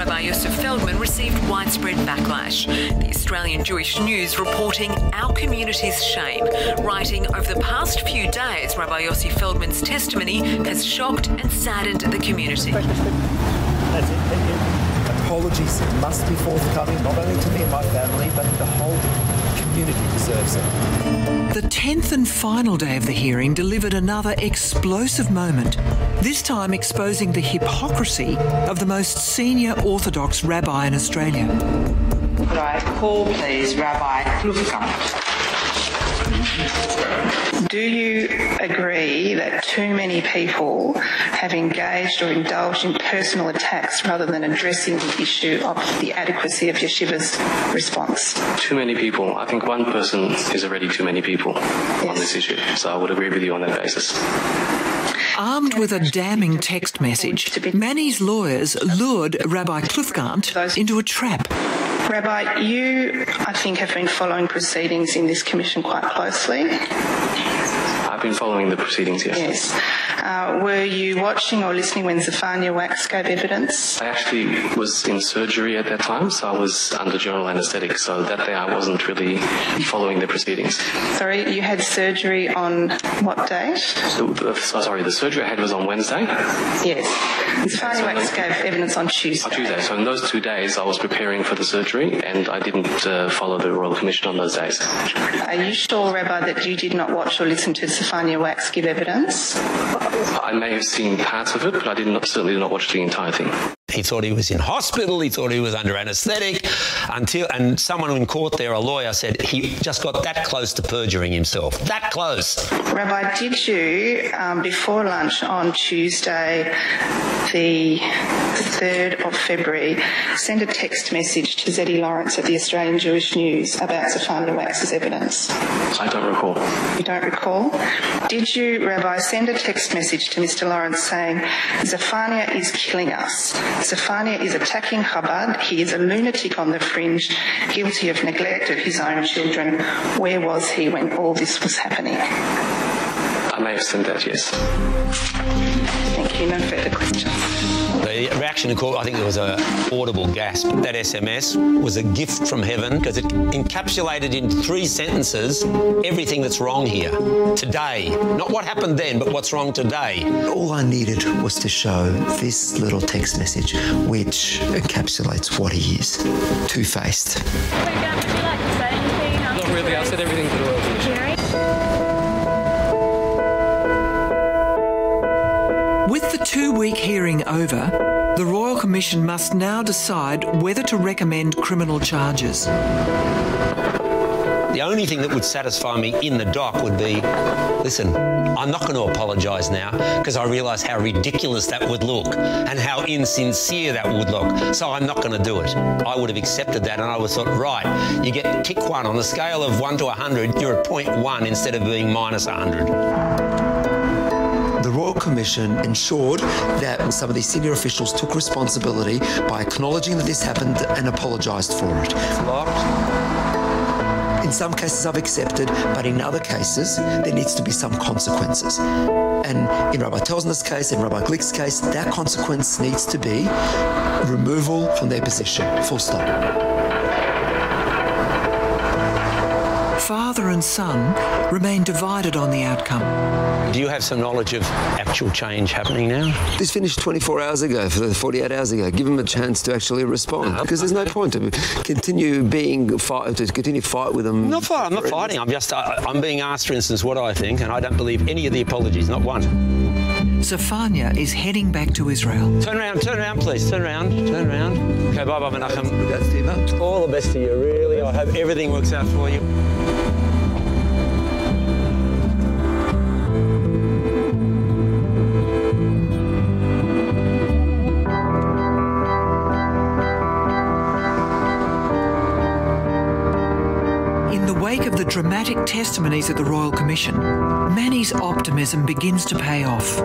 Rabbi Yosef Feldman received widespread backlash. The Australian Jewish News reporting our community's shame, writing over the past few days Rabbi Yossi Feldman's testimony has shocked and saddened the community. That's it, thank you. Apologies must be forthcoming, not only to me and my family, but the whole community deserves it. The 10th and final day of the hearing delivered another explosive moment, this time exposing the hypocrisy of the most senior Orthodox rabbi in Australia. Could I call, please, Rabbi Klufka? Do you agree that too many people have engaged or indulged in personal attacks rather than addressing the issue of the adequacy of Yeshiva's response? Too many people. I think one person is already too many people on this issue. So I would agree with you on that basis. Armed with a damning text message, Manny's lawyers lured Rabbi Kluwgant into a trap. Rabbi, you, I think, have been following proceedings in this commission quite closely. Been following the proceedings, yes. Yes. Uh, were you watching or listening when Zephania Waks gave evidence? I actually was in surgery at that time, so I was under general anesthetic. So that day I wasn't really following the proceedings. Sorry, you had surgery on what date? The, sorry, the surgery I had was on Wednesday. Yes. Zephania Waks gave evidence on Tuesday. On Tuesday. So in those two days I was preparing for the surgery and I didn't uh, follow the Royal Commission on those days. Are you sure, Rabbi, that you did not watch or listen to Zephania Waks give evidence? I may have seen parts of it, but I did not, certainly did not watch the entire thing. He thought he was in hospital, he thought he was under anesthetic until and someone in court there a lawyer said he just got that close to perjuring himself. That close. Rabbi, did you um, before lunch on Tuesday the 3rd of February send a text message to Zeddy Lawrence at the Australian Jewish News about Zephania Waks's evidence? I don't recall. You don't recall? Did you, Rabbi, send a text message to Mr. Lawrence saying Zephania is killing us? Zephania is attacking Chabad. He is a lunatic on the fringe, guilty of neglect of his own children. Where was he when all this was happening? I may have sent that, yes. Thank you. No further questions. The reaction in court, I think there was a audible gasp. That SMS was a gift from heaven because it encapsulated in three sentences everything that's wrong here today. Not what happened then, but what's wrong today. All I needed was to show this little text message which encapsulates what he is. Two-faced. Not really. I said everything With the two-week hearing over, the Royal Commission must now decide whether to recommend criminal charges. The only thing that would satisfy me in the dock would be listen, I'm not going to apologize now because I realize how ridiculous that would look and how insincere that would look. So I'm not going to do it. I would have accepted that and I would have thought, right, you get tick 1 on a scale of 1 to 100, you're at point 1 instead of being minus 100. Commission ensured that some of these senior officials took responsibility by acknowledging that this happened and apologised for it. In some cases, I've accepted, but in other cases, there needs to be some consequences. And in Rabbi Telsner's case, in Rabbi Glick's case, that consequence needs to be removal from their position. Full stop. Father and son remain divided on the outcome. Do you have some knowledge of actual change happening now? This finished 24 hours ago, for 48 hours ago. Give them a chance to actually respond uh-huh. because there's no point to continue being fight to continue fight with them. Not fight, I'm not fighting. I'm just I, I'm being asked for instance what I think and I don't believe any of the apologies, not one. Zafania is heading back to Israel. Turn around, turn around please. Turn around, turn around. Okay, bye bye Menachem. All the best to you, really. I hope everything works out for you. Dramatic testimonies at the Royal Commission, Manny's optimism begins to pay off.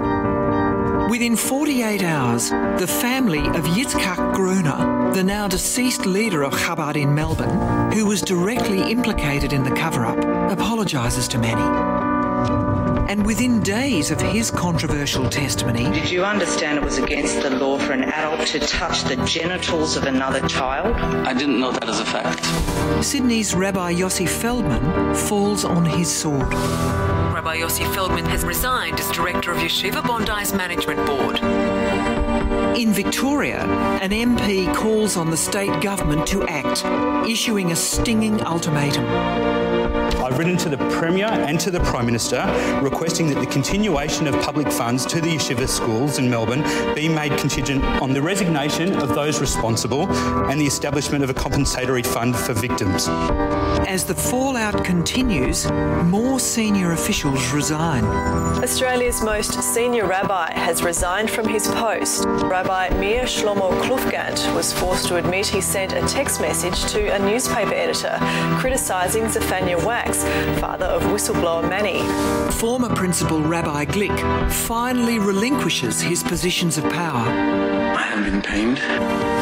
Within 48 hours, the family of Yitzhak Groner, the now deceased leader of Chabad in Melbourne, who was directly implicated in the cover-up, apologises to Manny and within days of his controversial testimony Did you understand it was against the law for an adult to touch the genitals of another child? I didn't know that as a fact. Sydney's Rabbi Yossi Feldman falls on his sword. Rabbi Yossi Feldman has resigned as director of Yeshiva Bondi's management board. In Victoria, an MP calls on the state government to act, issuing a stinging ultimatum. I've written to the Premier and to the Prime Minister requesting that the continuation of public funds to the yeshiva schools in Melbourne be made contingent on the resignation of those responsible and the establishment of a compensatory fund for victims. As the fallout continues, more senior officials resign. Australia's most senior rabbi has resigned from his post. Rabbi Meir Shlomo Kluwgant was forced to admit he sent a text message to a newspaper editor criticising Zafania Waks, father of whistleblower Manny. Former principal Rabbi Glick finally relinquishes his positions of power. I have been pained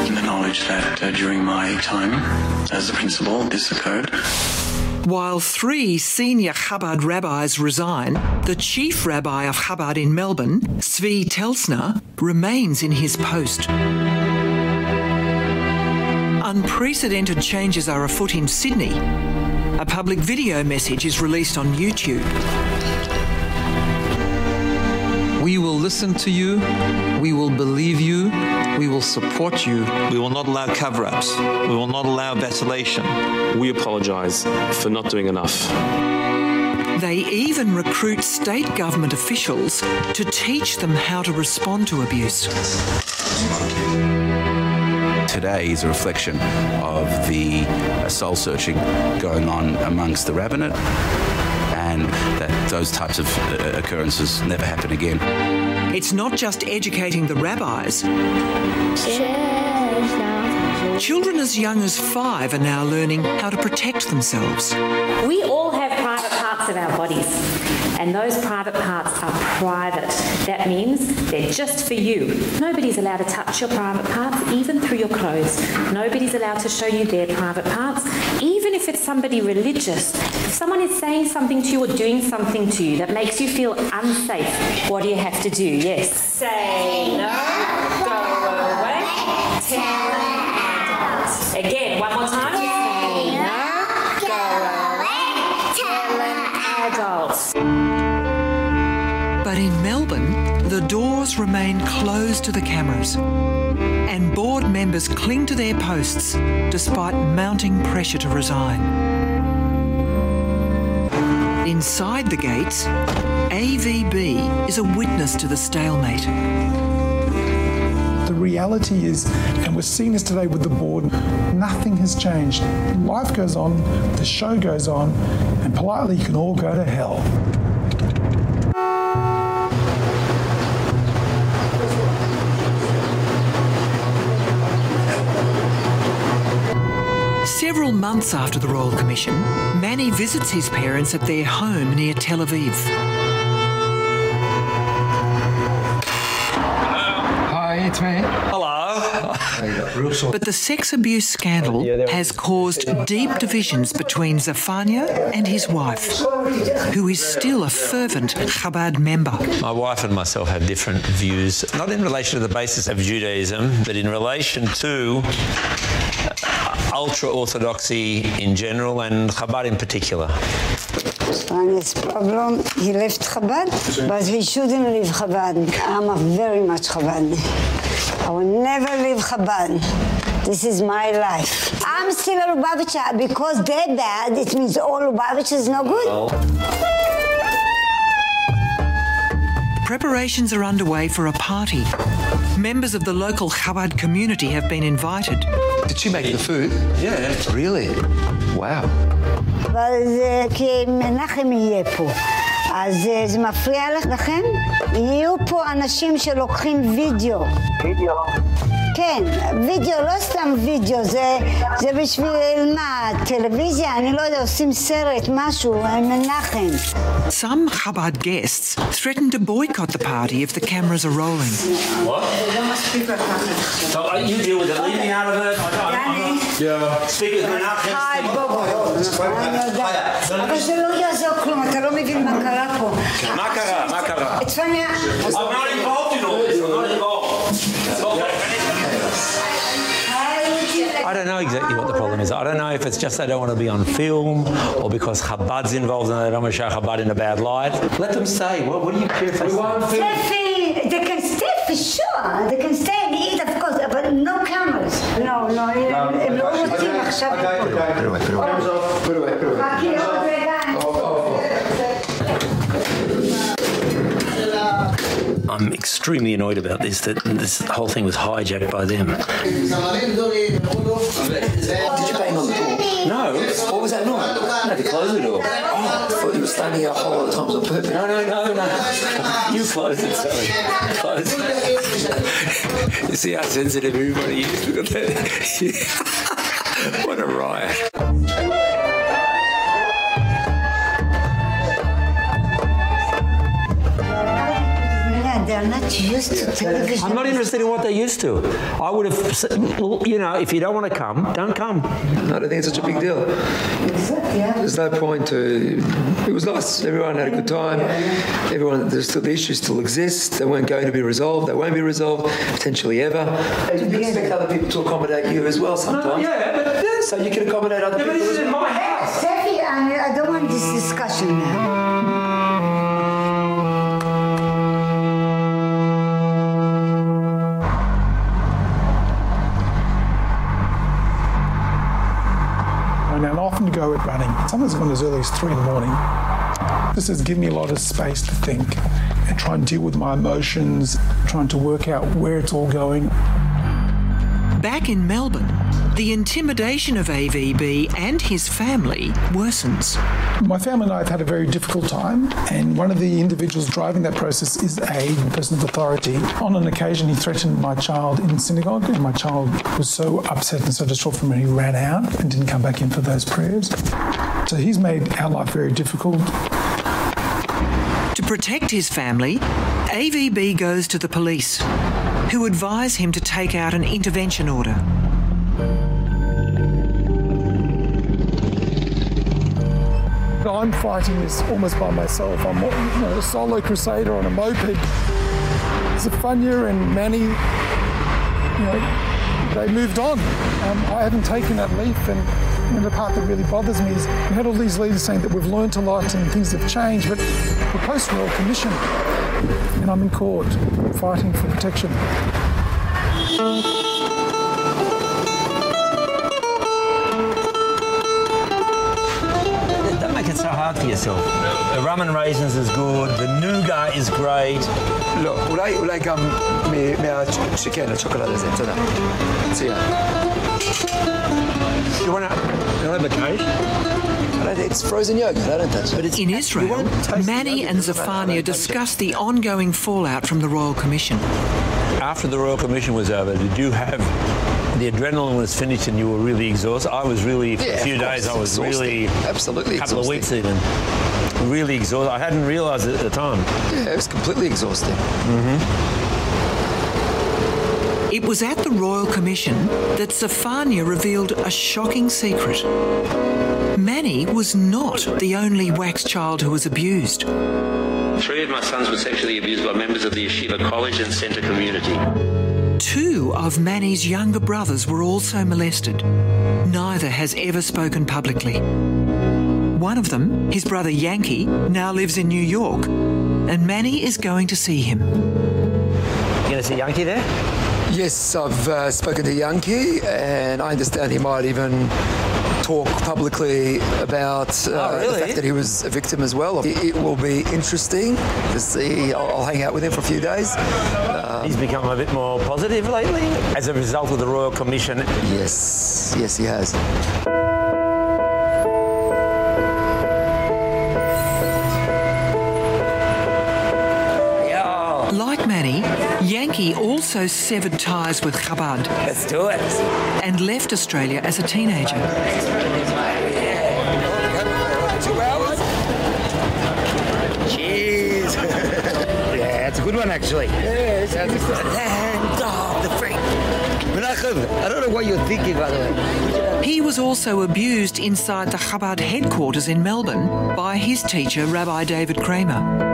in the knowledge that uh, during my time as the principal, this occurred. While three senior Chabad rabbis resign, the chief rabbi of Chabad in Melbourne, Zvi Telsner, remains in his post. Unprecedented changes are afoot in Sydney. A public video message is released on YouTube. We will listen to you. We will believe you. We will support you. We will not allow cover-ups. We will not allow vacillation. We apologize for not doing enough. They even recruit state government officials to teach them how to respond to abuse. Today is a reflection of the soul searching going on amongst the rabbinate and that those types of uh, occurrences never happen again. It's not just educating the rabbis. Children as young as 5 are now learning how to protect themselves. We all have private parts of our bodies and those private parts are private. That means they're just for you. Nobody's allowed to touch your private parts even through your clothes. Nobody's allowed to show you their private parts even if it's somebody religious. If someone is saying something to you or doing something to you that makes you feel unsafe, what do you have to do? Yes. Say no. Go away. Tell Again, one more time. But in Melbourne, the doors remain closed to the cameras. And board members cling to their posts despite mounting pressure to resign. Inside the gates, AVB is a witness to the stalemate. The reality is, and we're seeing this today with the board, nothing has changed. Life goes on, the show goes on, and politely you can all go to hell. Several months after the Royal Commission, Manny visits his parents at their home near Tel Aviv. Hello. Hi, it's me. Hello. But the sex abuse scandal has caused deep divisions between Zafania and his wife, who is still a fervent Chabad member. My wife and myself have different views, not in relation to the basis of Judaism, but in relation to ultra orthodoxy in general and Chabad in particular. Spania's problem, he left Chabad, but he shouldn't leave Chabad. I'm a very much Chabad. I will never leave Chabad. This is my life. I'm still a Lubavitcher. Because they're bad, it means all Lubavitch is no good. Preparations are underway for a party Members of the local Chabad community have been invited. Did she make the food? Yeah. Really? Wow. אבל זה כי מנחם יהיה פה. אז אה, זה מפריע לכם? יהיו פה אנשים שלוקחים וידאו. וידאו? כן, וידאו, לא סתם וידאו, זה, זה בשביל מה, טלוויזיה? אני לא יודע, עושים סרט, משהו, מנחם. Some Chabad guests threaten to boycott the party if the cameras are rolling. What? So uh, you deal with it. Leave me out of it. Don't, not, yeah. Speak with Menachem. היי, בוא. אני יודעת. אבל זה לא יעזור כלום, אתה לא מבין מה קרה פה. מה קרה? מה קרה? צפניה... I'm not involved in all this. I'm not involved. I don't know exactly what the problem is. I don't know if it's just they don't want to be on film or because Chabad's involved and they don't want to show Chabad in a bad light. Let them say. What, what do you care if they say? Steffi, they can stay for sure. They can stay and eat, of course, but no cameras. No, no, הם הם לא רוצים עכשיו... חכי עוד רגע. I'm extremely annoyed about this, that this whole thing was hijacked by them. Did you bang on the door? No. What was that noise? No, to close the door. Oh, I thought you were standing here a whole lot of times on purpose. No, no, no, no. You close it, sorry. Close it. <laughs> You see how sensitive everybody is? Look at that. <laughs> what a riot. Yeah, they're not used to television. I'm not interested in what they're used to. I would have, s- you know, if you don't want to come, don't come. I don't think it's such a big deal. There's no point to. It was nice. Everyone had a good time. Everyone, there's still the issues still exist. They weren't going to be resolved. They won't be resolved potentially ever. You expect other people to accommodate you as well sometimes. yeah, but so you can accommodate other people. as well. Steffi, I, I don't want this discussion now. At running. Sometimes gone as early as three in the morning. This has given me a lot of space to think and try and deal with my emotions, trying to work out where it's all going. Back in Melbourne, the intimidation of AVB and his family worsens. My family and I have had a very difficult time, and one of the individuals driving that process is a person of authority. On an occasion, he threatened my child in synagogue, and my child was so upset and so distraught from it, he ran out and didn't come back in for those prayers. So he's made our life very difficult. To protect his family, AVB goes to the police, who advise him to take out an intervention order. I'm fighting this almost by myself. I'm you know, a solo crusader on a moped. Zephaniah and Manny, you know, they moved on. Um, I haven't taken that leap, and know, the part that really bothers me is we had all these leaders saying that we've learned a lot and things have changed, but we're post-royal commission, and I'm in court fighting for protection. for yourself. The rum and raisins is good. The nougat is great. לא, אולי, אולי גם מהשכן, השוקולד chocolate תודה. מצוין. You wanna, you wanna have a taste? It's frozen yogurt. I don't touch it's In Israel, Manny and Zephaniah discussed the ongoing fallout from the Royal Commission. After the Royal Commission was over, did you have the adrenaline was finished and you were really exhausted? I was really for Yeah, a few course, days. I was exhausting. really Absolutely a couple of weeks even. Really exhausted. I hadn't realised it at the time. Yeah, it was completely exhausting. It It was at the Royal Commission that Zephaniah revealed a shocking secret. Manny was not the only Waks child who was abused. Three of my sons were sexually abused by members of the Yeshiva College and Centre community. Two of Manny's younger brothers were also molested. Neither has ever spoken publicly. One of them, his brother Yankee, now lives in New York, and Manny is going to see him. You going to see Yankee there? Yes, I've uh, spoken to Yankee, and I understand he might even talk publicly about uh, Oh, really? the fact that he was a victim as well. It, it will be interesting to see. I'll, I'll hang out with him for a few days. Um, He's become a bit more positive lately as a result of the Royal Commission. Yes, yes, he has. Yankee also severed ties with Chabad. Let's do it. And left Australia as a teenager. Two? Cheers. <laughs> yeah, that's a good one actually. Yes. That's good Land of the free. Menachem, I don't know what you're thinking by the way. He was also abused inside the Chabad headquarters in Melbourne by his teacher, Rabbi David Kramer.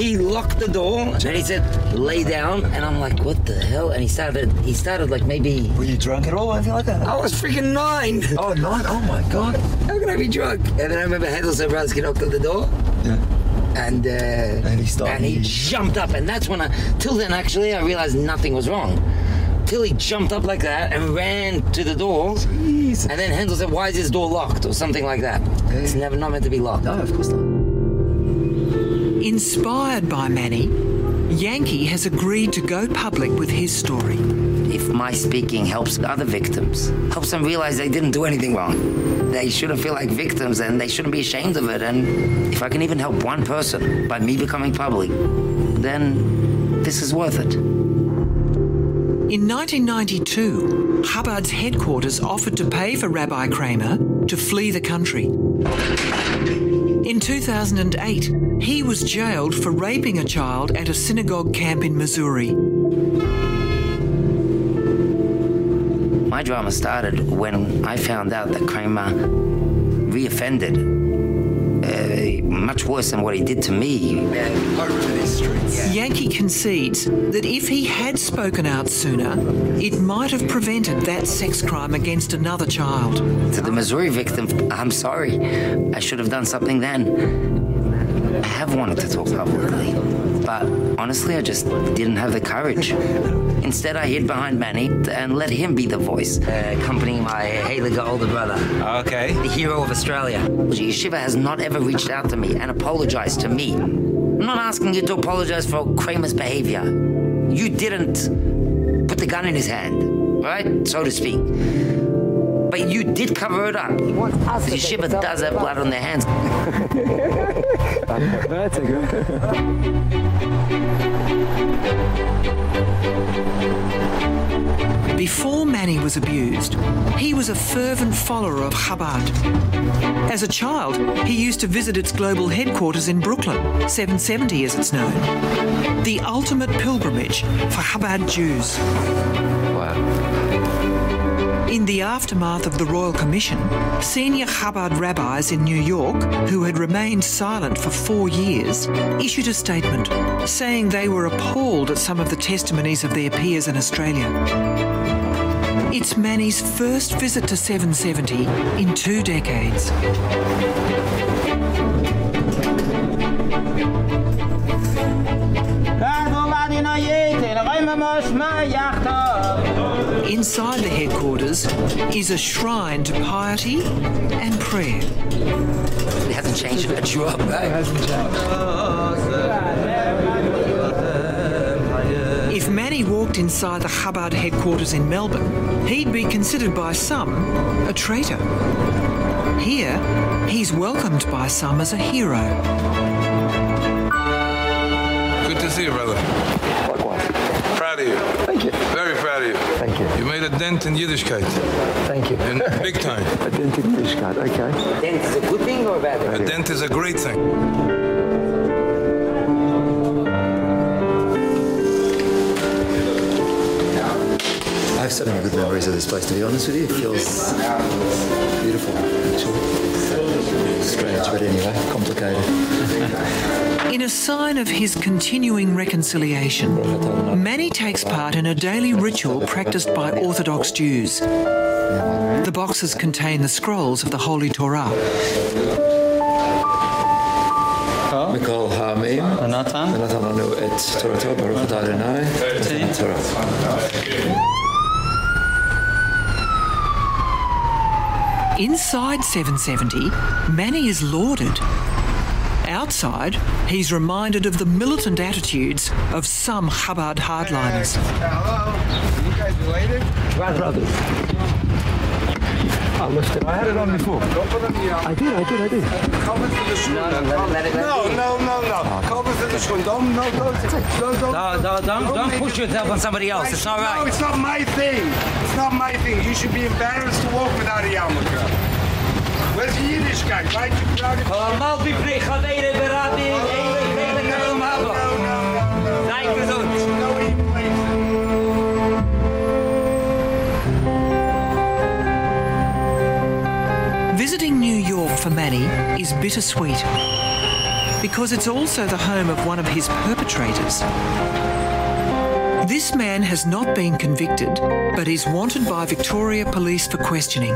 He locked the door and he said, lay down. And I'm like, what the hell? And he started, he started like maybe. Were you drunk at all or anything like that? I was freaking nine. Oh, nine? Oh my God. How can I be drunk? And then I remember brothers, get knocked on the door. Yeah. And, uh, and he started. And he jumped up. And that's when I, till then actually, I realized nothing was wrong. Till he jumped up like that and ran to the door. And then Handel said, why is this door locked? Or something like that. It's never not meant to be locked. No, of course not. Inspired by Manny, Yankee has agreed to go public with his story. If my speaking helps other victims, helps them realize they didn't do anything wrong, they shouldn't feel like victims and they shouldn't be ashamed of it. And if I can even help one person by me becoming public, then this is worth it. In 1992, Chabad's headquarters offered to pay for Rabbi Kramer to flee the country. In 2008, he was jailed for raping a child at a synagogue camp in Missouri. My drama started when I found out that Kramer reoffended. Much worse than what he did to me. Yankee concedes that if he had spoken out sooner, it might have prevented that sex crime against another child. To the Missouri victim, I'm sorry. I should have done something then. I have wanted to talk publicly, but honestly, I just didn't have the courage. Instead, I hid behind Manny and let him be the voice, uh, accompanying my Hailiger older brother. Okay. The hero of Australia. Yeshiva has not ever reached out to me and apologized to me. I'm not asking you to apologize for Kramer's behavior. You didn't put the gun in his hand, right? So to speak. But you did cover it up. The Yeshiva does have blood on their hands. <laughs> That's a good. <laughs> Before Manny was abused, he was a fervent follower of Chabad. As a child, he used to visit its global headquarters in Brooklyn, 770 as it's known. The ultimate pilgrimage for Chabad Jews. In the aftermath of the Royal Commission, senior Chabad rabbis in New York, who had remained silent for four years, issued a statement saying they were appalled at some of the testimonies of their peers in Australia. It's Manny's first visit to 770 in two decades. Inside the headquarters is a shrine to piety and prayer. It hasn't changed a drop, right? If Manny walked inside the Chabad headquarters in Melbourne, he'd be considered by some a traitor. Here, he's welcomed by some as a hero. Good to see you, brother. Likewise. Proud of you. Thank you. Very proud of you. Thank you. You made <laughs> a dent in Yiddishkeit. Thank you. And big time. A dent in Yiddishkeit, okay. A Dent is a good thing or a bad thing? A dent is a great thing. have so many good memories of this place, to be honest with you. It feels beautiful, actually. Strange, but anyway, complicated. In a sign of his continuing reconciliation, Manny takes part in a daily ritual practiced by Orthodox Jews. The boxes contain the scrolls of the Holy Torah. Mikol Hamim, Anatan, Anatan Anu et Torah Torah, Baruch Adonai, Torah. Inside 770, Manny is lauded. Outside, he's reminded of the militant attitudes of some Chabad hardliners. Hello, you guys related? Brothers. I left it. I had it on before. I did, I did, I did. Cover to the school. No, no, let it, let no, no, no, no. Cover to the school. Don't, no, don't, don't, don't, don't, don't, push yourself on somebody else. It's not right. No, it's not my thing. It's not my thing. You should be embarrassed to walk without a yarmulke. Where's the guy? Why are you proud of Well, Malbi Prechavere Beradi. For Manny is bittersweet because it's also the home of one of his perpetrators. This man has not been convicted, but is wanted by Victoria Police for questioning.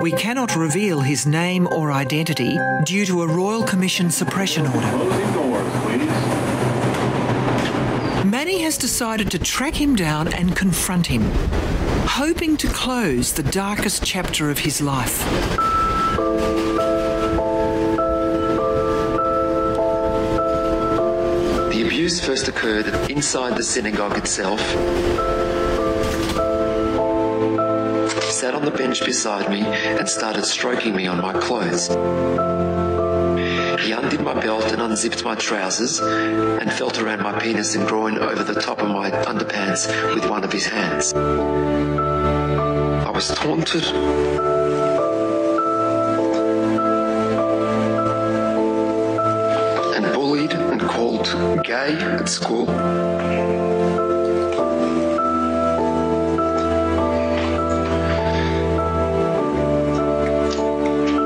We cannot reveal his name or identity due to a Royal Commission suppression order. Manny has decided to track him down and confront him, hoping to close the darkest chapter of his life. The abuse first occurred inside the synagogue itself. Sat on the bench beside me and started stroking me on my clothes. He undid my belt and unzipped my trousers and felt around my penis and groin over the top of my underpants with one of his hands. I was taunted gay at school.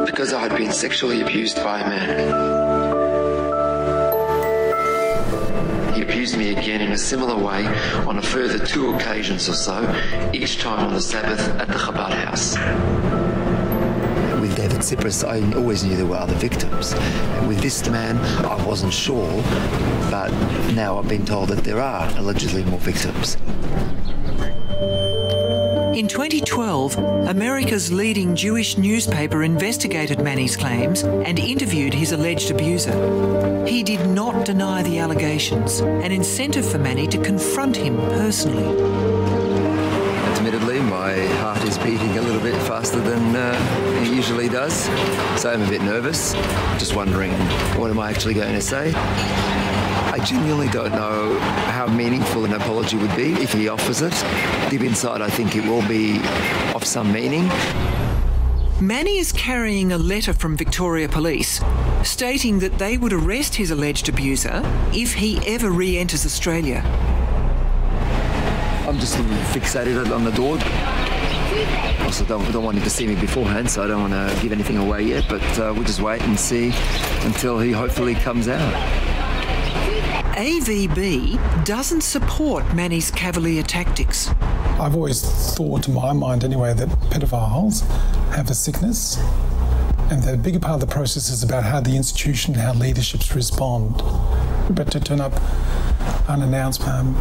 Because I had been sexually abused by a man. He abused me again in a similar way on a further two occasions or so, each time on the Sabbath at the Chabad house. With David Cyprys, I always knew there were other victims. With this man, I wasn't sure, but now I've been told that there are allegedly more victims. In 2012, America's leading Jewish newspaper investigated Manny's claims and interviewed his alleged abuser. He did not deny the allegations, an incentive for Manny to confront him personally. Admittedly, my heart is beating a little bit faster than uh, it usually does, so I'm a bit nervous. Just wondering, what am I actually going to say? I genuinely don't know how meaningful an apology would be if he offers it. Deep inside, I think it will be of some meaning. Manny is carrying a letter from Victoria Police stating that they would arrest his alleged abuser if he ever re enters Australia. I'm just fixated on the door. Also, don't, don't want him to see me beforehand, so I don't want to give anything away yet, but uh, we'll just wait and see until he hopefully comes out. AVB doesn't support Manny's cavalier tactics. I've always thought, to my mind anyway, that pedophiles have a sickness and that a bigger part of the process is about how the institution, how leaderships respond. But to turn up unannounced, um,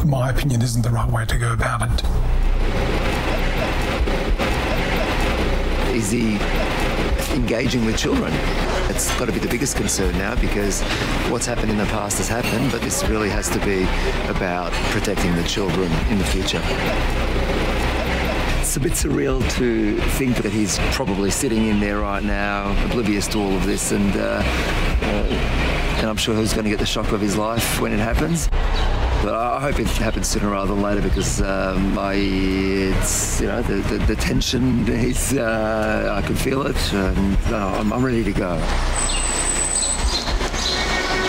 in my opinion, isn't the right way to go about it. Is he engaging with children? It's got to be the biggest concern now because what's happened in the past has happened, but this really has to be about protecting the children in the future. It's a bit surreal to think that he's probably sitting in there right now, oblivious to all of this, and uh, uh, and I'm sure he's going to get the shock of his life when it happens. But I I hope it happens sooner rather than later because um, I, it's you know the, the, the tension <laughs> is uh, I can feel it and uh, I'm, I'm ready to go.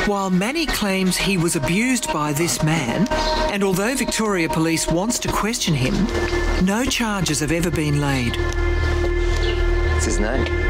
While Manny claims he was abused by this man, and although Victoria Police wants to question him, no charges have ever been laid. What's his name?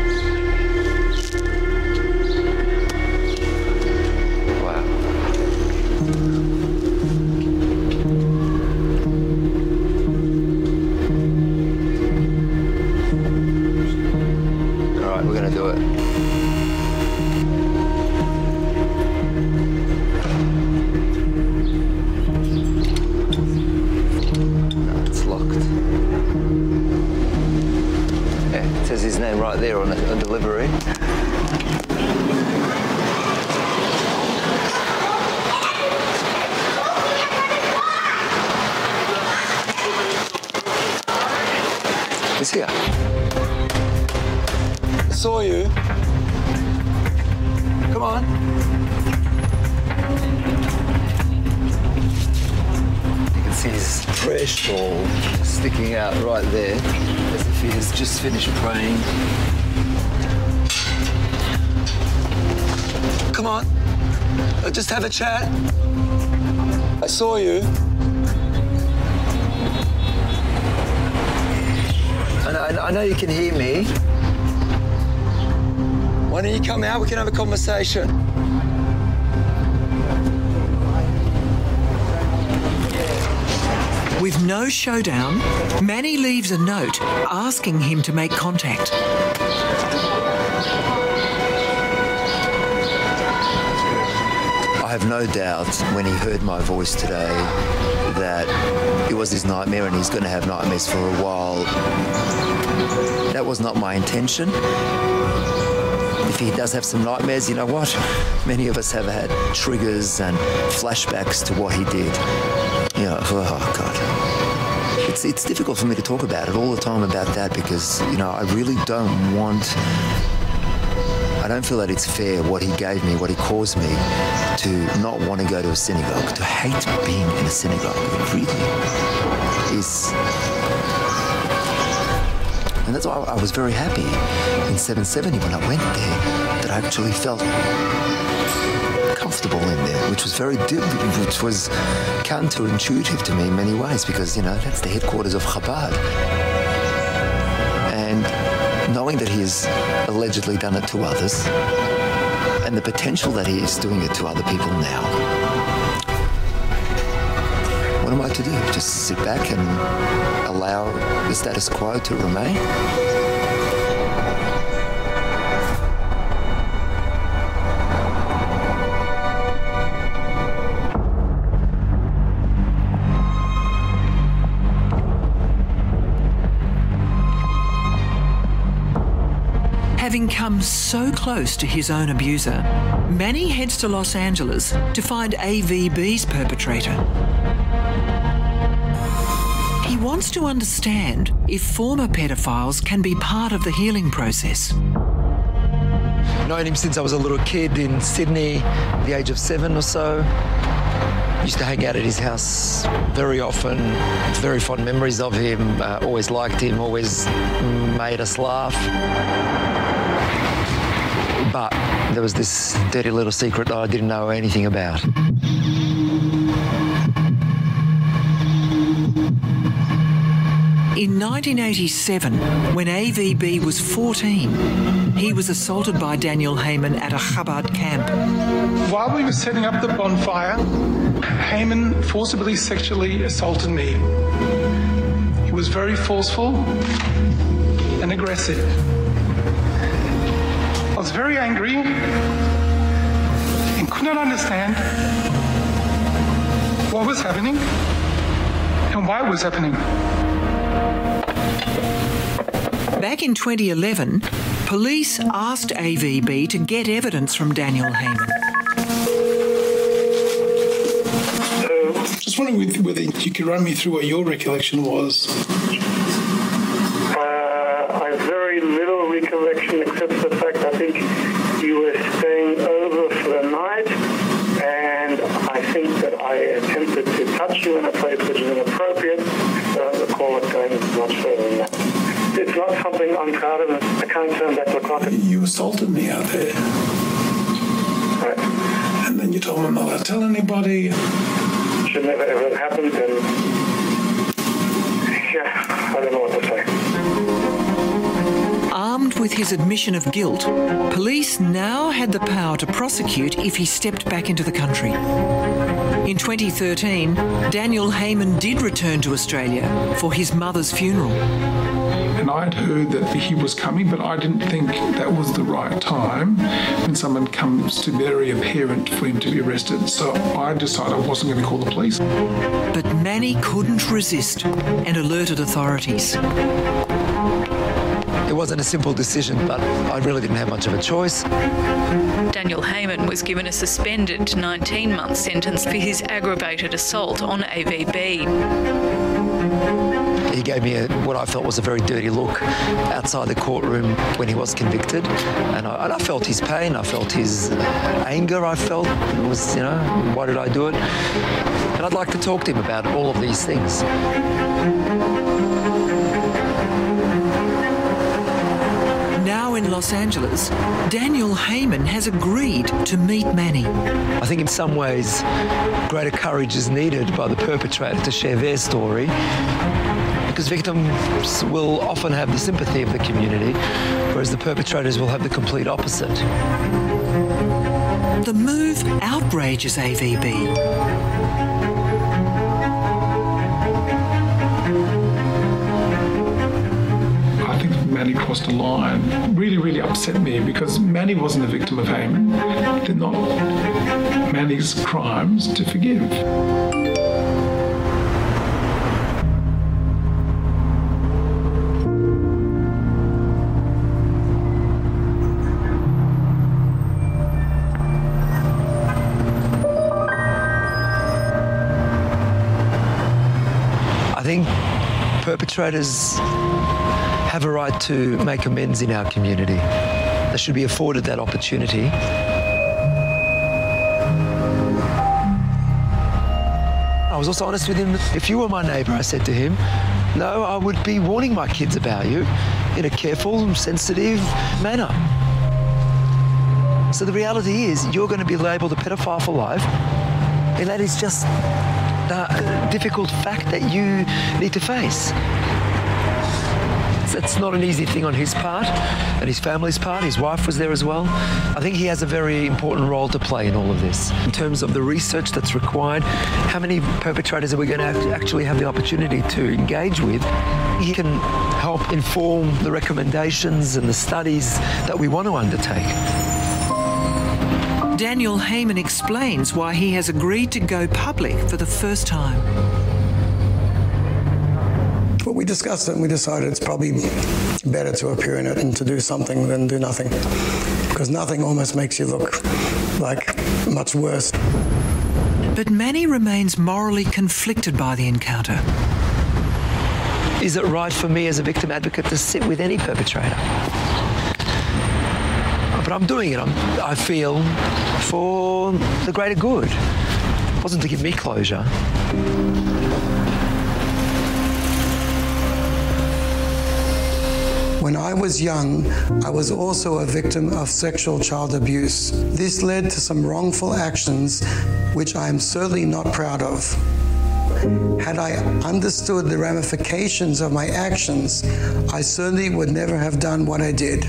Just have a chat. I saw you. I know, I know you can hear me. Why don't you come out? We can have a conversation. With no showdown, Manny leaves a note asking him to make contact. Have no doubt when he heard my voice today that it was his nightmare and he's going to have nightmares for a while. That was not my intention. If he does have some nightmares, you know what? <laughs> Many of us have had triggers and flashbacks to what he did. You know, oh God. It's, it's difficult for me to talk about it all the time about that because, you know, I really don't want I don't feel that it's fair what he gave me, what he caused me to not want to go to a synagogue, to hate being in a synagogue. It really is. And that's why I was very happy in 770 when I went there that I actually felt comfortable in there, which was very which was counterintuitive to me in many ways because you know that's the headquarters of Chabad. And knowing that he has allegedly done it to others and the potential that he is doing it to other people now. What am I to do? Just sit back and allow the status quo to remain? Having come so close to his own abuser, Manny heads to Los Angeles to find AVB's perpetrator. He wants to understand if former pedophiles can be part of the healing process. Known him since I was a little kid in Sydney, the age of seven or so. Used to hang out at his house very often. Very fond memories of him. Uh, always liked him. Always made us laugh. But there was this dirty little secret that I didn't know anything about. In 1987, when AVB was 14, he was assaulted by Daniel Hayman at a Chabad camp. While we were setting up the bonfire, Hayman forcibly sexually assaulted me. He was very forceful and aggressive. I was very angry and could not understand what was happening and why it was happening. Back in 2011, police asked AVB to get evidence from Daniel Hayman. Just wondering whether- whether you could run me through what your recollection was. Assaulted me out there. Right. And then You told me not to tell anybody. Should never ever have happened, and yeah, I don't know what to say. Armed with his admission of guilt, police now had the power to prosecute if he stepped back into the country. In 2013, Daniel Hayman did return to Australia for his mother's funeral. And I'd heard that he was coming, but I didn't think that was the right time when someone comes to bury a parent for him to be arrested. So I decided I wasn't going to call the police. But Manny couldn't resist and alerted authorities. It wasn't a simple decision, but I really didn't have much of a choice. Daniel Hayman was given a suspended 19-month sentence for his aggravated assault on AVB. He gave me a, what I felt was a very dirty look outside the courtroom when he was convicted. And I, and I felt his pain, I felt his anger, I felt it was, you know, why did I do it? And I'd like to talk to him about all of these things. Now in Los Angeles, Daniel Hayman has agreed to meet Manny. I think in some ways greater courage is needed by the perpetrator to share their story because victims will often have the sympathy of the community whereas the perpetrators will have the complete opposite. The move outrages AVB. I think Manny crossed a line. Really, really upset me because Manny wasn't a victim of Hayman. They're not Manny's crimes to forgive. Perpetrators have a right to make amends in our community. They should be afforded that opportunity. I was also honest with him. If you were my neighbour, I said to him, no, I would be warning my kids about you in a careful, sensitive manner. So the reality is you're going to be labelled a pedophile for life and that is just uh, the difficult fact that you need to face. It's not an easy thing on his part and his family's part. His wife was there as well. I think he has a very important role to play in all of this. In terms of the research that's required, how many perpetrators are we going to actually have the opportunity to engage with? He can help inform the recommendations and the studies that we want to undertake. Daniel Hayman explains why he has agreed to go public for the first time. Well, we discussed it and we decided it's probably better to appear in it and to do something than do nothing. Because nothing almost makes you look like much worse. But Manny remains morally conflicted by the encounter. Is it right for me as a victim advocate to sit with any perpetrator? But I'm doing it, I'm, I feel, for the greater good. It wasn't to give me closure. When I was young, I was also a victim of sexual child abuse. This led to some wrongful actions which I am certainly not proud of. Had I understood the ramifications of my actions, I certainly would never have done what I did.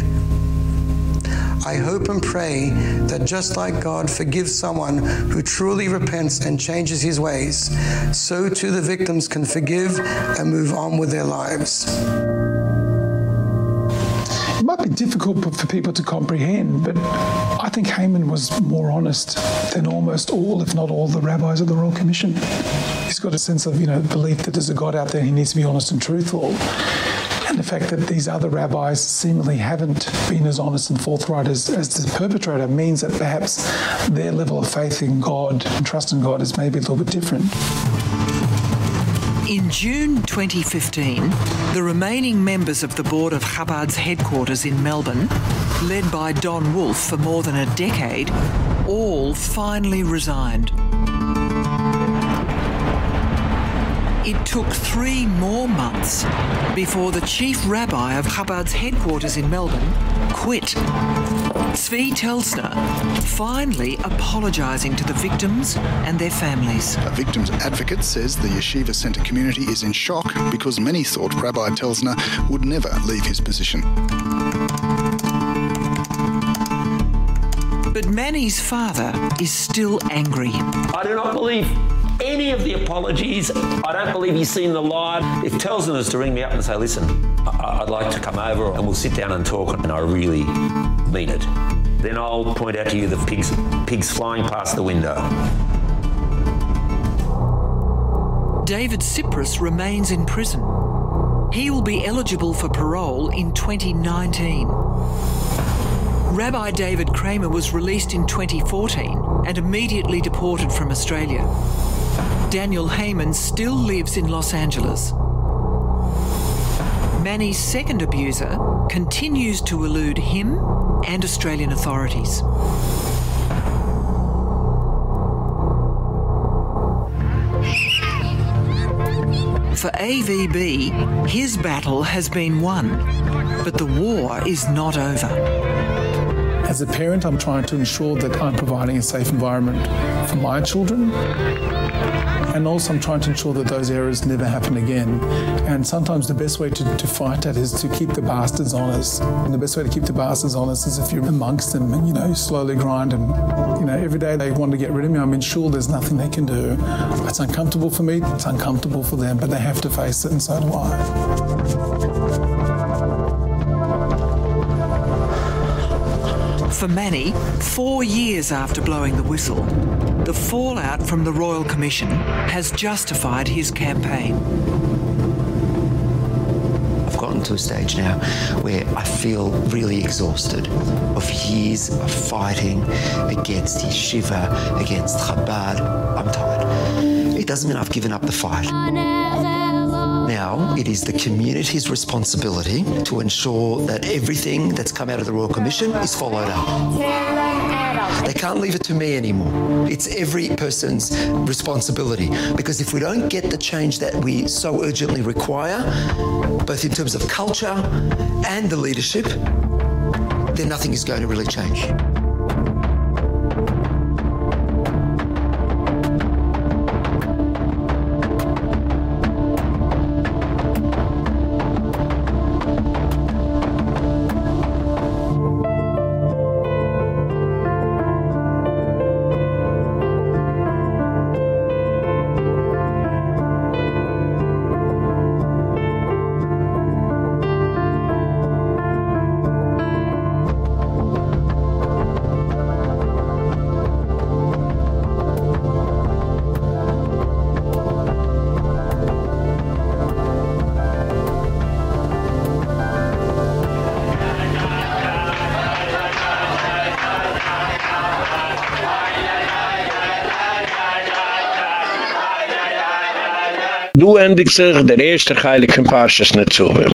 I hope and pray that just like God forgives someone who truly repents and changes his ways, so too the victims can forgive and move on with their lives. Difficult for people to comprehend, but I think Hayman was more honest than almost all, if not all, the rabbis of the Royal Commission. He's got a sense of, you know, belief that there's a God out there he needs to be honest and truthful. And the fact that these other rabbis seemingly haven't been as honest and forthright as, as the perpetrator means that perhaps their level of faith in God and trust in God is maybe a little bit different. In June 2015, the remaining members of the board of Chabad's headquarters in Melbourne, led by Don Wolf for more than a decade, all finally resigned. It took three more months before the chief rabbi of Chabad's headquarters in Melbourne quit. Zvi Telsner finally apologising to the victims and their families. A victim's advocate says the Yeshiva Centre community is in shock because many thought Rabbi Telsner would never leave his position. But Manny's father is still angry. I do not believe any of the apologies. I don't believe he's seen the live. If Telsner to ring me up and say, listen, I'd like to come over and we'll sit down and talk, and I really mean it, then I'll point out to you the pigs, pigs flying past the window. David Cyprys remains in prison. He will be eligible for parole in 2019. Rabbi David Kramer was released in 2014 and immediately deported from Australia. Daniel Hayman still lives in Los Angeles. Manny's second abuser continues to elude him and Australian authorities. For AVB, his battle has been won, but the war is not over. As a parent, I'm trying to ensure that I'm providing a safe environment for my children. And also, I'm trying to ensure that those errors never happen again. And sometimes the best way to, to fight that is to keep the bastards honest. And the best way to keep the bastards honest is if you're amongst them and, you know, slowly grind. And, you know, every day they want to get rid of me, I'm sure there's nothing they can do. It's uncomfortable for me, it's uncomfortable for them, but they have to face it, and so do I. For Manny, four years after blowing the whistle, the fallout from the Royal Commission has justified his campaign. I've gotten to a stage now where I feel really exhausted of years of fighting against Yeshiva, against Chabad. I'm tired. It doesn't mean I've given up the fight. Now, it is the community's responsibility to ensure that everything that's come out of the Royal Commission is followed up. They can't leave it to me anymore. It's every person's responsibility because if we don't get the change that we so urgently require, both in terms of culture and the leadership, then nothing is going to really change. Du endigt sich der erste Heilig von Parshas Netzuvim.